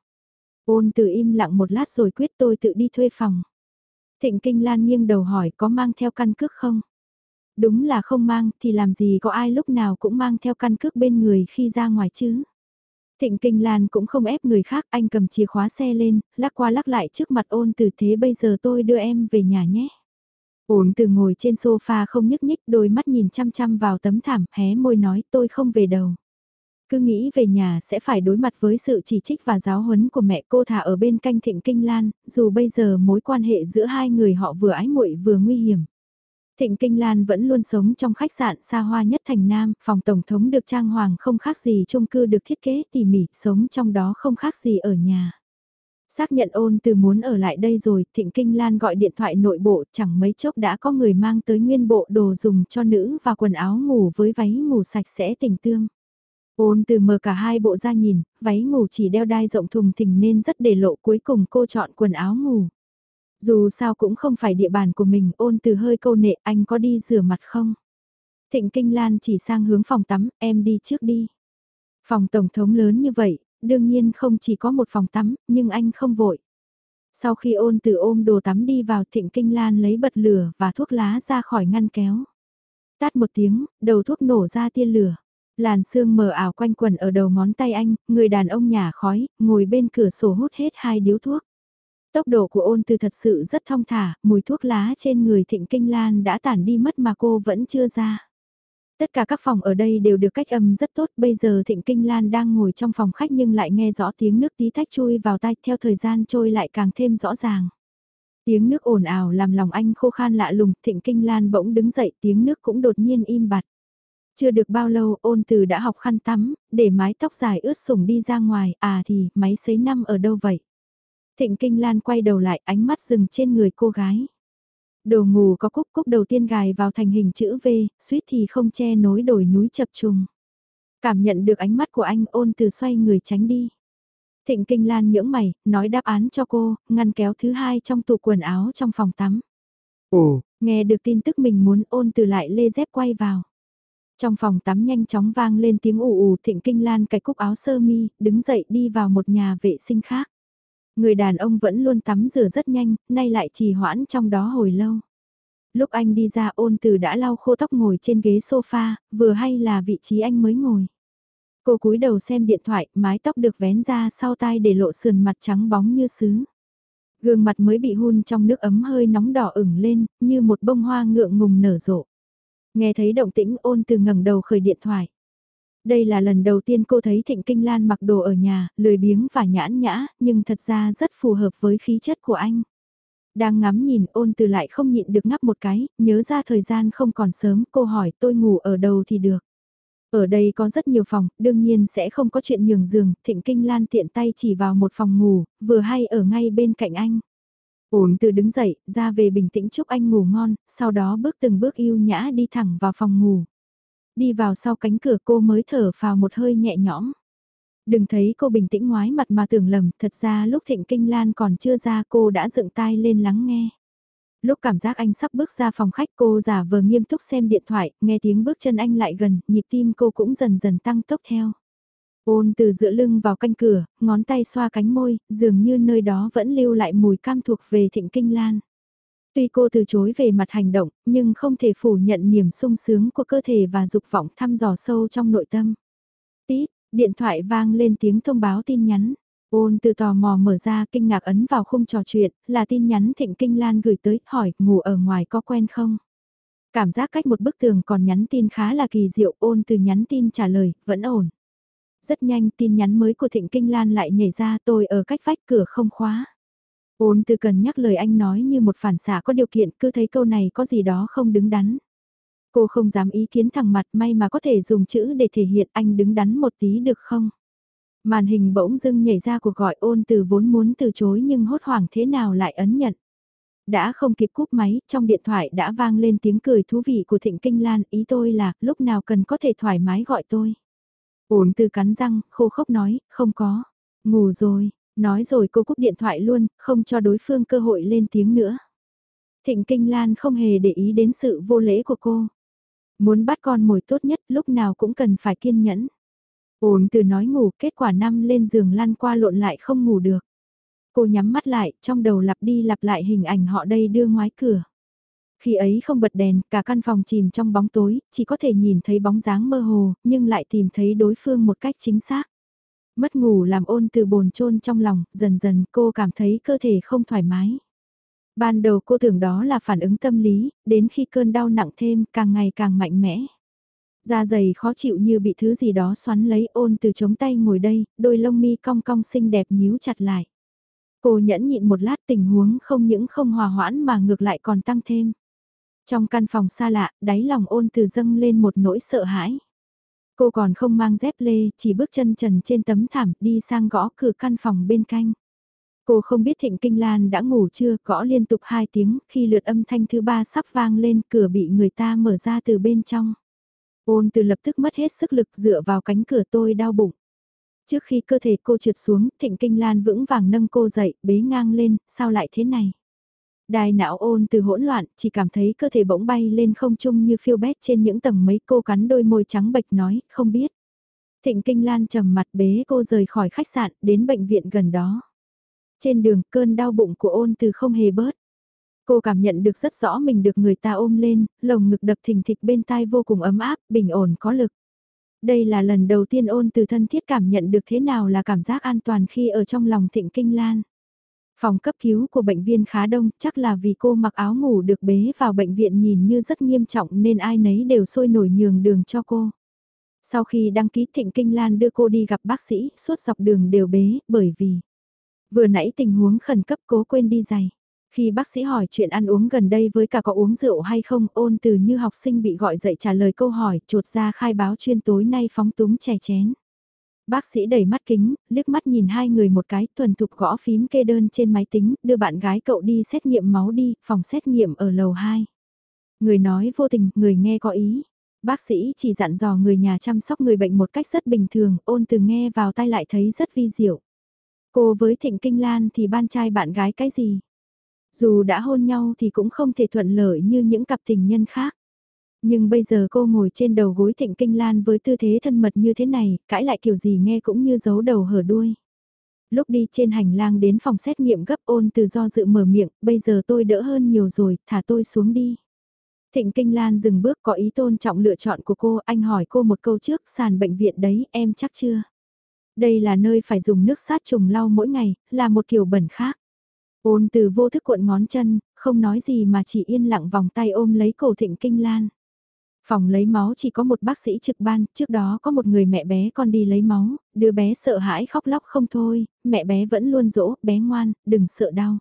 Ôn từ im lặng một lát rồi quyết tôi tự đi thuê phòng. Thịnh Kinh Lan nghiêng đầu hỏi có mang theo căn cước không? Đúng là không mang thì làm gì có ai lúc nào cũng mang theo căn cước bên người khi ra ngoài chứ. Thịnh Kinh Lan cũng không ép người khác, anh cầm chìa khóa xe lên, lắc qua lắc lại trước mặt ôn từ thế bây giờ tôi đưa em về nhà nhé. Ôn từ ngồi trên sofa không nhức nhích đôi mắt nhìn chăm chăm vào tấm thảm hé môi nói tôi không về đâu. Cứ nghĩ về nhà sẽ phải đối mặt với sự chỉ trích và giáo huấn của mẹ cô thả ở bên canh Thịnh Kinh Lan, dù bây giờ mối quan hệ giữa hai người họ vừa ái muội vừa nguy hiểm. Thịnh Kinh Lan vẫn luôn sống trong khách sạn xa hoa nhất thành Nam, phòng tổng thống được trang hoàng không khác gì chung cư được thiết kế tỉ mỉ, sống trong đó không khác gì ở nhà. Xác nhận ôn từ muốn ở lại đây rồi, Thịnh Kinh Lan gọi điện thoại nội bộ, chẳng mấy chốc đã có người mang tới nguyên bộ đồ dùng cho nữ và quần áo ngủ với váy ngủ sạch sẽ tình tương. Ôn từ mở cả hai bộ ra nhìn, váy ngủ chỉ đeo đai rộng thùng thình nên rất để lộ cuối cùng cô chọn quần áo ngủ. Dù sao cũng không phải địa bàn của mình, ôn từ hơi câu nệ, anh có đi rửa mặt không? Thịnh Kinh Lan chỉ sang hướng phòng tắm, em đi trước đi. Phòng tổng thống lớn như vậy, đương nhiên không chỉ có một phòng tắm, nhưng anh không vội. Sau khi ôn từ ôm đồ tắm đi vào Thịnh Kinh Lan lấy bật lửa và thuốc lá ra khỏi ngăn kéo. Tát một tiếng, đầu thuốc nổ ra tia lửa. Làn sương mờ ảo quanh quần ở đầu ngón tay anh, người đàn ông nhả khói, ngồi bên cửa sổ hút hết hai điếu thuốc. Tốc độ của ôn từ thật sự rất thong thả, mùi thuốc lá trên người thịnh kinh lan đã tản đi mất mà cô vẫn chưa ra. Tất cả các phòng ở đây đều được cách âm rất tốt, bây giờ Thịnh Kinh Lan đang ngồi trong phòng khách nhưng lại nghe rõ tiếng nước tí tách chui vào tai theo thời gian trôi lại càng thêm rõ ràng. Tiếng nước ồn ào làm lòng anh khô khan lạ lùng, Thịnh Kinh Lan bỗng đứng dậy tiếng nước cũng đột nhiên im bặt. Chưa được bao lâu ôn từ đã học khăn tắm, để mái tóc dài ướt sủng đi ra ngoài, à thì máy sấy năm ở đâu vậy? Thịnh Kinh Lan quay đầu lại ánh mắt dừng trên người cô gái. Đồ ngủ có cúc cúc đầu tiên gài vào thành hình chữ V, suýt thì không che nối đồi núi chập trùng. Cảm nhận được ánh mắt của anh ôn từ xoay người tránh đi. Thịnh Kinh Lan nhưỡng mày, nói đáp án cho cô, ngăn kéo thứ hai trong tủ quần áo trong phòng tắm. Ồ, nghe được tin tức mình muốn ôn từ lại lê dép quay vào. Trong phòng tắm nhanh chóng vang lên tiếng ù ù Thịnh Kinh Lan cài cúc áo sơ mi, đứng dậy đi vào một nhà vệ sinh khác. Người đàn ông vẫn luôn tắm rửa rất nhanh, nay lại trì hoãn trong đó hồi lâu. Lúc anh đi ra ôn từ đã lau khô tóc ngồi trên ghế sofa, vừa hay là vị trí anh mới ngồi. Cô cúi đầu xem điện thoại, mái tóc được vén ra sau tai để lộ sườn mặt trắng bóng như sứ. Gương mặt mới bị hun trong nước ấm hơi nóng đỏ ửng lên, như một bông hoa ngượng ngùng nở rộ. Nghe thấy động tĩnh ôn từ ngẩng đầu khởi điện thoại. Đây là lần đầu tiên cô thấy Thịnh Kinh Lan mặc đồ ở nhà, lười biếng và nhãn nhã, nhưng thật ra rất phù hợp với khí chất của anh. Đang ngắm nhìn ôn từ lại không nhịn được ngắp một cái, nhớ ra thời gian không còn sớm, cô hỏi tôi ngủ ở đâu thì được. Ở đây có rất nhiều phòng, đương nhiên sẽ không có chuyện nhường giường, Thịnh Kinh Lan tiện tay chỉ vào một phòng ngủ, vừa hay ở ngay bên cạnh anh. Ôn từ đứng dậy, ra về bình tĩnh chúc anh ngủ ngon, sau đó bước từng bước yêu nhã đi thẳng vào phòng ngủ đi vào sau cánh cửa cô mới thở vào một hơi nhẹ nhõm. Đừng thấy cô bình tĩnh ngoái mặt mà tưởng lầm, thật ra lúc Thịnh Kinh Lan còn chưa ra cô đã dựng tai lên lắng nghe. Lúc cảm giác anh sắp bước ra phòng khách cô giả vờ nghiêm túc xem điện thoại, nghe tiếng bước chân anh lại gần, nhịp tim cô cũng dần dần tăng tốc theo. Ôn từ giữa lưng vào canh cửa, ngón tay xoa cánh môi, dường như nơi đó vẫn lưu lại mùi cam thuộc về Thịnh Kinh Lan. Tuy cô từ chối về mặt hành động, nhưng không thể phủ nhận niềm sung sướng của cơ thể và dục vọng thăm dò sâu trong nội tâm. Tít, điện thoại vang lên tiếng thông báo tin nhắn. Ôn từ tò mò mở ra kinh ngạc ấn vào khung trò chuyện, là tin nhắn Thịnh Kinh Lan gửi tới, hỏi ngủ ở ngoài có quen không? Cảm giác cách một bức tường còn nhắn tin khá là kỳ diệu, ôn từ nhắn tin trả lời, vẫn ổn. Rất nhanh tin nhắn mới của Thịnh Kinh Lan lại nhảy ra tôi ở cách vách cửa không khóa. Ôn từ cần nhắc lời anh nói như một phản xạ có điều kiện cứ thấy câu này có gì đó không đứng đắn. Cô không dám ý kiến thẳng mặt may mà có thể dùng chữ để thể hiện anh đứng đắn một tí được không? Màn hình bỗng dưng nhảy ra cuộc gọi ôn từ vốn muốn từ chối nhưng hốt hoảng thế nào lại ấn nhận. Đã không kịp cúp máy, trong điện thoại đã vang lên tiếng cười thú vị của Thịnh Kinh Lan, ý tôi là, lúc nào cần có thể thoải mái gọi tôi. Ôn từ cắn răng, khô khốc nói, không có. Ngủ rồi, Nói rồi cô cúp điện thoại luôn, không cho đối phương cơ hội lên tiếng nữa. Thịnh Kinh Lan không hề để ý đến sự vô lễ của cô. Muốn bắt con mồi tốt nhất lúc nào cũng cần phải kiên nhẫn. Ổn từ nói ngủ kết quả năm lên giường lăn qua lộn lại không ngủ được. Cô nhắm mắt lại, trong đầu lặp đi lặp lại hình ảnh họ đây đưa ngoái cửa. Khi ấy không bật đèn, cả căn phòng chìm trong bóng tối, chỉ có thể nhìn thấy bóng dáng mơ hồ, nhưng lại tìm thấy đối phương một cách chính xác. Mất ngủ làm ôn từ bồn chôn trong lòng, dần dần cô cảm thấy cơ thể không thoải mái. Ban đầu cô tưởng đó là phản ứng tâm lý, đến khi cơn đau nặng thêm càng ngày càng mạnh mẽ. Da dày khó chịu như bị thứ gì đó xoắn lấy ôn từ chống tay ngồi đây, đôi lông mi cong cong xinh đẹp nhíu chặt lại. Cô nhẫn nhịn một lát tình huống không những không hòa hoãn mà ngược lại còn tăng thêm. Trong căn phòng xa lạ, đáy lòng ôn từ dâng lên một nỗi sợ hãi. Cô còn không mang dép lê, chỉ bước chân trần trên tấm thảm đi sang gõ cửa căn phòng bên cạnh. Cô không biết Thịnh Kinh Lan đã ngủ chưa, gõ liên tục hai tiếng, khi lượt âm thanh thứ ba sắp vang lên cửa bị người ta mở ra từ bên trong. Ôn từ lập tức mất hết sức lực dựa vào cánh cửa tôi đau bụng. Trước khi cơ thể cô trượt xuống, Thịnh Kinh Lan vững vàng nâng cô dậy, bế ngang lên, sao lại thế này? Đài não ôn từ hỗn loạn, chỉ cảm thấy cơ thể bỗng bay lên không trung như phiêu bét trên những tầng mấy cô cắn đôi môi trắng bệch nói, không biết. Thịnh Kinh Lan trầm mặt bế cô rời khỏi khách sạn, đến bệnh viện gần đó. Trên đường, cơn đau bụng của ôn từ không hề bớt. Cô cảm nhận được rất rõ mình được người ta ôm lên, lồng ngực đập thình thịch bên tai vô cùng ấm áp, bình ổn có lực. Đây là lần đầu tiên ôn từ thân thiết cảm nhận được thế nào là cảm giác an toàn khi ở trong lòng thịnh kinh lan. Phòng cấp cứu của bệnh viện khá đông, chắc là vì cô mặc áo ngủ được bế vào bệnh viện nhìn như rất nghiêm trọng nên ai nấy đều sôi nổi nhường đường cho cô. Sau khi đăng ký Thịnh Kinh Lan đưa cô đi gặp bác sĩ, suốt dọc đường đều bế, bởi vì vừa nãy tình huống khẩn cấp cố quên đi giày. Khi bác sĩ hỏi chuyện ăn uống gần đây với cả có uống rượu hay không, ôn từ như học sinh bị gọi dậy trả lời câu hỏi, trột ra khai báo chuyên tối nay phóng túng chè chén. Bác sĩ đẩy mắt kính, liếc mắt nhìn hai người một cái, thuần thục gõ phím kê đơn trên máy tính, đưa bạn gái cậu đi xét nghiệm máu đi, phòng xét nghiệm ở lầu 2. Người nói vô tình, người nghe có ý. Bác sĩ chỉ dặn dò người nhà chăm sóc người bệnh một cách rất bình thường, ôn từ nghe vào tai lại thấy rất vi diệu. Cô với Thịnh Kinh Lan thì ban trai bạn gái cái gì? Dù đã hôn nhau thì cũng không thể thuận lợi như những cặp tình nhân khác. Nhưng bây giờ cô ngồi trên đầu gối thịnh kinh lan với tư thế thân mật như thế này, cãi lại kiểu gì nghe cũng như giấu đầu hở đuôi. Lúc đi trên hành lang đến phòng xét nghiệm gấp ôn từ do dự mở miệng, bây giờ tôi đỡ hơn nhiều rồi, thả tôi xuống đi. Thịnh Kinh Lan dừng bước có ý tôn trọng lựa chọn của cô, anh hỏi cô một câu trước, sàn bệnh viện đấy, em chắc chưa? Đây là nơi phải dùng nước sát trùng lau mỗi ngày, là một kiểu bẩn khác. Ôn từ vô thức cuộn ngón chân, không nói gì mà chỉ yên lặng vòng tay ôm lấy cổ Thịnh Kinh Lan. Phòng lấy máu chỉ có một bác sĩ trực ban, trước đó có một người mẹ bé con đi lấy máu, đứa bé sợ hãi khóc lóc không thôi, mẹ bé vẫn luôn dỗ, bé ngoan, đừng sợ đau.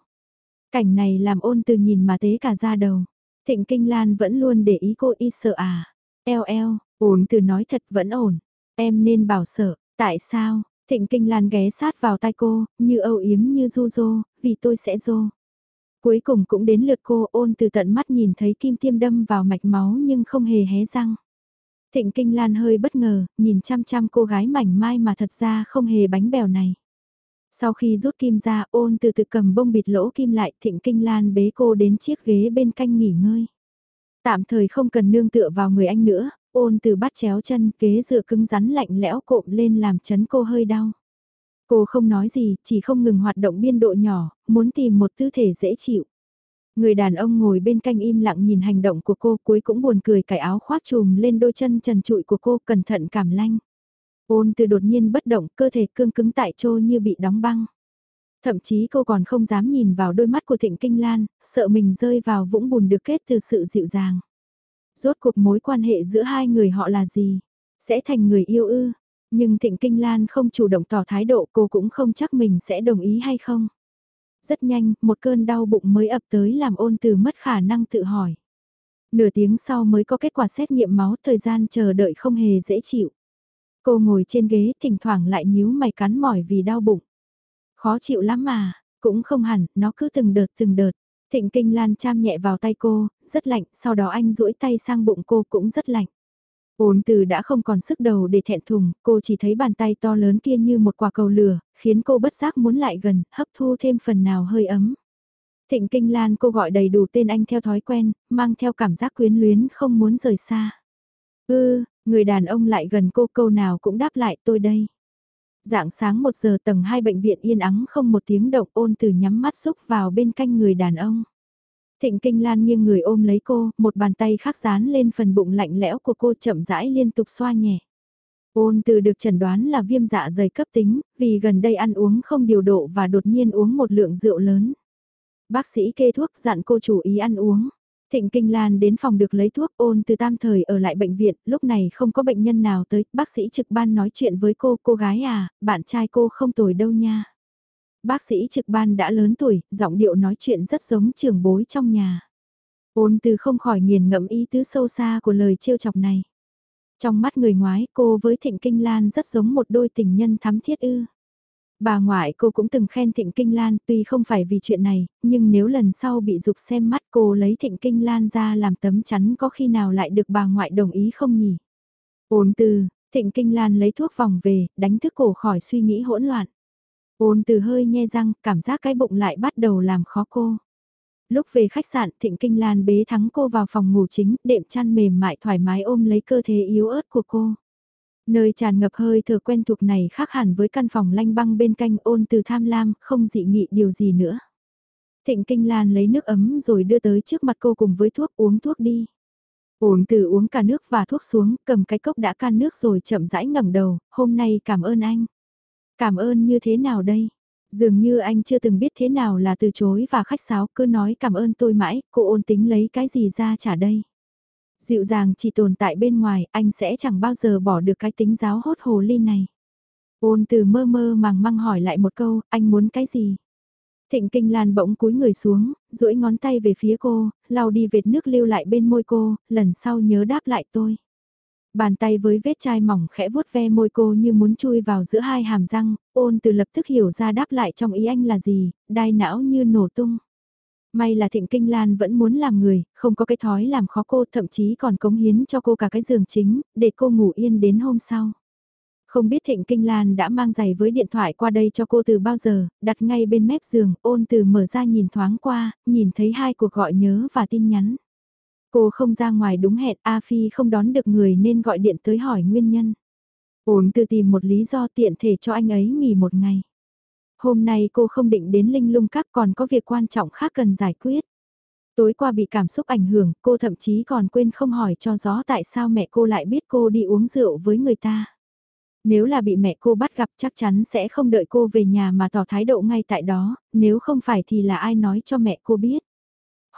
Cảnh này làm ôn từ nhìn mà tế cả da đầu. Thịnh Kinh Lan vẫn luôn để ý cô y sợ à. Eo eo, ôn từ nói thật vẫn ổn. Em nên bảo sợ, tại sao? Thịnh Kinh Lan ghé sát vào tai cô, như âu yếm như du dô, vì tôi sẽ dô. Cuối cùng cũng đến lượt cô ôn từ tận mắt nhìn thấy kim tiêm đâm vào mạch máu nhưng không hề hé răng. Thịnh Kinh Lan hơi bất ngờ, nhìn chăm chăm cô gái mảnh mai mà thật ra không hề bánh bèo này. Sau khi rút kim ra ôn từ từ cầm bông bịt lỗ kim lại Thịnh Kinh Lan bế cô đến chiếc ghế bên canh nghỉ ngơi. Tạm thời không cần nương tựa vào người anh nữa, ôn từ bắt chéo chân kế dựa cứng rắn lạnh lẽo cộm lên làm chấn cô hơi đau. Cô không nói gì, chỉ không ngừng hoạt động biên độ nhỏ, muốn tìm một tư thể dễ chịu. Người đàn ông ngồi bên cạnh im lặng nhìn hành động của cô cuối cũng buồn cười cải áo khoác trùm lên đôi chân trần trụi của cô cẩn thận cảm lanh. Ôn từ đột nhiên bất động cơ thể cương cứng tại chỗ như bị đóng băng. Thậm chí cô còn không dám nhìn vào đôi mắt của Thịnh Kinh Lan, sợ mình rơi vào vũng bùn được kết từ sự dịu dàng. Rốt cuộc mối quan hệ giữa hai người họ là gì? Sẽ thành người yêu ư? Nhưng Thịnh Kinh Lan không chủ động tỏ thái độ cô cũng không chắc mình sẽ đồng ý hay không. Rất nhanh, một cơn đau bụng mới ập tới làm ôn từ mất khả năng tự hỏi. Nửa tiếng sau mới có kết quả xét nghiệm máu thời gian chờ đợi không hề dễ chịu. Cô ngồi trên ghế thỉnh thoảng lại nhíu mày cắn mỏi vì đau bụng. Khó chịu lắm mà, cũng không hẳn, nó cứ từng đợt từng đợt. Thịnh kinh lan cham nhẹ vào tay cô, rất lạnh, sau đó anh duỗi tay sang bụng cô cũng rất lạnh. Ôn từ đã không còn sức đầu để thẹn thùng, cô chỉ thấy bàn tay to lớn kia như một quả cầu lửa, khiến cô bất giác muốn lại gần, hấp thu thêm phần nào hơi ấm. Thịnh Kinh Lan cô gọi đầy đủ tên anh theo thói quen, mang theo cảm giác quyến luyến không muốn rời xa. Ư, người đàn ông lại gần cô câu nào cũng đáp lại tôi đây. Dạng sáng 1 giờ tầng 2 bệnh viện yên ắng không một tiếng động ôn từ nhắm mắt xúc vào bên canh người đàn ông. Thịnh Kinh Lan nghiêng người ôm lấy cô, một bàn tay khác dán lên phần bụng lạnh lẽo của cô chậm rãi liên tục xoa nhẹ. Ôn từ được chẩn đoán là viêm dạ dày cấp tính, vì gần đây ăn uống không điều độ và đột nhiên uống một lượng rượu lớn. Bác sĩ kê thuốc dặn cô chủ ý ăn uống. Thịnh Kinh Lan đến phòng được lấy thuốc ôn từ tam thời ở lại bệnh viện, lúc này không có bệnh nhân nào tới, bác sĩ trực ban nói chuyện với cô, cô gái à, bạn trai cô không tồi đâu nha. Bác sĩ trực ban đã lớn tuổi, giọng điệu nói chuyện rất giống trường bối trong nhà. Ôn từ không khỏi nghiền ngẫm ý tứ sâu xa của lời trêu chọc này. Trong mắt người ngoái cô với Thịnh Kinh Lan rất giống một đôi tình nhân thắm thiết ư. Bà ngoại cô cũng từng khen Thịnh Kinh Lan tuy không phải vì chuyện này, nhưng nếu lần sau bị dục xem mắt cô lấy Thịnh Kinh Lan ra làm tấm chắn có khi nào lại được bà ngoại đồng ý không nhỉ? Ôn từ, Thịnh Kinh Lan lấy thuốc vòng về, đánh thức cổ khỏi suy nghĩ hỗn loạn. Ôn từ hơi nhe răng, cảm giác cái bụng lại bắt đầu làm khó cô. Lúc về khách sạn, Thịnh Kinh Lan bế thắng cô vào phòng ngủ chính, đệm chăn mềm mại thoải mái ôm lấy cơ thể yếu ớt của cô. Nơi tràn ngập hơi thở quen thuộc này khác hẳn với căn phòng lanh băng bên cạnh ôn từ tham lam, không dị nghị điều gì nữa. Thịnh Kinh Lan lấy nước ấm rồi đưa tới trước mặt cô cùng với thuốc uống thuốc đi. Ôn từ uống cả nước và thuốc xuống, cầm cái cốc đã can nước rồi chậm rãi ngẩng đầu, hôm nay cảm ơn anh. Cảm ơn như thế nào đây? Dường như anh chưa từng biết thế nào là từ chối và khách sáo cứ nói cảm ơn tôi mãi, cô ôn tính lấy cái gì ra trả đây. Dịu dàng chỉ tồn tại bên ngoài, anh sẽ chẳng bao giờ bỏ được cái tính giáo hốt hồ ly này. Ôn từ mơ mơ màng măng hỏi lại một câu, anh muốn cái gì? Thịnh Kinh Lan bỗng cúi người xuống, duỗi ngón tay về phía cô, lau đi vệt nước lưu lại bên môi cô, lần sau nhớ đáp lại tôi. Bàn tay với vết chai mỏng khẽ vuốt ve môi cô như muốn chui vào giữa hai hàm răng, ôn từ lập tức hiểu ra đáp lại trong ý anh là gì, đai não như nổ tung. May là Thịnh Kinh Lan vẫn muốn làm người, không có cái thói làm khó cô thậm chí còn cống hiến cho cô cả cái giường chính, để cô ngủ yên đến hôm sau. Không biết Thịnh Kinh Lan đã mang giày với điện thoại qua đây cho cô từ bao giờ, đặt ngay bên mép giường, ôn từ mở ra nhìn thoáng qua, nhìn thấy hai cuộc gọi nhớ và tin nhắn. Cô không ra ngoài đúng hẹn, A Phi không đón được người nên gọi điện tới hỏi nguyên nhân. Ôn từ tìm một lý do tiện thể cho anh ấy nghỉ một ngày. Hôm nay cô không định đến linh lung các còn có việc quan trọng khác cần giải quyết. Tối qua bị cảm xúc ảnh hưởng, cô thậm chí còn quên không hỏi cho gió tại sao mẹ cô lại biết cô đi uống rượu với người ta. Nếu là bị mẹ cô bắt gặp chắc chắn sẽ không đợi cô về nhà mà tỏ thái độ ngay tại đó, nếu không phải thì là ai nói cho mẹ cô biết.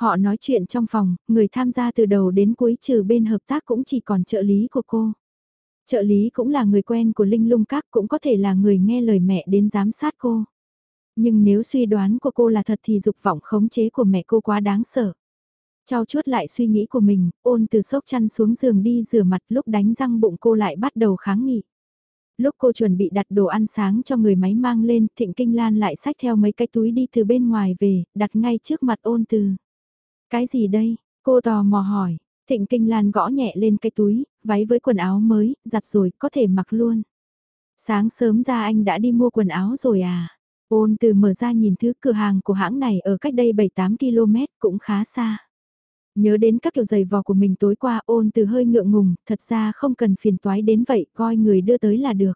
Họ nói chuyện trong phòng, người tham gia từ đầu đến cuối trừ bên hợp tác cũng chỉ còn trợ lý của cô. Trợ lý cũng là người quen của Linh Lung Các cũng có thể là người nghe lời mẹ đến giám sát cô. Nhưng nếu suy đoán của cô là thật thì dục vọng khống chế của mẹ cô quá đáng sợ. Trao chuốt lại suy nghĩ của mình, ôn từ sốc chăn xuống giường đi rửa mặt lúc đánh răng bụng cô lại bắt đầu kháng nghị. Lúc cô chuẩn bị đặt đồ ăn sáng cho người máy mang lên, Thịnh Kinh Lan lại xách theo mấy cái túi đi từ bên ngoài về, đặt ngay trước mặt ôn từ. Cái gì đây? Cô tò mò hỏi. Thịnh Kinh Lan gõ nhẹ lên cái túi, váy với quần áo mới, giặt rồi, có thể mặc luôn. Sáng sớm ra anh đã đi mua quần áo rồi à? Ôn từ mở ra nhìn thứ cửa hàng của hãng này ở cách đây 7-8 km cũng khá xa. Nhớ đến các kiểu giày vò của mình tối qua ôn từ hơi ngượng ngùng, thật ra không cần phiền toái đến vậy, coi người đưa tới là được.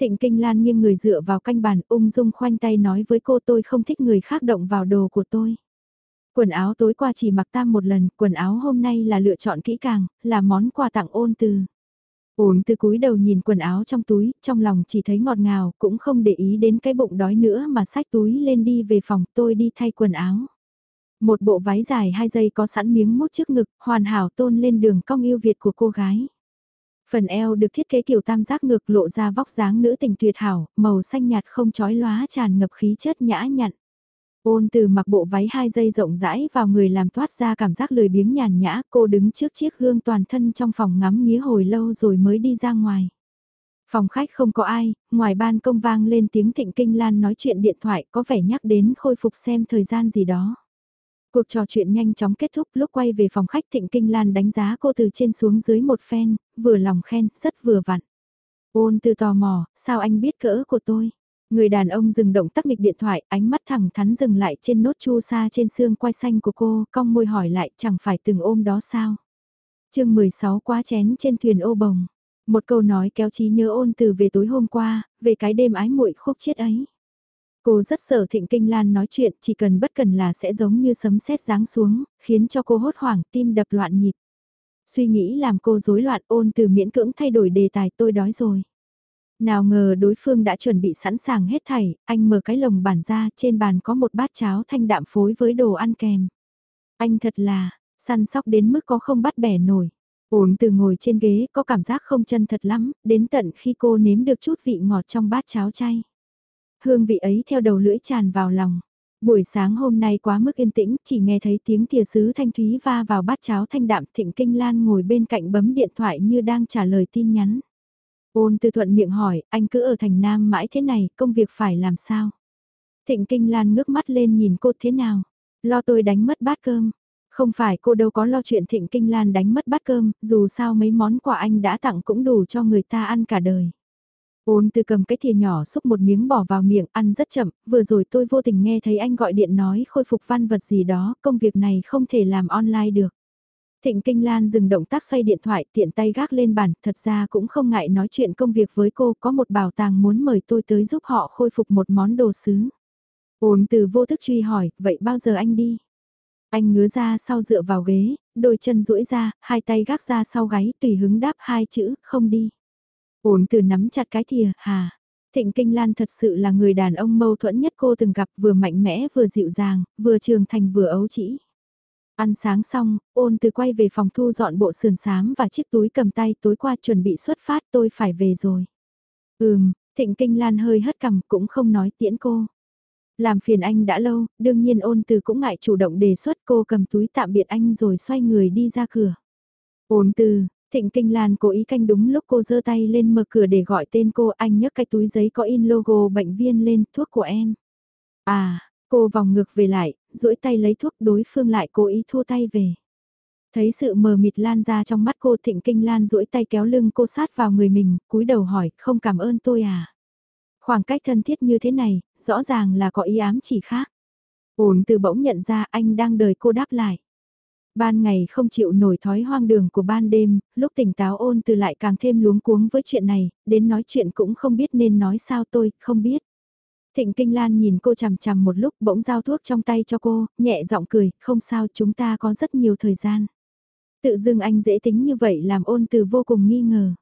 Thịnh Kinh Lan nghiêng người dựa vào canh bàn ung dung khoanh tay nói với cô tôi không thích người khác động vào đồ của tôi. Quần áo tối qua chỉ mặc tam một lần, quần áo hôm nay là lựa chọn kỹ càng, là món quà tặng ôn từ. Ôn từ cúi đầu nhìn quần áo trong túi, trong lòng chỉ thấy ngọt ngào, cũng không để ý đến cái bụng đói nữa mà xách túi lên đi về phòng tôi đi thay quần áo. Một bộ váy dài hai giây có sẵn miếng mút trước ngực, hoàn hảo tôn lên đường cong yêu Việt của cô gái. Phần eo được thiết kế kiểu tam giác ngực lộ ra vóc dáng nữ tình tuyệt hảo, màu xanh nhạt không chói lóa tràn ngập khí chất nhã nhặn. Ôn từ mặc bộ váy hai dây rộng rãi vào người làm toát ra cảm giác lười biếng nhàn nhã, cô đứng trước chiếc gương toàn thân trong phòng ngắm nghía hồi lâu rồi mới đi ra ngoài. Phòng khách không có ai, ngoài ban công vang lên tiếng thịnh kinh lan nói chuyện điện thoại có vẻ nhắc đến khôi phục xem thời gian gì đó. Cuộc trò chuyện nhanh chóng kết thúc lúc quay về phòng khách Thịnh Kinh Lan đánh giá cô từ trên xuống dưới một phen, vừa lòng khen, rất vừa vặn. Ôn từ tò mò, sao anh biết cỡ của tôi? Người đàn ông dừng động tác nghịch điện thoại, ánh mắt thẳng thắn dừng lại trên nốt chu sa trên xương quai xanh của cô, cong môi hỏi lại chẳng phải từng ôm đó sao? chương 16 quá chén trên thuyền ô bồng. Một câu nói kéo trí nhớ ôn từ về tối hôm qua, về cái đêm ái muội khúc chết ấy. Cô rất sợ thịnh kinh lan nói chuyện, chỉ cần bất cần là sẽ giống như sấm sét giáng xuống, khiến cho cô hốt hoảng tim đập loạn nhịp. Suy nghĩ làm cô rối loạn ôn từ miễn cưỡng thay đổi đề tài tôi đói rồi. Nào ngờ đối phương đã chuẩn bị sẵn sàng hết thảy, anh mở cái lồng bàn ra, trên bàn có một bát cháo thanh đạm phối với đồ ăn kèm. Anh thật là, Săn sóc đến mức có không bắt bẻ nổi. Ổn từ ngồi trên ghế có cảm giác không chân thật lắm, đến tận khi cô nếm được chút vị ngọt trong bát cháo chay. Hương vị ấy theo đầu lưỡi tràn vào lòng. Buổi sáng hôm nay quá mức yên tĩnh, chỉ nghe thấy tiếng thìa sứ thanh thúy va vào bát cháo thanh đạm thịnh kinh lan ngồi bên cạnh bấm điện thoại như đang trả lời tin nhắn. Ôn từ thuận miệng hỏi, anh cứ ở thành Nam mãi thế này, công việc phải làm sao? Thịnh kinh lan ngước mắt lên nhìn cô thế nào? Lo tôi đánh mất bát cơm. Không phải cô đâu có lo chuyện thịnh kinh lan đánh mất bát cơm, dù sao mấy món quà anh đã tặng cũng đủ cho người ta ăn cả đời. Ôn từ cầm cái thìa nhỏ xúc một miếng bỏ vào miệng ăn rất chậm, vừa rồi tôi vô tình nghe thấy anh gọi điện nói khôi phục văn vật gì đó, công việc này không thể làm online được. Thịnh Kinh Lan dừng động tác xoay điện thoại tiện tay gác lên bàn, thật ra cũng không ngại nói chuyện công việc với cô, có một bảo tàng muốn mời tôi tới giúp họ khôi phục một món đồ sứ. Ôn từ vô thức truy hỏi, vậy bao giờ anh đi? Anh ngứa ra sau dựa vào ghế, đôi chân duỗi ra, hai tay gác ra sau gáy tùy hứng đáp hai chữ, không đi. Ôn từ nắm chặt cái thìa, hà. Thịnh Kinh Lan thật sự là người đàn ông mâu thuẫn nhất cô từng gặp vừa mạnh mẽ vừa dịu dàng, vừa trường thành vừa ấu trĩ. Ăn sáng xong, ôn từ quay về phòng thu dọn bộ sườn sám và chiếc túi cầm tay tối qua chuẩn bị xuất phát tôi phải về rồi. Ừm, Thịnh Kinh Lan hơi hất cằm cũng không nói tiễn cô. Làm phiền anh đã lâu, đương nhiên ôn từ cũng ngại chủ động đề xuất cô cầm túi tạm biệt anh rồi xoay người đi ra cửa. Ôn từ, Thịnh Kinh Lan cố ý canh đúng lúc cô giơ tay lên mở cửa để gọi tên cô anh nhấc cái túi giấy có in logo bệnh viên lên thuốc của em. À, cô vòng ngược về lại, duỗi tay lấy thuốc đối phương lại cố ý thua tay về. Thấy sự mờ mịt lan ra trong mắt cô Thịnh Kinh Lan duỗi tay kéo lưng cô sát vào người mình, cúi đầu hỏi, không cảm ơn tôi à? Khoảng cách thân thiết như thế này, rõ ràng là có ý ám chỉ khác. Ổn từ bỗng nhận ra anh đang đợi cô đáp lại. Ban ngày không chịu nổi thói hoang đường của ban đêm, lúc tỉnh táo ôn từ lại càng thêm luống cuống với chuyện này, đến nói chuyện cũng không biết nên nói sao tôi, không biết. Thịnh Kinh Lan nhìn cô chằm chằm một lúc bỗng giao thuốc trong tay cho cô, nhẹ giọng cười, không sao chúng ta có rất nhiều thời gian. Tự dưng anh dễ tính như vậy làm ôn từ vô cùng nghi ngờ.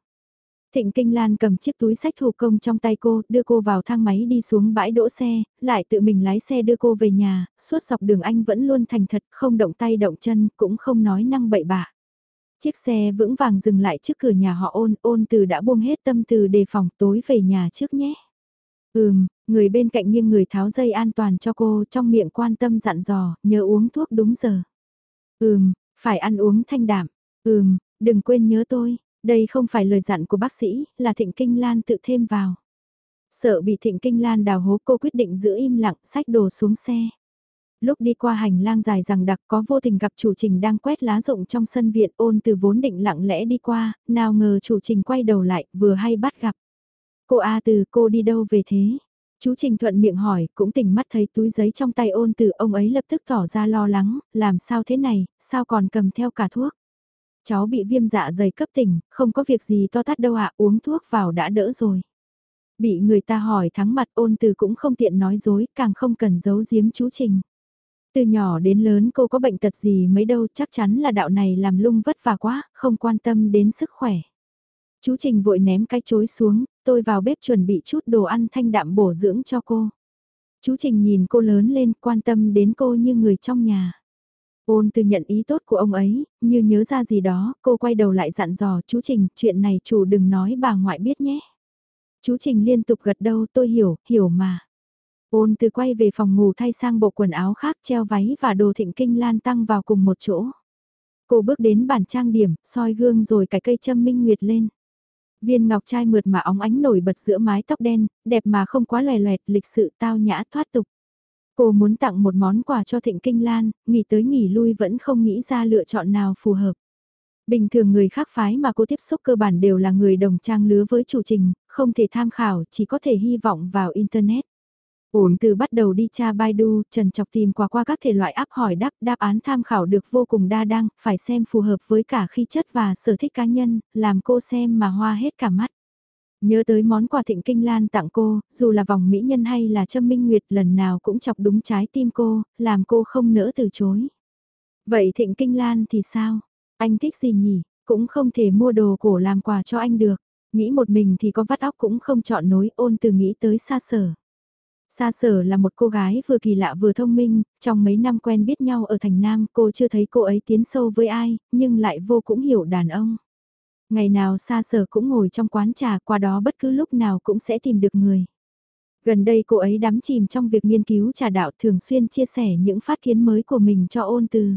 Thịnh Kinh Lan cầm chiếc túi sách thủ công trong tay cô, đưa cô vào thang máy đi xuống bãi đỗ xe, lại tự mình lái xe đưa cô về nhà, suốt dọc đường anh vẫn luôn thành thật, không động tay động chân, cũng không nói năng bậy bạ. Chiếc xe vững vàng dừng lại trước cửa nhà họ ôn, ôn từ đã buông hết tâm từ đề phòng tối về nhà trước nhé. Ừm, người bên cạnh nghiêng người tháo dây an toàn cho cô trong miệng quan tâm dặn dò, nhớ uống thuốc đúng giờ. Ừm, phải ăn uống thanh đạm. Ừm, đừng quên nhớ tôi. Đây không phải lời dặn của bác sĩ, là Thịnh Kinh Lan tự thêm vào. Sợ bị Thịnh Kinh Lan đào hố cô quyết định giữ im lặng sách đồ xuống xe. Lúc đi qua hành lang dài rằng đặc có vô tình gặp chủ trình đang quét lá rụng trong sân viện ôn từ vốn định lặng lẽ đi qua, nào ngờ chủ trình quay đầu lại vừa hay bắt gặp. Cô A từ cô đi đâu về thế? Chú Trình thuận miệng hỏi, cũng tỉnh mắt thấy túi giấy trong tay ôn từ ông ấy lập tức tỏ ra lo lắng, làm sao thế này, sao còn cầm theo cả thuốc. Cháu bị viêm dạ dày cấp tỉnh, không có việc gì to tát đâu ạ, uống thuốc vào đã đỡ rồi. Bị người ta hỏi thắng mặt ôn từ cũng không tiện nói dối, càng không cần giấu giếm chú Trình. Từ nhỏ đến lớn cô có bệnh tật gì mấy đâu chắc chắn là đạo này làm lung vất vả quá, không quan tâm đến sức khỏe. Chú Trình vội ném cái chối xuống, tôi vào bếp chuẩn bị chút đồ ăn thanh đạm bổ dưỡng cho cô. Chú Trình nhìn cô lớn lên quan tâm đến cô như người trong nhà. Ôn từ nhận ý tốt của ông ấy, như nhớ ra gì đó, cô quay đầu lại dặn dò chú Trình, chuyện này chủ đừng nói bà ngoại biết nhé. Chú Trình liên tục gật đầu tôi hiểu, hiểu mà. Ôn từ quay về phòng ngủ thay sang bộ quần áo khác treo váy và đồ thịnh kinh lan tăng vào cùng một chỗ. Cô bước đến bàn trang điểm, soi gương rồi cài cây châm minh nguyệt lên. Viên ngọc trai mượt mà óng ánh nổi bật giữa mái tóc đen, đẹp mà không quá lòe loẹt, lịch sự tao nhã thoát tục. Cô muốn tặng một món quà cho Thịnh Kinh Lan, nghỉ tới nghỉ lui vẫn không nghĩ ra lựa chọn nào phù hợp. Bình thường người khác phái mà cô tiếp xúc cơ bản đều là người đồng trang lứa với chủ trình, không thể tham khảo, chỉ có thể hy vọng vào Internet. Ổn từ bắt đầu đi tra Baidu, Trần Chọc tìm qua qua các thể loại áp hỏi đáp, đáp án tham khảo được vô cùng đa đăng, phải xem phù hợp với cả khí chất và sở thích cá nhân, làm cô xem mà hoa hết cả mắt. Nhớ tới món quà thịnh kinh lan tặng cô, dù là vòng mỹ nhân hay là châm minh nguyệt lần nào cũng chọc đúng trái tim cô, làm cô không nỡ từ chối. Vậy thịnh kinh lan thì sao? Anh thích gì nhỉ? Cũng không thể mua đồ cổ làm quà cho anh được. Nghĩ một mình thì có vắt óc cũng không chọn nối ôn từ nghĩ tới xa sở. Sa sở là một cô gái vừa kỳ lạ vừa thông minh, trong mấy năm quen biết nhau ở thành Nam cô chưa thấy cô ấy tiến sâu với ai, nhưng lại vô cũng hiểu đàn ông. Ngày nào Sa sở cũng ngồi trong quán trà qua đó bất cứ lúc nào cũng sẽ tìm được người. Gần đây cô ấy đắm chìm trong việc nghiên cứu trà đạo thường xuyên chia sẻ những phát kiến mới của mình cho ôn từ.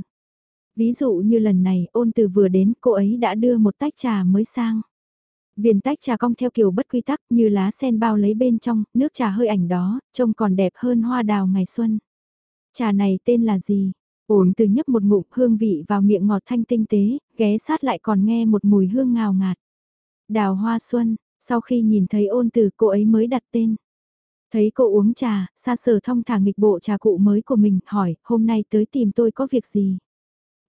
Ví dụ như lần này ôn từ vừa đến cô ấy đã đưa một tách trà mới sang. Viên tách trà cong theo kiểu bất quy tắc như lá sen bao lấy bên trong, nước trà hơi ảnh đó, trông còn đẹp hơn hoa đào ngày xuân. Trà này tên là gì? Ổn từ nhấp một ngụm hương vị vào miệng ngọt thanh tinh tế, ghé sát lại còn nghe một mùi hương ngào ngạt. Đào hoa xuân, sau khi nhìn thấy ôn từ cô ấy mới đặt tên. Thấy cô uống trà, xa sờ thông thả nghịch bộ trà cụ mới của mình, hỏi, hôm nay tới tìm tôi có việc gì?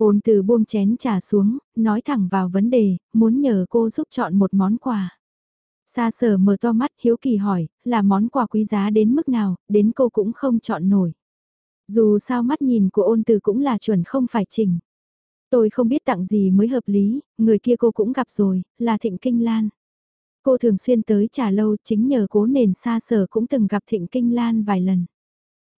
Ôn từ buông chén trà xuống, nói thẳng vào vấn đề, muốn nhờ cô giúp chọn một món quà. Sa sở mở to mắt hiếu kỳ hỏi, là món quà quý giá đến mức nào, đến cô cũng không chọn nổi. Dù sao mắt nhìn của ôn từ cũng là chuẩn không phải chỉnh. Tôi không biết tặng gì mới hợp lý, người kia cô cũng gặp rồi, là Thịnh Kinh Lan. Cô thường xuyên tới trà lâu chính nhờ cố nền xa sở cũng từng gặp Thịnh Kinh Lan vài lần.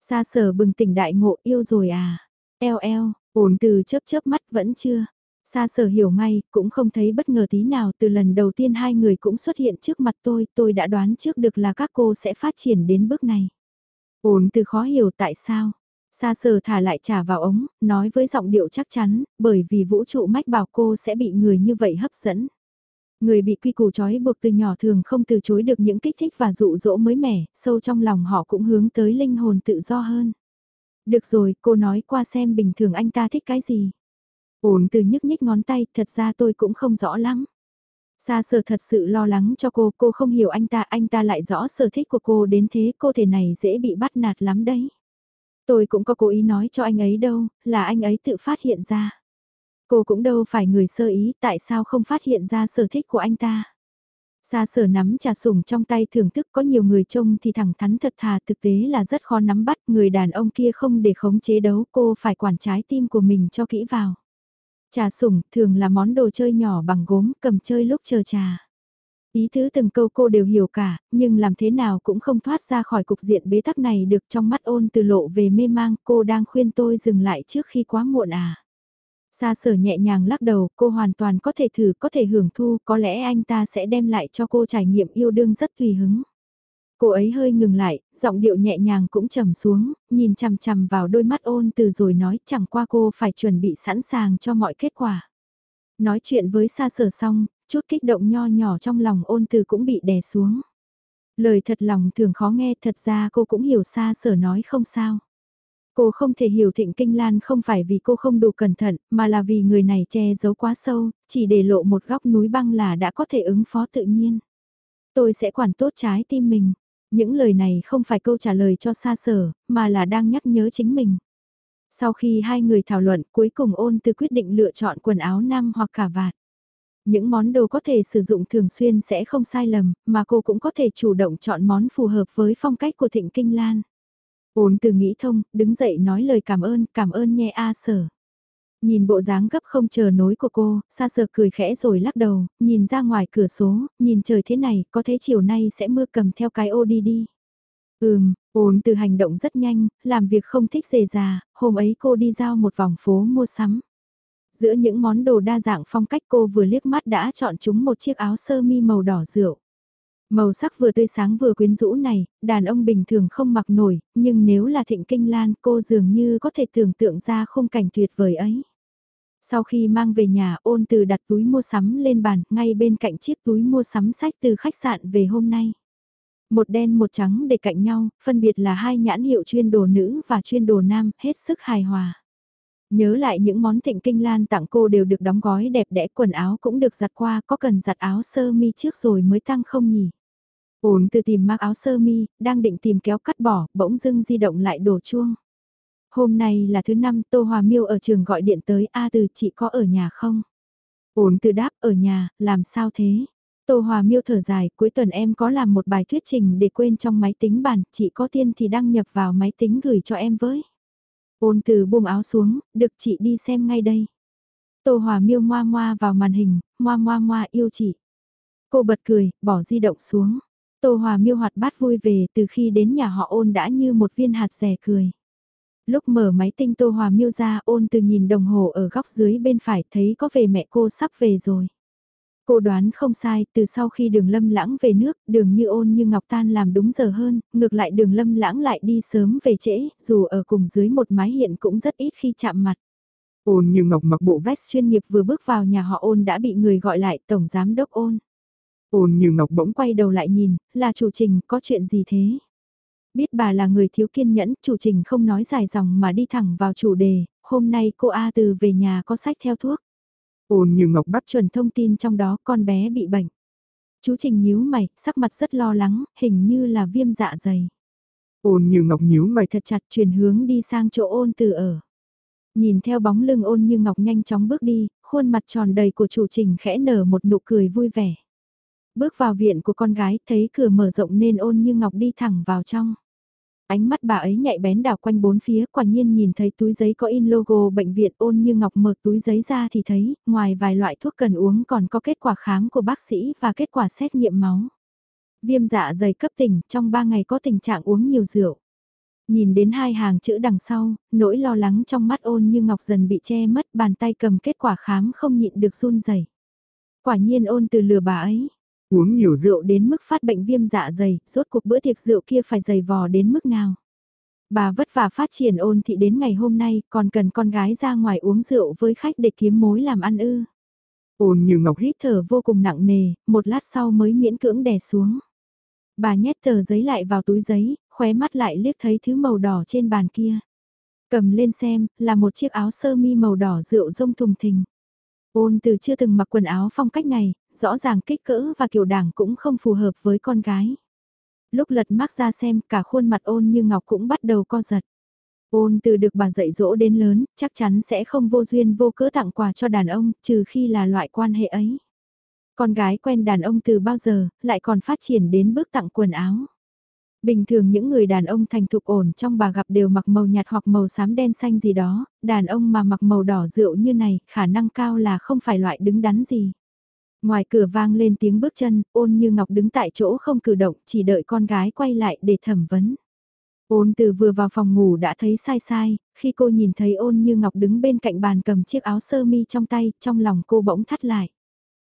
Xa sở bừng tỉnh đại ngộ yêu rồi à. Eo eo, ổn từ chớp chớp mắt vẫn chưa. Xa sở hiểu ngay, cũng không thấy bất ngờ tí nào từ lần đầu tiên hai người cũng xuất hiện trước mặt tôi, tôi đã đoán trước được là các cô sẽ phát triển đến bước này. Ổn từ khó hiểu tại sao. Sa sờ thả lại trả vào ống, nói với giọng điệu chắc chắn, bởi vì vũ trụ mách bảo cô sẽ bị người như vậy hấp dẫn. Người bị quy củ trói buộc từ nhỏ thường không từ chối được những kích thích và dụ dỗ mới mẻ, sâu trong lòng họ cũng hướng tới linh hồn tự do hơn. Được rồi, cô nói qua xem bình thường anh ta thích cái gì. Ổn từ nhức nhích ngón tay, thật ra tôi cũng không rõ lắm. xa sở thật sự lo lắng cho cô, cô không hiểu anh ta, anh ta lại rõ sở thích của cô đến thế cô thể này dễ bị bắt nạt lắm đấy. Tôi cũng có cố ý nói cho anh ấy đâu, là anh ấy tự phát hiện ra. Cô cũng đâu phải người sơ ý, tại sao không phát hiện ra sở thích của anh ta. Xa sở nắm trà sủng trong tay thưởng thức có nhiều người trông thì thẳng thắn thật thà thực tế là rất khó nắm bắt người đàn ông kia không để khống chế đấu cô phải quản trái tim của mình cho kỹ vào. Trà sủng thường là món đồ chơi nhỏ bằng gốm cầm chơi lúc chờ trà. Ý thứ từng câu cô đều hiểu cả, nhưng làm thế nào cũng không thoát ra khỏi cục diện bế tắc này được trong mắt ôn từ lộ về mê mang cô đang khuyên tôi dừng lại trước khi quá muộn à. Sa sở nhẹ nhàng lắc đầu, cô hoàn toàn có thể thử, có thể hưởng thu, có lẽ anh ta sẽ đem lại cho cô trải nghiệm yêu đương rất tùy hứng. Cô ấy hơi ngừng lại, giọng điệu nhẹ nhàng cũng trầm xuống, nhìn chằm chằm vào đôi mắt ôn từ rồi nói chẳng qua cô phải chuẩn bị sẵn sàng cho mọi kết quả. Nói chuyện với xa sở xong, chút kích động nho nhỏ trong lòng ôn từ cũng bị đè xuống. Lời thật lòng thường khó nghe thật ra cô cũng hiểu xa sở nói không sao. Cô không thể hiểu Thịnh Kinh Lan không phải vì cô không đủ cẩn thận, mà là vì người này che giấu quá sâu, chỉ để lộ một góc núi băng là đã có thể ứng phó tự nhiên. Tôi sẽ quản tốt trái tim mình. Những lời này không phải câu trả lời cho xa sở, mà là đang nhắc nhớ chính mình. Sau khi hai người thảo luận, cuối cùng ôn từ quyết định lựa chọn quần áo nam hoặc cả vạt. Những món đồ có thể sử dụng thường xuyên sẽ không sai lầm, mà cô cũng có thể chủ động chọn món phù hợp với phong cách của Thịnh Kinh Lan. Ôn từ nghĩ thông, đứng dậy nói lời cảm ơn, cảm ơn nhé A sở. Nhìn bộ dáng gấp không chờ nối của cô, xa sở cười khẽ rồi lắc đầu, nhìn ra ngoài cửa số, nhìn trời thế này, có thế chiều nay sẽ mưa cầm theo cái ô đi đi. Ừm, ôn từ hành động rất nhanh, làm việc không thích dề già, hôm ấy cô đi giao một vòng phố mua sắm. Giữa những món đồ đa dạng phong cách cô vừa liếc mắt đã chọn chúng một chiếc áo sơ mi màu đỏ rượu. Màu sắc vừa tươi sáng vừa quyến rũ này, đàn ông bình thường không mặc nổi, nhưng nếu là thịnh kinh lan cô dường như có thể tưởng tượng ra khung cảnh tuyệt vời ấy. Sau khi mang về nhà ôn từ đặt túi mua sắm lên bàn, ngay bên cạnh chiếc túi mua sắm sách từ khách sạn về hôm nay. Một đen một trắng để cạnh nhau, phân biệt là hai nhãn hiệu chuyên đồ nữ và chuyên đồ nam, hết sức hài hòa. Nhớ lại những món thịnh kinh lan tặng cô đều được đóng gói đẹp đẽ quần áo cũng được giặt qua có cần giặt áo sơ mi trước rồi mới tăng không nhỉ? Ổn từ tìm mặc áo sơ mi, đang định tìm kéo cắt bỏ, bỗng dưng di động lại đổ chuông. Hôm nay là thứ năm Tô Hòa Miêu ở trường gọi điện tới A từ chị có ở nhà không? Ổn từ đáp ở nhà, làm sao thế? Tô Hòa Miêu thở dài, cuối tuần em có làm một bài thuyết trình để quên trong máy tính bàn, chị có tiên thì đăng nhập vào máy tính gửi cho em với. Ôn từ buông áo xuống, được chị đi xem ngay đây. Tô Hòa Miêu ngoa ngoa vào màn hình, ngoa ngoa ngoa yêu chị. Cô bật cười, bỏ di động xuống. Tô Hòa miêu hoạt bát vui về từ khi đến nhà họ ôn đã như một viên hạt rẻ cười. Lúc mở máy tinh Tô Hòa miêu ra ôn từ nhìn đồng hồ ở góc dưới bên phải thấy có về mẹ cô sắp về rồi. Cô đoán không sai, từ sau khi đường lâm lãng về nước, đường như ôn như ngọc tan làm đúng giờ hơn, ngược lại đường lâm lãng lại đi sớm về trễ, dù ở cùng dưới một mái hiện cũng rất ít khi chạm mặt. Ôn như ngọc mặc bộ vest chuyên nghiệp vừa bước vào nhà họ ôn đã bị người gọi lại tổng giám đốc ôn. Ôn như ngọc bỗng quay đầu lại nhìn, là chủ trình, có chuyện gì thế? Biết bà là người thiếu kiên nhẫn, chủ trình không nói dài dòng mà đi thẳng vào chủ đề, hôm nay cô A từ về nhà có sách theo thuốc. Ôn như ngọc bắt chuẩn thông tin trong đó con bé bị bệnh. Chú Trình nhíu mày, sắc mặt rất lo lắng, hình như là viêm dạ dày. Ôn như ngọc nhíu mày thật chặt chuyển hướng đi sang chỗ ôn từ ở. Nhìn theo bóng lưng ôn như ngọc nhanh chóng bước đi, khuôn mặt tròn đầy của chủ trình khẽ nở một nụ cười vui vẻ. Bước vào viện của con gái thấy cửa mở rộng nên ôn như ngọc đi thẳng vào trong. Ánh mắt bà ấy nhạy bén đảo quanh bốn phía quả nhiên nhìn thấy túi giấy có in logo bệnh viện ôn như ngọc mở túi giấy ra thì thấy, ngoài vài loại thuốc cần uống còn có kết quả khám của bác sĩ và kết quả xét nghiệm máu. Viêm dạ dày cấp tỉnh trong 3 ngày có tình trạng uống nhiều rượu. Nhìn đến hai hàng chữ đằng sau, nỗi lo lắng trong mắt ôn như ngọc dần bị che mất bàn tay cầm kết quả khám không nhịn được run rẩy. Quả nhiên ôn từ lừa bà ấy, Uống nhiều rượu đến mức phát bệnh viêm dạ dày, rốt cuộc bữa tiệc rượu kia phải dày vò đến mức nào. Bà vất vả phát triển ôn thị đến ngày hôm nay còn cần con gái ra ngoài uống rượu với khách để kiếm mối làm ăn ư. Ôn như ngọc hít thở vô cùng nặng nề, một lát sau mới miễn cưỡng đè xuống. Bà nhét tờ giấy lại vào túi giấy, khóe mắt lại liếc thấy thứ màu đỏ trên bàn kia. Cầm lên xem, là một chiếc áo sơ mi màu đỏ rượu rông thùng thình. Ôn từ chưa từng mặc quần áo phong cách này, rõ ràng kích cỡ và kiểu đảng cũng không phù hợp với con gái. Lúc lật mắt ra xem cả khuôn mặt ôn như ngọc cũng bắt đầu co giật. Ôn từ được bà dạy dỗ đến lớn, chắc chắn sẽ không vô duyên vô cớ tặng quà cho đàn ông, trừ khi là loại quan hệ ấy. Con gái quen đàn ông từ bao giờ, lại còn phát triển đến bước tặng quần áo. Bình thường những người đàn ông thành thục ổn trong bà gặp đều mặc màu nhạt hoặc màu xám đen xanh gì đó, đàn ông mà mặc màu đỏ rượu như này, khả năng cao là không phải loại đứng đắn gì. Ngoài cửa vang lên tiếng bước chân, ôn như ngọc đứng tại chỗ không cử động, chỉ đợi con gái quay lại để thẩm vấn. Ôn từ vừa vào phòng ngủ đã thấy sai sai, khi cô nhìn thấy ôn như ngọc đứng bên cạnh bàn cầm chiếc áo sơ mi trong tay, trong lòng cô bỗng thắt lại.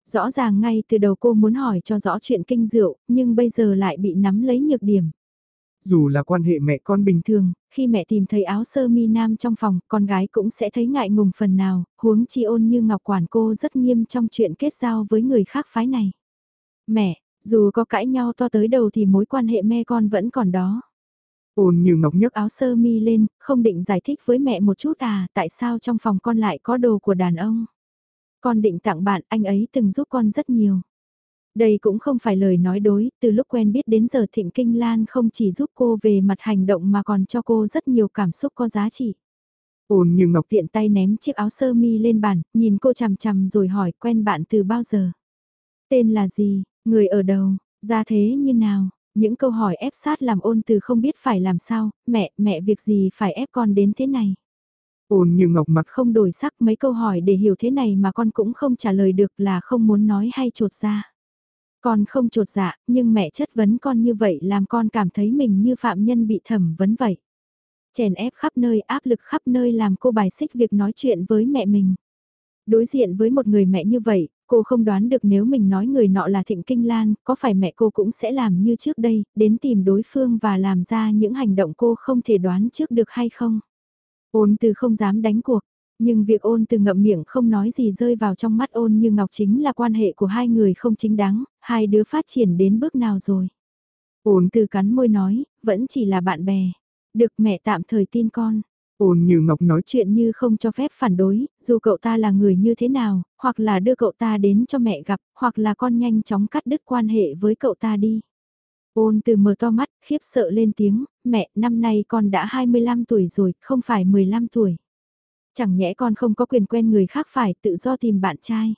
Rõ ràng ngay từ đầu cô muốn hỏi cho rõ chuyện kinh rượu, nhưng bây giờ lại bị nắm lấy nhược điểm. Dù là quan hệ mẹ con bình thường, khi mẹ tìm thấy áo sơ mi nam trong phòng, con gái cũng sẽ thấy ngại ngùng phần nào, huống chi ôn như ngọc quản cô rất nghiêm trong chuyện kết giao với người khác phái này. Mẹ, dù có cãi nhau to tới đầu thì mối quan hệ mẹ con vẫn còn đó. Ôn như ngọc nhấc áo sơ mi lên, không định giải thích với mẹ một chút à, tại sao trong phòng con lại có đồ của đàn ông. Con định tặng bạn, anh ấy từng giúp con rất nhiều. Đây cũng không phải lời nói đối, từ lúc quen biết đến giờ Thịnh Kinh Lan không chỉ giúp cô về mặt hành động mà còn cho cô rất nhiều cảm xúc có giá trị. Ôn như ngọc tiện tay ném chiếc áo sơ mi lên bàn, nhìn cô chằm chằm rồi hỏi quen bạn từ bao giờ. Tên là gì, người ở đâu, ra thế như nào, những câu hỏi ép sát làm ôn từ không biết phải làm sao, mẹ, mẹ việc gì phải ép con đến thế này. Ôn như ngọc mặt không đổi sắc mấy câu hỏi để hiểu thế này mà con cũng không trả lời được là không muốn nói hay trột ra. Con không trột dạ, nhưng mẹ chất vấn con như vậy làm con cảm thấy mình như phạm nhân bị thẩm vấn vậy. Chèn ép khắp nơi, áp lực khắp nơi làm cô bài xích việc nói chuyện với mẹ mình. Đối diện với một người mẹ như vậy, cô không đoán được nếu mình nói người nọ là Thịnh Kinh Lan, có phải mẹ cô cũng sẽ làm như trước đây, đến tìm đối phương và làm ra những hành động cô không thể đoán trước được hay không. Ôn từ không dám đánh cuộc, nhưng việc ôn từ ngậm miệng không nói gì rơi vào trong mắt ôn như ngọc chính là quan hệ của hai người không chính đáng, hai đứa phát triển đến bước nào rồi. Ôn từ cắn môi nói, vẫn chỉ là bạn bè. Được mẹ tạm thời tin con. Ôn như ngọc nói chuyện như không cho phép phản đối, dù cậu ta là người như thế nào, hoặc là đưa cậu ta đến cho mẹ gặp, hoặc là con nhanh chóng cắt đứt quan hệ với cậu ta đi. Ôn từ mở to mắt, khiếp sợ lên tiếng, mẹ, năm nay con đã 25 tuổi rồi, không phải 15 tuổi. Chẳng nhẽ con không có quyền quen người khác phải tự do tìm bạn trai.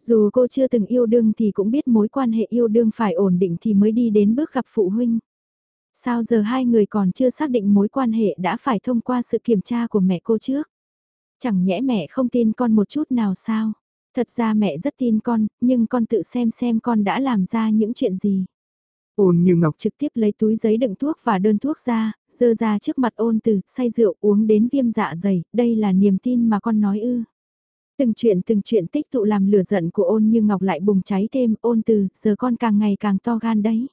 Dù cô chưa từng yêu đương thì cũng biết mối quan hệ yêu đương phải ổn định thì mới đi đến bước gặp phụ huynh. Sao giờ hai người còn chưa xác định mối quan hệ đã phải thông qua sự kiểm tra của mẹ cô trước? Chẳng nhẽ mẹ không tin con một chút nào sao? Thật ra mẹ rất tin con, nhưng con tự xem xem con đã làm ra những chuyện gì ôn như ngọc trực tiếp lấy túi giấy đựng thuốc và đơn thuốc ra, dơ ra trước mặt ôn từ, say rượu uống đến viêm dạ dày, đây là niềm tin mà con nói ư. Từng chuyện từng chuyện tích tụ làm lửa giận của ôn như ngọc lại bùng cháy thêm, ôn từ, giờ con càng ngày càng to gan đấy.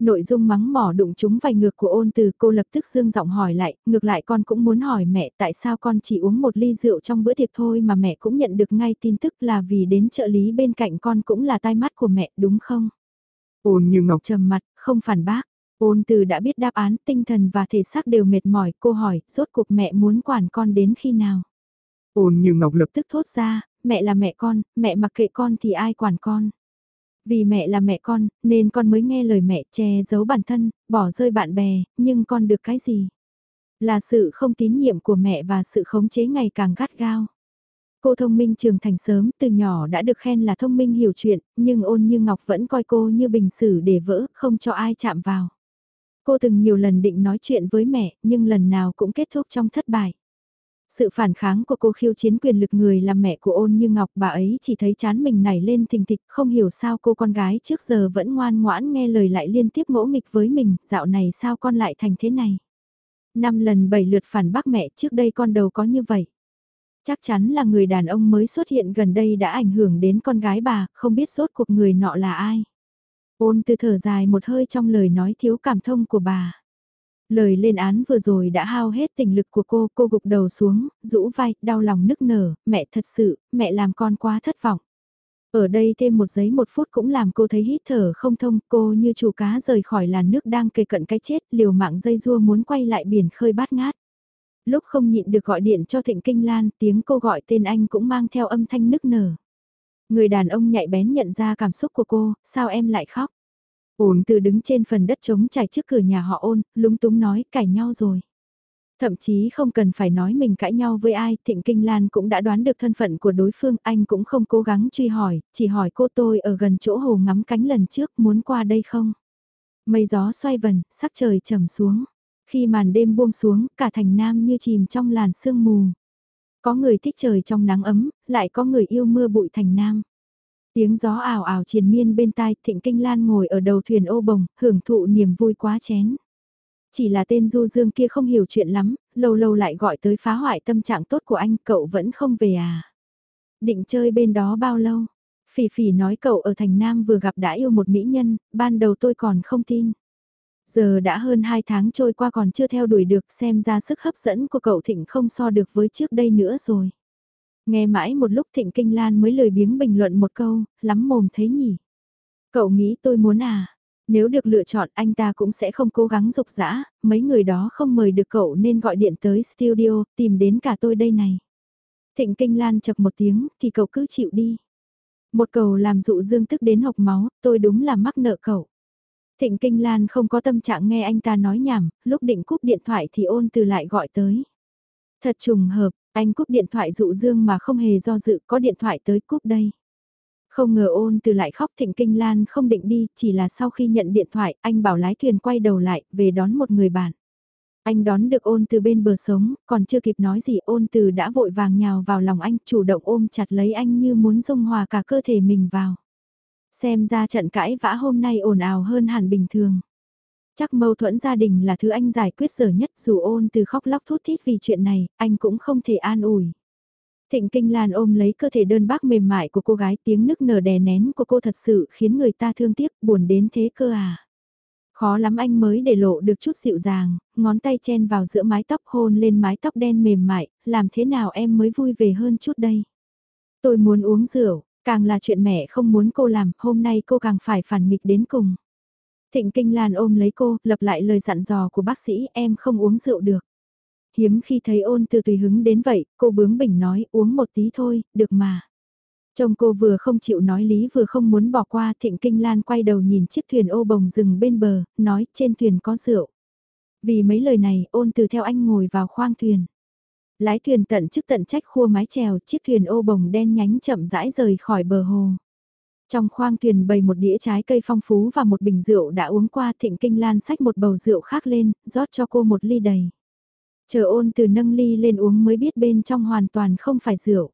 Nội dung mắng mỏ đụng chúng vài ngược của ôn từ cô lập tức dương giọng hỏi lại, ngược lại con cũng muốn hỏi mẹ tại sao con chỉ uống một ly rượu trong bữa tiệc thôi mà mẹ cũng nhận được ngay tin tức là vì đến trợ lý bên cạnh con cũng là tai mắt của mẹ đúng không? Ôn như ngọc trầm mặt, không phản bác. Ôn từ đã biết đáp án tinh thần và thể xác đều mệt mỏi, cô hỏi, rốt cuộc mẹ muốn quản con đến khi nào? Ôn như ngọc lập tức thốt ra, mẹ là mẹ con, mẹ mặc kệ con thì ai quản con? Vì mẹ là mẹ con, nên con mới nghe lời mẹ che giấu bản thân, bỏ rơi bạn bè, nhưng con được cái gì? Là sự không tín nhiệm của mẹ và sự khống chế ngày càng gắt gao. Cô thông minh trưởng thành sớm, từ nhỏ đã được khen là thông minh hiểu chuyện, nhưng ôn như ngọc vẫn coi cô như bình sử để vỡ, không cho ai chạm vào. Cô từng nhiều lần định nói chuyện với mẹ, nhưng lần nào cũng kết thúc trong thất bại. Sự phản kháng của cô khiêu chiến quyền lực người làm mẹ của ôn như ngọc bà ấy chỉ thấy chán mình nảy lên thình thịch không hiểu sao cô con gái trước giờ vẫn ngoan ngoãn nghe lời lại liên tiếp ngỗ nghịch với mình, dạo này sao con lại thành thế này. Năm lần bảy lượt phản bác mẹ trước đây con đầu có như vậy. Chắc chắn là người đàn ông mới xuất hiện gần đây đã ảnh hưởng đến con gái bà, không biết rốt cuộc người nọ là ai. Ôn từ thở dài một hơi trong lời nói thiếu cảm thông của bà. Lời lên án vừa rồi đã hao hết tình lực của cô, cô gục đầu xuống, rũ vai, đau lòng nức nở, mẹ thật sự, mẹ làm con quá thất vọng. Ở đây thêm một giấy một phút cũng làm cô thấy hít thở không thông, cô như chủ cá rời khỏi làn nước đang kề cận cái chết, liều mạng dây rua muốn quay lại biển khơi bát ngát. Lúc không nhịn được gọi điện cho Thịnh Kinh Lan, tiếng cô gọi tên anh cũng mang theo âm thanh nức nở. Người đàn ông nhạy bén nhận ra cảm xúc của cô, sao em lại khóc? Ôn từ đứng trên phần đất trống trải trước cửa nhà họ ôn, lúng túng nói cãi nhau rồi. Thậm chí không cần phải nói mình cãi nhau với ai, Thịnh Kinh Lan cũng đã đoán được thân phận của đối phương, anh cũng không cố gắng truy hỏi, chỉ hỏi cô tôi ở gần chỗ hồ ngắm cánh lần trước muốn qua đây không. Mây gió xoay vần, sắc trời trầm xuống. Khi màn đêm buông xuống, cả thành nam như chìm trong làn sương mù. Có người thích trời trong nắng ấm, lại có người yêu mưa bụi thành nam. Tiếng gió ảo ảo triền miên bên tai, Thịnh Kinh Lan ngồi ở đầu thuyền ô bồng, hưởng thụ niềm vui quá chén. Chỉ là tên Du Dương kia không hiểu chuyện lắm, lâu lâu lại gọi tới phá hoại tâm trạng tốt của anh, cậu vẫn không về à? Định chơi bên đó bao lâu? Phỉ phỉ nói cậu ở thành Nam vừa gặp đã yêu một mỹ nhân, ban đầu tôi còn không tin. Giờ đã hơn 2 tháng trôi qua còn chưa theo đuổi được xem ra sức hấp dẫn của cậu Thịnh không so được với trước đây nữa rồi. Nghe mãi một lúc Thịnh Kinh Lan mới lời biếng bình luận một câu, lắm mồm thế nhỉ. Cậu nghĩ tôi muốn à? Nếu được lựa chọn anh ta cũng sẽ không cố gắng dục dã, mấy người đó không mời được cậu nên gọi điện tới studio, tìm đến cả tôi đây này. Thịnh Kinh Lan chập một tiếng, thì cậu cứ chịu đi. Một cầu làm dụ dương tức đến hộc máu, tôi đúng là mắc nợ cậu. Thịnh Kinh Lan không có tâm trạng nghe anh ta nói nhảm, lúc định cúp điện thoại thì ôn từ lại gọi tới. Thật trùng hợp, anh cúp điện thoại dụ dương mà không hề do dự có điện thoại tới cúp đây. Không ngờ ôn từ lại khóc thịnh kinh lan không định đi, chỉ là sau khi nhận điện thoại, anh bảo lái thuyền quay đầu lại, về đón một người bạn. Anh đón được ôn từ bên bờ sống, còn chưa kịp nói gì ôn từ đã vội vàng nhào vào lòng anh, chủ động ôm chặt lấy anh như muốn dung hòa cả cơ thể mình vào. Xem ra trận cãi vã hôm nay ồn ào hơn hẳn bình thường. Chắc mâu thuẫn gia đình là thứ anh giải quyết dở nhất dù ôn từ khóc lóc thút thít vì chuyện này, anh cũng không thể an ủi. Thịnh Kinh Lan ôm lấy cơ thể đơn bác mềm mại của cô gái tiếng nức nở đè nén của cô thật sự khiến người ta thương tiếc buồn đến thế cơ à. Khó lắm anh mới để lộ được chút dịu dàng, ngón tay chen vào giữa mái tóc hôn lên mái tóc đen mềm mại, làm thế nào em mới vui về hơn chút đây. Tôi muốn uống rượu, càng là chuyện mẹ không muốn cô làm, hôm nay cô càng phải phản nghịch đến cùng. Thịnh Kinh Lan ôm lấy cô, lập lại lời dặn dò của bác sĩ em không uống rượu được. Hiếm khi thấy ôn từ tùy hứng đến vậy, cô bướng bỉnh nói uống một tí thôi, được mà. Chồng cô vừa không chịu nói lý vừa không muốn bỏ qua Thịnh Kinh Lan quay đầu nhìn chiếc thuyền ô bồng rừng bên bờ, nói trên thuyền có rượu. Vì mấy lời này ôn từ theo anh ngồi vào khoang thuyền. Lái thuyền tận chức tận trách khua mái chèo chiếc thuyền ô bồng đen nhánh chậm rãi rời khỏi bờ hồ. Trong khoang thuyền bày một đĩa trái cây phong phú và một bình rượu đã uống qua thịnh kinh lan xách một bầu rượu khác lên, rót cho cô một ly đầy. Chờ ôn từ nâng ly lên uống mới biết bên trong hoàn toàn không phải rượu.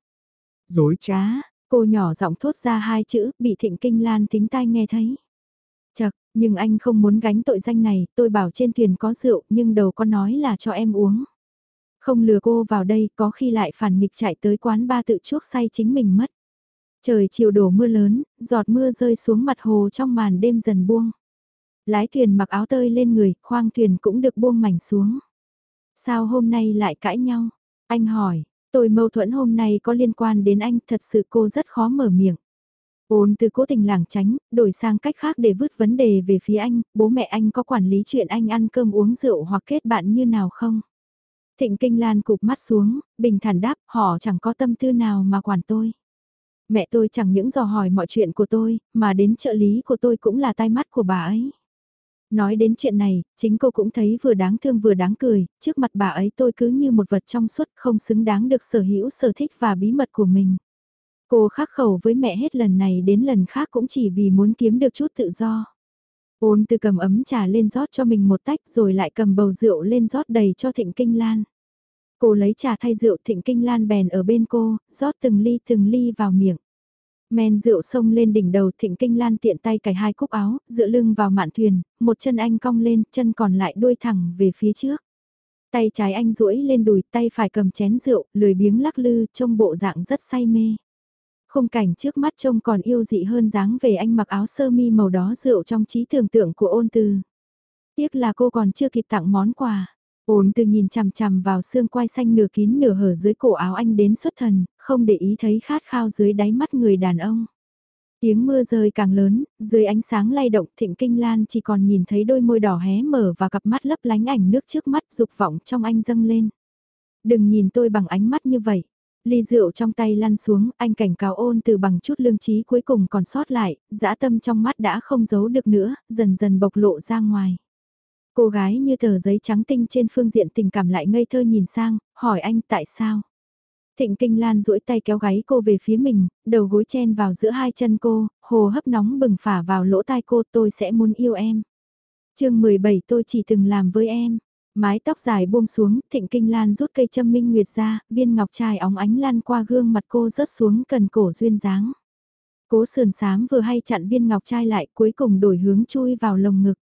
Dối trá, cô nhỏ giọng thốt ra hai chữ, bị thịnh kinh lan tính tai nghe thấy. Chật, nhưng anh không muốn gánh tội danh này, tôi bảo trên thuyền có rượu nhưng đầu có nói là cho em uống. Không lừa cô vào đây có khi lại phản nghịch chạy tới quán ba tự chuốc say chính mình mất. Trời chiều đổ mưa lớn, giọt mưa rơi xuống mặt hồ trong màn đêm dần buông. Lái thuyền mặc áo tơi lên người, khoang thuyền cũng được buông mảnh xuống. Sao hôm nay lại cãi nhau? Anh hỏi, tôi mâu thuẫn hôm nay có liên quan đến anh, thật sự cô rất khó mở miệng. Ôn từ cố tình lảng tránh, đổi sang cách khác để vứt vấn đề về phía anh, bố mẹ anh có quản lý chuyện anh ăn cơm uống rượu hoặc kết bạn như nào không? Thịnh Kinh Lan cụp mắt xuống, bình thản đáp, họ chẳng có tâm tư nào mà quản tôi. Mẹ tôi chẳng những dò hỏi mọi chuyện của tôi, mà đến trợ lý của tôi cũng là tai mắt của bà ấy. Nói đến chuyện này, chính cô cũng thấy vừa đáng thương vừa đáng cười, trước mặt bà ấy tôi cứ như một vật trong suốt không xứng đáng được sở hữu sở thích và bí mật của mình. Cô khắc khẩu với mẹ hết lần này đến lần khác cũng chỉ vì muốn kiếm được chút tự do. Ôn từ cầm ấm trà lên rót cho mình một tách rồi lại cầm bầu rượu lên rót đầy cho Thịnh Kinh Lan. Cô lấy trà thay rượu Thịnh Kinh Lan bèn ở bên cô, rót từng ly từng ly vào miệng. Men rượu sông lên đỉnh đầu Thịnh Kinh Lan tiện tay cài hai cúc áo, dựa lưng vào mạn thuyền, một chân anh cong lên, chân còn lại đuôi thẳng về phía trước. Tay trái anh duỗi lên đùi, tay phải cầm chén rượu, lười biếng lắc lư, trông bộ dạng rất say mê. Khung cảnh trước mắt trông còn yêu dị hơn dáng về anh mặc áo sơ mi màu đó rượu trong trí tưởng tượng của ôn từ. Tiếc là cô còn chưa kịp tặng món quà. Ôn từ nhìn chằm chằm vào xương quai xanh nửa kín nửa hở dưới cổ áo anh đến xuất thần, không để ý thấy khát khao dưới đáy mắt người đàn ông. Tiếng mưa rơi càng lớn, dưới ánh sáng lay động thịnh kinh lan chỉ còn nhìn thấy đôi môi đỏ hé mở và cặp mắt lấp lánh ảnh nước trước mắt dục vọng trong anh dâng lên. Đừng nhìn tôi bằng ánh mắt như vậy. Ly rượu trong tay lăn xuống, anh cảnh cáo ôn từ bằng chút lương trí cuối cùng còn sót lại, dã tâm trong mắt đã không giấu được nữa, dần dần bộc lộ ra ngoài. Cô gái như tờ giấy trắng tinh trên phương diện tình cảm lại ngây thơ nhìn sang, hỏi anh tại sao. Thịnh Kinh Lan duỗi tay kéo gáy cô về phía mình, đầu gối chen vào giữa hai chân cô, hồ hấp nóng bừng phả vào lỗ tai cô tôi sẽ muốn yêu em. chương 17 tôi chỉ từng làm với em. Mái tóc dài buông xuống, Thịnh Kinh Lan rút cây châm minh nguyệt ra, viên ngọc trai óng ánh lan qua gương mặt cô rớt xuống cần cổ duyên dáng. Cố sườn sám vừa hay chặn viên ngọc trai lại cuối cùng đổi hướng chui vào lồng ngực.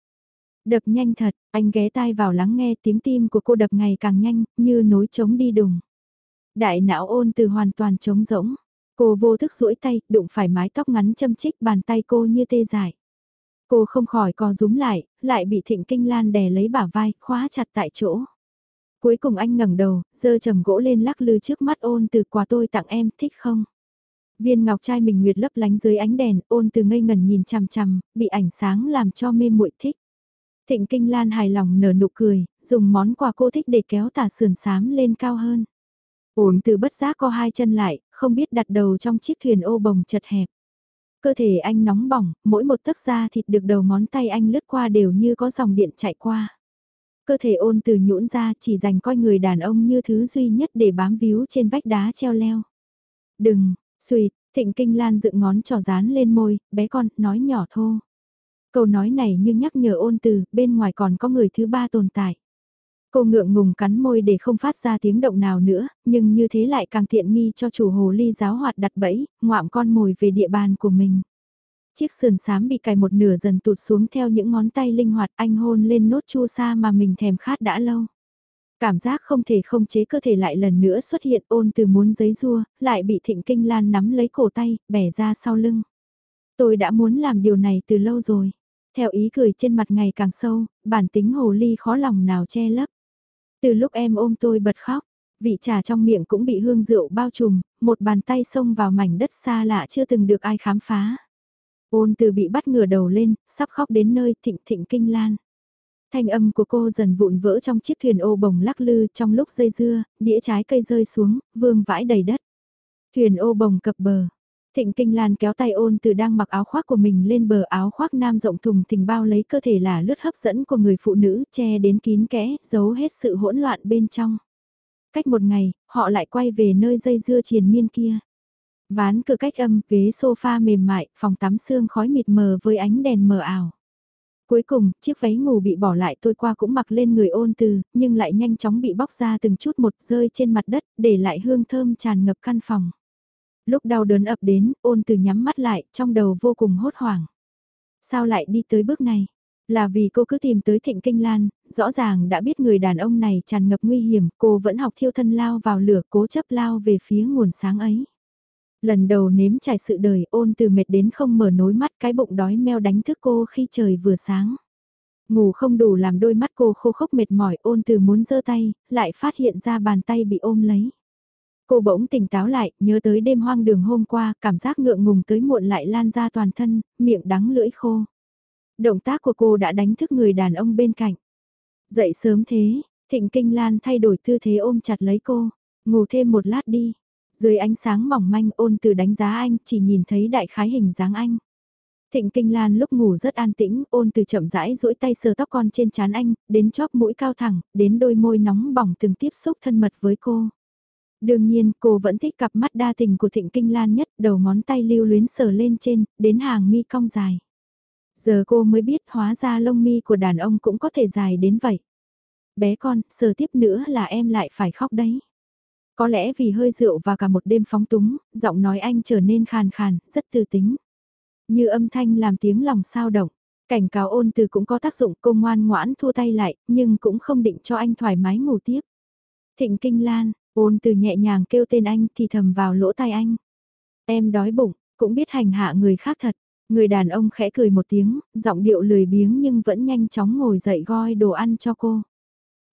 Đập nhanh thật, anh ghé tai vào lắng nghe tiếng tim của cô đập ngày càng nhanh, như nối trống đi đùng. Đại não ôn từ hoàn toàn trống rỗng. Cô vô thức duỗi tay, đụng phải mái tóc ngắn châm chích bàn tay cô như tê dại. Cô không khỏi co rúm lại, lại bị thịnh kinh lan đè lấy bả vai, khóa chặt tại chỗ. Cuối cùng anh ngẩng đầu, dơ trầm gỗ lên lắc lư trước mắt ôn từ quà tôi tặng em, thích không? Viên ngọc trai mình nguyệt lấp lánh dưới ánh đèn, ôn từ ngây ngần nhìn chằm chằm, bị ảnh sáng làm cho mê muội thích. Thịnh Kinh Lan hài lòng nở nụ cười, dùng món quà cô thích để kéo tà sườn xám lên cao hơn. Ổn từ bất giác co hai chân lại, không biết đặt đầu trong chiếc thuyền ô bồng chật hẹp. Cơ thể anh nóng bỏng, mỗi một tấc da thịt được đầu ngón tay anh lướt qua đều như có dòng điện chạy qua. Cơ thể ôn từ nhũn ra chỉ dành coi người đàn ông như thứ duy nhất để bám víu trên vách đá treo leo. Đừng, suy, thịnh kinh lan dựng ngón trò dán lên môi, bé con, nói nhỏ thô. Câu nói này như nhắc nhở ôn từ, bên ngoài còn có người thứ ba tồn tại. Cô ngượng ngùng cắn môi để không phát ra tiếng động nào nữa, nhưng như thế lại càng tiện nghi cho chủ hồ ly giáo hoạt đặt bẫy, ngoạm con mồi về địa bàn của mình. Chiếc sườn xám bị cài một nửa dần tụt xuống theo những ngón tay linh hoạt anh hôn lên nốt chu sa mà mình thèm khát đã lâu. Cảm giác không thể không chế cơ thể lại lần nữa xuất hiện ôn từ muốn giấy rua, lại bị thịnh kinh lan nắm lấy cổ tay, bẻ ra sau lưng. Tôi đã muốn làm điều này từ lâu rồi. Theo ý cười trên mặt ngày càng sâu, bản tính hồ ly khó lòng nào che lấp. Từ lúc em ôm tôi bật khóc, vị trà trong miệng cũng bị hương rượu bao trùm, một bàn tay xông vào mảnh đất xa lạ chưa từng được ai khám phá. Ôn từ bị bắt ngửa đầu lên, sắp khóc đến nơi thịnh thịnh kinh lan. Thanh âm của cô dần vụn vỡ trong chiếc thuyền ô bồng lắc lư trong lúc dây dưa, đĩa trái cây rơi xuống, vương vãi đầy đất. Thuyền ô bồng cập bờ, Thịnh Kinh Lan kéo tay ôn từ đang mặc áo khoác của mình lên bờ áo khoác nam rộng thùng thình bao lấy cơ thể là lướt hấp dẫn của người phụ nữ che đến kín kẽ, giấu hết sự hỗn loạn bên trong. Cách một ngày, họ lại quay về nơi dây dưa triền miên kia. Ván cửa cách âm, ghế sofa mềm mại, phòng tắm xương khói mịt mờ với ánh đèn mờ ảo. Cuối cùng, chiếc váy ngủ bị bỏ lại tôi qua cũng mặc lên người ôn từ, nhưng lại nhanh chóng bị bóc ra từng chút một rơi trên mặt đất, để lại hương thơm tràn ngập căn phòng. Lúc đau đớn ập đến, ôn từ nhắm mắt lại, trong đầu vô cùng hốt hoảng. Sao lại đi tới bước này? Là vì cô cứ tìm tới Thịnh Kinh Lan, rõ ràng đã biết người đàn ông này tràn ngập nguy hiểm, cô vẫn học thiêu thân lao vào lửa cố chấp lao về phía nguồn sáng ấy. Lần đầu nếm trải sự đời ôn từ mệt đến không mở nối mắt cái bụng đói meo đánh thức cô khi trời vừa sáng. Ngủ không đủ làm đôi mắt cô khô khốc mệt mỏi ôn từ muốn giơ tay, lại phát hiện ra bàn tay bị ôm lấy. Cô bỗng tỉnh táo lại, nhớ tới đêm hoang đường hôm qua, cảm giác ngượng ngùng tới muộn lại lan ra toàn thân, miệng đắng lưỡi khô. Động tác của cô đã đánh thức người đàn ông bên cạnh. Dậy sớm thế, thịnh kinh lan thay đổi tư thế ôm chặt lấy cô, ngủ thêm một lát đi. Dưới ánh sáng mỏng manh ôn từ đánh giá anh, chỉ nhìn thấy đại khái hình dáng anh. Thịnh Kinh Lan lúc ngủ rất an tĩnh, ôn từ chậm rãi duỗi tay sờ tóc con trên trán anh, đến chóp mũi cao thẳng, đến đôi môi nóng bỏng từng tiếp xúc thân mật với cô. Đương nhiên, cô vẫn thích cặp mắt đa tình của Thịnh Kinh Lan nhất, đầu ngón tay lưu luyến sờ lên trên, đến hàng mi cong dài. Giờ cô mới biết hóa ra lông mi của đàn ông cũng có thể dài đến vậy. Bé con, sờ tiếp nữa là em lại phải khóc đấy. Có lẽ vì hơi rượu và cả một đêm phóng túng, giọng nói anh trở nên khàn khàn, rất tư tính. Như âm thanh làm tiếng lòng sao động. Cảnh cáo ôn từ cũng có tác dụng cô ngoan ngoãn thua tay lại, nhưng cũng không định cho anh thoải mái ngủ tiếp. Thịnh Kinh Lan, ôn từ nhẹ nhàng kêu tên anh thì thầm vào lỗ tai anh. Em đói bụng, cũng biết hành hạ người khác thật. Người đàn ông khẽ cười một tiếng, giọng điệu lười biếng nhưng vẫn nhanh chóng ngồi dậy goi đồ ăn cho cô.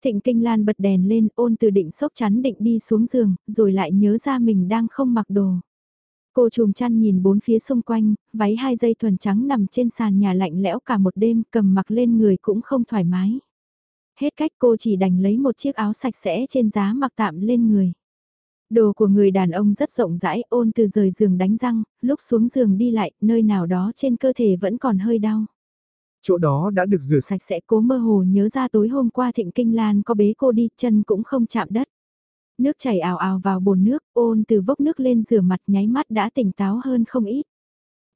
Thịnh Kinh Lan bật đèn lên ôn từ định sốc chắn định đi xuống giường, rồi lại nhớ ra mình đang không mặc đồ. Cô trùm chăn nhìn bốn phía xung quanh, váy hai dây thuần trắng nằm trên sàn nhà lạnh lẽo cả một đêm cầm mặc lên người cũng không thoải mái. Hết cách cô chỉ đành lấy một chiếc áo sạch sẽ trên giá mặc tạm lên người. Đồ của người đàn ông rất rộng rãi ôn từ rời giường đánh răng, lúc xuống giường đi lại, nơi nào đó trên cơ thể vẫn còn hơi đau. Chỗ đó đã được rửa sạch sẽ cố mơ hồ nhớ ra tối hôm qua thịnh kinh lan có bế cô đi chân cũng không chạm đất. Nước chảy ào ào vào bồn nước, ôn từ vốc nước lên rửa mặt nháy mắt đã tỉnh táo hơn không ít.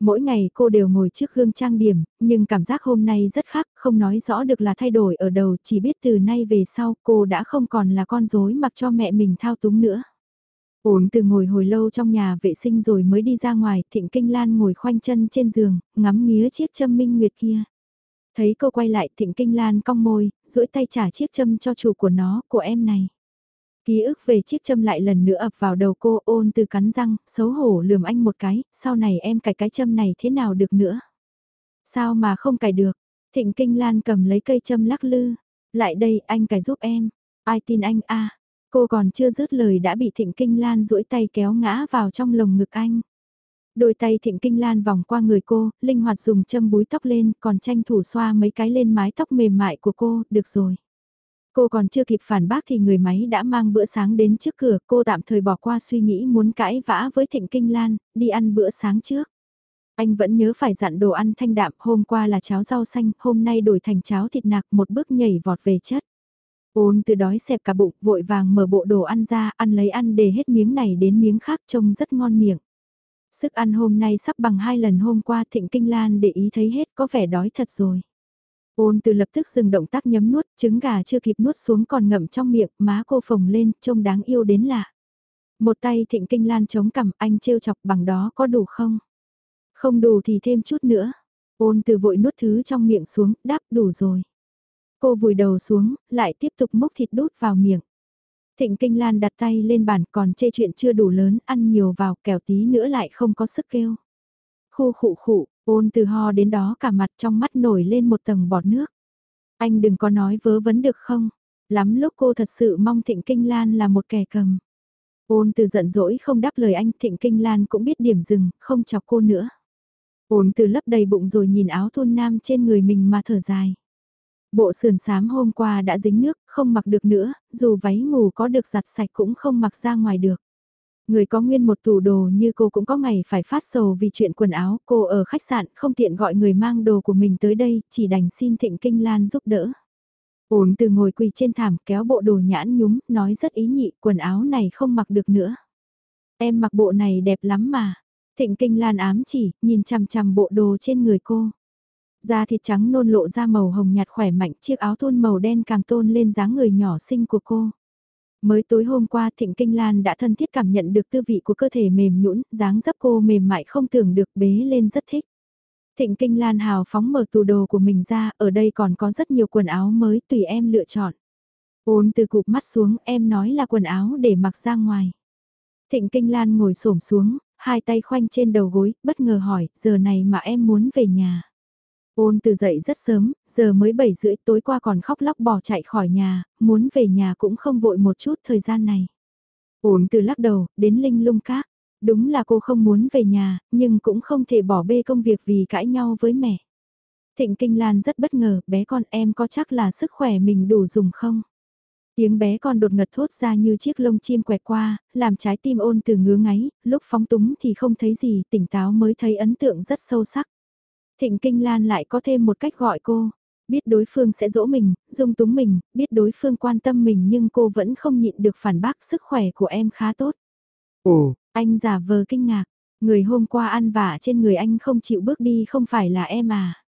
Mỗi ngày cô đều ngồi trước gương trang điểm, nhưng cảm giác hôm nay rất khác, không nói rõ được là thay đổi ở đầu, chỉ biết từ nay về sau cô đã không còn là con rối mặc cho mẹ mình thao túng nữa. Ổn từ ngồi hồi lâu trong nhà vệ sinh rồi mới đi ra ngoài, thịnh kinh lan ngồi khoanh chân trên giường, ngắm nghía chiếc châm minh nguyệt kia. Thấy cô quay lại thịnh kinh lan cong môi, duỗi tay trả chiếc châm cho chủ của nó, của em này. Ký ức về chiếc châm lại lần nữa ập vào đầu cô ôn từ cắn răng, xấu hổ lườm anh một cái, sau này em cài cái châm này thế nào được nữa. Sao mà không cài được, thịnh kinh lan cầm lấy cây châm lắc lư, lại đây anh cài giúp em, ai tin anh a cô còn chưa dứt lời đã bị thịnh kinh lan duỗi tay kéo ngã vào trong lồng ngực anh. Đôi tay thịnh kinh lan vòng qua người cô, linh hoạt dùng châm búi tóc lên, còn tranh thủ xoa mấy cái lên mái tóc mềm mại của cô, được rồi. Cô còn chưa kịp phản bác thì người máy đã mang bữa sáng đến trước cửa, cô tạm thời bỏ qua suy nghĩ muốn cãi vã với Thịnh Kinh Lan, đi ăn bữa sáng trước. Anh vẫn nhớ phải dặn đồ ăn thanh đạm, hôm qua là cháo rau xanh, hôm nay đổi thành cháo thịt nạc một bước nhảy vọt về chất. Ôn từ đói xẹp cả bụng, vội vàng mở bộ đồ ăn ra, ăn lấy ăn để hết miếng này đến miếng khác trông rất ngon miệng. Sức ăn hôm nay sắp bằng hai lần hôm qua Thịnh Kinh Lan để ý thấy hết có vẻ đói thật rồi. Ôn từ lập tức dừng động tác nhấm nuốt, trứng gà chưa kịp nuốt xuống còn ngậm trong miệng, má cô phồng lên, trông đáng yêu đến lạ. Một tay thịnh kinh lan chống cằm, anh trêu chọc bằng đó có đủ không? Không đủ thì thêm chút nữa. Ôn từ vội nuốt thứ trong miệng xuống, đáp đủ rồi. Cô vùi đầu xuống, lại tiếp tục múc thịt đút vào miệng. Thịnh Kinh Lan đặt tay lên bàn còn chê chuyện chưa đủ lớn, ăn nhiều vào kẻo tí nữa lại không có sức kêu. Khu khụ khụ, ôn từ ho đến đó cả mặt trong mắt nổi lên một tầng bọt nước. Anh đừng có nói vớ vấn được không? Lắm lúc cô thật sự mong Thịnh Kinh Lan là một kẻ cầm. Ôn từ giận dỗi không đáp lời anh Thịnh Kinh Lan cũng biết điểm dừng, không chọc cô nữa. Ôn từ lấp đầy bụng rồi nhìn áo thôn nam trên người mình mà thở dài. Bộ sườn sám hôm qua đã dính nước, không mặc được nữa, dù váy ngủ có được giặt sạch cũng không mặc ra ngoài được. Người có nguyên một tủ đồ như cô cũng có ngày phải phát sầu vì chuyện quần áo, cô ở khách sạn không tiện gọi người mang đồ của mình tới đây, chỉ đành xin Thịnh Kinh Lan giúp đỡ. Ôn từ ngồi quỳ trên thảm kéo bộ đồ nhãn nhúm, nói rất ý nhị, quần áo này không mặc được nữa. Em mặc bộ này đẹp lắm mà. Thịnh Kinh Lan ám chỉ, nhìn chằm chằm bộ đồ trên người cô. Da thịt trắng nôn lộ ra màu hồng nhạt khỏe mạnh, chiếc áo thun màu đen càng tôn lên dáng người nhỏ xinh của cô. Mới tối hôm qua Thịnh Kinh Lan đã thân thiết cảm nhận được tư vị của cơ thể mềm nhũn, dáng dấp cô mềm mại không tưởng được bế lên rất thích. Thịnh Kinh Lan hào phóng mở tủ đồ của mình ra, ở đây còn có rất nhiều quần áo mới tùy em lựa chọn. Ôn từ cụp mắt xuống, em nói là quần áo để mặc ra ngoài. Thịnh Kinh Lan ngồi xổm xuống, hai tay khoanh trên đầu gối, bất ngờ hỏi, giờ này mà em muốn về nhà. Ôn từ dậy rất sớm, giờ mới 7 rưỡi tối qua còn khóc lóc bỏ chạy khỏi nhà, muốn về nhà cũng không vội một chút thời gian này. Ôn từ lắc đầu, đến linh lung các. Đúng là cô không muốn về nhà, nhưng cũng không thể bỏ bê công việc vì cãi nhau với mẹ. Thịnh Kinh Lan rất bất ngờ, bé con em có chắc là sức khỏe mình đủ dùng không? Tiếng bé con đột ngật thốt ra như chiếc lông chim quẹt qua, làm trái tim ôn từ ngứa ngáy, lúc phóng túng thì không thấy gì, tỉnh táo mới thấy ấn tượng rất sâu sắc. Thịnh Kinh Lan lại có thêm một cách gọi cô, biết đối phương sẽ dỗ mình, dung túng mình, biết đối phương quan tâm mình nhưng cô vẫn không nhịn được phản bác sức khỏe của em khá tốt. Ồ, anh giả vờ kinh ngạc, người hôm qua ăn vả trên người anh không chịu bước đi không phải là em à.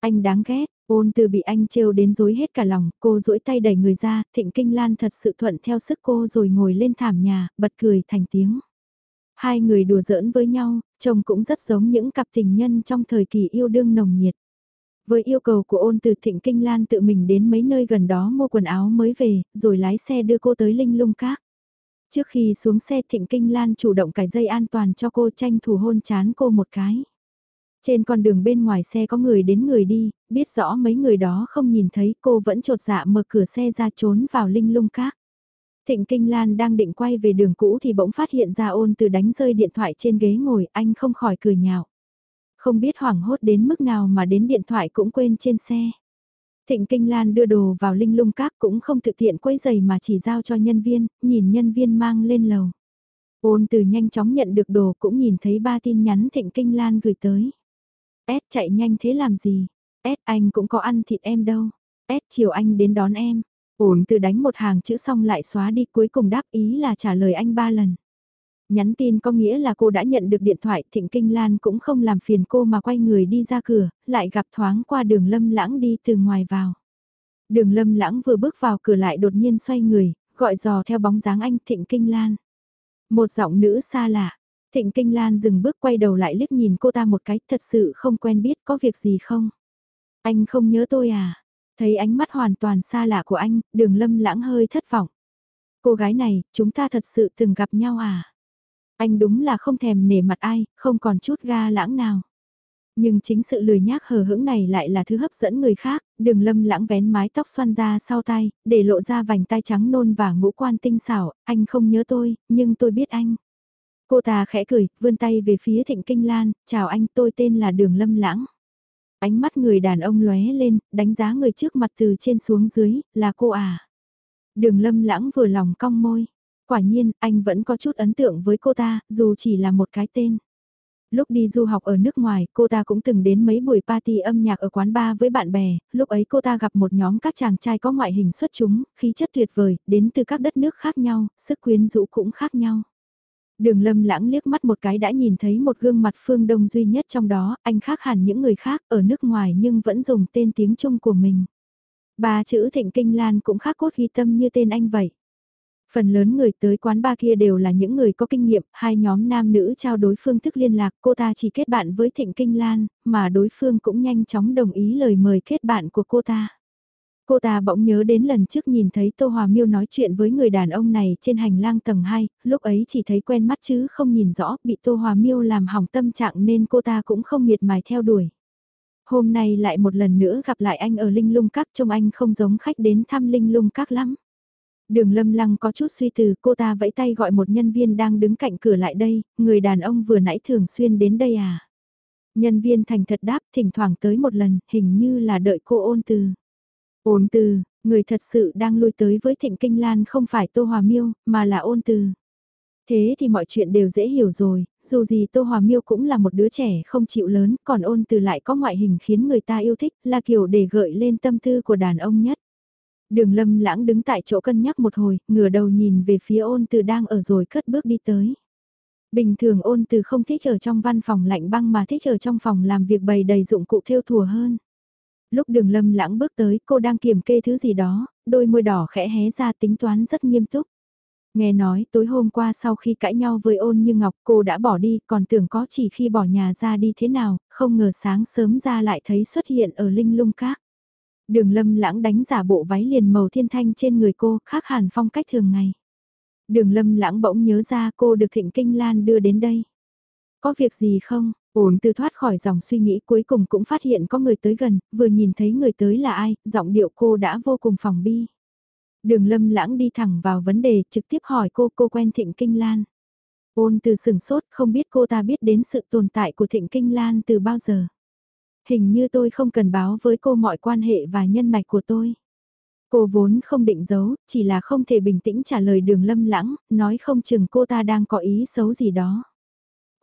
Anh đáng ghét, ôn từ bị anh trêu đến dối hết cả lòng, cô duỗi tay đẩy người ra, thịnh kinh lan thật sự thuận theo sức cô rồi ngồi lên thảm nhà, bật cười thành tiếng. Hai người đùa giỡn với nhau, chồng cũng rất giống những cặp tình nhân trong thời kỳ yêu đương nồng nhiệt. Với yêu cầu của ôn từ thịnh kinh lan tự mình đến mấy nơi gần đó mua quần áo mới về, rồi lái xe đưa cô tới linh lung các. Trước khi xuống xe thịnh kinh lan chủ động cài dây an toàn cho cô tranh thủ hôn chán cô một cái. Trên con đường bên ngoài xe có người đến người đi, biết rõ mấy người đó không nhìn thấy cô vẫn trột dạ mở cửa xe ra trốn vào linh lung các. Thịnh Kinh Lan đang định quay về đường cũ thì bỗng phát hiện ra ôn từ đánh rơi điện thoại trên ghế ngồi, anh không khỏi cười nhạo. Không biết hoảng hốt đến mức nào mà đến điện thoại cũng quên trên xe. Thịnh Kinh Lan đưa đồ vào linh lung các cũng không thực tiện quấy giày mà chỉ giao cho nhân viên, nhìn nhân viên mang lên lầu. Ôn từ nhanh chóng nhận được đồ cũng nhìn thấy ba tin nhắn Thịnh Kinh Lan gửi tới. S chạy nhanh thế làm gì? S anh cũng có ăn thịt em đâu. S chiều anh đến đón em. Ổn từ đánh một hàng chữ xong lại xóa đi cuối cùng đáp ý là trả lời anh ba lần. Nhắn tin có nghĩa là cô đã nhận được điện thoại Thịnh Kinh Lan cũng không làm phiền cô mà quay người đi ra cửa, lại gặp thoáng qua đường lâm lãng đi từ ngoài vào. Đường lâm lãng vừa bước vào cửa lại đột nhiên xoay người, gọi dò theo bóng dáng anh Thịnh Kinh Lan. Một giọng nữ xa lạ, Thịnh Kinh Lan dừng bước quay đầu lại liếc nhìn cô ta một cái thật sự không quen biết có việc gì không. Anh không nhớ tôi à? Thấy ánh mắt hoàn toàn xa lạ của anh, đường lâm lãng hơi thất vọng. Cô gái này, chúng ta thật sự từng gặp nhau à? Anh đúng là không thèm nể mặt ai, không còn chút ga lãng nào. Nhưng chính sự lười nhác hờ hững này lại là thứ hấp dẫn người khác, đường lâm lãng vén mái tóc xoăn ra sau tay, để lộ ra vành tay trắng nôn và ngũ quan tinh xảo, anh không nhớ tôi, nhưng tôi biết anh. Cô ta khẽ cười, vươn tay về phía thịnh kinh lan, chào anh tôi tên là đường lâm lãng. Ánh mắt người đàn ông lóe lên, đánh giá người trước mặt từ trên xuống dưới, là cô à. Đường lâm lãng vừa lòng cong môi. Quả nhiên, anh vẫn có chút ấn tượng với cô ta, dù chỉ là một cái tên. Lúc đi du học ở nước ngoài, cô ta cũng từng đến mấy buổi party âm nhạc ở quán bar với bạn bè, lúc ấy cô ta gặp một nhóm các chàng trai có ngoại hình xuất chúng, khí chất tuyệt vời, đến từ các đất nước khác nhau, sức quyến rũ cũng khác nhau. Đường lâm lãng liếc mắt một cái đã nhìn thấy một gương mặt phương đông duy nhất trong đó, anh khác hẳn những người khác ở nước ngoài nhưng vẫn dùng tên tiếng Trung của mình. Ba chữ thịnh kinh lan cũng khác cốt ghi tâm như tên anh vậy. Phần lớn người tới quán ba kia đều là những người có kinh nghiệm, hai nhóm nam nữ trao đối phương thức liên lạc, cô ta chỉ kết bạn với Thịnh Kinh Lan, mà đối phương cũng nhanh chóng đồng ý lời mời kết bạn của cô ta. Cô ta bỗng nhớ đến lần trước nhìn thấy Tô Hòa Miêu nói chuyện với người đàn ông này trên hành lang tầng 2, lúc ấy chỉ thấy quen mắt chứ không nhìn rõ, bị Tô Hòa Miêu làm hỏng tâm trạng nên cô ta cũng không miệt mài theo đuổi. Hôm nay lại một lần nữa gặp lại anh ở Linh Lung Các trông anh không giống khách đến thăm Linh Lung Các lắm. Đường lâm lăng có chút suy từ cô ta vẫy tay gọi một nhân viên đang đứng cạnh cửa lại đây, người đàn ông vừa nãy thường xuyên đến đây à. Nhân viên thành thật đáp thỉnh thoảng tới một lần, hình như là đợi cô ôn từ. Ôn từ, người thật sự đang lui tới với thịnh kinh lan không phải Tô Hòa Miêu, mà là ôn từ. Thế thì mọi chuyện đều dễ hiểu rồi, dù gì Tô Hòa Miêu cũng là một đứa trẻ không chịu lớn, còn ôn từ lại có ngoại hình khiến người ta yêu thích, là kiểu để gợi lên tâm tư của đàn ông nhất. Đường lâm lãng đứng tại chỗ cân nhắc một hồi, ngửa đầu nhìn về phía ôn từ đang ở rồi cất bước đi tới. Bình thường ôn từ không thích ở trong văn phòng lạnh băng mà thích ở trong phòng làm việc bày đầy dụng cụ theo thùa hơn. Lúc đường lâm lãng bước tới cô đang kiểm kê thứ gì đó, đôi môi đỏ khẽ hé ra tính toán rất nghiêm túc. Nghe nói tối hôm qua sau khi cãi nhau với ôn như ngọc cô đã bỏ đi còn tưởng có chỉ khi bỏ nhà ra đi thế nào, không ngờ sáng sớm ra lại thấy xuất hiện ở linh lung các. Đường lâm lãng đánh giả bộ váy liền màu thiên thanh trên người cô khác hẳn phong cách thường ngày. Đường lâm lãng bỗng nhớ ra cô được thịnh kinh lan đưa đến đây. Có việc gì không? Ổn từ thoát khỏi dòng suy nghĩ cuối cùng cũng phát hiện có người tới gần, vừa nhìn thấy người tới là ai, giọng điệu cô đã vô cùng phòng bi. Đường lâm lãng đi thẳng vào vấn đề trực tiếp hỏi cô cô quen Thịnh Kinh Lan. Ôn từ sừng sốt không biết cô ta biết đến sự tồn tại của Thịnh Kinh Lan từ bao giờ. Hình như tôi không cần báo với cô mọi quan hệ và nhân mạch của tôi. Cô vốn không định giấu, chỉ là không thể bình tĩnh trả lời đường lâm lãng, nói không chừng cô ta đang có ý xấu gì đó.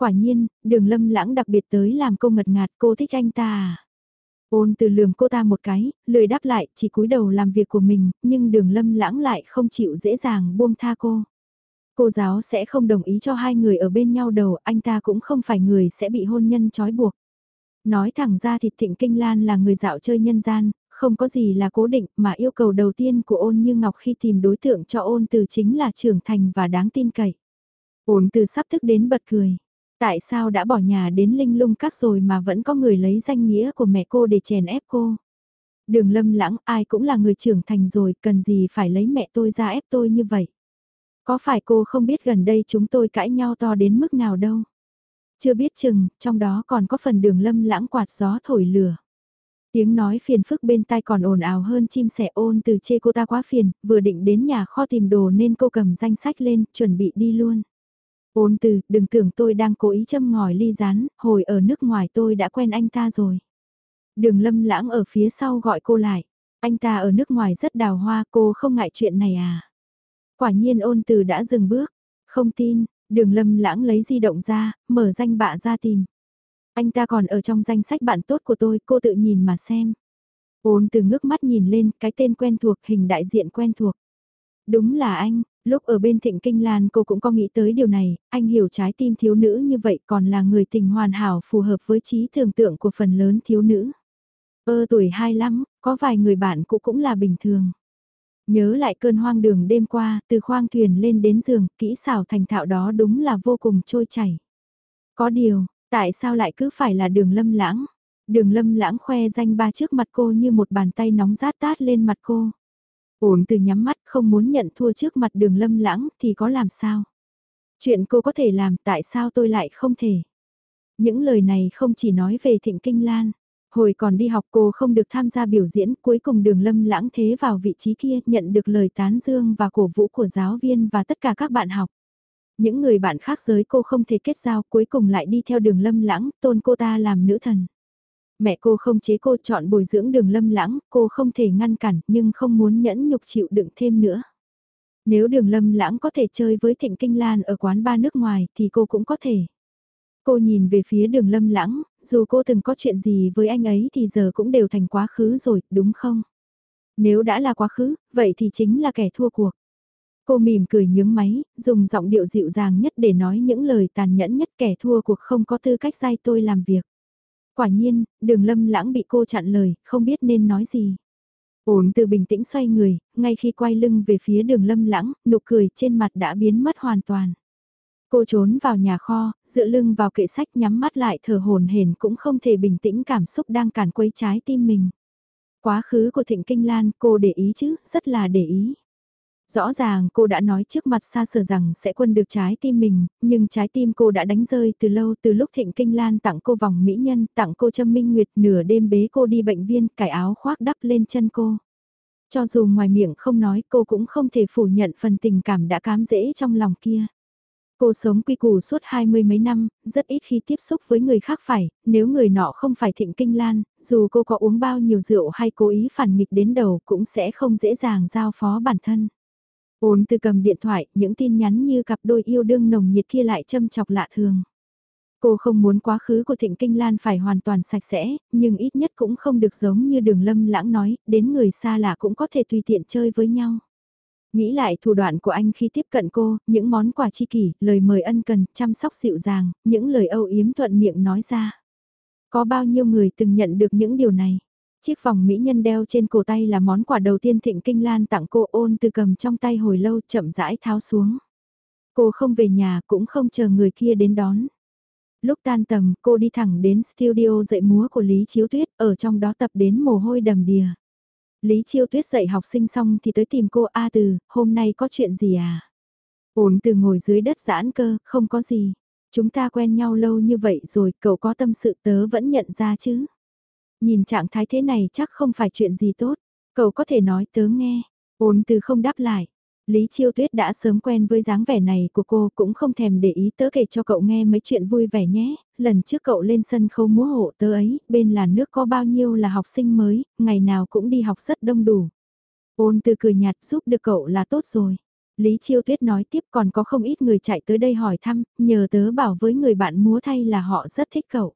Quả nhiên, đường lâm lãng đặc biệt tới làm cô ngật ngạt cô thích anh ta à. Ôn từ lườm cô ta một cái, lười đáp lại, chỉ cúi đầu làm việc của mình, nhưng đường lâm lãng lại không chịu dễ dàng buông tha cô. Cô giáo sẽ không đồng ý cho hai người ở bên nhau đầu, anh ta cũng không phải người sẽ bị hôn nhân trói buộc. Nói thẳng ra thì Thịnh Kinh Lan là người dạo chơi nhân gian, không có gì là cố định mà yêu cầu đầu tiên của ôn như ngọc khi tìm đối tượng cho ôn từ chính là trưởng thành và đáng tin cậy. Ôn từ sắp thức đến bật cười. Tại sao đã bỏ nhà đến linh lung các rồi mà vẫn có người lấy danh nghĩa của mẹ cô để chèn ép cô? Đường lâm lãng ai cũng là người trưởng thành rồi, cần gì phải lấy mẹ tôi ra ép tôi như vậy? Có phải cô không biết gần đây chúng tôi cãi nhau to đến mức nào đâu? Chưa biết chừng, trong đó còn có phần đường lâm lãng quạt gió thổi lửa. Tiếng nói phiền phức bên tai còn ồn ào hơn chim sẻ ôn từ chê cô ta quá phiền, vừa định đến nhà kho tìm đồ nên cô cầm danh sách lên, chuẩn bị đi luôn. Ôn từ, đừng tưởng tôi đang cố ý châm ngòi ly rán, hồi ở nước ngoài tôi đã quen anh ta rồi. Đường lâm lãng ở phía sau gọi cô lại. Anh ta ở nước ngoài rất đào hoa, cô không ngại chuyện này à? Quả nhiên ôn từ đã dừng bước. Không tin, đường lâm lãng lấy di động ra, mở danh bạ ra tìm. Anh ta còn ở trong danh sách bạn tốt của tôi, cô tự nhìn mà xem. Ôn từ ngước mắt nhìn lên, cái tên quen thuộc, hình đại diện quen thuộc. Đúng là anh, Lúc ở bên Thịnh Kinh Lan cô cũng có nghĩ tới điều này, anh hiểu trái tim thiếu nữ như vậy còn là người tình hoàn hảo phù hợp với trí tưởng tượng của phần lớn thiếu nữ. Ơ tuổi 25, có vài người bạn cũ cũng là bình thường. Nhớ lại cơn hoang đường đêm qua, từ khoang thuyền lên đến giường, kỹ xảo thành thạo đó đúng là vô cùng trôi chảy. Có điều, tại sao lại cứ phải là đường lâm lãng? Đường lâm lãng khoe danh ba trước mặt cô như một bàn tay nóng rát tát lên mặt cô. Ổn từ nhắm mắt, không muốn nhận thua trước mặt đường lâm lãng, thì có làm sao? Chuyện cô có thể làm, tại sao tôi lại không thể? Những lời này không chỉ nói về thịnh kinh lan. Hồi còn đi học cô không được tham gia biểu diễn, cuối cùng đường lâm lãng thế vào vị trí kia, nhận được lời tán dương và cổ vũ của giáo viên và tất cả các bạn học. Những người bạn khác giới cô không thể kết giao, cuối cùng lại đi theo đường lâm lãng, tôn cô ta làm nữ thần mẹ cô không chế cô chọn bồi dưỡng đường lâm lãng, cô không thể ngăn cản nhưng không muốn nhẫn nhục chịu đựng thêm nữa. Nếu đường lâm lãng có thể chơi với Thịnh Kinh Lan ở quán ba nước ngoài thì cô cũng có thể. Cô nhìn về phía đường lâm lãng, dù cô từng có chuyện gì với anh ấy thì giờ cũng đều thành quá khứ rồi, đúng không? Nếu đã là quá khứ, vậy thì chính là kẻ thua cuộc. Cô mỉm cười nhướng máy, dùng giọng điệu dịu dàng nhất để nói những lời tàn nhẫn nhất kẻ thua cuộc không có tư cách dai tôi làm việc. Quả nhiên, đường lâm lãng bị cô chặn lời, không biết nên nói gì. Ổn từ bình tĩnh xoay người, ngay khi quay lưng về phía đường lâm lãng, nụ cười trên mặt đã biến mất hoàn toàn. Cô trốn vào nhà kho, dựa lưng vào kệ sách nhắm mắt lại thở hồn hển cũng không thể bình tĩnh cảm xúc đang cản quấy trái tim mình. Quá khứ của Thịnh Kinh Lan cô để ý chứ, rất là để ý. Rõ ràng cô đã nói trước mặt xa sở rằng sẽ quân được trái tim mình, nhưng trái tim cô đã đánh rơi từ lâu từ lúc Thịnh Kinh Lan tặng cô vòng mỹ nhân, tặng cô châm minh nguyệt nửa đêm bế cô đi bệnh viên, cải áo khoác đắp lên chân cô. Cho dù ngoài miệng không nói cô cũng không thể phủ nhận phần tình cảm đã cám dễ trong lòng kia. Cô sống quy củ suốt hai mươi mấy năm, rất ít khi tiếp xúc với người khác phải, nếu người nọ không phải thịnh kinh lan, dù cô có uống bao nhiêu rượu hay cố ý phản nghịch đến đầu cũng sẽ không dễ dàng giao phó bản thân. Ôn từ cầm điện thoại, những tin nhắn như cặp đôi yêu đương nồng nhiệt kia lại châm chọc lạ thường. Cô không muốn quá khứ của Thịnh Kinh Lan phải hoàn toàn sạch sẽ, nhưng ít nhất cũng không được giống như đường lâm lãng nói, đến người xa lạ cũng có thể tùy tiện chơi với nhau. Nghĩ lại thủ đoạn của anh khi tiếp cận cô, những món quà chi kỷ, lời mời ân cần, chăm sóc dịu dàng, những lời âu yếm thuận miệng nói ra. Có bao nhiêu người từng nhận được những điều này? Chiếc vòng mỹ nhân đeo trên cổ tay là món quà đầu tiên Thịnh Kinh Lan tặng cô ôn từ cầm trong tay hồi lâu chậm rãi tháo xuống. Cô không về nhà cũng không chờ người kia đến đón. Lúc tan tầm cô đi thẳng đến studio dạy múa của Lý Chiếu Tuyết ở trong đó tập đến mồ hôi đầm đìa. Lý Chiêu Tuyết dạy học sinh xong thì tới tìm cô A Từ, hôm nay có chuyện gì à? Ổn từ ngồi dưới đất giãn cơ, không có gì. Chúng ta quen nhau lâu như vậy rồi, cậu có tâm sự tớ vẫn nhận ra chứ. Nhìn trạng thái thế này chắc không phải chuyện gì tốt. Cậu có thể nói tớ nghe. Ôn từ không đáp lại. Lý Chiêu Tuyết đã sớm quen với dáng vẻ này của cô cũng không thèm để ý tớ kể cho cậu nghe mấy chuyện vui vẻ nhé. Lần trước cậu lên sân khấu múa hộ tớ ấy, bên là nước có bao nhiêu là học sinh mới, ngày nào cũng đi học rất đông đủ. Ôn từ cười nhạt giúp được cậu là tốt rồi. Lý Chiêu Tuyết nói tiếp còn có không ít người chạy tới đây hỏi thăm, nhờ tớ bảo với người bạn múa thay là họ rất thích cậu.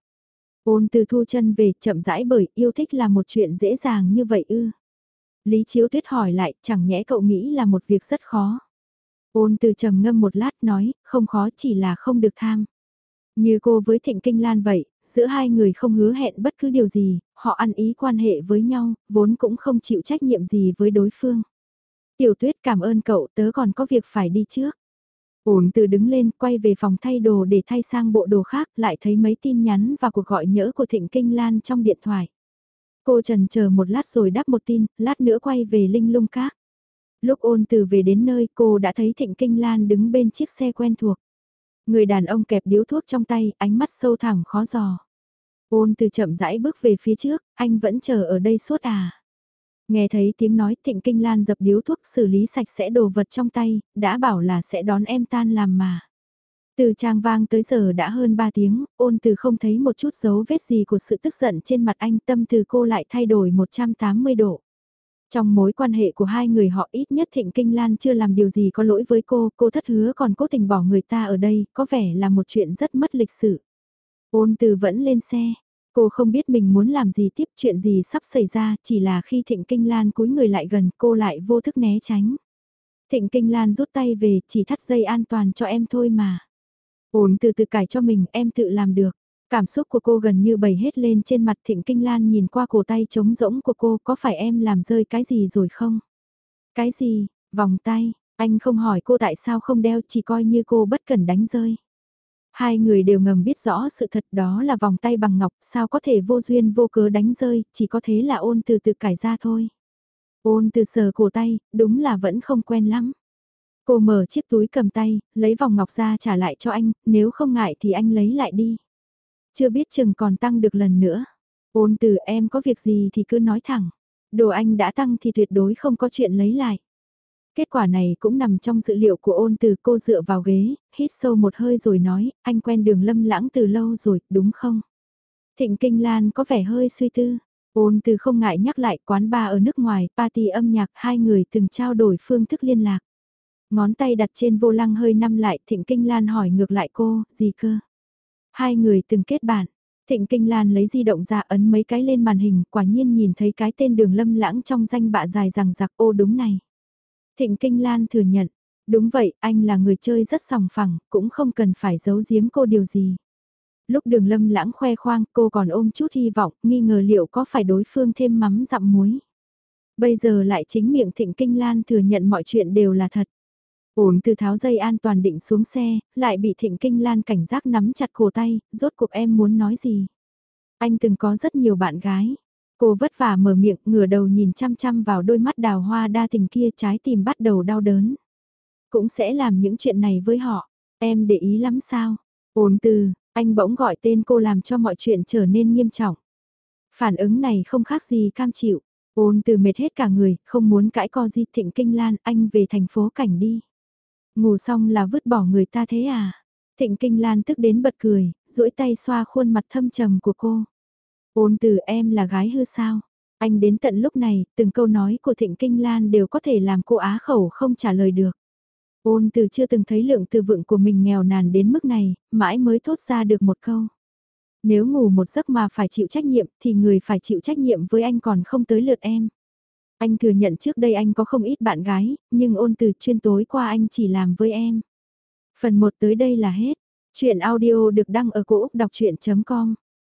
Ôn từ thu chân về chậm rãi bởi yêu thích là một chuyện dễ dàng như vậy ư. Lý Chiếu Tuyết hỏi lại chẳng nhẽ cậu nghĩ là một việc rất khó. Ôn từ trầm ngâm một lát nói, không khó chỉ là không được tham. Như cô với Thịnh Kinh Lan vậy, giữa hai người không hứa hẹn bất cứ điều gì, họ ăn ý quan hệ với nhau, vốn cũng không chịu trách nhiệm gì với đối phương. Tiểu tuyết cảm ơn cậu tớ còn có việc phải đi trước. Ổn từ đứng lên quay về phòng thay đồ để thay sang bộ đồ khác lại thấy mấy tin nhắn và cuộc gọi nhỡ của Thịnh Kinh Lan trong điện thoại. Cô trần chờ một lát rồi đáp một tin, lát nữa quay về Linh Lung Các. Lúc ôn từ về đến nơi cô đã thấy Thịnh Kinh Lan đứng bên chiếc xe quen thuộc. Người đàn ông kẹp điếu thuốc trong tay, ánh mắt sâu thẳm khó giò. Ôn từ chậm rãi bước về phía trước, anh vẫn chờ ở đây suốt à. Nghe thấy tiếng nói thịnh kinh lan dập điếu thuốc xử lý sạch sẽ đồ vật trong tay, đã bảo là sẽ đón em tan làm mà. Từ trang vang tới giờ đã hơn 3 tiếng, ôn từ không thấy một chút dấu vết gì của sự tức giận trên mặt anh tâm từ cô lại thay đổi 180 độ. Trong mối quan hệ của hai người họ ít nhất Thịnh Kinh Lan chưa làm điều gì có lỗi với cô, cô thất hứa còn cố tình bỏ người ta ở đây, có vẻ là một chuyện rất mất lịch sự. Ôn từ vẫn lên xe, cô không biết mình muốn làm gì tiếp chuyện gì sắp xảy ra, chỉ là khi Thịnh Kinh Lan cúi người lại gần cô lại vô thức né tránh. Thịnh Kinh Lan rút tay về, chỉ thắt dây an toàn cho em thôi mà. ổn từ từ cải cho mình, em tự làm được. Cảm xúc của cô gần như bày hết lên trên mặt Thịnh Kinh Lan nhìn qua cổ tay trống rỗng của cô có phải em làm rơi cái gì rồi không? Cái gì, vòng tay, anh không hỏi cô tại sao không đeo chỉ coi như cô bất cần đánh rơi. Hai người đều ngầm biết rõ sự thật đó là vòng tay bằng ngọc sao có thể vô duyên vô cớ đánh rơi, chỉ có thế là ôn từ từ cải ra thôi. Ôn từ sờ cổ tay, đúng là vẫn không quen lắm. Cô mở chiếc túi cầm tay, lấy vòng ngọc ra trả lại cho anh, nếu không ngại thì anh lấy lại đi. Chưa biết chừng còn tăng được lần nữa. Ôn từ em có việc gì thì cứ nói thẳng. Đồ anh đã tăng thì tuyệt đối không có chuyện lấy lại. Kết quả này cũng nằm trong dự liệu của ôn từ cô dựa vào ghế, hít sâu một hơi rồi nói, anh quen đường lâm lãng từ lâu rồi, đúng không? Thịnh Kinh Lan có vẻ hơi suy tư. Ôn từ không ngại nhắc lại quán bar ở nước ngoài, party âm nhạc, hai người từng trao đổi phương thức liên lạc. Ngón tay đặt trên vô lăng hơi năm lại, Thịnh Kinh Lan hỏi ngược lại cô, gì cơ? Hai người từng kết bạn. Thịnh Kinh Lan lấy di động ra ấn mấy cái lên màn hình, quả nhiên nhìn thấy cái tên đường lâm lãng trong danh bạ dài rằng giặc ô đúng này. Thịnh Kinh Lan thừa nhận, đúng vậy, anh là người chơi rất sòng phẳng, cũng không cần phải giấu giếm cô điều gì. Lúc đường lâm lãng khoe khoang cô còn ôm chút hy vọng, nghi ngờ liệu có phải đối phương thêm mắm dặm muối. Bây giờ lại chính miệng Thịnh Kinh Lan thừa nhận mọi chuyện đều là thật. Ổn từ tháo dây an toàn định xuống xe, lại bị Thịnh Kinh Lan cảnh giác nắm chặt cổ tay, rốt cuộc em muốn nói gì. Anh từng có rất nhiều bạn gái. Cô vất vả mở miệng, ngửa đầu nhìn chăm chăm vào đôi mắt đào hoa đa tình kia trái tim bắt đầu đau đớn. Cũng sẽ làm những chuyện này với họ. Em để ý lắm sao? Ôn từ, anh bỗng gọi tên cô làm cho mọi chuyện trở nên nghiêm trọng. Phản ứng này không khác gì cam chịu. Ôn từ mệt hết cả người, không muốn cãi co di thịnh kinh lan, anh về thành phố cảnh đi. Ngủ xong là vứt bỏ người ta thế à? Thịnh Kinh Lan tức đến bật cười, duỗi tay xoa khuôn mặt thâm trầm của cô. Ôn từ em là gái hư sao? Anh đến tận lúc này, từng câu nói của Thịnh Kinh Lan đều có thể làm cô á khẩu không trả lời được. Ôn từ chưa từng thấy lượng từ vựng của mình nghèo nàn đến mức này, mãi mới thốt ra được một câu. Nếu ngủ một giấc mà phải chịu trách nhiệm thì người phải chịu trách nhiệm với anh còn không tới lượt em. Anh thừa nhận trước đây anh có không ít bạn gái, nhưng ôn từ chuyên tối qua anh chỉ làm với em. Phần 1 tới đây là hết. Chuyện audio được đăng ở cổ Úc đọc chuyện.com